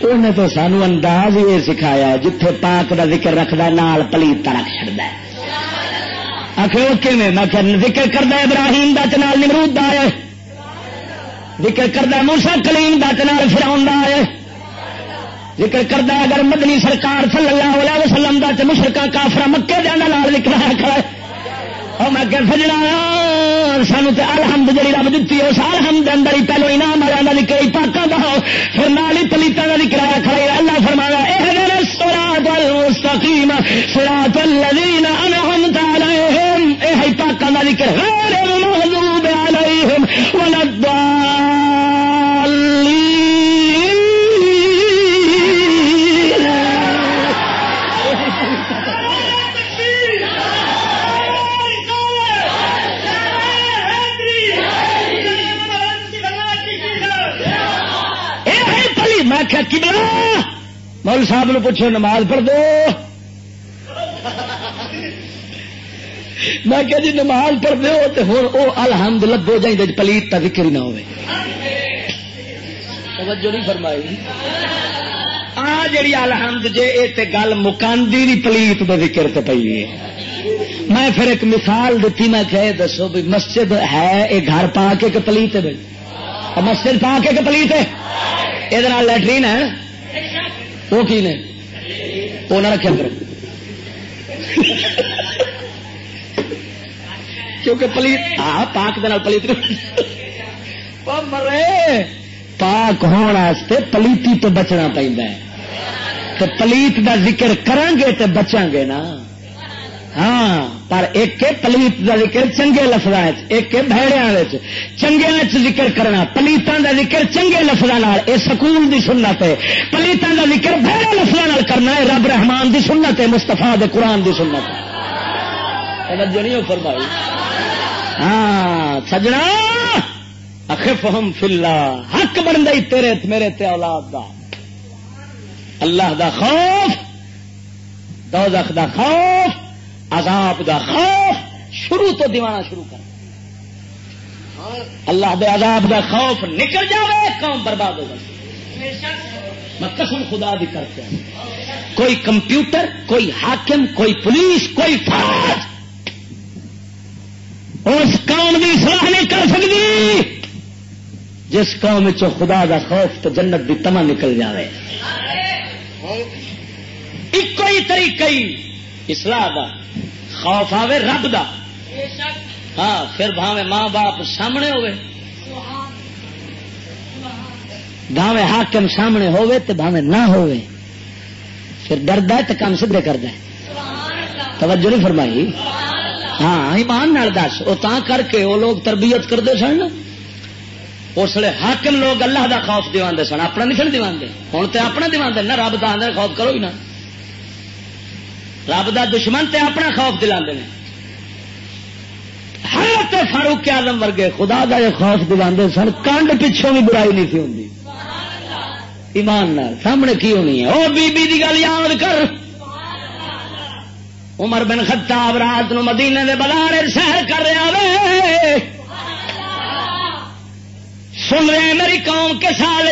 انہیں تو سانو انداز یہ سکھایا جتھے پاک دا ذکر رکھدا نال پلیتا رکھ چڑتا ہے. آخر وہ میں ذکر کردہ ابراہیم دا چنال نمرود دا ہے. ذکر کردہ موسا کلیم دا چنال فراؤن دا ہے۔ ذکر کردہ اگر مدنی سرکار صلی اللہ علیہ وسلم دا چ مشرکا کافرا مکے دے نال ذکر ہے کھڑا ہے۔ اور میں کہ سجنا سانو تے الحمد جڑی رب دتی اس الحمد اندر ہی پہلو انعام والا دا ذکر پاکاں دا پھر نال ہی پلیتاں دا ذکر آیا کھڑا اللہ فرمایا اهدنا الصراط المستقيم صراط الذين انعمت عليهم اے ہے پاکاں ذکر غیر المغضوب عليهم ولا آخیا مول صاحب نے پوچھو، نماز پڑھ دو میں کہ جی نماز پڑھ دو تو ہوں وہ الحمد لبو جائیں پلیت کا ذکر نہ ہوئے۔ توجہ نہیں فرمائی۔ آ جڑی الحمد جے، اے تے گل مکاندی نہیں پلیت کا ذکر تو پی ہے۔ میں پھر ایک مثال دیتی، میں کہ دسو بھی مسجد ہے یہ گھر پا کے کہ پلیت ہے بھائی۔ مسجد پا کے کہ پلیت ہے؟ یہ لٹرین ہے۔ وہ کی نے؟ وہ نہ رکھا کرو کیونکہ پلیت ہاں پاک پلیت مرے۔ پاک ہونے پلیتی تو بچنا پہ تو پلیت دا ذکر کریں گے تو بچا گے نا۔ ہاں پر ایک پلیت کا ذکر چنگے لفظ ایک بہڑیا چنگے ذکر کرنا پلیتان کا ذکر چنگے لفظوں یہ سکون کی سنت ہے۔ پلیتان کا ذکر بہڑے لفظوں کرنا ہے، رب رحمان کی سنت ہے مستفا دے قرآن کی سنت نہیں فرمائی؟ ہاں سجنا اخف ہم فلا حق بن گئی تیرے، میرے تے اولاد دا۔ اللہ دا خوف، دوزخ دا خوف عذاب دا خوف شروع تو دیوانا شروع کر۔ اللہ دے عذاب دا خوف نکل جائے قوم برباد ہو جائے میں قسم خدا بھی کرتے ہیں کوئی کمپیوٹر کوئی حاکم کوئی پولیس کوئی فوج۔ اس قوم کی سلاح نہیں کر سکتی۔ جس قوم چ خدا دا خوف تو جنت بھی تما نکل جائے ایک ہی طریقہ اصلاح دا۔ خوف آوے رب دا۔ ہاں پھر بھاوے ماں باپ سامنے ہوئے۔ بھاوے حاکم سامنے ہوئے تو بھاوے نہ ہوئے۔ پھر ڈرد ہے تو کام سدھے کرد توجہ نہیں فرمائی۔ ہاں ایمان نال دس۔ وہ تا کر کے وہ لوگ تربیت کرتے سن۔ اس لیے حاکم لوگ اللہ دا خوف دیوانے سن اپنا نہیں سن دیوانے ہوں تو اپنا دیوانے نہ رب دا خوف کرو ہی نہ۔ رب دا دشمن تے اپنا خوف دلا حضرت فاروق آدم ورگے خدا دا یہ خوف دلا سن، کنڈ پچھوں بھی برائی نہیں تھی ہوں ایمان سامنے کی ہونی ہے؟ وہ بی بی دی گل یاد کر۔ عمر بن خطاب رات نو مدینے دے بلارے سیر کر رہا سن رہے میری قوم کے سال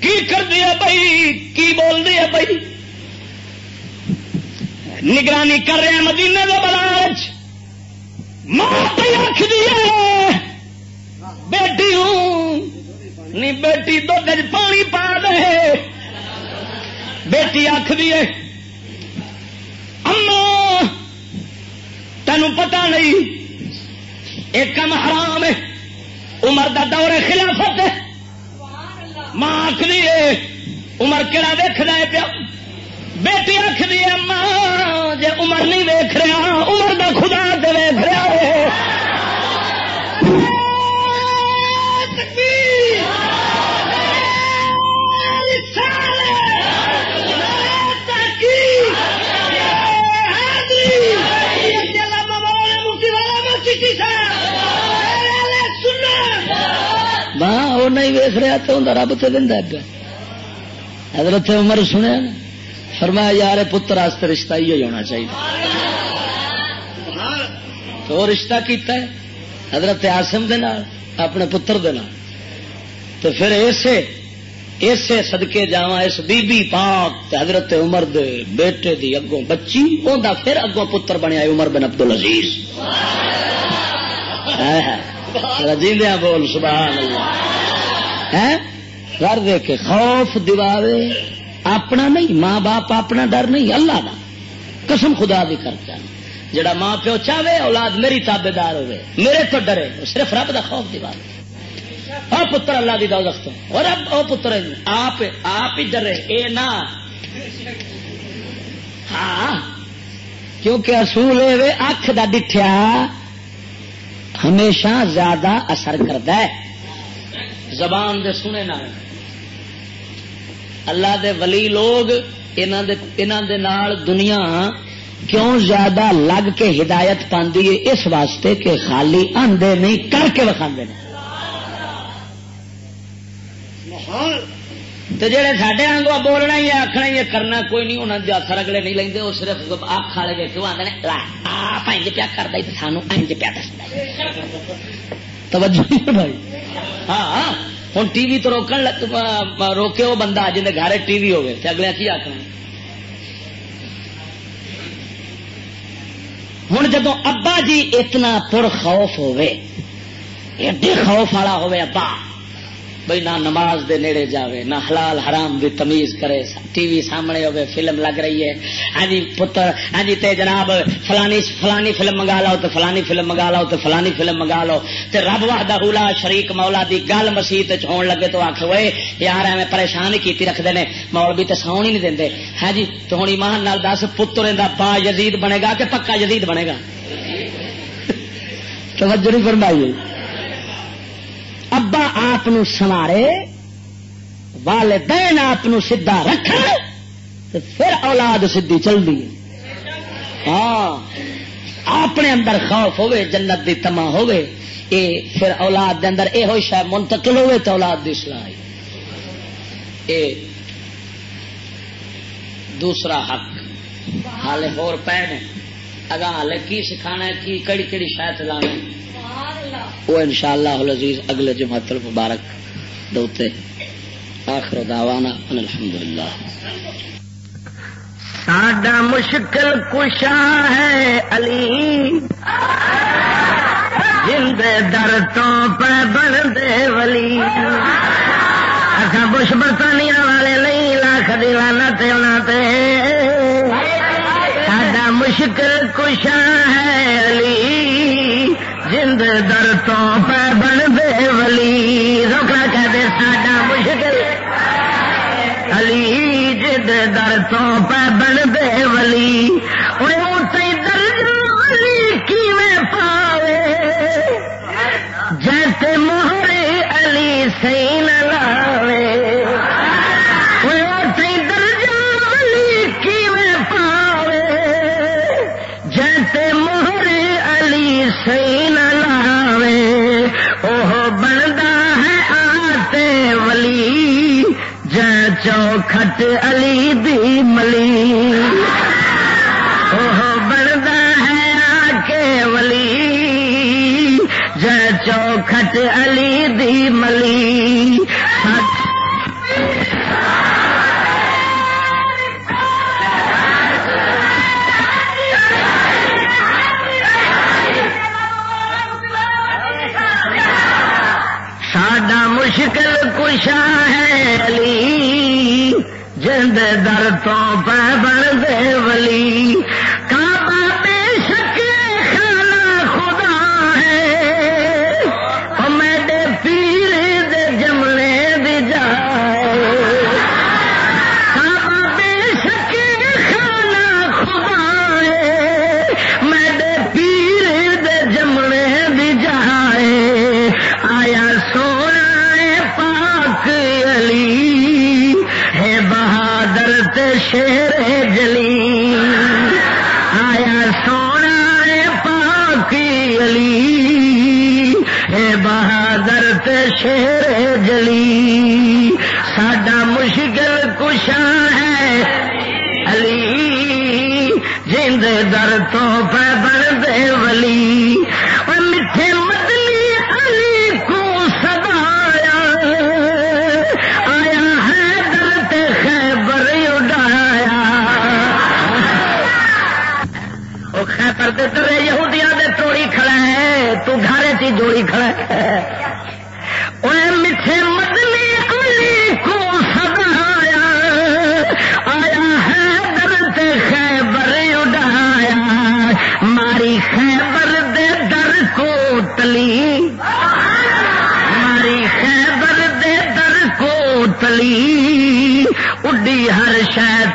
کی کر دیا بھائی؟ کی بول دیا بھائی؟ نگرانی کر رہے ہیں مدینے کے بلاچ ماں پہ رکھ دیے بیٹی ہوں۔ نی بیٹی دھد پانی پا دے۔ بیٹی آخ دیے اما تین پتا نہیں۔ ایک کم حرام ہے۔ عمر دا دور خلافت ہے۔ ماں آخری ہے۔ عمر کہڑا ویخ رہا ہے پیا؟ بیٹی آخری ہے ماں جی عمر نہیں ویخ رہا، عمر دا خدا تو ویخ رہا ہے. وہ نہیں ویخ رہا تو رب تو دینا پیا۔ حضرت عمر سنیا نا؟ فرمایا یار پتر واسطے رشتہ ہی ہونا چاہیے۔ تو رشتہ کیتا ہے، حضرت آسم دے نال، اپنے پتر دے نال۔ تو پھر اسے اسے سدکے جا اس بی بی پاک حضرت عمر دے بیٹے دی اگوں بچی انہوں پھر اگوں پتر بنیا عمر بن ابد العزیز جیندیا بول، سبحان اللہ۔ گھر دے کے خوف دیوارے اپنا نہیں، ماں باپ اپنا ڈر نہیں، اللہ کا قسم خدا بھی کرتا جڑا ماں پیو چاہے، اولاد میری تابے دار ہوے میرے تو ڈرے صرف رب کا خوف دیوار اور پتر اللہ کی دولت اور اب او پتر، آپ آپ ہی ڈرے، اے نہ ہاں کیونکہ اصول اکھ دا ڈٹھیا ہمیشہ زیادہ اثر کرتا ہے۔ زبان دے سنے نہ اللہ دے ولی لوگ دے نال دنیا کیوں زیادہ لگ کے ہدایت پاندی ہے؟ اس واسطے کہ خالی آندے نہیں کر کے وکھا تو جہے سڈے آنگو بولنا ہی آخنا ہی کرنا کوئی نہیں انہوں نے اثر اگلے نہیں لیں وہ صرف آخ والے گئے کیوں آدھے آپ انج پیا کرتا تو سانو انج پیا دستا توجہ بھائی ہاں۔ ہوں ٹی وی تو روکن روکے وہ بندہ جن کے گھر ٹی وی ہوگی اگلے کی آخر ہوں جدو ابا جی اتنا پر خوف ہوے ایڈے خوف والا ہوے ابا۔ بھائی نہ نماز دے نیڑے جاوے، نہ حلال حرام دی تمیز کرے۔ ٹی وی سامنے ہوئے فلم لگ رہی ہے۔ ہاں جی پتر ہاں جی تے جناب، فلانی فلانی فلم منگا لو تو فلانی فلم منگا لو تو فلانی فلم منگا لو۔ تے رب وحدہ اولا شریک مولا دی گل مسیح ہون لگے تو آخ ہوئے یار ایویں پریشان کیتی رکھتے ہیں مول بھی تو ساؤن ہی نہیں دے ہاں جی تو ہوں ایمان نال دس، پتر دا با یزید بنے گا کہ پکا یزید بنے گا؟ توجہ نہیں فرمائی۔ ابا آپ سوارے والدین آپ سیدا رکھ پھر اولاد سیدھی چلتی ہاں اپنے اندر خوف ہوے جنت دی تما ہوے اے پھر اولاد دے اندر یہ شاید منتقل ہوے تو اولاد دی سلاح اے، دوسرا حق۔ ہالے ہور پے نے اگا ہالے کی سکھانا ہے، کی کڑی کڑی شاید لانا وہ ان شاء اللہ عزیز اگلے جمعت المبارک دوتے آخر دعوانا ان الحمد للہ ساڈا مشکل کشا ہے علی۔ جند در تو پہ بن دے ولی۔ اچھا بش برطانیہ والے نہیں، لاکھ دیوانا تے ساڈا مشکل کشا ہے علی۔ جند در تو پہ بن دے ولی روکنا کہتے ساڈا مشکل۔ علی جد در تو پہ بن دے ولی اٹھے درجہ علی کی میں پاوے؟ جیسے مہرے علی سی نہ لاوے چوکھٹ علی دی ملی۔ وہ بنتا ہے آ کے ولی۔ جے چوکھٹ علی دی ملی۔ مشکل کشا ہے علی۔ دے در تو پہ بڑھ دے ولی۔ شہر جلی ساڈا مشکل کشا ہے۔ علی جیند در تو پہ بندے ولی۔ میٹھے مدلی علی کو سدایا آیا۔ ہے در تے خیبر اڈایا۔ وہ خیبر دے ترے یہودیاں دے توڑی کھڑا ہے، تو گھر چی جوڑی کھڑا ہے۔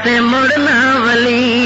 تے مڑنا ولی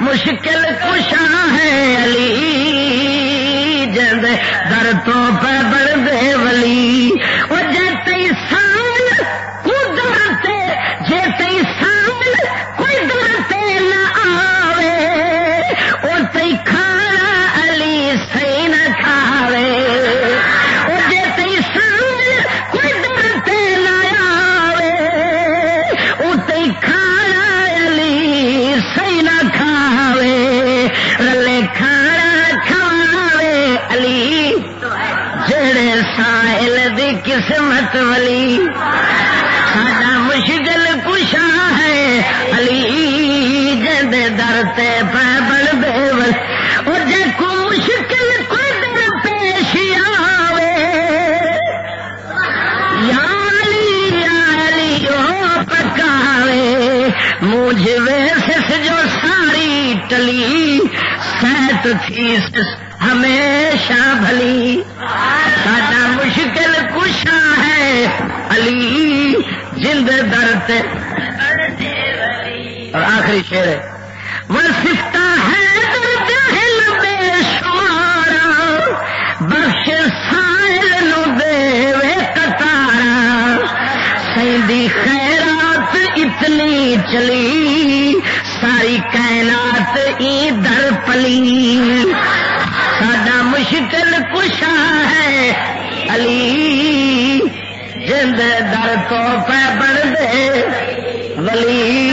مشکل کشاں ہے علی جد در تو پہ ذات ولی ساڈا مشکل کشا ہے۔ علی جد در تے پیبل بے وس اور جے کو مشکل کوئی در پیش آوے۔ یا علی یا علی او پکاوے۔ مجھ ویسس جو ساری ٹلی، سیت تھی، ہمیشہ بھلی۔ میرے وہ سفتا ہے بے شمار، بخش سائل دے کتارا سیندی خیرات اتنی چلی، ساری کائنات ای در پلی۔ ساڈا مشکل کشا ہے علی جند در تو پہ بن دے ولی۔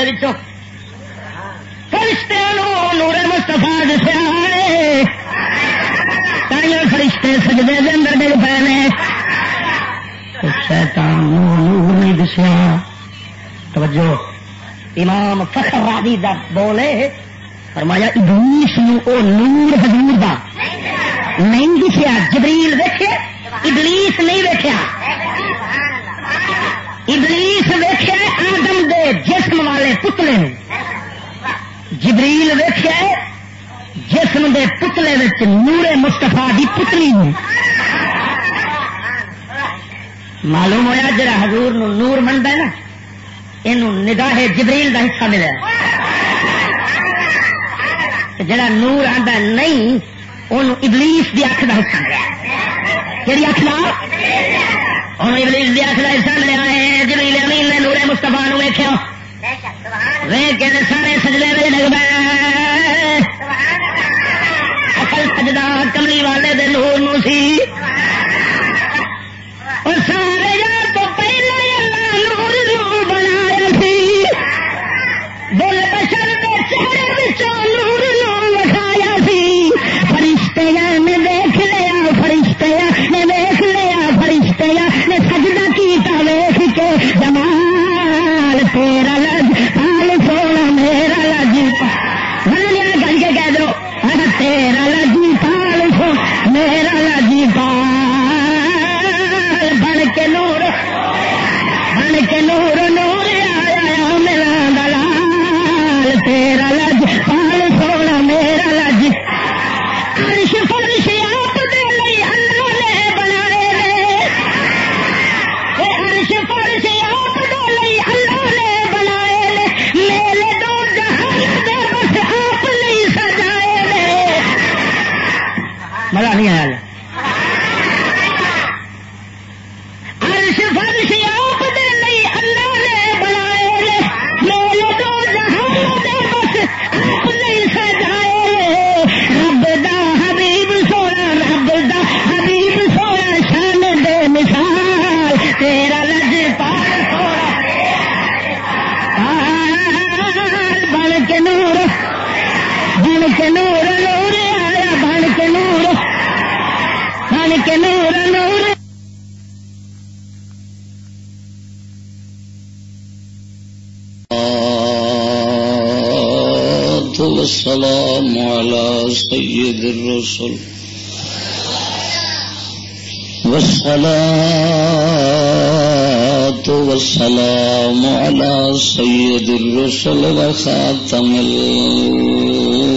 السلام وچوں فرشتے نور مستفا دسیا تائیوں فرشتے سجدے دے اندر ڈگ پے نے۔ شیطان نور نہیں دسیا۔ توجہ، امام فخر راضی دا بولے، فرمایا، ابلیس نو او نور حضور دا۔ نہیں دسیا، جبریل ویکھے ابلیس نہیں ویکھیا ابلیس ویکھیا آدم دے جسم والے پتلے جبریل ویخیا جسم دے پتلے نور مستفا دی پتلی معلوم ہوا جا حضور نو نور منتا نا یہ نگاہ جبریل دا حصہ ملا جڑا نور آتا نہیں ان ابلیس دی اکھ کا حصہ ملا کہ اکھ لا ہوں ابلیس دی اکھ کا حصہ ملیا ہے جبریل امین نے نور مستفا نو ویخیا سارے سجلے میں لگ اصل سجدہ کملی والے دن نور سی۔ الرسل وخاتم الأنبياء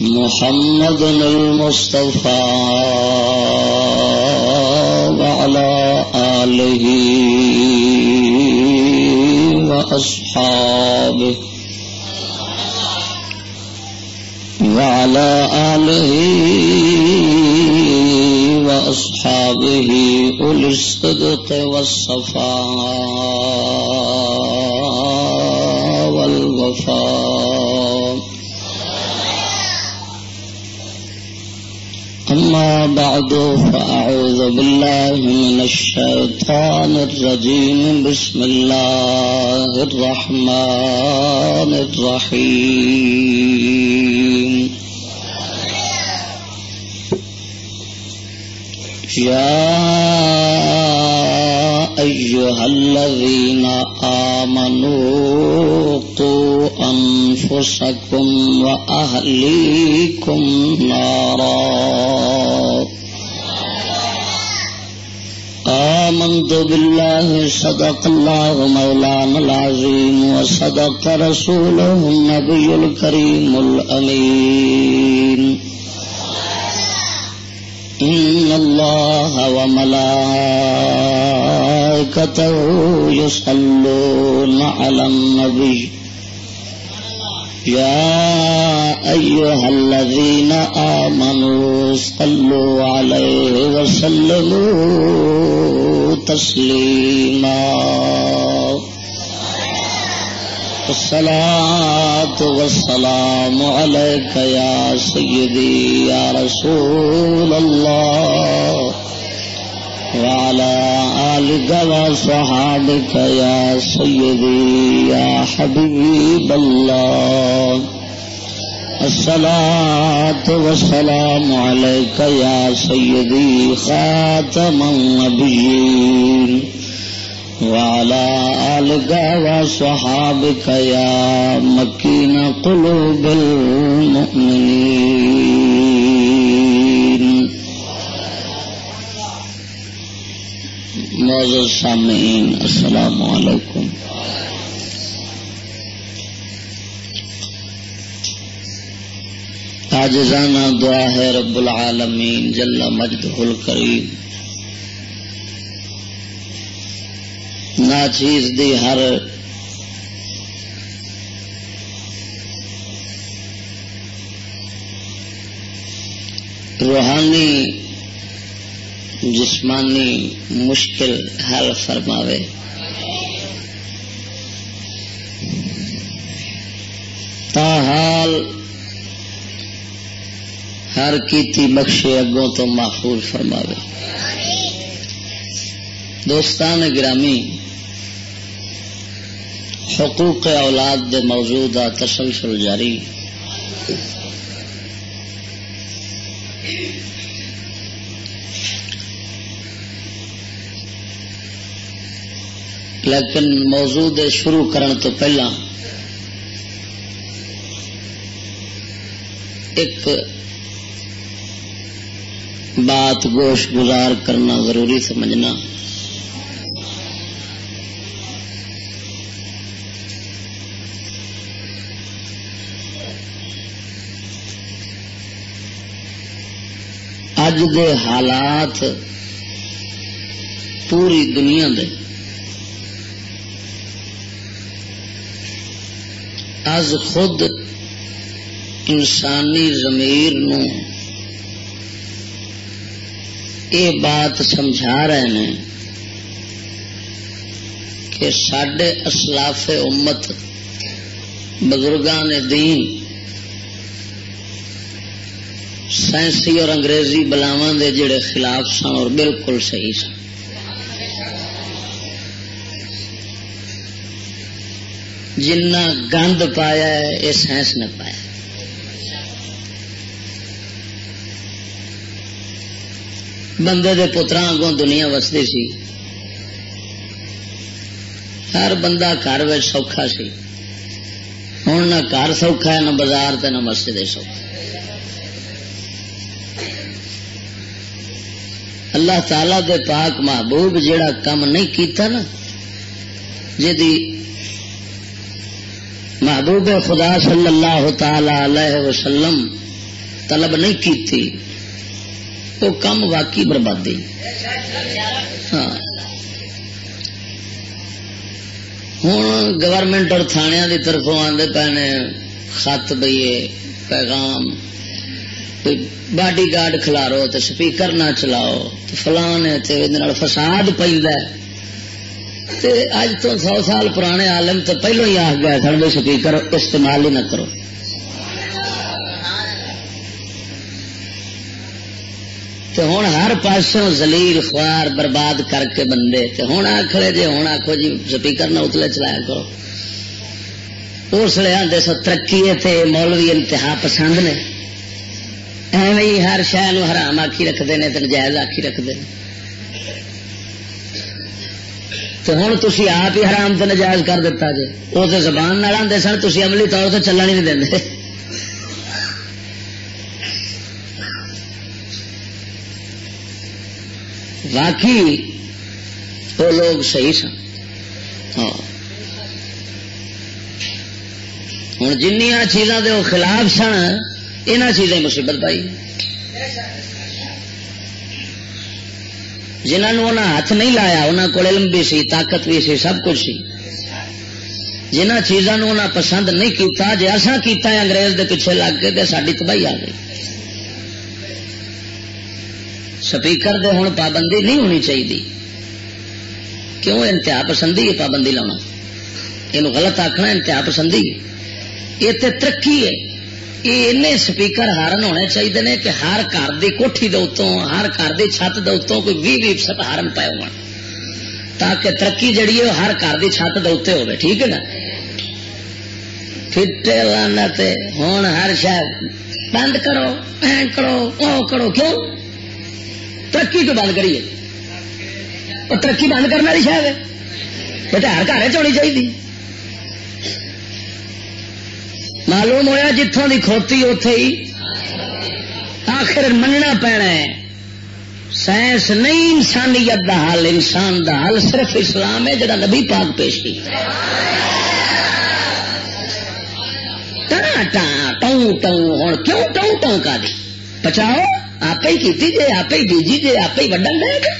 محمد المصطفى وعلى آله وأصحابه وعلى آله وأصحابه أولي الصدق والصفاء والوفاء أما بعد فأعوذ بالله من الشيطان الرجيم بسم الله الرحمن الرحيم يا أيها الذين آمنوا قوا أنفسكم وأهليكم نارا. آمنت بالله، صدق الله مولانا العظيم، وصدق رسوله النبي الكريم الأمين. إن الله وملائكته يصلون على النبي يا أيها الذين آمنوا صلوا عليه وسلموا تسليما الصلاة والسلام عليك يا سيدي يا رسول الله وعلى آلك وصحابك يا سيدي يا حبيب الله الصلاة والسلام عليك يا سيدي خاتم النبيين وعلى آلك وصحابك يا مكين قلوب المؤمنين معزز سامعين السلام عليكم آجزانہ دعا ہے رب العالمین، جل مجد الکریم۔ ناچیز دی ہر روحانی، جسمانی مشکل حل فرماوے۔ تاحال ہر کیتی بخشے اگوں تو محفوظ فرماوے۔ دوستان گرامی حقوق اولاد دے موجود تسلسل جاری۔ لیکن موضوع دے شروع کرن تو پہلا ایک بات گوش گزار کرنا ضروری سمجھنا۔ اج دے حالات پوری دنیا دے۔ از خود انسانی ضمیر نو یہ بات سمجھا رہے ہیں کہ سڈے اسلاف امت بزرگان دین سائنسی اور انگریزی بلاوا دے جڑے خلاف سن اور بالکل صحیح سن جنا گند پایا ہے یہ سائنس نے پایا۔ بندے دے پترا اگوں دنیا وستی سی۔ ہر بندہ گھر سوکھا سی۔ ہوں نہ گھر سوکھا ہے، نہ بازار نہ مسجد سوکھا۔ اللہ تعالی دے پاک محبوب جیڑا کم نہیں کیتا نا جی محبوب خدا صلی اللہ تعالی علیہ وسلم طلب نہیں کیتی، وہ کم واقعی بربادی۔ ہاں۔ ہوں گورنمنٹ اور تھانیا کی طرفوں آدھے پے نے خط بئیے پیغام باڈی گارڈ کھلارو تو سپیکر نہ چلاؤ تو فلان فساد پہ اج تو سو سال پرانے عالم تو پہلو ہی آ گیا سن سپیکر استعمال ہی نہ کرو۔ تو ہوں ہر پاسوں زلیل خوار برباد کر کے بندے تو ہوں آخر جی ہوں آخو جی سپیکر نہ اتلے چلایا کرو۔ اس لیے آدھے سو ترقی مولوی انتہا پسند نے۔ ایویں ہر شہ حرام آخی رکھتے ہیں تو نجائز آخی رکھتے ہیں تو ہوں تھی آپ ہی حرام تو نجائز کر دیتا جی وہ تو زبان نال آتے سن تھی عملی طور سے چلن ہی نہیں دیں باقی وہ لوگ صحیح سن۔ ہاں۔ ہوں جنیا چیزاں دے وہ خلاف سن یہاں چیزیں مصیبت پائی۔ جنہوں نے ہاتھ نہیں لایا انہوں کو علم بھی سی، طاقت بھی سی، سب کچھ سی۔ جنہ چیزوں انہیں پسند نہیں کیتا جی اصا کیتا ہے انگریز دے پیچھے لگ کے تو ساری تباہی آ گئی۔ سپیکر دے ہوں پابندی نہیں ہونی چاہیے کیوں؟ انتہا پسندی ہے پابندی لاؤنا یہ غلط آخنا انتہا پسندی یہ تے ترقی ہے۔ یہ سپیکر ہارن ہونے چاہیے کہ ہر گھر کی کوٹھی ہر گھر کی چھت دتوں کوئی بھی بھی ہارن پائے ہو تاکہ ترقی جڑی ہے ہر گھر کی چھت دے ہو ٹھیک ہے نا؟ فٹے لانا ہوں ہر شاید بند کرو این کرو او کرو، کیوں؟ ترقی تو بند کریے؟ ترقی بند کرنے والی شاید یہ تو ہر گھر چنی چاہیے معلوم ہوا جتوں کی کھوتی اتے ہی آخر مننا پینا ہے۔ سائنس نہیں انسانیت دا حل، انسان دا حل صرف اسلام ہے جڑا نبی پاک پیش کی ٹوں ٹوں ہوں کیوں ٹوں ٹوں کا دی؟ پچاؤ آپ ہی کی جی آپ ہی بیجی جی آپ ہی وڈن دے۔ گا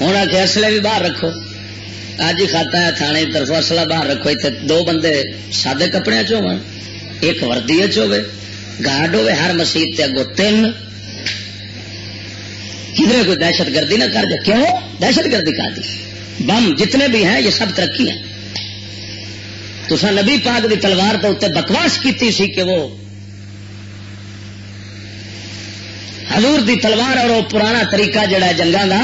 ہوں آ کے اصلے بھی باہر رکھو۔ اج ہی کھاتا ہے تھانے طرف اصلا باہر رکھو اتنے دو بندے سادے کپڑے چ ہو ایک وردی گارڈ ہوے ہر مسیح تے اگو تین کدھر کوئی دہشت گردی نہ کر دے کیوں دہشت گردی کر دی بم جتنے بھی ہیں یہ سب ترقی ہیں تو نبی پاک دی تلوار تو اتنے بکواس کی سی کہ وہ حضور دی تلوار اور وہ پرانا طریقہ جڑا ہے جنگا کا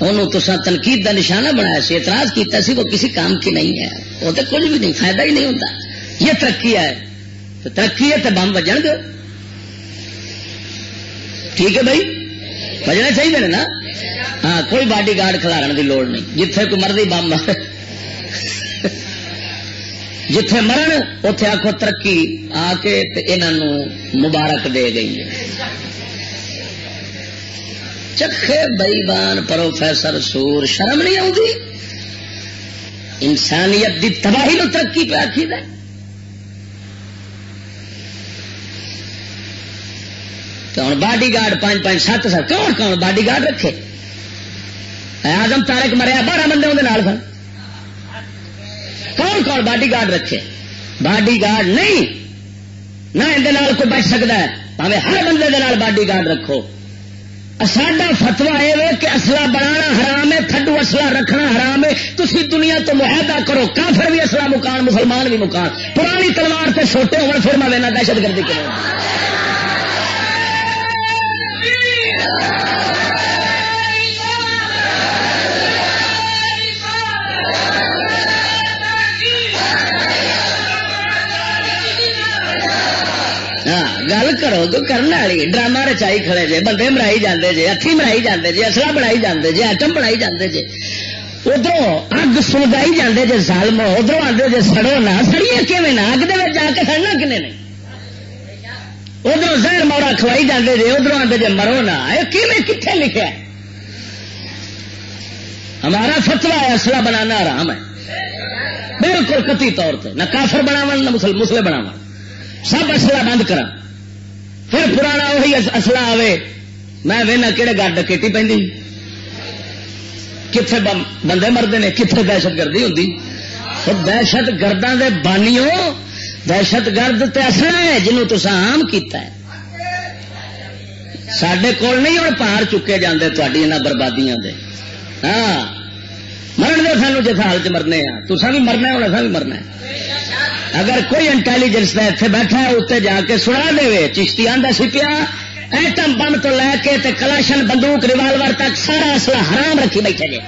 انہوں تو تنقید کا نشانہ بنایا سی، اعتراض کیتا سی، وہ کسی کام کی نہیں ہے۔ وہ تو کچھ بھی نہیں، فائدہ ہی نہیں ہوتا۔ یہ ترقی ہے۔ تو ترقی ہے تو بم بجن گے ٹھیک ہے بھائی؟ بجنا چاہیے نا؟ ہاں کوئی باڈی گارڈ کھلارن کی لوڑ نہیں۔ جتھے کوئی مرضی بم مر جتھے مرن اتے آخو ترقی آ کے انہوں مبارک دے گئی ہے۔ چکھے بئیبان پروفیسر سور، شرم نہیں آتی انسانیت دی تباہی نو ترقی پہ آخی دے ہوں باڈی گارڈ پانچ پانچ سات سات؟ کون کون باڈی گارڈ رکھے آزم تارک مریا، بارہ بندے اندر سن۔ کون کون باڈی گارڈ رکھے؟ باڈی گارڈ نہیں، نہ اندر کوئی بچ سکتا ہے۔ پہ ہر بندے باڈی گارڈ رکھو۔ ساڈا فتوا یہ کہ اصلا بنا حرام ہے، تھڈو اصلا رکھنا حرام ہے۔ تسی دنیا تو معاہدہ کرو، کافر بھی اصلا مکان، مسلمان بھی مکان۔ پرانی تلوار سے چھوٹے ہونے پھر میں دہشت گردی کروں گل کرو تو کرنے والی ڈرامہ رچائی کھڑے جے بندے مرائی جاندے جے ہاتھی مرائی جاندے جے اصلا بنائی جاندے جے ایٹم بنائی جاندے جے ادھر اگ سلگائی جاندے جے سالم ادھر آدھے جے سڑو نہ سڑیے کیون نہ اگ دے جا کے سڑنا کنے نے ادھر زہر مورا کھوائی جاندے جے ادھر آدھے جے مرو نہ کیون کتنے لکھا ہمارا فتوا ہے اصلا بنانا آرام ہے بالکل کتی طور پہ نہ کافر بناو نہ مسلے بناو سب اصلا بند کرا پھر پرانا وہی اصلا آئے میں وہنا کہڑے گھر ڈکیٹی پہ کتنے بندے مرد نے کتنے دہشت گردی ہوں دہشت گردوں کے بانیوں دہشت گرد تو اصل ہے جنہوں تو آم کیتا ہے۔ سڈے کول نہیں ہوں پار چکے جاندے تھی یہاں بربادیاں دے۔ ہاں۔ مرن دے سانو جس حال چ مرنے ہاں۔ تو بھی مرنا ہوں اصا بھی مرنا ہے۔ اگر کوئی انٹیلیجنس کا اتنے بیٹھا ہے اتنے جا کے سنا دے، چشتی آدھا سی پیا، ایٹم بم تو لے کے تے کلاشن بندوق، ریوالور تک سارا اصلا حرام رکھی بیٹھے جی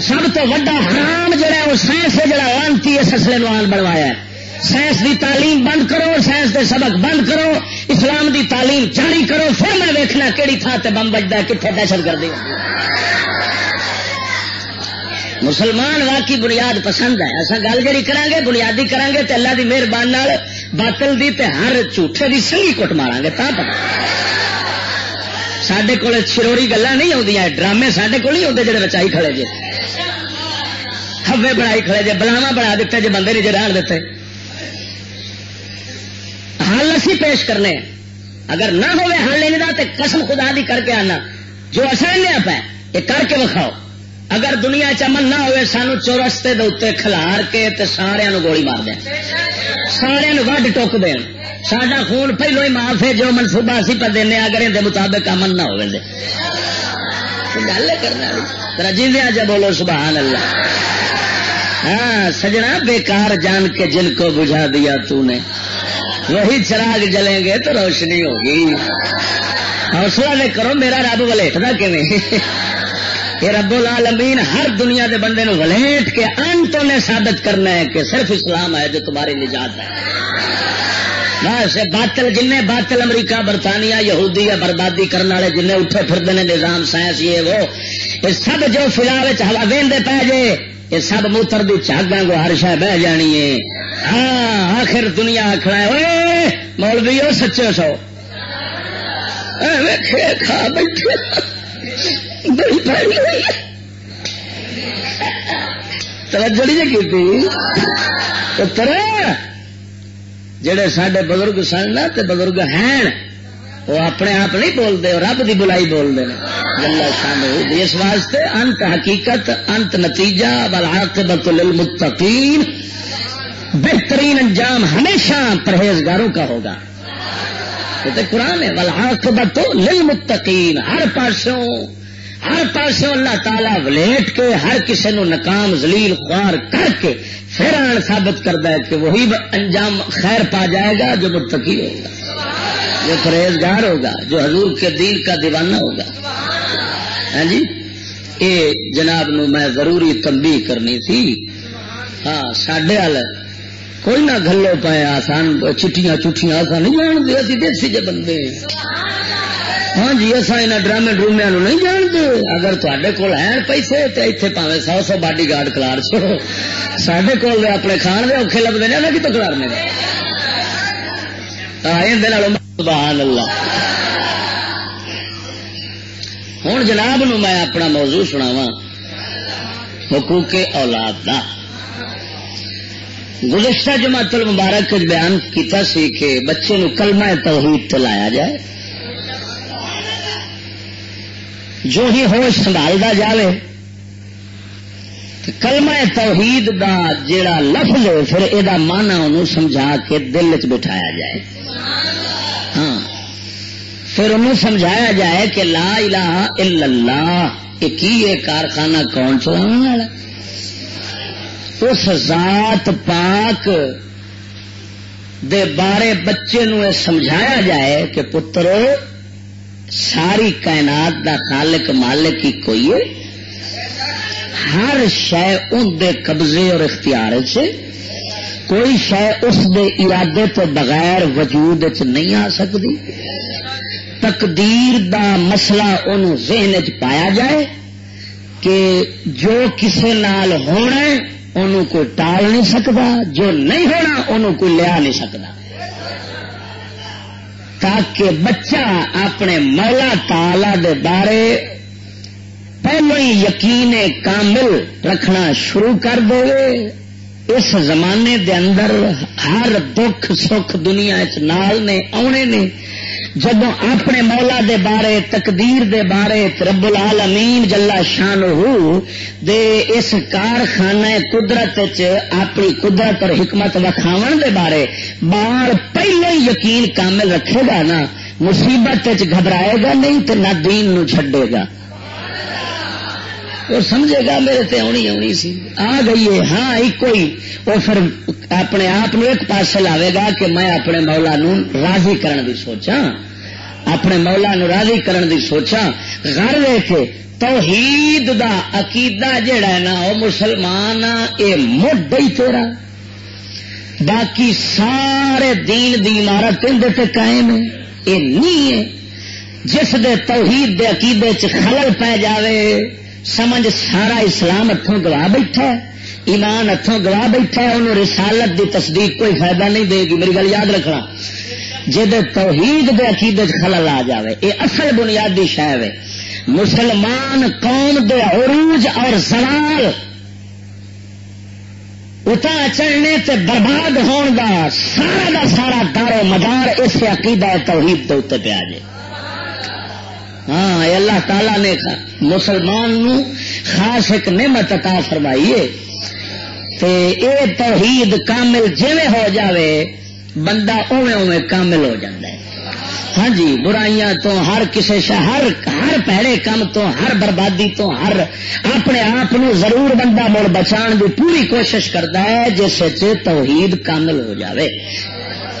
سب تو وا حرام جہا وہ سائنس ہے جڑا لانتی اس اصلے آن بنوایا ہے۔ سائنس دی تعلیم بند کرو، سائنس دے سبق بند کرو، اسلام دی تعلیم جاری کرو، پھر میں ویکنا کہڑی تھان سے بم بجتا کتنے دہشت گردی مسلمان واقعی بنیاد پسند ہے۔ ایسا گل جی کریں گے بنیادی کریں گے تو اللہ کی مہربانی باطل دی تے ہر جھوٹے کی سنگھی کٹ مارا گے تا پتا۔ سڈے کول چروری گلا نہیں آدی ڈرامے سڈے کول نہیں آتے جڑے بچائی کھڑے جے۔ ہبے بنائی کھڑے جے بلاوا بنا دیتے جے، بندے نہیں جی رہن دیتے حل اسی پیش کرنے اگر نہ ہوئے حل نہیں تو قسم خدا دی کر کے آنا، جو اصل لیا پہ یہ کر کے وکھاؤ۔ اگر دنیا چمن نہ ہوئے سانو چورستے دے کھلار کے تے سارے گولی مار دیں سارے وڈ ٹوک دین۔ سڈا خون پہلو ہی معاف ہے جو منصوبہ اسی پہ دینا اگر اندر مطابق امن نہ ہوئے گل کرنے والی جب بولو سبحان اللہ ہاں سجنا بیکار جان کے جن کو بجھا دیا تو نے۔ وہی چراغ جلیں گے تو روشنی ہوگی۔ حوصلہ نہیں کرو، میرا رب ولیٹنا کہ رب العالمین ہر دنیا دے بندے نو ولیٹ کے انتوں نے ثابت کرنا ہے کہ صرف اسلام ہے جو تمہاری نجات ہے۔ بس، باطل جن باطل امریکہ، برطانیہ، یہودی یا بربادی کرنے والے جن اٹھے پھرتے ہیں نظام سائنس، یہ وہ۔ یہ سب جو فلال ہوا وہدے پی جے، یہ سب موتر دی چاگاں کو ہر شہ بہ جانی ہے۔ ہاں آخر دنیا آخر ہے مولوی ہو سچے سو۔ کھا بیٹھے توجہ نہیں جی کی جڑے سڈے بزرگ سن نا بزرگ ہیں، وہ اپنے آپ نہیں بولتے رب کی بلائی بولتے ہیں۔ شامل اس واسطے انت حقیقت، انت نتیجہ بلاقبت للمتقین۔ بہترین انجام ہمیشہ پرہیزگاروں کا ہوگا۔ قرآن ہے بلاقبت للمتقین۔ ہر پاسوں ہر پاسوں اللہ تعالی ولیٹ کے، ہر کسی نو ناکام زلیل خوار کر کے پھر آن ثابت کرتا ہے کہ وہی انجام خیر پا جائے گا جو متقی ہوگا، جو پرہیزگار ہوگا، جو حضور کے دین کا دیوانہ ہوگا۔ ہاں جی؟ یہ جناب نو میں ضروری تمبی کرنی تھی۔ ہاں سڈے وال کوئی نہ گلو پائے آسان، چٹیاں چٹیاں آسان نہیں جانتے، اسی دیسی جے بندے ہاں جی اصا یہاں ڈرامے ڈرومیا نہیں جانتے۔ اگر تے کول ہیں پیسے تو اتنے پاوے سو سو باڈی گارڈ کلار چو سڈے کول اپنے کھان دے اوکھے لگتے ہیں کتوں کلارنے سبحان اللہ ہوں جناب نو میں اپنا موضوع سناوا حقوق اولاد دا۔ گزشتہ جماعت المبارک بیان کیتا سی کہ بچے نو کلمہ توحید تلایا جائے۔ جو ہی ہوش سنبھالتا جائے کلمہ توحید دا جیڑا لفظ پھر یہ مانا انہوں سمجھا کے دل چ بٹھایا جائے۔ ہاں۔ پھر انہوں سمجھایا جائے کہ لا الہ الا اللہ، یہ کی کارخانہ کون چلانا والا اس ذات پاک دے بارے بچے نو سمجھایا جائے کہ پتر ساری کائنات دا خالق مالک ہی کوئی ہے۔ ہر شہ ان دے قبضے اور اختیار سے کوئی شہ اس دے ارادے تو بغیر وجود چ نہیں آ سکتی۔ تقدیر دا مسئلہ ان ذہن چ پایا جائے کہ جو کسے نال ہونا انہوں کوئی ٹال نہیں سکتا، جو نہیں ہونا، انہوں کوئی لیا نہیں سکتا۔ تاکہ بچہ اپنے مولا تالا دے بارے پہلو ہی یقین کامل رکھنا شروع کر دے۔ اس زمانے دے اندر ہر دکھ سکھ دنیا نال نے آنے نے جب اپنے مولا دے بارے، تقدیر دے بارے رب العالمین جلا شان ہو، دے اس کارخانہ قدرت اپنی قدرت اور حکمت وکھاو دے بارے بار پہلے یقین کامل رکھے گا نا، مصیبت گھبرائے گا نہیں تو نہ دین نو چھڈے گا۔ اور سمجھے گا میرے تے آنی آنی سی۔ آ گئی ہے ہاں ایک ہی وہ پھر اپنے آپ ایک پاس لاوے گا کہ میں اپنے مولا نو راضی کرن دی سوچا اپنے مولا نو راضی کرن دی سوچا گھر لے کے توحید دا عقیدہ جڑا ہے نا، وہ مسلمان اے مڈ ہی تیرا۔ باقی سارے دین دی عمارت تے قائم ہے، اے نہیں ہے۔ جس دے توحید دے عقیدے چ خلل پی جاوے سمجھ سارا اسلام ہاتھوں گوا بیٹھا ہے، ایمان ہاتھوں گوا بیٹھا ہے، انہوں رسالت دی تصدیق کوئی فائدہ نہیں دے گی۔ میری گل یاد رکھنا جہد توحید دے عقیدے خلل آ جائے یہ اصل بنیادی شہ ہے مسلمان قوم دے عروج اور زوال اتا چڑھنے تے برباد ہون دا سارا دا سارا دار و مدار اس عقیدہ توحید دے اتنے پہ آ جائے۔ ہاں اللہ تعالی نے مسلمان نو خاص ایک نعمت عطا فرمائیے تے اے توحید کامل جویں ہو جاوے، بندہ اوے اوے کامل ہو جاتا ہے۔ ہاں جی برائیاں تو ہر کسی ہر ہر پیڑے کام تو، ہر بربادی تو، ہر اپنے آپ ضرور بندہ مڑ بچان کی پوری کوشش کرتا ہے، جس توحید کامل ہو جاوے۔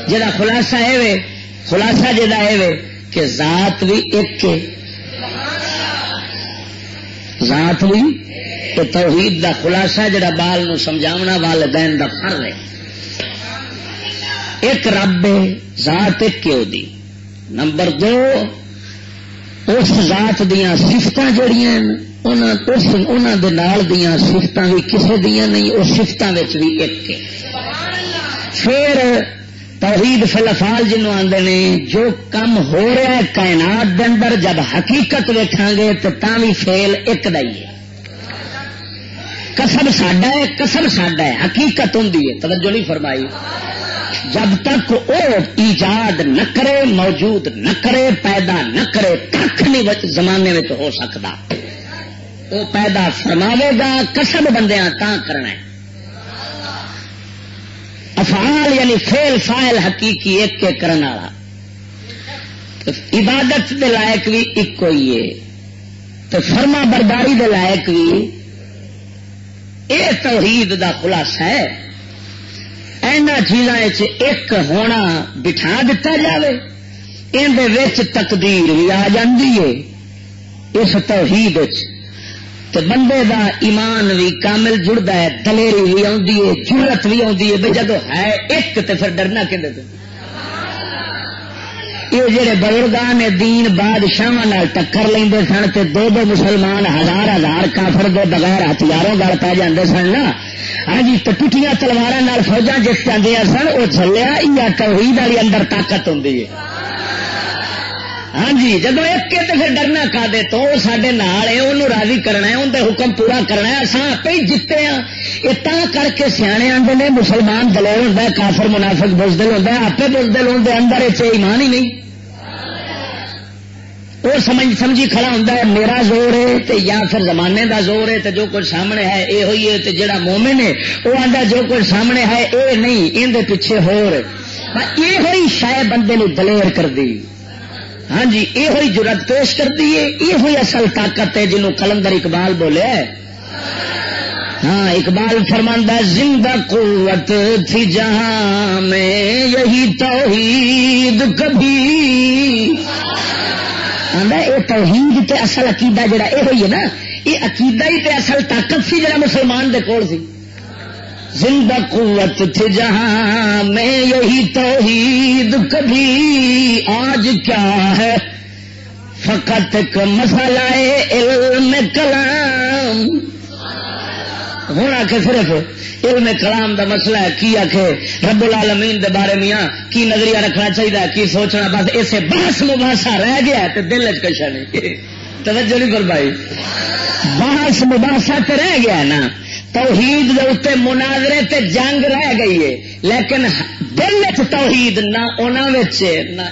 جا خلاصہ ہے خلاصہ جا ہے کہ ذات بھی ایک ذات بھی تو توحید دا خلاصہ جڑا بال نو سمجھاونا والدین دا فرض ہے ایک رب ذات ایک کیوں دی نمبر دو، اس ذات دیا سفت جہیا دیا سفت بھی کسی دیا نہیں، اس سفت بھی ایک پھر توحید فلفال جنوب آدھے نے، جو کم ہو رہا ہے کائنات دے اندر، جب حقیقت ویکھا گے تو تا بھی فیل ایک دئی ہے۔ کسب ساڈا ہے کسب ساڈا ہے، حقیقت ہوں توجہ نہیں فرمائی۔ جب تک وہ ایجاد نہ کرے، موجود نہ کرے، پیدا نہ کرے کھ نہیں زمانے میں ہو سکتا۔ وہ پیدا فرماوے گا کسب بندیاں تا کرنا ہے۔ افعال یعنی فیل فائل حقیقی، ایک کے کرنے والا۔ عبادت دے لائق بھی ایک ہی ہے۔ تو فرما برداری دے لائق بھی یہ توحید دا خلاصہ ہے۔ اینا چیزاں ایک ہونا بٹھا دتا جائے اندر تقدیر بھی آ جاندی ہے۔ اس توحید تو بندے دا ایمان بھی کامل جڑتا ہے، دلیری بھی آتی ہے ضرورت بھی آتی ہے بھائی جدو ہے ایک تو پھر ڈرنا کہ یہ جڑے بزرگان دین بادشاہ ٹکر لیں سن تے دو دو مسلمان ہزار ہزار کافر دے بغیر ہتھیاروں گل پی جاندے سن نا۔ ہاں جی تو ٹوٹیاں تلوار فوجا جس جاندیاں سن وہ چلیا یا توحید والی اندر طاقت ہوں ہاں جی جب ایک کے تو پھر ڈرنا کا دے تو سڈے نال ہے، انہوں راضی کرنا ہے اندر حکم پورا کرنا ہے۔ اصا آپ ہی جیتے ہاں۔ یہ تا کر کے سیانے آتے نے، مسلمان دلیر ہوں کافر منافق بزدل ہوں آپ بزدل ہوں اندر ایمان ہی نہیں۔ وہ سمجھ سمجھی کھڑا ہوں میرا زور ہے تے یا پھر زمانے دا زور ہے تے جو کچھ سامنے ہے اے ہوئی ہے تے جڑا مومن ہے، وہ آتا جو کچھ سامنے ہے، اے نہیں اندر پیچھے ہو رہے یہ ہوئی شاید بندے نو دلیر کر دی۔ ہاں جی یہ ہوئی جرت پیش کرتی ہے، یہ ہوئی اصل طاقت ہے جنہوں کلندر اقبال بولے ہاں اقبال فرماندہ زندہ قوت تھی جہاں میں یہی توحید کبھی۔ یہ توحید تے اصل عقیدہ جڑا، یہ ہوئی ہے نا، یہ عقیدہ ہی تے اصل طاقت سی جڑا مسلمان دے کول سی۔ زندہ قوت تھے جہاں میں یہی توحید کبھی آج کیا ہے؟ فقط مسئلہ علم کلام۔ ہونا کہ صرف علم کلام دا مسئلہ ہے، کی آخ رب العالمین دے بارے میاں کی نظریہ رکھنا چاہیے کی سوچنا، بس اسے بحث مباحثہ رہ گیا تو دل چشا نہیں توجہ نہیں کر بھائی بحث مباحثہ تو رہ گیا نا۔ توحید دے اتنے مناظرے تے جنگ رہ گئی ہے۔ لیکن دل توحید نہ نہ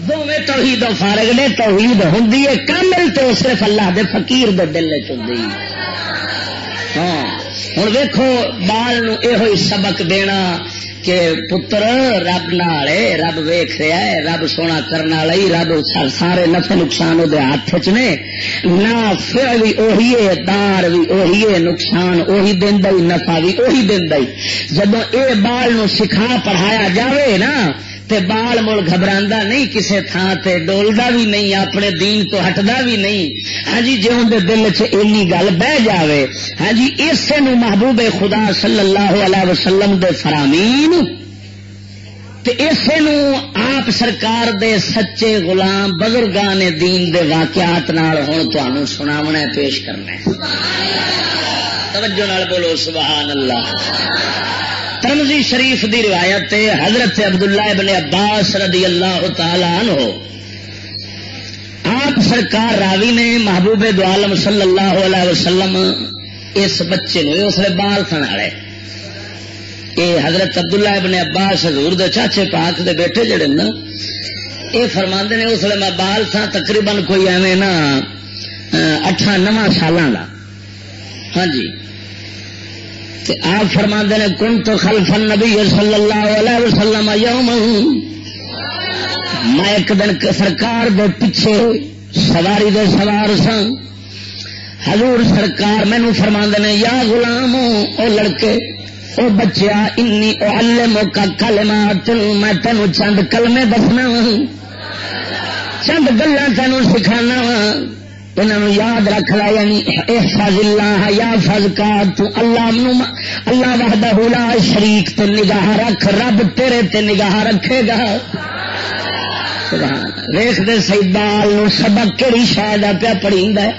دونوں توحید فارغ نے توحید ہوں کامل تو صرف اللہ دے فقیر دے دل چی ہاں ہوں ویکو بال یہ سبق دینا کہ پتر رب نال رب ویخ رہا ہے، رب سونا کرنے والا رب سارے نفع نقصان وہ ہاتھ چ نے۔ نہ بھی اہی ہے، دار بھی اہی ہے، نقصان اہی دینا نفع بھی اہی دینا جب یہ بال نو سکھا پڑھایا جاوے نا تے بال مڑ گھبرا نہیں، کسے تھان تے ڈولدا بھی نہیں، اپنے دین تو ہٹدا بھی نہیں۔ ہاں جی جی اندر دل چی گل بہ جاوے ہاں جی اسے نو محبوب خدا صلی اللہ علیہ وسلم دے فرامین۔ تے اسے نو آپ سرکار دے سچے غلام بزرگان دین دے واقعات نال ہوں تمہوں سناونا پیش کرنا ہے۔ توجہ نال بولو، سبحان اللہ۔ ترمزی شریف دی روایت حضرت عبداللہ ابن عباس رضی اللہ تعالی عنہ۔ آپ سرکار راوی نے محبوب دو عالم صلی اللہ علیہ وسلم اس بچے نو، اس لیے بال تھن والے یہ حضرت عبداللہ ابن عباس حضور دے چاچے پاک دے بیٹے جڑے نا یہ فرما نے اس لیے میں بال تھا تقریباً کوئی ایویں نا اٹھا نواں سالوں کا ہاں جی۔ آپ فرما نے کن تو خلف نبی صلی اللہ علیہ وسلم یوم میں ایک دن سرکار دے پیچھے سواری دے سوار سن حضور سرکار مینو فرما نے، یا غلام، او لڑکے، او بچیا، انی او علمو کا کلمات میں تینو چند کلمے دسنا چند گلا تینو سکھانا وا انہوں یاد رکھ لا یعنی احفظ اللہ، یا فض کا تو اللہ اللہ وحدہ لا شریک تو نگاہ رکھ، رب تیرے تے نگاہ رکھے گا۔ ویخ دے سیدال سبق کہڑی شاید پیا پڑھی ہے؟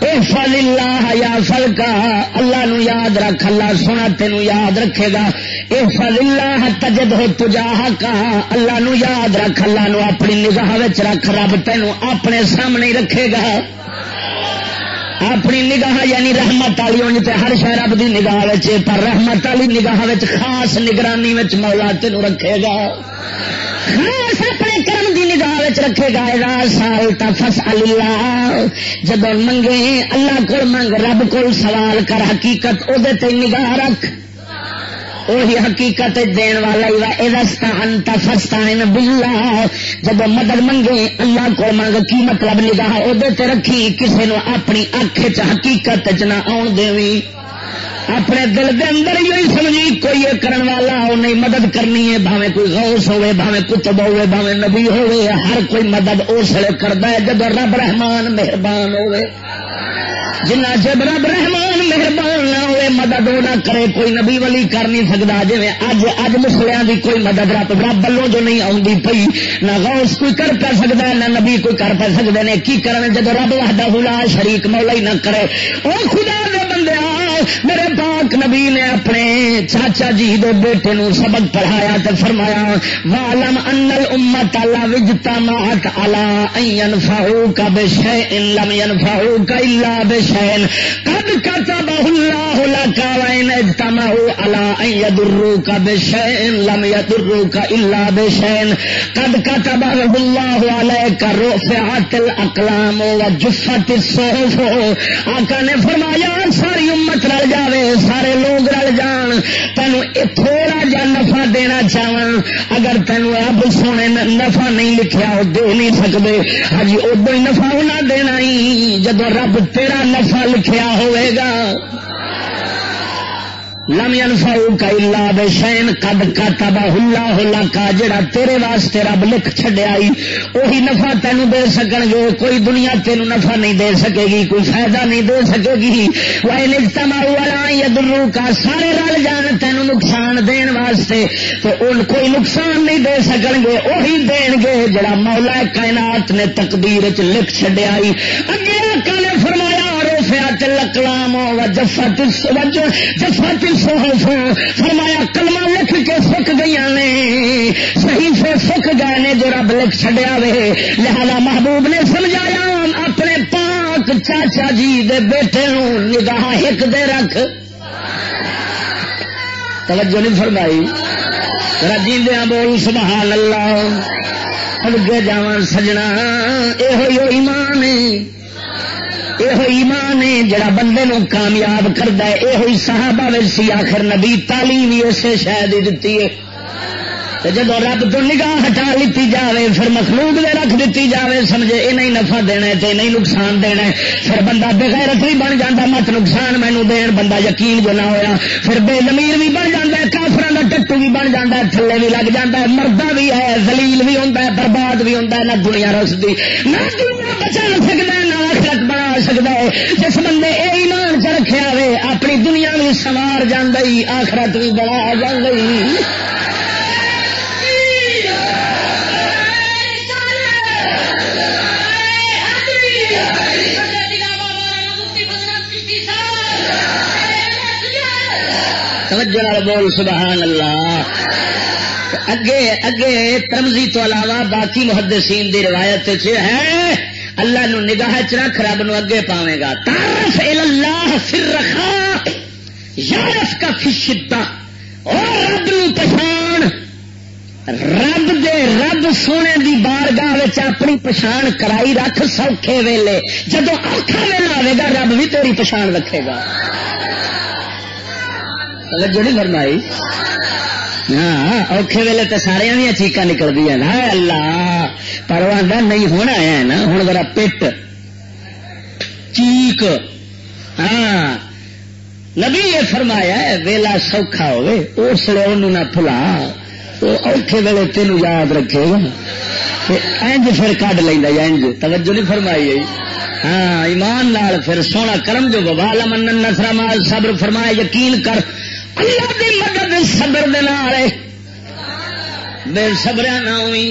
فل اللہ یا فل کا۔ اللہ نو یاد رکھ، اللہ سونا تینو یاد رکھے گا۔ اے فل اللہ تجد ہو تجا کا۔ اللہ نو یاد رکھ، اللہ نو اپنی نگاہ رکھ، رب تین اپنے سامنے رکھے گا۔ اپنی نگاہ یعنی رحمت والی ہونی تے ہر شہر رب دی نگاہ پر رحمت والی نگاہ خاص نگرانی مولا تین رکھے گا۔ خاص اپنے کرم دی نگاہ رکھے گا۔ سال تفس اللہ جب منگے، اللہ کو منگ، رب کو سوال کر، حقیقت وہ نگاہ رکھ۔ وہی حقیقت دین والا ہی رستا انت فستا بلا جب مدد منگے، اللہ کو منگ، کی مطلب نگاہ وہ رکھی کسی نو اپنی اکھ چ حقیقت چ نہ آن دیں اپنے دل دے اندر ہی سمجھی، کوئی یہ کرن والا انہیں مدد کرنی ہے بھاوے کوئی غوث ہوئے بھاوے کتب ہوئے بھاوے نبی ہوئے، ہر کوئی مدد اس لیے کرتا ہے جب رب رحمان مہربان ہوئے۔ جنا جب رب رحمان مہربان نہ ہوئے، مدد نہ کرے، کوئی نبی ولی کر نہیں سکتا جی اج اج مسلیاں دی کوئی مدد رب رب بلوں جو نہیں آتی پی نہ غوث کوئی کر پا سکتا ہے نہ نبی کوئی کر پا سکتے ہیں کی کرنے جب رب وحدہ حلا شریک مولا ہی نہ کرے؟ وہ خدا دے میرے پاک نبی نے اپنے چاچا جی دے بیٹے نو سبق پڑھایا تو فرمایا والم انل امت اللہ وجتا مات اللہ ينفعو کا بے لم ينفعو کا الا بے شین قد كتب الله لك وان اجتمعوا على ان يضروك بشيء لم يضروك الا بشيء قد كتب الله عليك رفعت الاقلام وجفت الصحف آقا نے فرمایا، ساری امت رل جاوے سارے لوگ رل جان تینو تھوڑا جا نفع دینا چاہن اگر تینو رب سونے نفع نہیں لکھیا وہ دے نہیں سکتے ہجی ادو ہی نفع انہیں دینا ہی جب رب تیرا نفع لکھیا ہوئے گا لم ينفعو کا الا بشین قد كتب الله لك جڑا تیرے واسطے رب لکھ چھڈیا ای وہی نفع تینو دے سکن گے، کوئی دنیا تینو نفع نہیں دے سکے گی، کوئی فائدہ نہیں دے سکے گی۔ وَإِنِ اجْتَمَعُوا عَلَىٰ يَضُرُّوكَ، سارے رل جان تینو نقصان دین واسطے، تو ان کوئی نقصان نہیں دے سکن گے وہی دین گے جڑا مولا کائنات نے تقدیر وچ لکھ چھڈیا ای اگے آقا نے فرمایا جفت فرمایا، کلمہ لکھ کے سک گئی نے۔ صحیح سے سک گئے نے جو رب لکھ چھڈیا وے۔ لہذا محبوب نے سمجھایا، اپنے پاک چاچا جی دے بیٹے نو نگاہ ایک دے رکھ۔ توجہ نہیں فرمائی۔ رجیندیا بول، سبحان اللہ۔ اگے جا سجنا یہ ایمان یہ ایمان ہے جڑا بندے نو کامیاب کرتا ہے یہ صحابہ سی آخر نبی تعلیم ہی اسے شاید ہی دیتی ہے جب رب تو نگاہ ہٹا لیتی جاوے پھر مخلوق دے رکھ دیتی جاوے سمجھے یہ نہیں نفع دینا تے نہیں نقصان دینا پھر بندہ بغیرت بھی بن جاتا مت نقصان مینو دین بندہ یقین جو نہ ہوا پھر بے زمیر بھی بن جاتا ہے کافر کا ٹٹو بھی بن جاتا ہے تھلے بھی لگ جاتا ہے مردہ بھی ہے زلیل بھی ہوتا ہے برباد بھی ہوتا ہے نہ دنیا رستی نہ دنیا بچا سکتا ہے نہ آخرت بنا سکتا ہے۔ جس بندے یہ ایمان چ رکھا ہوئے اپنی دنیا بھی سوار جی آخرت بھی بڑا جی توجہ بول، سبحان اللہ۔ اگے اگے ترمزی تو علاوہ باقی محدثین دی روایت ہے اللہ نو نگاہ چ رکھ، رب نو اگے پاوے گا۔ تعرف اللہ پھر رکھا یارف کا فشدہ اور رب نو پچھان رب دے رب سونے دی بارگاہ اپنی پچھان کرائی رکھ سوکھے ویلے۔ جدو اوکھا ویلا آئے گا، رب بھی تیری پچھان رکھے گا۔ توجہ نہیں فرمائی؟ ہاں اوکھے ویلے تو سارے دیا چیقا نکل دیا نا اللہ پر وہ آدھا نہیں ہونا آیا نا ہوں ذرا پٹ چیک ہاں نبی یہ فرمایا ہے ویلا سوکھا ہوئے اس لیے انہوں نہ پلا وہ اوکھے ویلے تین یاد رکھے گا انج پھر کڈ لینا انج توجہ نہیں فرمائی ہاں ایمان لال پھر سونا کرم جو بابا لمن نسرا مال صبر فرمایا یقین کر اللہ کی مدد صبر دے بے صبر نہ ہوئی۔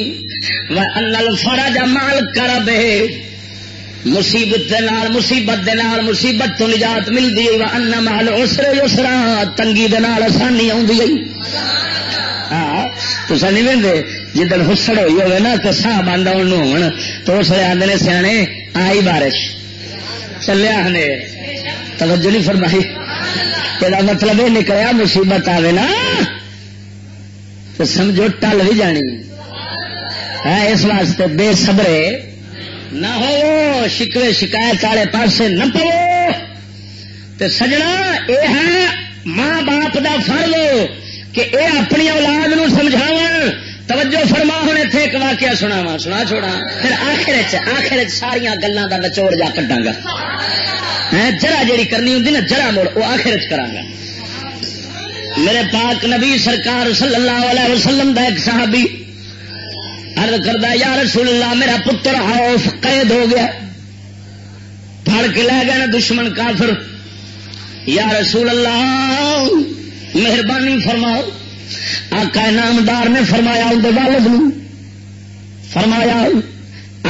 انل فرا جا مال کر بے مصیبت دے نال، مصیبت دے نال، مصیبت تو نجات ملتی ہے۔ ان مال اسرے اسرا تنگی دے نال آسانی آئی ہاں تو نہیں وہدے جدن ہسڑ ہوئی ہوگی نا، تو سا بند ہو تو اس لیے آدھے سیانے، آئی بارش۔ چلیا ہنے توجہ نہیں فرمائی۔ یہ مطلب یہ نکلیا مصیبت آئے نا تو سمجھو ٹل بھی جانی ہے اس واسطے بے صبرے نہ ہو شکوے شکایت والے پاسے نہ پو تو سجنا یہ ہے ماں باپ دا فرض کہ اے اپنی اولاد نو سمجھاو توجہ فرما ہوں اتنے ایک واقعہ سنا سنا چھوڑا پھر آخر آخر ساریا گلوں کا نچوڑ جا کٹا گا جرا جیڑی کرنی ہوں نا جرا موڑ، وہ آخر کرا میرے پاک نبی سرکار صلی اللہ علیہ وسلم دا ایک صحابی ارد کردہ یا رسول اللہ، میرا پتر آف قید ہو گیا۔ پھڑ کے لے گئے نا دشمن کافر۔ یا رسول اللہ، مہربانی فرماؤ۔ آقا نامدار نے فرمایا، اندر والد فرمایا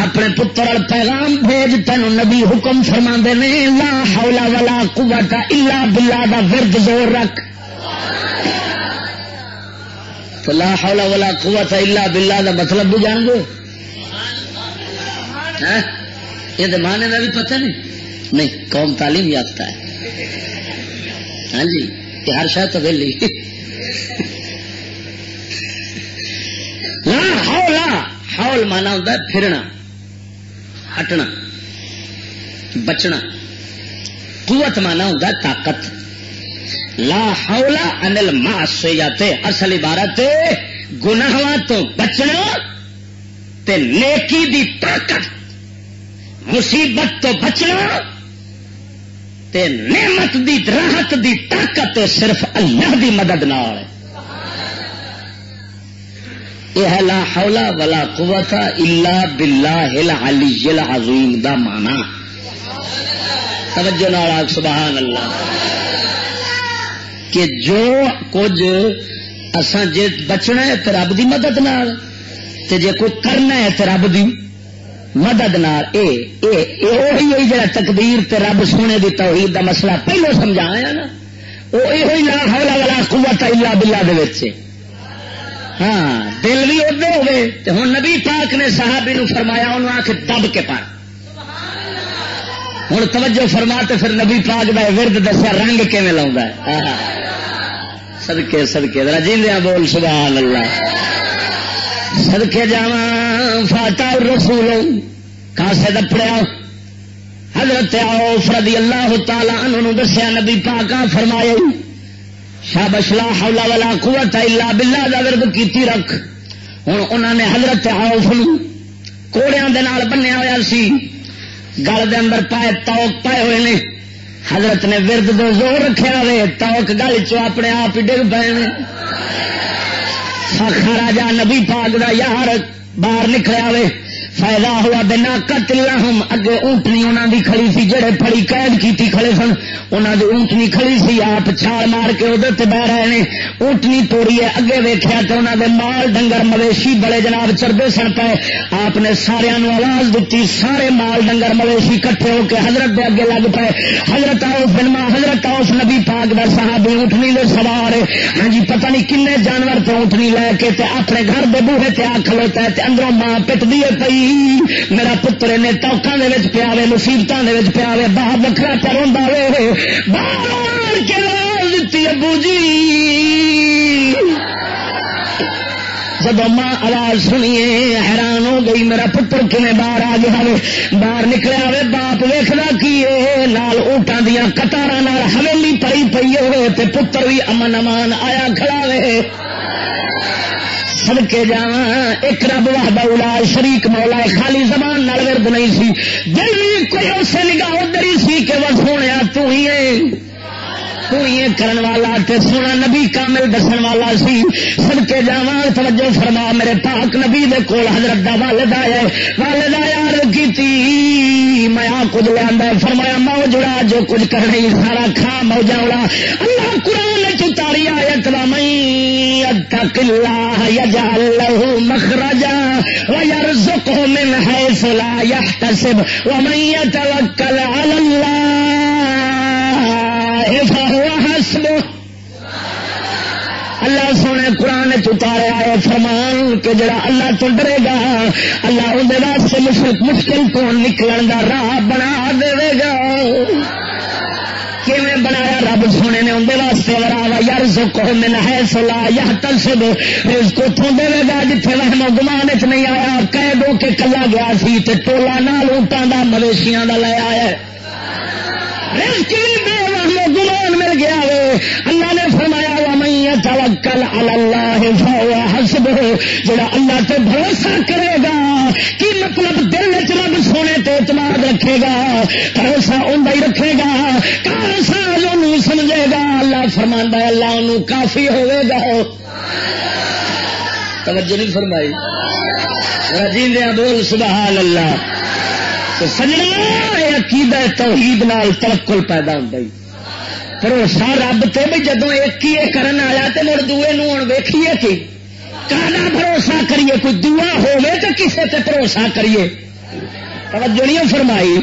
اپنے پتر پیغام بھیج تین نبی حکم فرما نے لا حولا والا قوت الا بلا دا ورد زور رکھ۔ تو لا حولا والا قوت الا بلا دا مطلب بھی جان گے؟ ہاں؟ یہ مانے کا بھی پتہ نہیں۔ نہیں قوم تعلیم یافتہ ہے۔ ہاں جی یہ ہر شاید تو ویلی۔ لا حولا حول مانا ہوتا پھرنا۔ ہٹنا، بچنا۔ قوت مانا ہوں طاقت۔ لا حولا انل ماس جاتے اصل عبارت گناہ تو بچنا تے نیکی دی طاقت۔ مصیبت تو بچنا تے نعمت دی، راحت دی طاقت صرف اللہ دی مدد نال۔ یہ ہے لا حولا ولا قوت الا باللہ العلی العظیم دا مانا توجہ نال سبحان اللہ۔ کہ جو کچھ اساں جے بچنا ہے تے رب دی مدد نال، تے جے کوئی کرنا ہے تے رب دی مدد نال، اے اے وہی ہوئی جڑا تقدیر تے رب سونے دی توحید دا مسئلہ پہلو سمجھایا نا۔ وہ یہ لا حولا ولا قوت الا باللہ دے وچ ہاں دل بھی ادے ہوئے تو ہوں نبی پاک نے صحابی نو فرمایا، انہوں آ کے دب کے پا ہوں توجہ فرما تو پھر نبی پاک کا ورد دسیا، رنگ کیون لا سدکے سدکے جیندیا بول سبحان اللہ سدکے جا فاٹا رسول کاسے دپڑیا حضرت آؤ فردی اللہ تعالیٰ انہوں دسیا، نبی پاک فرمایا شابش لا حول ولا قوت الا باللہ دا ورد کیتی رکھ۔ ہوں انہوں نے حضرت عوف کوڑیاں دے نال بنیا ہوا سی۔ گل دے اندر پائے توک پائے ہوئے نے۔ حضرت نے ورد دو زور رکھا ہوئے، توک گل چو اپنے آپ ہی ڈگ پے سخا راجا نبی پاک دا یار باہر نکلیا ہوئے فائدہ ہوا بنا قتل لہم۔ اگے اونٹنی انہوں دی کھڑی سی، جڑے پڑی قید کیتی کھڑے سن انہوں دی اونٹنی کھڑی سی، آپ چھال مار کے ادھر بہ رہے نے۔ اونٹنی توڑی ہے، اگے ویکھیا تے انہوں دے مال ڈنگر مویشی بڑے جناب چردے سن پے۔ آپ نے سارے آواز دیتی سارے مال ڈنگر مویشی کٹھے ہو کے حضرت دے اگے لگ پے۔ حضرت آؤ فلما حضرت آؤ نبی پاک دا صحابی اونٹنی دے سوار ہاں جی پتہ نہیں کنے جانور تے اونٹنی لے کے تے اپنے گھر دے بوہے تے آ کھلوتا ہے تے اندروں ماں پٹ دیے پئی۔ میرا پتر نے ٹوکا پیا وے مصیبتوں کے پیا وے، باہر وکرا پر ہوں باہر کے دیتی ابو جی۔ جب ماں آواز سنیے، حیران ہو گئی، میرا پتر کھے باہر آ گیا باہر نکلیا ہوئے باپ ویخنا کی نال اونٹان دیا قطار حویلی پڑی پی ہوئے پتر بھی امن امان آیا کھڑا وے۔ سدکے جا ایک رب وحدہ الا شریک مولا خالی زبان نال ورد نہیں سی۔ دل بھی کوئی اسے نگاہ ادھر ہی سی کہ وہ سونے تو ہی ہے۔ کرن والا تے سونا نبی کامل دسن والا سی۔ سب کے جا توجہ فرما، میرے پاک نبی دے کول حضرت دا والد آیا والد آیا کی میں کچھ لیا فرمایا مو جڑا جو کچھ کرنا سارا کھا موجا اڑا اللہ قرآن چتاری آیا تک کلا یجا لہو مخرجا ويرزقه من حيث لا يحتسب ومن يتوكل على الله اللہ سونے قرآن چتارے آئے فرمان کہ جڑا اللہ تو ڈرے گا، اللہ اندر واسطے مشکل مشکل تو نکلن کا راہ بنا دے گا۔ کیون بنایا رب سونے نے اندر واسطے؟ وراوا یار سکو من ہے سلا یا تلسب کو تھوں دے گا جتھے وہم گمان چ نہیں آیا۔ کہہ دو کہ کلا گیا سی تے ٹولا نال اونٹاں دا، مویشیاں دا لے آیا۔ رزق گیا وے۔ اللہ نے فرمایا توکل اللہ حسب جڑا اللہ تے بھروسہ کرے گا، کی مطلب دل چ رب سونے تے اعتماد رکھے گا، بھروسہ اندر ہی رکھے گا۔ کاسا سمجھے گا۔ اللہ فرما اللہ انہوں کافی ہوئے گا۔ توجہ نہیں فرمائی۔ رجیندیا بول، سبحان اللہ۔ تو سجنا عقیدہ توحید نال توکل پیدا ہوتا بھروسہ رب تے بھی جدو ایک ہی کرن آیا تو مڑ دوے نو ہوں ویکھیے کہ کانا بھروسہ کریے کوئی دعا ہوے تو کسے تے بھروسہ کریے توجہ نہیں فرمائی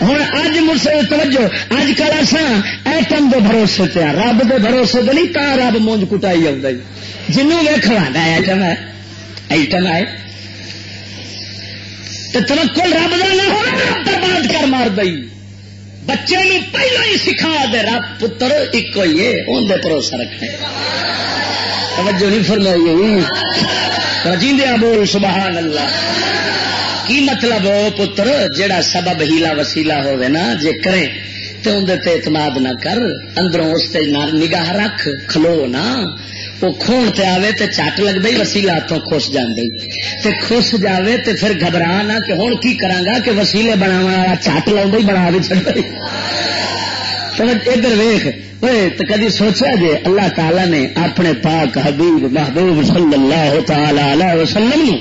ہوں اج مجھ توجہ اج کل اصا ایٹم دے بھروسے تے رب دے بھروسے تے نہیں تا رب مونج کٹائی آ جنوں ویکھنا ایٹم ہے ایٹم ہے تو توکل رب نہ ہونا برباد کر مار دئی بچے نو پہلو ہی سکھا دے، رب پتر ایک ہی ہے اندر بھروسہ رکھے توجہ نہیں فرمائی رجیندیا بول، سبحان اللہ۔ کی مطلب ہو پتر؟ جڑا سبب ہیلا وسیلا ہوئے نا، جے کرے تو اندر تے اعتماد نہ کر، اندروں اس تے نگاہ رکھ، کھلو نا۔ وہ کھون تے آوے تے چٹ لگتا ہی وسیلہ تو خوش جانے تے خوش جاوے تے پھر گھبرا نہ کہ ہوں کی کرا کہ وسیلے بنا والا چٹ لا بنا بھی چڑھ ادھر ویخ تو کدی سوچا جی اللہ تعالی نے اپنے پاک حبیب محبوب صلی اللہ تعالی علیہ وسلم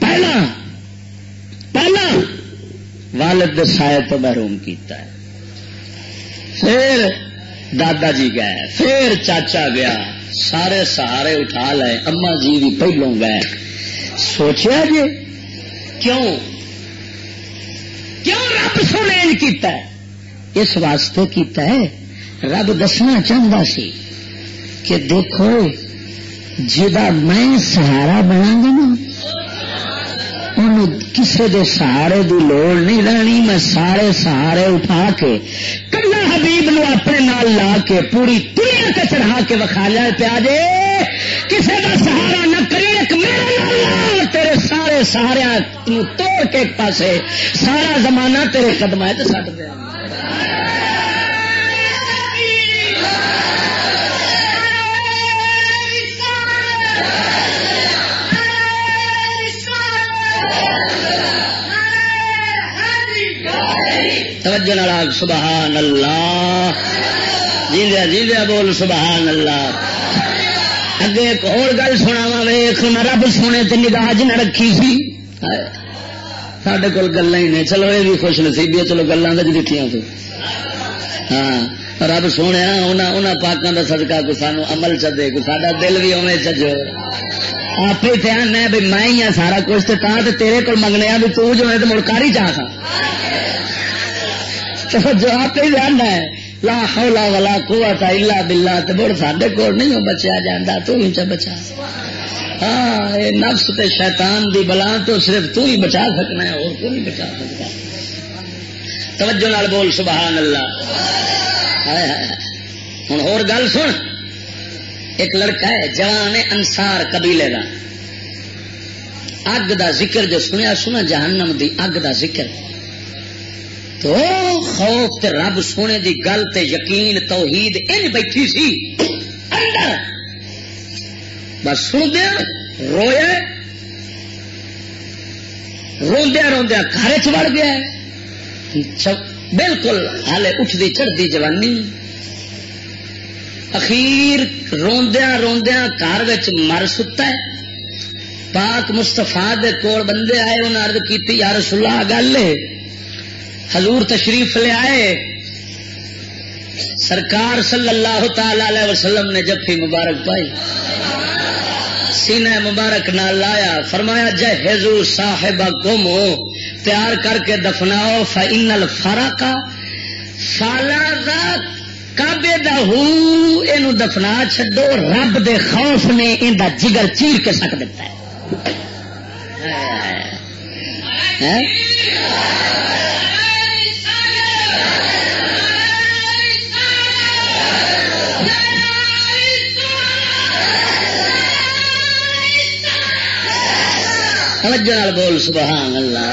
پہلا پہلا والد سائے تو محروم کیتا ہے۔ پھر دادا جی گئے، پھر چاچا گیا۔ سارے سہارے اٹھا لے اما جی بھی پہلوں گئے۔ سوچیا جی کیوں؟ کیوں رب سونے کیتا ہے؟ اس واسطے کیتا ہے، رب دسنا چاہتا سی کہ دیکھو جا میں سہارا بنا گا نا کسے دے سہارے دی لوڑ نہیں رہنی میں سارے سہارے اٹھا کے کلا حبیب نو اپنے نال لا کے پوری دنیا کے چڑھا کے وکھا لیا پیا جے کسی کا سہارا نہ کری ایک میرے تیرے سارے سہارے توڑ کے ایک پاسے سارا زمانہ تیرے قدم ہے تو سٹ دیا توجہ نال سبحان اللہ جی لیا جی لیا بول سبحان اللہ اگے ایک اور گل سنا وا ویخ، میں رب سونے تے نگاہ جن رکھی سی۔ سڈے کول گلا ہی نے۔ چلو یہ بھی خوش نصیبی چلو گلوں کا دکھیاں تو۔ ہاں رب سونے انہوں پاکوں کا سدکا کو سانو عمل چدے کو سڈا دل بھی اوے چجو آپ ہی دھیان ہے بھی میں ہی ہاں سارا کچھ تو تیرے کو منگنے بھی تو جو ہے تو مڑکار ہی چاہ جو آپ ہی دھیان ہے۔ لا حولا ولا قوت الا باللہ تے بڑ ساڈے کول نہیں ہو بچیا جاندا، تو ہی چ بچا۔ ہاں اے نفس تے شیطان دی بلا تو صرف تو ہی بچا سکنا ہے، اور کوئی نہیں بچا سکتا؟ توجہ نال بول، سبحان اللہ۔ ہوں اور گل سن۔ ایک لڑکا ہے، جوان انسار قبیلے کا اگ دا ذکر جو سنیا سنا جہنم دی اگ دا ذکر۔ تو خوف تے رب سونے دی گل تے یقین، توحید ان بیٹھی سی۔ اندر۔ بس سندیا رویا روندیا روندیا گھر چڑ گیا بالکل ہالے اٹھتی چڑھتی جوانی۔ اخیر روندیا روندیا گھر مر ستا ہے۔ پاک مستفا دے کول بندے آئے انہیں ارد کی یار سلا گل حضور تشریف لے آئے۔ سرکار صلی اللہ تعالی وسلم نے جفی مبارک پائی۔ سینہ مبارک نہ لایا۔ فرمایا، جے حضور صاحب گم تیار کر کے دفناؤ فائنل فارا کا فالا کابے یہ دفنا چڈو رب دے خوف نے ان دا جگر چیر کے سک دیتا ہے۔ توجہ بول، سبحان اللہ۔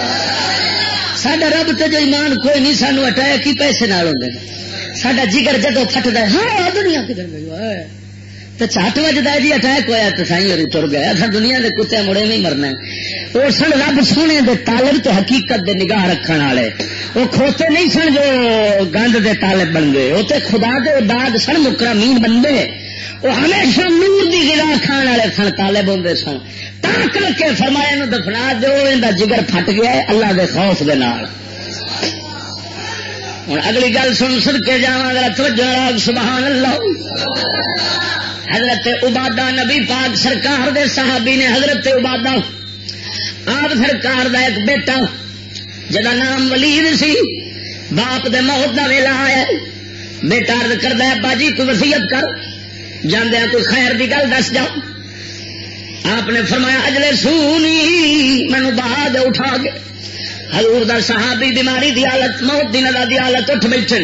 سڈا رب تو جو ایمان کوئی نہیں، سانو اٹیک ہی پیسے نال ہوں سڈا جگر جدو پٹتا ہے ہاں دنیا کدھر گئی؟ تو چٹ وجدا جی اٹیک ہوا تو سائی اور تر گیا۔ اصل دنیا کے کتے مڑے نہیں مرنا وہ سن رب سونے دے طالب تو حقیقت دے نگاہ رکھنے والے۔ وہ کھوتے نہیں سن جو گند دے طالب بن گئے، وہ تو خدا دے داد سن مکرا مین بندے۔ وہ ہمیشہ نور دی گلا کھان والے سن، طالب ہوں سن۔ تا کر کے فرمایا نو دفنا جو ان جگر پھٹ گیا ہے، اللہ دے خوف دے نال۔ ہوں اگلی گل سن سد کے جا توجہ سبحان اللہ۔ حضرت عبادہ نبی پاک سرکار دے صحابی نے حضرت عبادہ۔ آپ سرکار دا ایک بیٹا جدا نام ولید سی، باپ دے موت دا ویلا آیا بیٹا ارد کرتا ہے باجی کوئی وسیعت کر۔ جاندیا کوئی خیر دی گل دس جاؤ۔ آپ نے فرمایا، اجلے سونی مینو بہا اٹھا کے۔ حضور دا صحابی بیماری دی حالت، موت دی ندا دی حالت اٹھ بیٹھن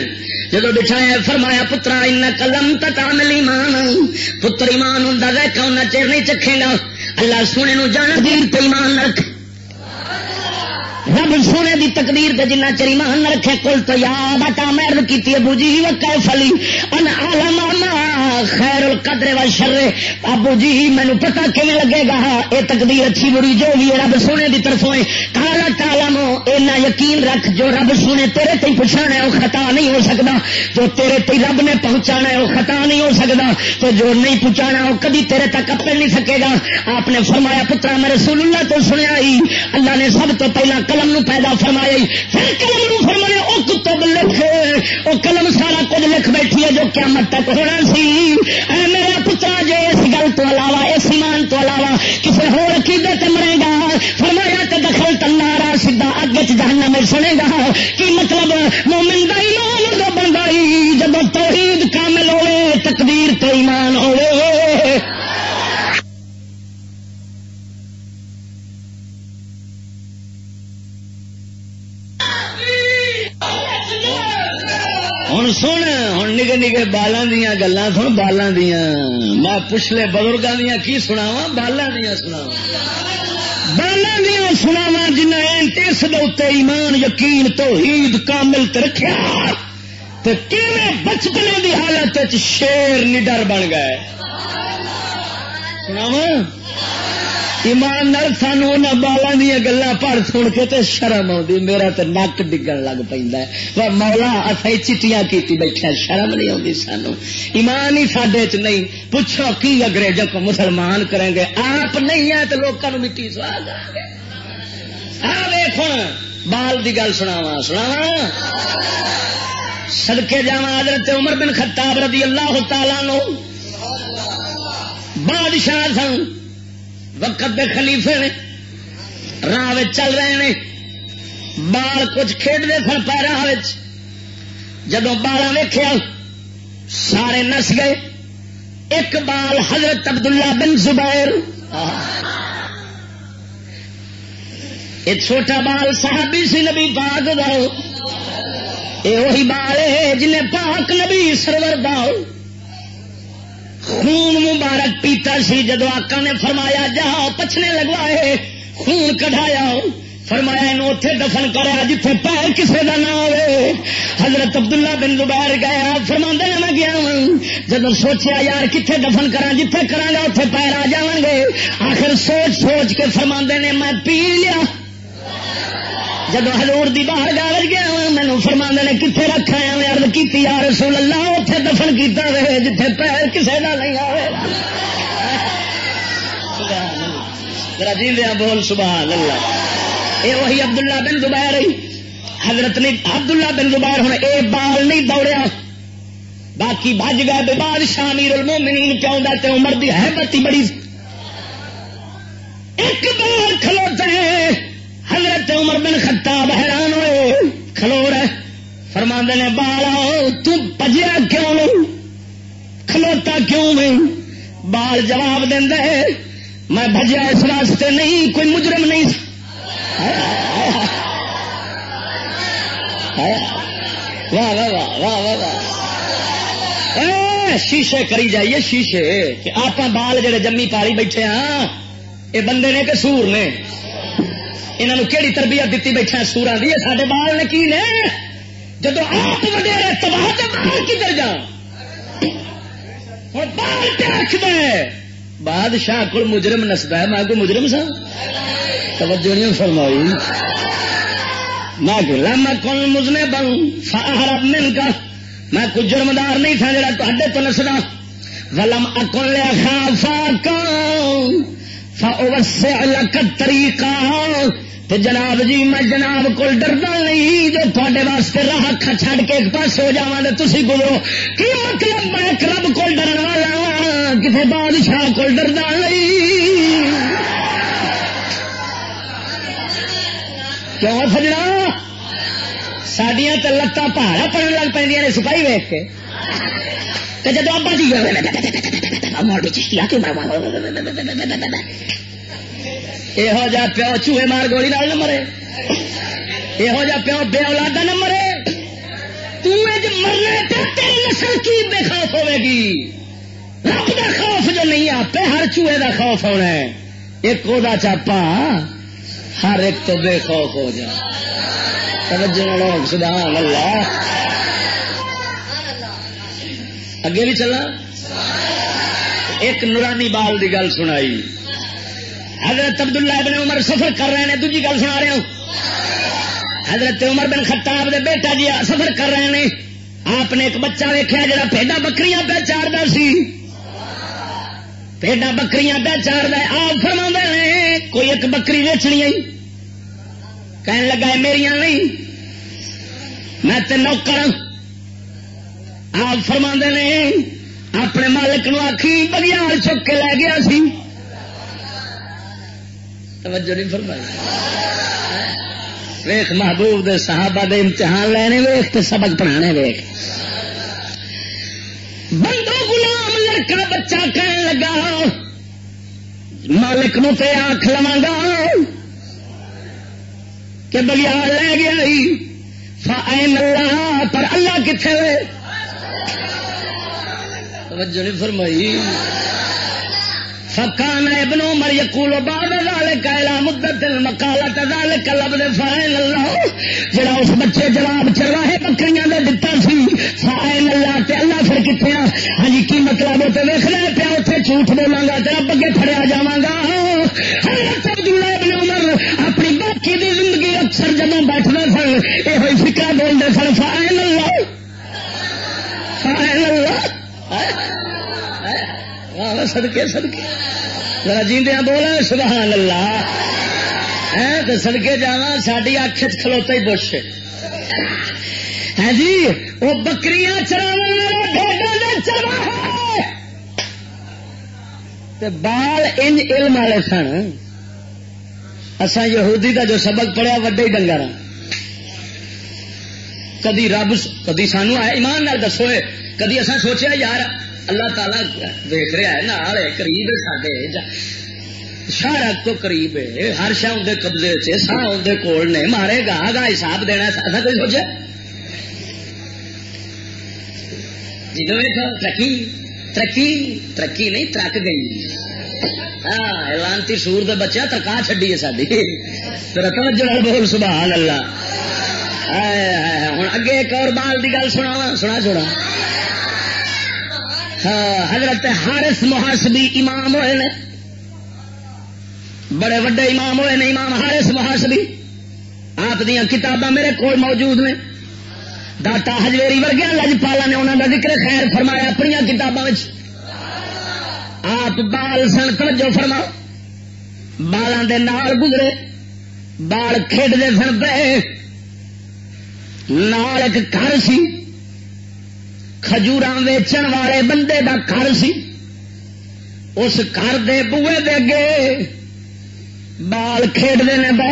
جب بچھایا فرمایا، پترا ان قلم تامل ایمان پتر ایمان ہوں ویکا ان چیر نہیں چکھے گا۔ اللہ سونے نو جانا دیر تو ایمان رکھ۔ رب سونے دی تقدیر تے جنہ چر ایمان نہ رکھے کل تو یا باٹا مرد کیتی ابو جی وکے فلی ان عالم ما خیر القدر و شر۔ ابو جی مینوں پتہ کیویں لگے گا؟ اے تقدیر اچھی بری جو بھی رب سونے دی طرفوں ہے کالا تعلم، اینا یقین رکھ، جو رب سونے تیرے تے پہنچانا ہے، او خطا نہیں ہو سکدا۔ جو تیرے تے رب نے پہنچانا ہے، او خطا نہیں ہو سکدا۔ تو جو نہیں پہنچانا، او کبھی تیرے تک اپنے نہیں سکے گا۔ آپ نے فرمایا، پترا میں رسول اللہ تو سنیا ہی اللہ نے سب تو پہلا قلم نو پیدا فرمایا پھر قلم نو فرمایا او کتب لکھ، او قلم سارا کچھ لکھ بیٹھی ہے جو قیامت تک ہونا سی۔ اے میرا پترا، جو اس گل تو علاوہ، اس ایمان تو علاوہ کسی ہو عقیدے تے مرے گا، فرمایا تے دخل تنارا سیدھا اگے چ جہنم میں سنے گا۔ کی مطلب؟ مومن دا ایمان دو بندا جب توحید کامل ہوئے، تقدیر تو ایمان ہوئے۔ ہوں سن ہوں نگے نگے بالوں دیا گلا سن بالوں دیا میں پچھلے بزرگوں دیا کی سناوا بالوں دیا سناوا بالوں دیا سناوا جنہ اس ایمان، یقین تو عید کامل رکھا تو بچپنے کی حالت شیر نڈر بن گئے؟ سناوا ایمان سانو ان بالا دیا گلا پڑ سن کے تے شرم آتی میرا تو نک ڈگن لگ پہ مولا اصل چیٹیاں کی بیٹھے شرم نہیں آتی سانو۔ ایمان ہی سڈے چ نہیں۔ پوچھو کی اگریزوں کو مسلمان کریں گے آپ نہیں ہے تو لوگوں مٹی سواد ویخ بال کی گل سناوا سناوا سڑکے جا حضرت عمر بن خطاب رضی اللہ تعالی نو بادشاہ سن۔ وقت دے خلیفے نے، راہ چل رہے ہیں بال کچھ کھیڈتے سن پہ راہ جب بالا ویخیا سارے نس گئے۔ ایک بال حضرت عبداللہ بن زبیر۔ ایک چھوٹا بال صحابی سی نبی پاک داؤ یہ وہی بال ہے جنہیں پاک نبی سرور داؤ خون مبارک پیتا سی جدو آقا نے فرمایا، جاؤ پچھنے لگوائے، خون کٹایا فرمایا اتے دفن کرا جتھے پیر کسے کا نہ ہوئے۔ حضرت عبداللہ بن زبیر گیا فرما نے میں گیا جب سوچیا، یار کتنے دفن کرا جتھے کرا گا اتنے پیر آ جان گے آخر سوچ سوچ کے فرما نے، میں پی لیا۔ جب ہزور دی باہر گاوج گیا ہاں، مینو فرما نے کتنے رکھا ہے؟ ارد کی یار رسول اللہ اتنے دفن کیتا رہے جتھے پیر کسے کا نہیں آئے جی بول، سبحان اللہ۔ یہ وہی عبداللہ بن زبیر حضرت نے عبداللہ بن زبیر ہوں اے بال نہیں دوڑیا۔ باقی بج گئے بے بادشاہ امیر المومنین کیوں تے عمر دی ہے بتی بڑی۔ ایک بار کھلوتے حضرت عمر بن خطاب حیران ہوئے کھلو رہے فرما نے، بالا تجیا کیوں نہیں؟ کھلوتا کیوں نہیں؟ بال جواب دے میں بجیا اس واسطے نہیں، کوئی مجرم نہیں۔ واہ واہ واہ واہ واہ شیشے کری جائیے، شیشے، کہ آپ بال جڑے جمی پالی بیٹھے ہاں یہ بندے نے کہ سور نے؟ انہوں کہڑی تربیت دیتی بیٹھے سورا دی؟ سارے بال نے کی نے؟ جب آپ وڈیرے تباہ بال کدھر جا بال پہ رکھ دے بادشاہ کو مجرم نستا ہے، میں کو مجرم سا توجہ نہیں فرمائی۔ میں گلا میں کون مجنے بن؟ فاہر من کا۔ میں کوئی جرمدار نہیں تھا جڑا تے تو نسدا۔ ولم اکن لیا خافا فاوسع لك طریقہ۔ تو جناب جی میں جناب کو ڈردا نہیں جو تے واسطے راہ چھڑ کے ایک پاس ہو جا تو تھی گزرو کی مطلب میں ایک رب کو ڈرنا لا کسی بادشاہ کو ڈردا نہیں کیوں سجنا سڈیا تو لتان پہاڑا پڑن لگ پہ سپاہی ویک کے جب ابا جی یہو جا پیو چوہے مار گولی نال نہ مرے یہو جا پیو بے اولاد نہ مرے مرنا تیری نسل کی بے خوف ہوے گی رب دا خوف جو نہیں آپ ہر چوہے دا خوف ہونا ہے ایک دا چاپا ہر ایک تو بے خوف ہو جا توجہ سبحان اللہ اگے بھی چلا ایک نورانی بال دی گل سنائی حضرت عبداللہ ابن عمر سفر کر رہے ہیں، دوجی گل سنا رہے ہوں۔ حضرت عمر بن خطاب دے بیٹا جی سفر کر رہے ہیں۔ آپ نے ایک بچہ ویکیا جا پیڈا بکریاں پہ چار سی۔ پیڈا بکریاں پہ چار آپ فرما نے کوئی ایک بکری ویچنی آئی کہنے لگا میری نہیں۔ میں تین نوکر ہاں۔ آپ فرما نے، اپنے مالک نو آخی بگیار چک کے لے گیا سی۔ توجہ نہیں فرمائی۔ ویخ، محبوب دے صحابہ دے امتحان لینے ویخ تو سبق پڑھانے ویخ۔ بندو غلام لڑکا بچہ کہنے لگا، مالک نو تے آخ لوا گا کہ بگیار لے گیا ہی فائن اللہ، پر اللہ کتنے توجہ نہیں فرمائی۔ فکان ابن عمر یقول بعد ذلك الى مدت المقاله ذلك لفظ فاعل الله جڑا اس بچے جواب چلا ہے، بکریاں دے دتا سی، فاعل اللہ تے اللہ پھر کتے ہاں جی کی مطلب تے ویکھ لے پیا اوتھے جھوٹ بولاں گا تے رب اگے پھڑیا جاواں گا حضرت عبداللہ ابن عمر اپنی باقی دی زندگی اکثر جدوں بیٹھدے سن اے ہوئی فکر بولدے سن، فاعل اللہ فاعل اللہ ہاں؟ سدکے سدکے ذرا جیندیا بول سبحان اللہ۔ تو سدکے جا ساری اکھ کھلوتا ہی بش۔ جی، ہے جی وہ بکریاں بال انج علم والے سن۔ اسا یہودی کا جو سبق پڑھیا، وڈے ہی ڈنگر ہاں۔ کدی رب کدی سانو ایمان نال دسو کدی اصا سوچیا، یار اللہ تعالیٰ دیکھ رہا ہے نال قریب سڈے سارا کو قریب ہے۔ ہر شا اندر قبضے سے سا اندر کول نے۔ مارے گا گا حساب دینا ایسا کوئی سوچا جی ترقی ترقی ترقی نہیں، ترک گئی۔ ہاں لانتی سور دے بچہ ترکا چڈی ہے ساری توجہ بول، سبحان اللہ۔ ہوں، اگے ایک اور بال کی گل سنا سنا چھوڑا۔ ہاں، حضرت حارث محاسبی امام ہوئے نے۔ بڑے وڈے امام ہوئے نے، امام حارث محاسبی آپ دیا کتاباں میرے کو موجود نے۔ داتا ہجویری ورگیا لجپالا نے انہوں کا ذکر خیر فرمایا اپنی کتابوں آپ بال سن، توجہ فرما۔ بالوں کے نال گزرے، بال کھیڈتے سن پے نال ایک گھر سی۔ کھجور ویچن والے بندے دا گھر سی۔ اس گھر دے بوے دے گے بال کھیڈتے ہیں بہ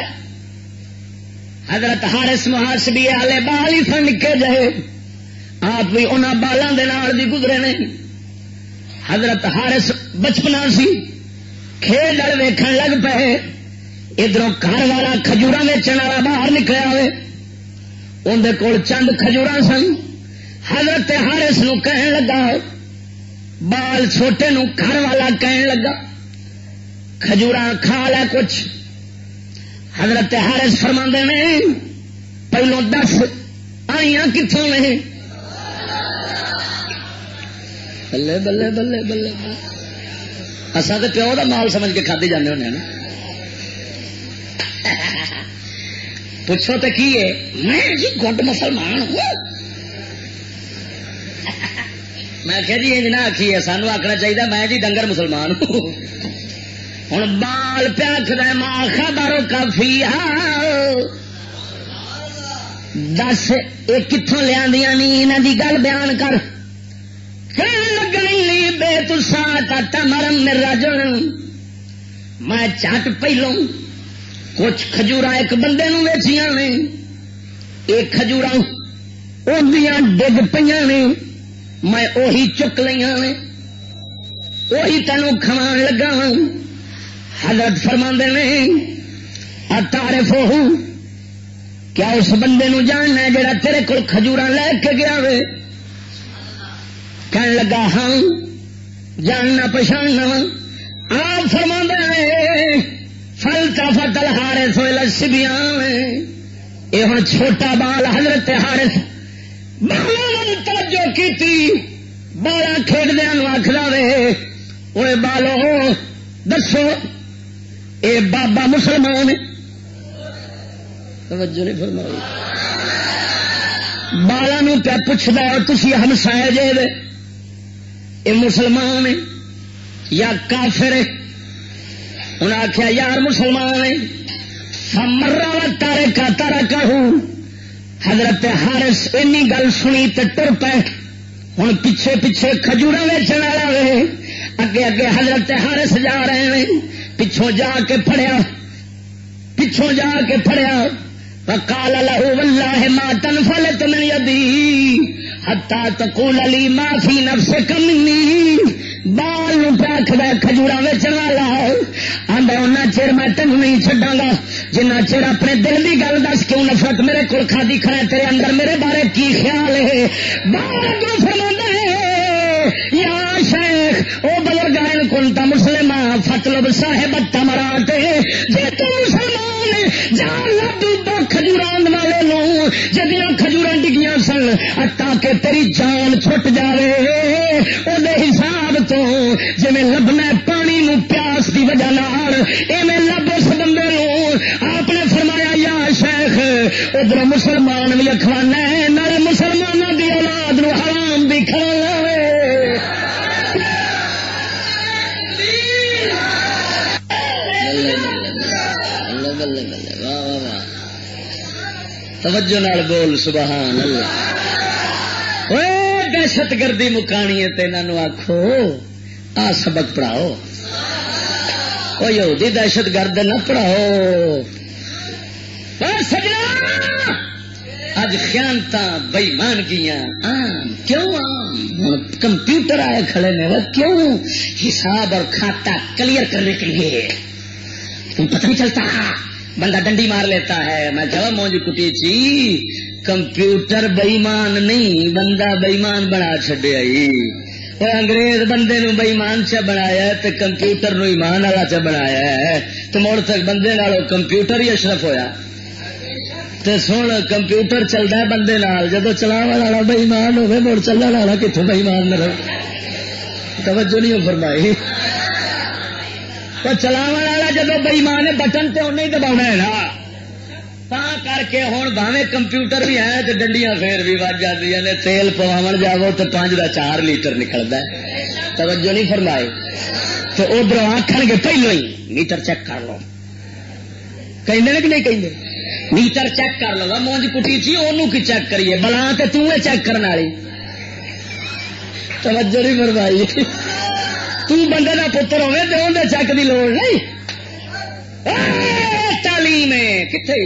حضرت ہارس محاس بھی آلے بال ہی سن نکے جائے۔ آپ بھی انہوں بالوں کے نال بھی گزرے نہیں حضرت ہارس بچپنا سی۔ کھیل ویکھن لگ پے ادھر گھر والا کھجور ویچن والا باہر نکلیا ہوئے۔ اندر کول چند کھجور سن۔ حضرت ہارس نو کہن لگا، بال چھوٹے نو گھر والا کہن لگا کھجور کھا لا کچھ۔ حضرت ہارس فرما نے پہلو دس آئی کتوں نے؟ بلے بلے بلے بلے اصا تو پیو کا مال سمجھ کے کھدے جانے ہونے نا۔ پوچھو تو کی ہے؟ میں جی گڈ مسلمان ہوں۔ میں کہ جی نہ آخی ہے، سانو آخنا چاہیے میں جی ڈنگر مسلمان ہوں۔ ہوں بال پیا کر ماں خبر کافی دس یہ کتوں لیا نی دی گل بیان کر۔ لگنی بے تسا تا مرم میرا جن۔ میں چٹ پہلوں کچھ کھجور ایک بندے نو ویچیا نے یہ کھجور ڈگ پہ نے میں اوہی چک لیا نے وہی تینوں کھوا لگا حضرت فرما نے تارے فوہ کیا اس بندے نو جاننا ہے جڑا تیرے کول کھجورا لے کے گیا وے؟ کہنے لگا ہاں جاننا پچھاننا آپ فرما نے، فل فتل ہارے سوئے لسبیاں یہ ہوں چھوٹا بال حضرت ہارس بالوں توجہ کی بالا کھیڈدیا آخر وے۔ وہ بالو، دسو، اے بابا مسلمان۔ توجہ نہیں فرمائی۔ بالا پیا پوچھتا تھی ہمسایا جے دے؟ اے مسلمان یا کافر انہیں آخیا یار مسلمان مرا تارے کا تارا کہ حضرت ہارس اینی گل سنی تو ٹر پے۔ ہوں پیچھے پیچھے کھجور ویچن والا وے۔ اگے اگے حضرت ہارس جا رہے ہیں پچھوں جا کے پڑیا پچھوں جا کے پڑیا کال لہو ولہ ماں تن فل تم یدی ہتا تکول علی معافی نفس کمی بال پاکھد کھجورا ویچن والا آدھا ان چر میں تین نہیں چڈا گا۔ جنہ چر اپنے دل کی گل دس کیوں نفرت میرے کو کھادی کھڑا تیرے اندر میرے بارے کی خیال ہے؟ بال فرما یا شیخ، او بزرگان کنتا مسلم فتلب صاحب تمرات جی تو مسلمان جان لب کھجور والے لو جدیا کھجور ڈگیا سن، تاکہ تیری جان چھٹ جائے وہ حساب تو جی لبنا پانی نو پیاس کی وجہ ایویں لب اس بندے نو آپ نے فرمایا، یا شیخ، ادھر مسلمان بھی اخوانا ہے نارے مسلمانوں کی اولاد نو حرام بھی کھانا توجہ نال بول، سبحان اللہ۔ دہشت گردی مکانی ہے تینوں آخو آ سبق پڑھاؤ۔ وہ یہودی دہشت گرد نہ پڑھاؤ۔ سجنا اج خیانتا بئیمان گیا کیوں کمپیوٹر آئے کھڑے نے، وہ کیوں حساب اور کھاتا کلیئر کرنے کے لیے؟ تم پتہ نہیں چلتا۔ بندہ ڈنڈی مار لیتا ہے۔ میں جب مونج کٹی چی کمپیوٹر بئیمان نہیں، بندہ بئیمان بنا چڈیا انگریز بندے نو بےمان چ بنایا تے کمپیوٹر نو ایمان والا چ بنایا ہے۔ تو مڑ تک بندے نالوں کمپیوٹر ہی اشرف ہویا۔ تے سن، کمپیوٹر چلتا ہے بندے نال جدو چلا والا بےمان ہوے مڑ چلن والا کتوں بےمان نہ رہو۔ توجہ نہیں فرمائی۔ تو چلاو والا جدو بئیمان بٹن تو انہیں دبا ہے نا۔ تا کر کے ہوں باوے کمپیوٹر بھی ہے تو ڈنڈیاں پھر بھی وج جاتی نے تیل پواو جاو تو پانچ کا چار لیٹر نکلتا ہے۔ توجہ نہیں فرمائی۔ تو ادھر آخ گے، پہلو ہی میٹر چیک کر لو۔ کہ نہیں کہ میٹر چیک کر لو۔ مونج کٹی چی انہوں کی چیک کریے۔ بلا تو توں چیک کرنے والی۔ توجہ نہیں فرمائی۔ تندے کا پتر ہوے تو اندر چیک کی لوڑ نہیں؟ تعلیم کتنے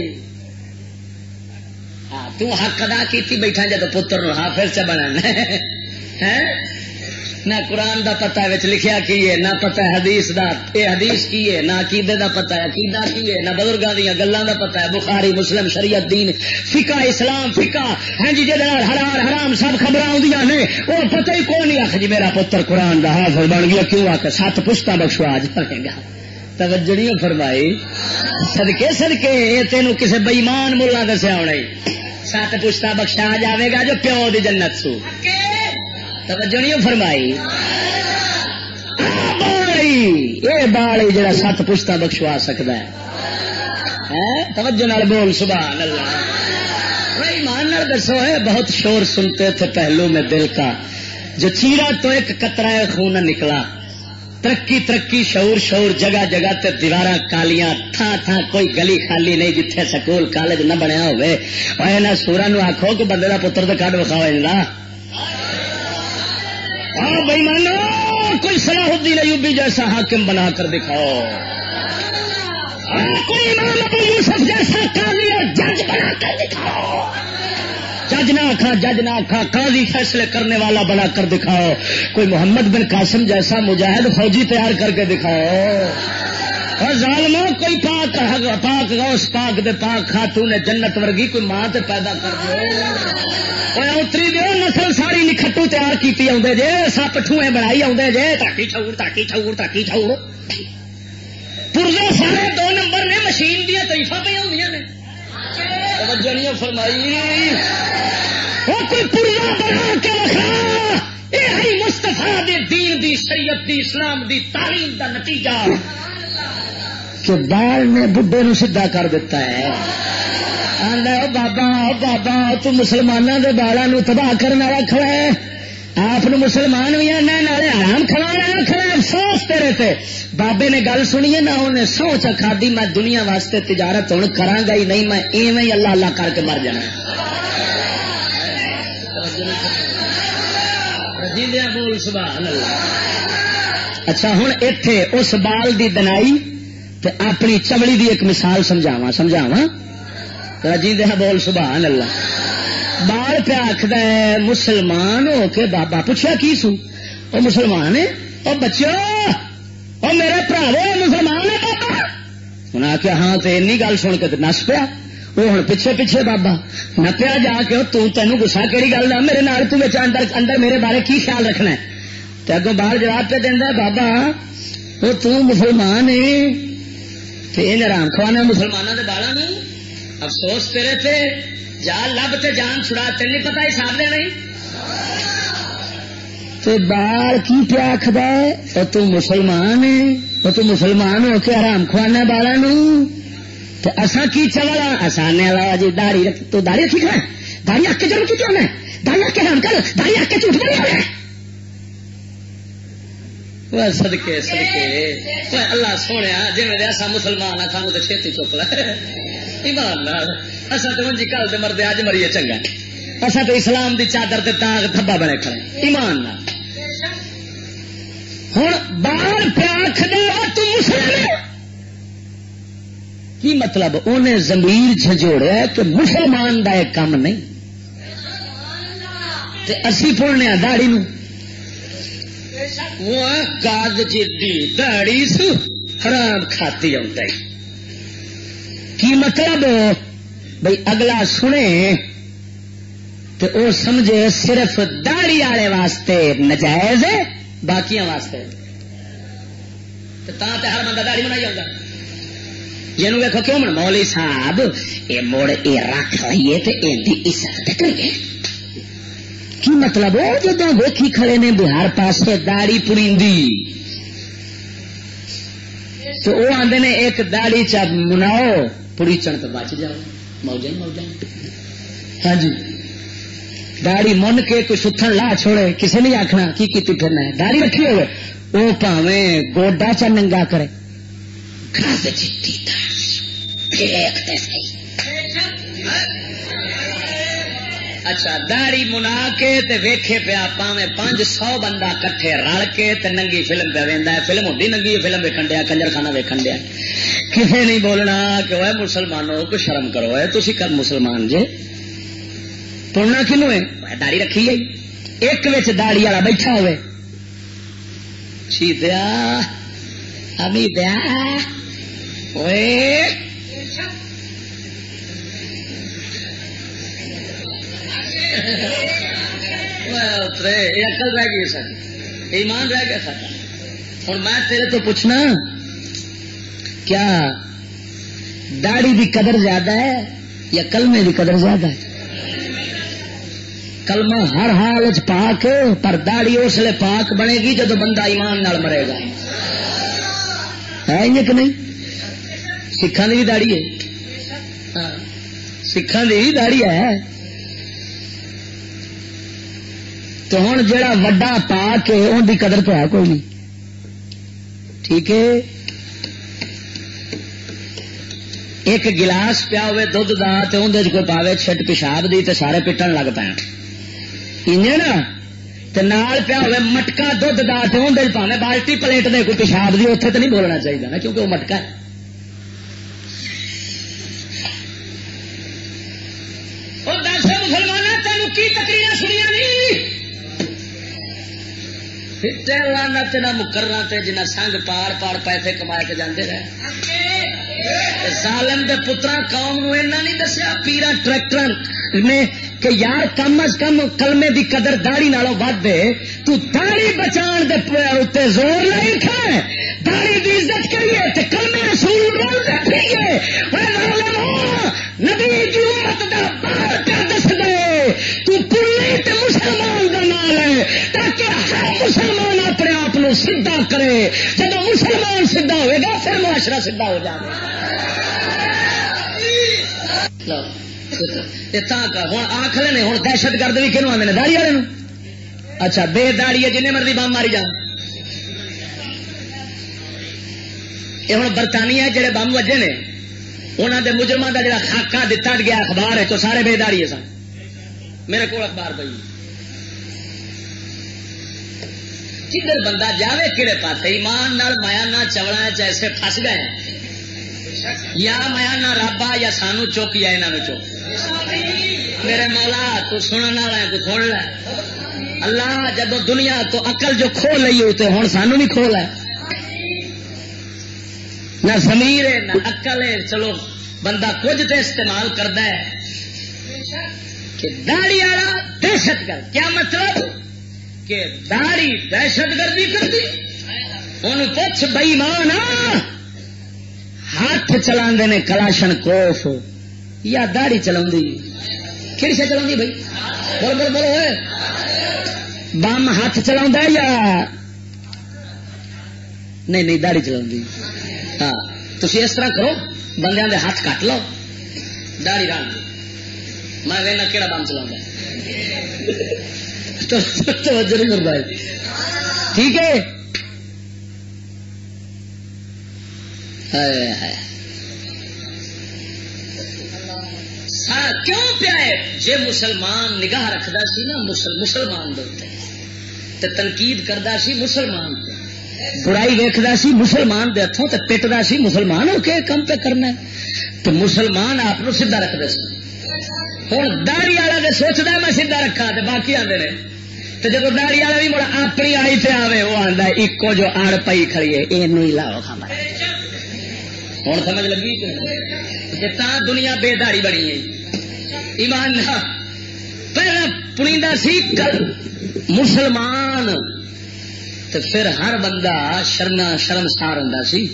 ہاں، تو حق ادا کی بیٹھا جب پتر حافظ چ بنا نہ قرآن دا پتا لکھیا کی ہے، نہ پتا حدیث دا، اے حدیث کی ہے، نہ عقیدے دا پتا ہے عقیدہ کی ہے، نہ بزرگوں دیا گلوں دا پتا ہے، بخاری، مسلم، شریعت، دین، فقہ، اسلام، فقہ۔ ہاں جی جہاں حرار حرام سب خبر آدی نے وہ پتہ ہی کون نہیں آخ جی میرا پتر قرآن دا حافظ بن گیا، کیوں آ کے سات پشتا بخشو آج پڑے گا۔ توجہ نہیں فرمائی۔ سدکے سدکے یہ تینوں کسی بئیمان ملا دسیا ہونا سات پشتا بخشا جاوے گا جو پیو دی جنت سو۔ okay. توجہ نہیں فرمائی۔ یہ بال جڑا سات پشتا بخشوا سکتا ہے۔ ہاں، توجہ نال بول سبحان اللہ ایمان دسو ہے بہت شور سنتے تھے پہلو میں دل کا۔ جو چیرا تو ایک قطرہ خون نکلا۔ ترقی ترقی، شعور شعور، جگہ جگہ تے دیوار کالیاں تھان تھان کوئی گلی خالی نہیں جتھے سکول، کالج نہ بنیا ہوئے۔ سورا نو آخو کہ بندے کا پتر تو کٹ وکھاؤ ہاں بھائی مانو، کوئی صلاح الدین ایوبی جیسا حاکم بنا کر دکھاؤ۔ کوئی امام ابو یوسف جیسا قاضی اور جج بنا کر دکھاؤ۔ جج نہ آخا جج نہ آخا قاضی فیصلے کرنے والا بنا کر دکھاؤ۔ کوئی محمد بن قاسم جیسا مجاہد فوجی تیار کر کے دکھاؤ۔ ظالمو کوئی پاک پاک غوث پاک دے پاک خاتون جنت ورگی کوئی ماں تے پیدا کر دو اتری دو نسل ساری نکھٹو تیار کی آدھے جے، سپ ٹوئے بنائی آدھے جے۔ تاکی چھوڑ تاکی چھوڑ تاکی چھوڑ۔ پورزے سارے دو نمبر نے مشین دیا تریفا پہ ہوں نے۔ توجہ فرمائی۔ وہ کوئی پورزا بنا کے رکھا۔ یہ مستفا دین دی، شریعت دی، اسلام دی تعلیم دا نتیجہ۔ کہ بال نے بڈے نو سیدھا کر دیتا ہے۔ بابا بابا، تو مسلمانوں کے بالا نو تباہ کرنے والا کھڑا ہے۔ آپ مسلمان بھی آنا نالے آرام کھڑا کھڑا افسوس تیرے تے۔ بابے نے گل سنی ہے، نہ انہیں سو چکھا دی میں دنیا واسطے تجارت ہوں کرا گا ہی نہیں، میں ایویں ہی اللہ اللہ کر کے مر جانا۔ جی بول، سبحان اللہ۔ اچھا ہوں اتے اس بال دی دنائی اپنی چمڑی دی ایک مثال سمجھاوا سمجھاوا جی دیا ہاں بول، سبحان اللہ۔ بال پہ آخد مسلمان ہو کے بابا پوچھا کی سو؟ وہ مسلمان ہے؟ وہ بچوں وہ میرے پراو مسلمان ہے بابا۔ انہیں آخیا ہاں تو این گل سن کے نس پیا۔ وہ ہوں پیچھے پیچھے بابا، نپیا جا کے تینوں گسا کہڑی گل ہے میرے نال تندر اندر میرے بارے کی خیال رکھنا ہے؟ تو اگوں باہر جواب پہ دینا بابا وہ تسلمان ہے۔ رام خوانا مسلمانوں کے بالا نہیں افسوس تیرے تے، جا لب تے جان چھڑا تین نہیں پتا حساب دے نہیں؟ تو بال کی پیا آخد ہے؟ تو مسلمان ہے تو مسلمان ہو کے آرام خوانا بالا نو تو اصا کی چلا آسان والا جی داڑی تو داڑی رکھی کھڑا داڑی آ کے جرم کی کیوں ہے داڑی آ کے رام کر داڑی آ کے جھوٹ بولے ہو سدکے سدکے اللہ سونے جی میرے ایسا مسلمان ہے سانو تو چھتی چک ایمان اصا تو منجی کل مرد اج مریے چنگا اصا تو اسلام دی چادر تے تاغ تھبا بنے کھڑے ایمان ہوں باہر پیاکھ دے مسلم کی مطلب انہیں زمیر جھجوڑیا کہ مسلمان دا ایک کام نہیں تے اسی پڑھنے داڑی نو وہ کاغ جی داڑی سو حرام کھاتی آؤں کی مطلب؟ بھائی اگلا سنے تو وہ سمجھے صرف داڑی والے واسطے نجائز ہے باقی واسطے۔ ہر بندہ داڑی بنائی آؤں جنوب ویکو کیوں؟ من مولی صاحب یہ مڑ یہ رکھ لائیے تو یہ عزت کریے۔ کی مطلب وہ جدو ویکھی کھڑے نے بہار پاس داڑی پڑی تو وہ آدھے نے ایک داڑی چ مناؤ پڑی چن تو بچ جاؤ۔ موجہ موجہ ہاں جی۔ داڑی من کے کوئی ستھن لا چھوڑے کسی نے آخنا کی کیتی پھرنا ہے۔ داڑی رکھی ہوئے۔ وہ پاوے گوڈا چ ننگا کرے۔ اچھا داڑی منا کے تے ویکھے پیا پاوے پانچ سو بندہ کٹھے رل کے تے ننگی فلم پہ وہدا ہے۔ فلم ہوتی ننگی فلم ویکن دیا کنجر خانہ ویکن دیا۔ کسے نہیں بولنا کہ وہ مسلمانوں کو شرم کرو ہے تھی کر مسلمان جے۔ تلنا کنو ہے؟ داڑی رکھی ہے۔ ایک بچ داڑی والا بیٹھا ہوئے۔ چی دیا ابھی اکل رہ گئی سر ایمان رہ گیا سر ہوں میں تیرے تو پوچھنا، کیا داڑی کی قدر زیادہ ہے یا کلمے کی قدر زیادہ ہے؟ کلمہ ہر حال پاک، پر داڑی اس لیے پاک بنے گی جب بندہ ایمان نال مرے گا۔ ہے کہ نہیں؟ سکھان کی بھی داڑی ہے۔ ہاں، سکھان کی بھی داڑی ہے۔ تو ہوں جا وا پا کے ان کی قدر تو ہے، کوئی نہیں۔ ٹھیک ہے؟ ایک گلاس پیا ہوے دھد دا تو اندر کوئی پاوے چھٹ پیشاب دی تے سارے پٹن لگ پے۔ نا نال پیا ہوے مٹکا دھد دا تو اندر پاوے بالٹی پلیٹ دے کوئی پیشاب دی اتنے تو نہیں بولنا چاہیے نا، کیونکہ وہ مٹکا ہے۔ لانت نہ مکرنا تے جنہ سنگ پار پار پیسے کما کے جانے رہے۔ سالم کے۔ پترا قوم نو ایسا نہیں دسیا پیرا ٹریکٹر نے کہ یار کم از کم کلمے دی قدر داڑی نالوں ود دے، تو داڑی بچان دے اتنے زور نہیں کھا داڑی دی عزت کریے تے کلمے رسول رول دے پیے نبی دی امت دا بار کر دس دے۔ تو پوری تے مسلمان دا نال ہے، تاکہ ہر مسلمان اپنے آپ سیدا کرے۔ جب مسلمان سیدا ہوئے گا، پھر معاشرہ سیدا ہو جائے گا۔ ہوں آخ ہوں دہشت گرد بھی کنو آدھے داڑی والے اچھا بے داڑی ہے جن مرضی بم ماری جان۔ یہ ہوں برطانیہ جڑے بم وجے نے انہوں دے مجرمان کا جڑا خاکہ دتا گیا اخبار ہے، تو سارے بے داڑی سن۔ میرے کو اخبار پی کدھر بندہ جاوے کہڑے پاس ایمان مایا نہ چوڑا چیسے فس گئے۔ یا مایا نہ رابا یا سانو چوک یا یہاں چوک میرے مولا، تو سننے والا ہے، تو سن لے۔ اللہ جب دنیا تو اقل جو کھو لئی تو ہوں سانو بھی کھو ہے نہ زمیر ہے، نہ اقل ہے۔ چلو، بندہ کچھ تو استعمال کرتا ہے۔ کہ داڑی والا دہشت گرد۔ کیا مطلب؟ کہ داڑی دہشت گردی کرتی ان پوچھ بئی مان ہاتھ چلا نے کلاشن کوف یا داڑی چلا کہڑی سے چلا بھائی بول بول بولو بم ہاتھ چلا یا نہیں نہیں داڑی چلا ہاں تھی اس طرح کرو بندے دے ہاتھ کٹ لو داڑی رن میں کہنا کہڑا بم چلا ٹھیک ہے؟ ہاں، کیوں پیا جی مسلمان نگاہ رکھتا سی نا مسلمان دے تنقید کرتا سی مسلمان برائی ویکد سی مسلمان دے ہاتھوں تو پٹتا سی مسلمان ہو کے کم پہ کرنا تو مسلمان آپ سیدا رکھتے سی۔ ہوں داڑی والا سوچتا میں سیدا رکھا تو باقی آتے رہے تو جب داڑی والا بھی مڑا اپنی آئی پہ آئے وہ آتا ایکو جو آڑ پی کھڑی ہے یہ نہیں لاؤ ہمارے ہوں سمجھ لگی؟ دنیا بے داڑی بنی ہے۔ ایمان پہلے سی کل مسلمان۔ تو پھر ہر بندہ شرما شرمسار ہوں سی۔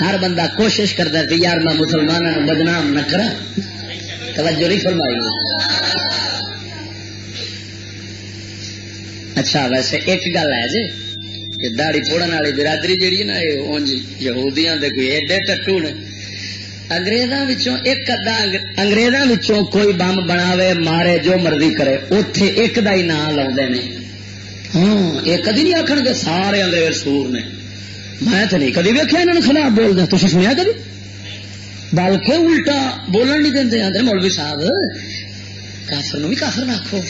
ہر بندہ کوشش کرتا کہ یار میں مسلمانوں بدنام نہ کرا توجہ نہیں فرمائی۔ اچھا ویسے ایک گل ہے جی۔ کہ دہڑی پوڑن والی برادری جیڑی نا یہ یہودیاں دے کوئی ایڈے ٹٹو نے اگریزاں ایک ادا اگریزاں کوئی بم بناوے مارے جو مرضی کرے اتے ایک دا ہی نام لا ہاں یہ کدی نہیں آخر گے سارے انگریز سور نے میں تو نہیں کدی ویکیا انہوں نے خلاف بول دیا تھی سنیا کدی بلکہ الٹا بولن نہیں دیں آدھے مولوی صاحب کافر نو بھی کافر نہ آخو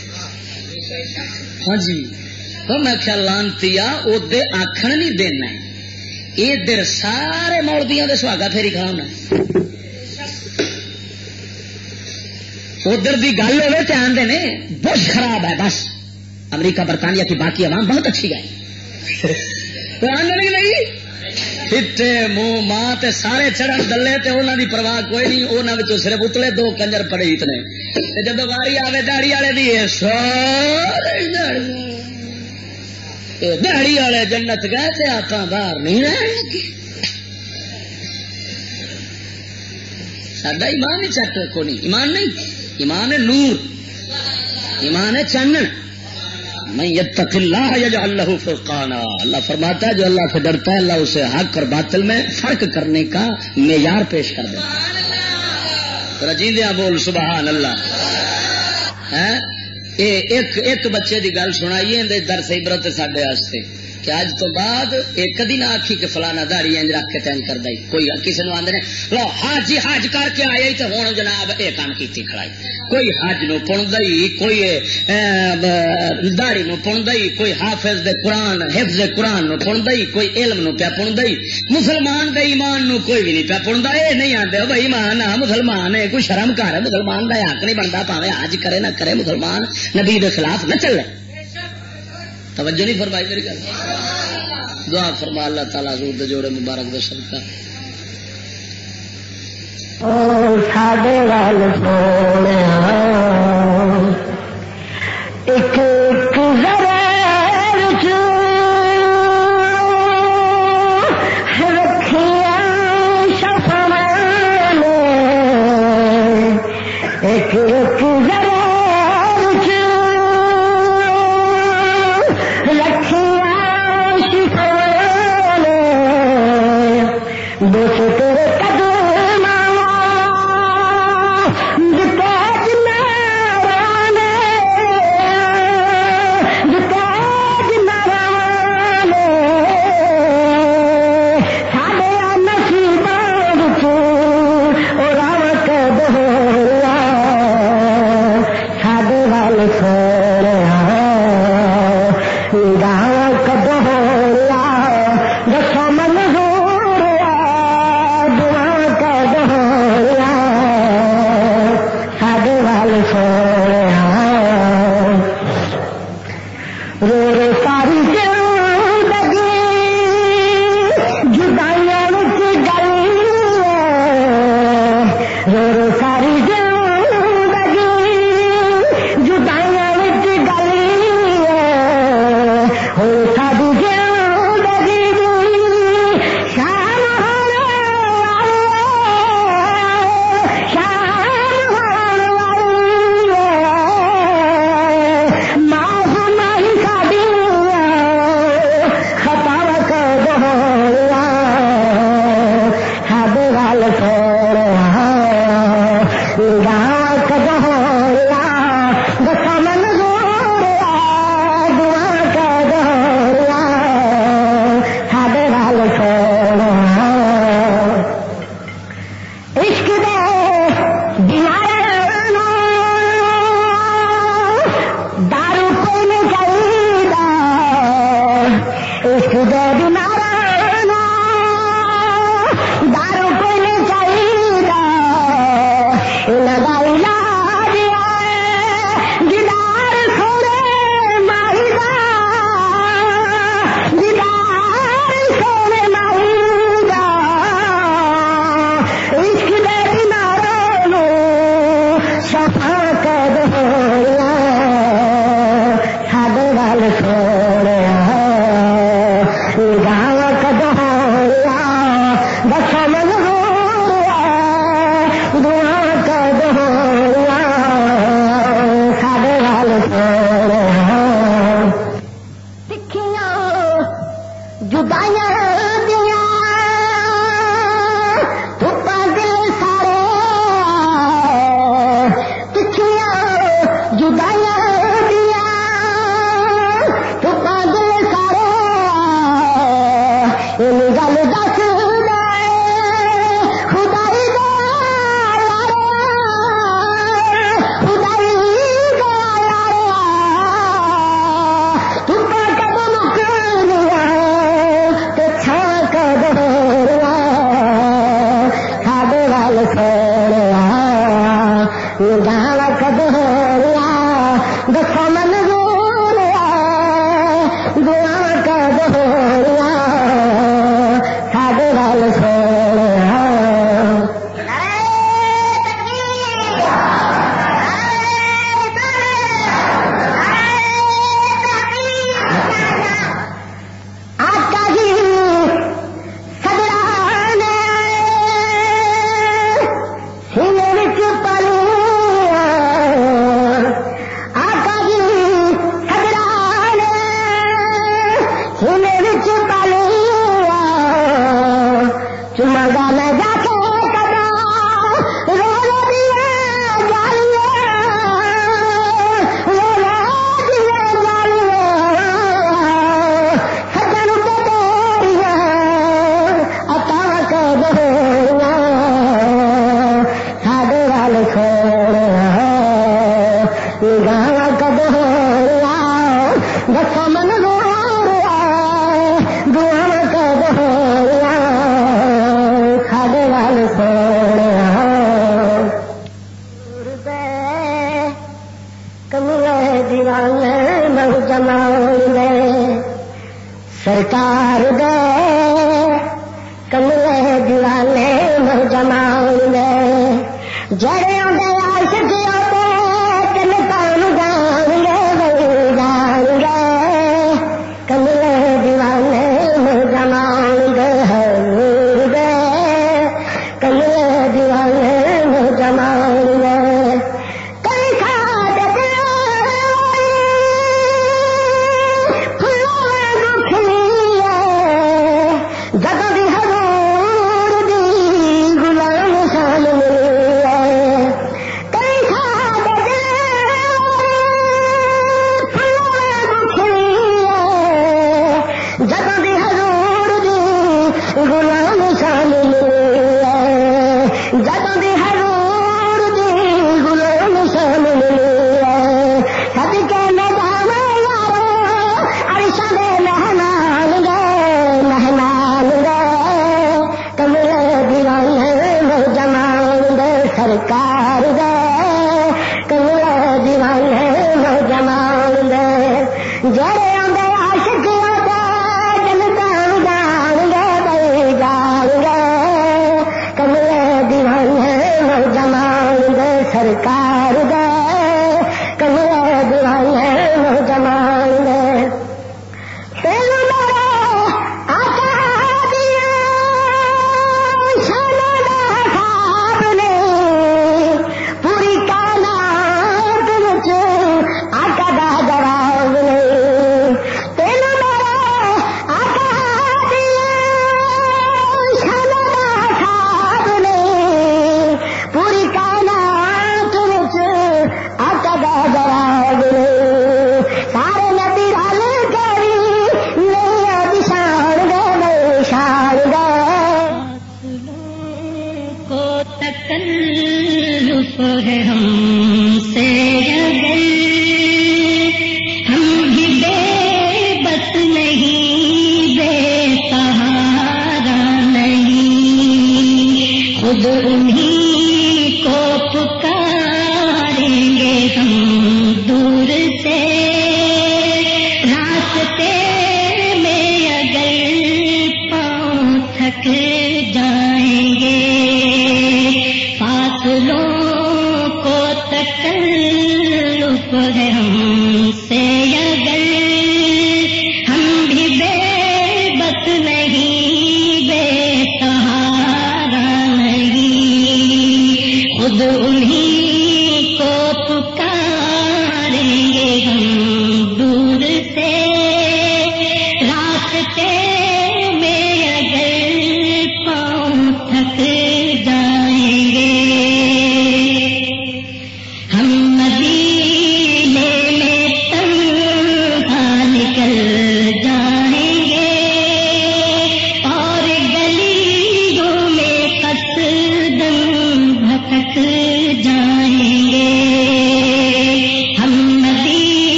ہاں جی میں خیال لانتی ادے آخر نہیں دینا ادھر سارے مولبیاں دے سواگا پھیری کھانا ادھر کی گل ہوے تو آدھے نے بش خراب ہے بس امریکہ برطانیہ کی باقی عوام بہت اچھی ہے نہیں پھٹے منہ ماں تے سارے چڑھن دلے تے انہوں دی پرواہ کوئی نہیں انہوں صرف اتلے دو کنجر پڑے اتنے جب واری آوے دہڑی والے دی سارے دہڑی والے جنت گئے تے آپ باہر نہیں رہن لگے۔ سڈا ایمان ہی چٹ کو نہیں۔ ایمان نہیں، ایمان ہے نور۔ ایمان ہے چانن۔ میں یتق اللہ یجعل اللہ فرقانا۔ اللہ فرماتا ہے، جو اللہ سے ڈرتا ہے، اللہ اسے حق اور باطل میں فرق کرنے کا معیار پیش کر دیتا رجیدیا بول، سبحان اللہ۔ ایک ایک بچے دی گل سنائیے درس عبرت سڈے واسطے کہ اج تو بعد ایک کدی نہ آخی کہ فلانا دہڑی انج رکھ کے تین کر دائی۔ کوئی کسی نے آدھے لو حج جی حج کر کے آیا تو ہوں جناب یہ کام کی کھڑائی۔ کوئی حج نو پن دئی کوئی دہڑی نو پن دئی کوئی حافظ دے قرآن، حفظ قرآن نو پن دئی کوئی علم نو پیا پن دئی مسلمان دے ایمان نو کوئی بھی نہیں پیا پن یہ نہیں آتے بھائی، ایمان آ، مسلمان ہے کوئی شرم کر، مسلمان کا حق نہیں بنتا پاوے حج کرے نہ کرے مسلمان نبی دے خلاف نہ چلے۔ توجہ نہیں فرمائی میری گل۔ دعا فرما اللہ تعالیٰ حضور دے جوڑے مبارک دس کا ساڈے وال سونے ایک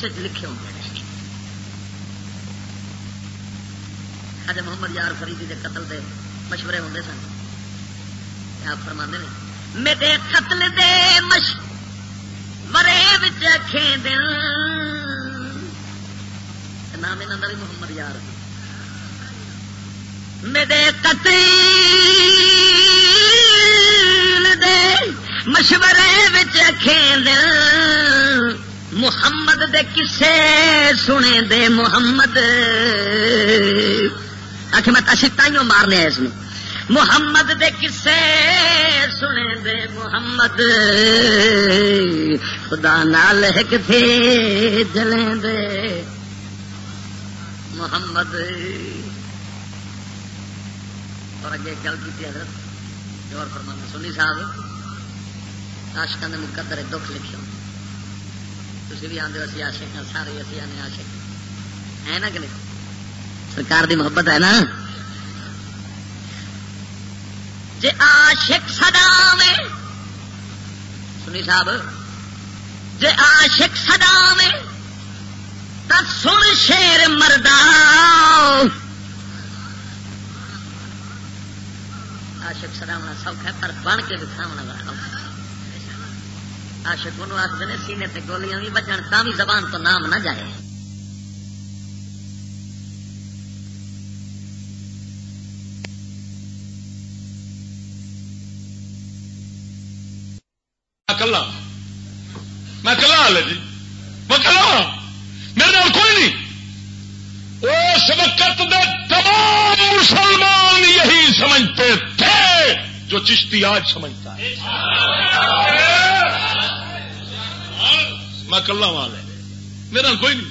طرفوں لکھے ہوتے ہیں۔ حضرت محمد یار فریدی دے قتل دے مشورے ہوندے سن۔ آخ میں تشتائیوں مارنے اس میں۔ محمد دے کسے سنے دے محمد۔ خدا نال ایک تھے جلیں دے۔ محمد۔ اور اگے گل کی حضرت۔ اور فرمانا سنی صاحب آشکا نے مقدر دکھ لکھے تھی بھی آدھے اسی آشک سارے اسی آنے آشک ہے نا کہ نہیں? سرکار دی محبت ہے نا؟ جے عاشق صدا میں، سنی صاحب، جے عاشق صدا میں تب سن شیر مردا عاشق سداونا سوکھا ہے، پر بن کے دکھاونا بڑا عاشق انہوں آخر سینے تے گولیاں بھی بجن، تا بھی زبان تو نام نہ جائے۔ جو سمجھتا ہے۔ میں کلا والے میرے کوئی نہیں۔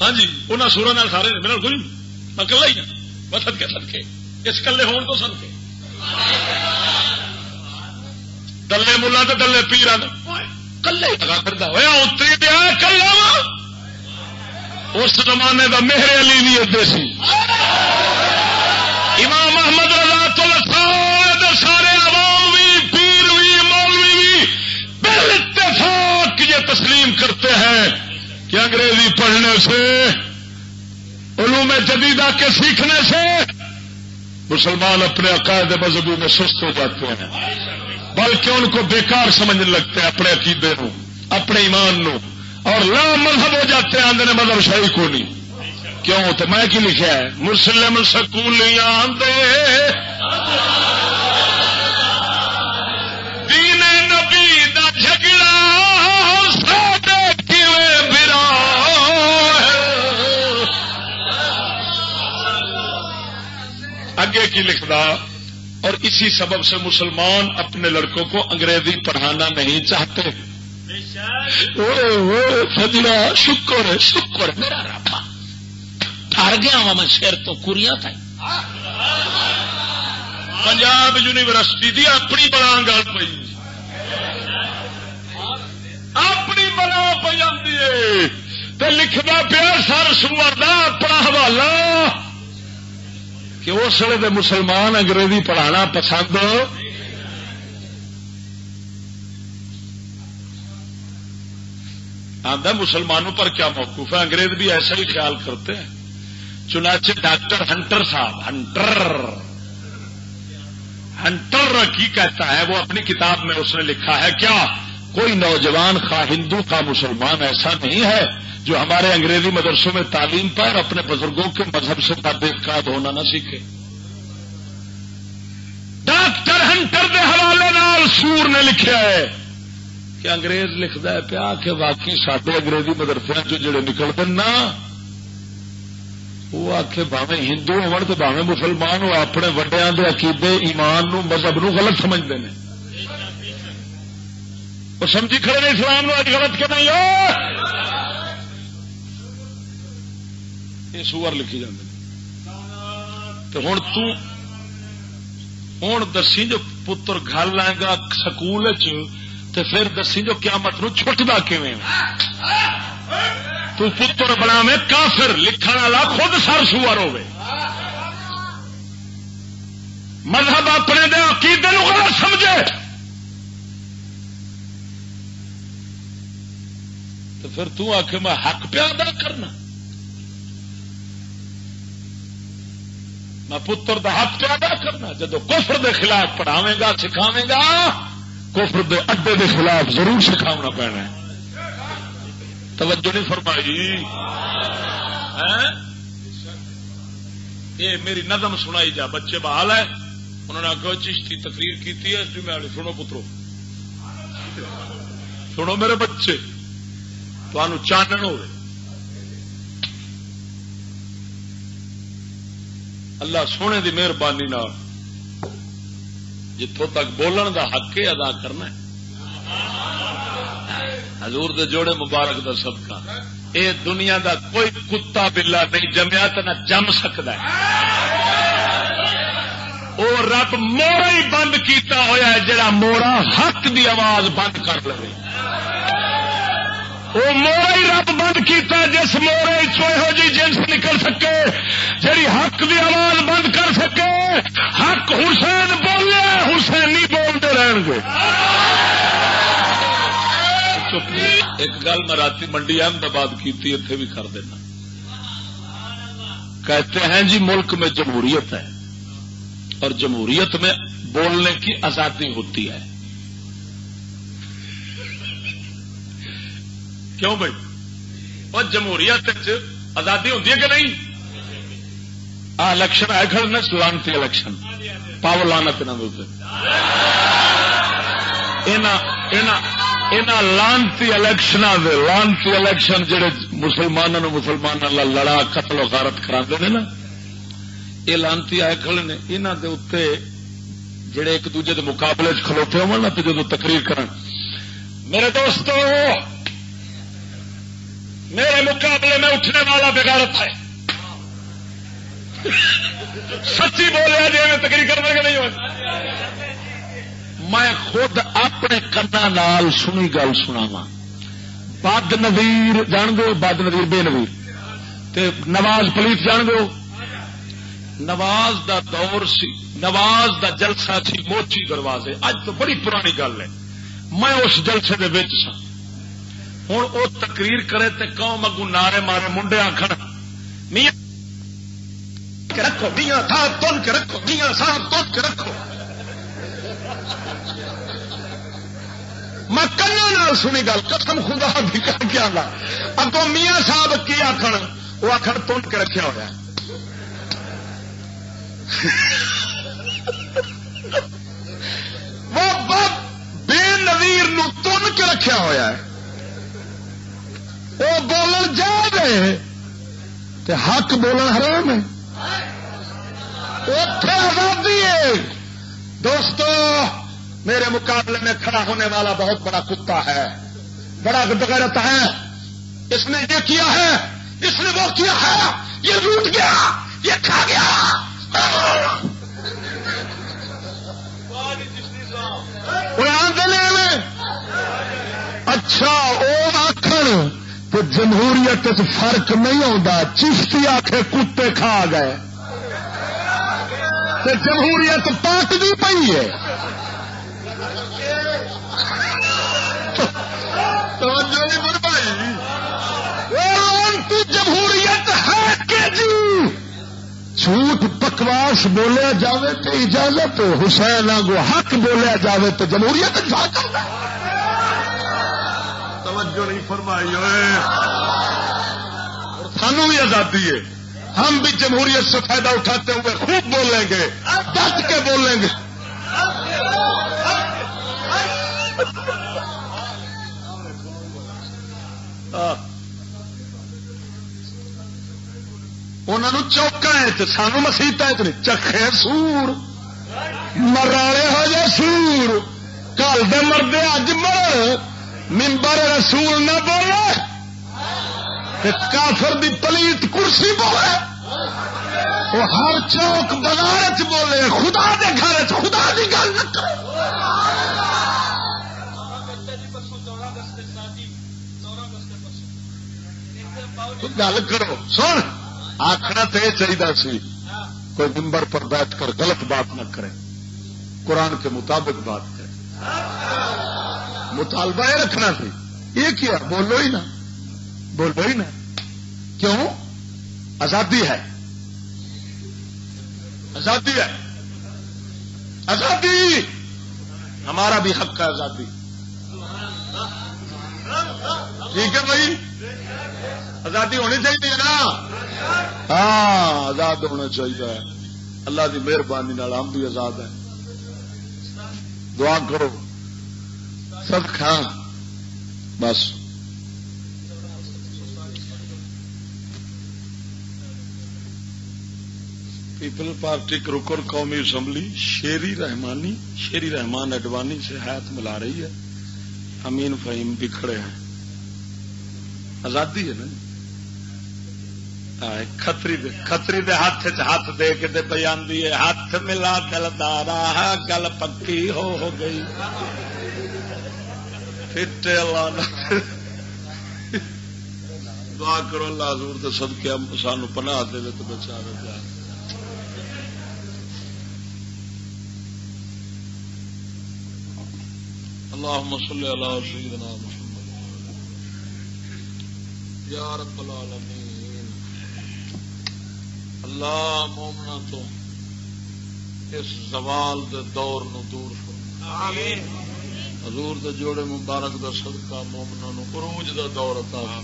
ہاں جی انہیں سورا نال سارے میرے کوئی نہیں۔ میں کلا ہی ہوں میں سد کے اس کلے ہون تو سد کے دلے ملا تو دلے پیرا کلے لگا کرتا ہوا اتری دیا، کلا اس زمانے کا مہر علی نہیں ادے سی۔ کرتے ہیں کہ انگریزی پڑھنے سے، علوم جدیدہ کے سیکھنے سے مسلمان اپنے عقائد مذہبی میں سست ہو جاتے ہیں۔ بلکہ ان کو بیکار سمجھنے لگتے ہیں اپنے عقیدے نو اپنے ایمان نو اور لا مذہب ہو جاتے ہیں آدھے مذہب شاہی کو نہیں؟ کیوں؟ تو میں کی لکھا ہے؟ مسلم سکولیاں دے اگے کی لکھدا اور اسی سبب سے مسلمان اپنے لڑکوں کو انگریزی پڑھانا نہیں چاہتے۔ سجنا شکر شکر میرا رابا ٹر گیا وا میں سر تو کوریا تھا۔ پنجاب یونیورسٹی دی اپنی بڑا گل پی اپنی بنا پی آتی لکھنا پیا سر سور کا اپنا حوالہ۔ کہ اس وقت مسلمان انگریزی پڑھانا پسند آدھا مسلمانوں پر کیا موقف ہے؟ انگریز بھی ایسا ہی خیال کرتے ہیں۔ چنانچہ ڈاکٹر ہنٹر صاحب، ہنٹر۔ ہنٹر کی کہتا ہے، وہ اپنی کتاب میں اس نے لکھا ہے، کیا کوئی نوجوان خواہ ہندو کا مسلمان ایسا نہیں ہے؟ جو ہمارے انگریزی مدرسوں میں تعلیم پر اپنے بزرگوں کے مذہب سے تحقیقات ہونا نہ سیکھے۔ ڈاکٹر ہنٹر کے حوالے نال سور نے لکھا ہے کہ انگریز لکھتا ہے پیا کہ واقعی سڈے انگریزی مدرسے جڑے نکلتے نا، وہ آخ باوے ہندو ہو باوے مسلمان ہو، اپنے وڈیا کے عقیدے، ایمان نو، مذہب نو غلط سمجھتے ہیں وہ سمجھی کھڑے نے اسلام نو اج غلط کے نہیں ہو یہ سور لکھی جاتے تو ہوں ہوں دسی جو پتر گل لائے گا سکول تو پھر دسی جو قیامت نو چھٹتا کیون تو پتر بنا میں کافر، لکھن والا خود سر سور ہوے مذہب اپنے دے عقیدے نو غلط سمجھے۔ تو پھر تو آخ میں حق پہ ادا کرنا۔ میں پتر دا حق پہ ادا کرنا، جدو کفر دے خلاف پڑھاوے گا سکھاوے گا، کفر دے اڈے دے خلاف ضرور سکھاونا پینا ہے۔ توجہ نہیں فرمائی؟ ہاں؟ یہ میری نظم سنائی جا، بچے بحال ہے۔ انہوں نے آگے چشتی تقریر کی جی میں سنو پترو۔ سنو میرے بچے تو چانن ہو اللہ سونے دی مہربانی جتوں تک بولن دا حق ادا کرنا ہے۔ حضور دے جوڑے مبارک دا صدقہ۔ اے دنیا دا کوئی کتا بلا نہیں جمیا تو نہ جم سکتا وہ رب مورا ہی بند کیتا ہویا ہے، جڑا مورا حق دی آواز بند کر لے وہ مورا ہی رب بند کیتا جس مورے چوہو جی جنس نکل سکے جڑی حق دی آواز بند کر سکے، حق حسین بولے حسین بولتے رہن گے۔ ایک گل میں رات منڈی احمدآباد کی اتنے بھی کر دینا۔ کہتے ہیں جی ملک میں جمہوریت ہے، اور جمہوریت میں بولنے کی آزادی ہوتی ہے۔ کیوں بھائی؟ اور جمہوریت آزادی ہوتی ہے کہ نہیں؟ الیکشن آئے کھڑے سلامتی الیکشن۔ پاور لانا تین لانتی الیکشن لانتی الیکشن جہے مسلمانوں مسلمانوں لڑا، قتل و غارت کرا نا یہ لانتی آئے کھڑے نے۔ یہاں کے اتنے جڑے ایک دوجے کے مقابلے کھلوتے ہو جدو تقریر کر میرے دوستو میرے مقابلے میں اٹھنے والا بغیرت ہے۔ سچی بولیا جی میں تقریر کرنے کے نہیں ہو میں خود اپنے کنا سنی گل سنا بد نویر جان دو بد نویر بے نویر تے نواز پلیت جان دو نواز دا دور سی، نواز دا جلسہ سی، موچی دروازے۔ اج تو بڑی پرانی گل ہے۔ میں اس جلسے دے سا ہوں وہ تقریر کرے تے قوم اگو نعرے مارے منڈے آخر میاں رکھو، میاں صاحب تن کے رکھو، میاں صاحب تن کے رکھو۔ میں کنا سنی گل، قسم خدا بھی کر کے آگا اگو میاں صاحب کی آخر وہ آخر تن کے رکھا ہوا وہ بے نویر تن کے رکھا ہوا ہے۔ وہ بولن جائے ہے حق بولن حرام ہے۔ اتے آزادی ہے۔ دوستو، میرے مقابلے میں کھڑا ہونے والا بہت بڑا کتا ہے۔ بڑا بغیرت ہے۔ اس نے یہ کیا ہے؟ اس نے وہ کیا ہے؟ یہ لوٹ گیا۔ یہ کھا گیا۔ قرآن دے اچھا وہ آخر تو جمہوریت فرق نہیں آتا چشتی آخے کتے کھا گئے۔ جمہوریت پاٹ بھی پی ہے۔ جمہوریت ہے کہ جی؟ جھوٹ بکواس بولیا جاوے تو اجازت حسین آگو حق بولیا جاوے تو جمہوریت توجہ نہیں فرمائی ہوئے سانو بھی آزادی ہے۔ ہم بھی جمہوریت سے فائدہ اٹھاتے ہوئے خوب بولیں گے، ڈٹ کے بولیں گے۔ انہوں چوکا ہے سانو مسیحت چکھے سور۔ مرالے ہو جائے سور۔ کل دے مردے اج مر ممبر رسول نہ بولے کافر دی پلیت کرسی بولے۔ وہ ہر چوک بازار چ بولے، خدا دے گھر خدا دی گل نہ کرے۔ گل کرو، سن آخنا تو یہ چاہیے سی، کوئی ممبر پر بیٹھ کر غلط بات نہ کرے۔ قرآن کے مطابق بات کرے۔ مطالبہ یہ رکھنا سی۔ یہ کیا؟ بولو ہی نا۔ بولو ہی نا۔ کیوں؟ آزادی ہے۔ آزادی ہے۔ آزادی! ہمارا بھی حق ہے آزادی۔ ٹھیک ہے بھائی۔ آزادی ہونی چاہیے نا۔ ہاں آزاد ہونا چاہیے۔ اللہ کی مہربانی ہم بھی آزاد ہے دعا کرو۔ سب کھان بس۔ پیپل پارٹی کے رکن قومی اسمبلی شیری رحمانی، شیری رحمان اڈوانی سے ہاتھ ملا رہی ہے۔ امین فہیم بھی کھڑے ہیں۔ آزادی ہے نا جی؟ کتری کتری دے ہاتھ ہاتھ دے کے دے پہ آدھی ہے۔ ہاتھ ملا دل دارا، گل پکی ہو ہو گئی دعا کرو اللہ حضور تو سد کے سانو پناہ دے تو بچا دے اللهم صل على سيدنا محمد. يا رب العالمين اللہ مومنا تو اس زوال دے دور نو دور آمین. حضور دے جوڑے مبارک دا صدقہ مومنا نو عروج دا دور عطا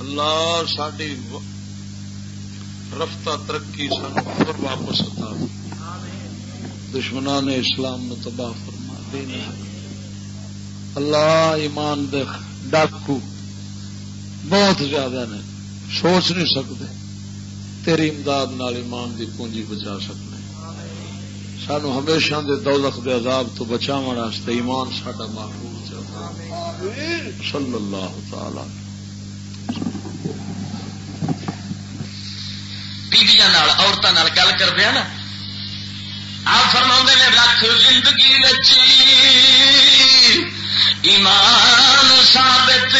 اللہ ساڈی رفتہ ترقی سانو پھر واپس عطا دشمنان اسلام نو تباہ فرما اللہ ایمان دے ڈاکو بہت زیادہ نے۔ سوچ نہیں سکتے۔ تیری امداد نال ایمان دی پونجی بچا سکتے۔ سانو ہمیشہ دے دولت دے عذاب تو بچا واسطے ایمان ساڈا محفوظ صلی اللہ تعالی۔ بیبیاں عورتوں گل کرتے ہیں نا۔ آپ فرما نے، رکھ زندگی ایمان ثابت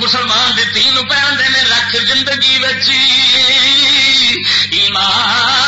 مسلمان دی تین پہ نے رکھ زندگی بچی ایمان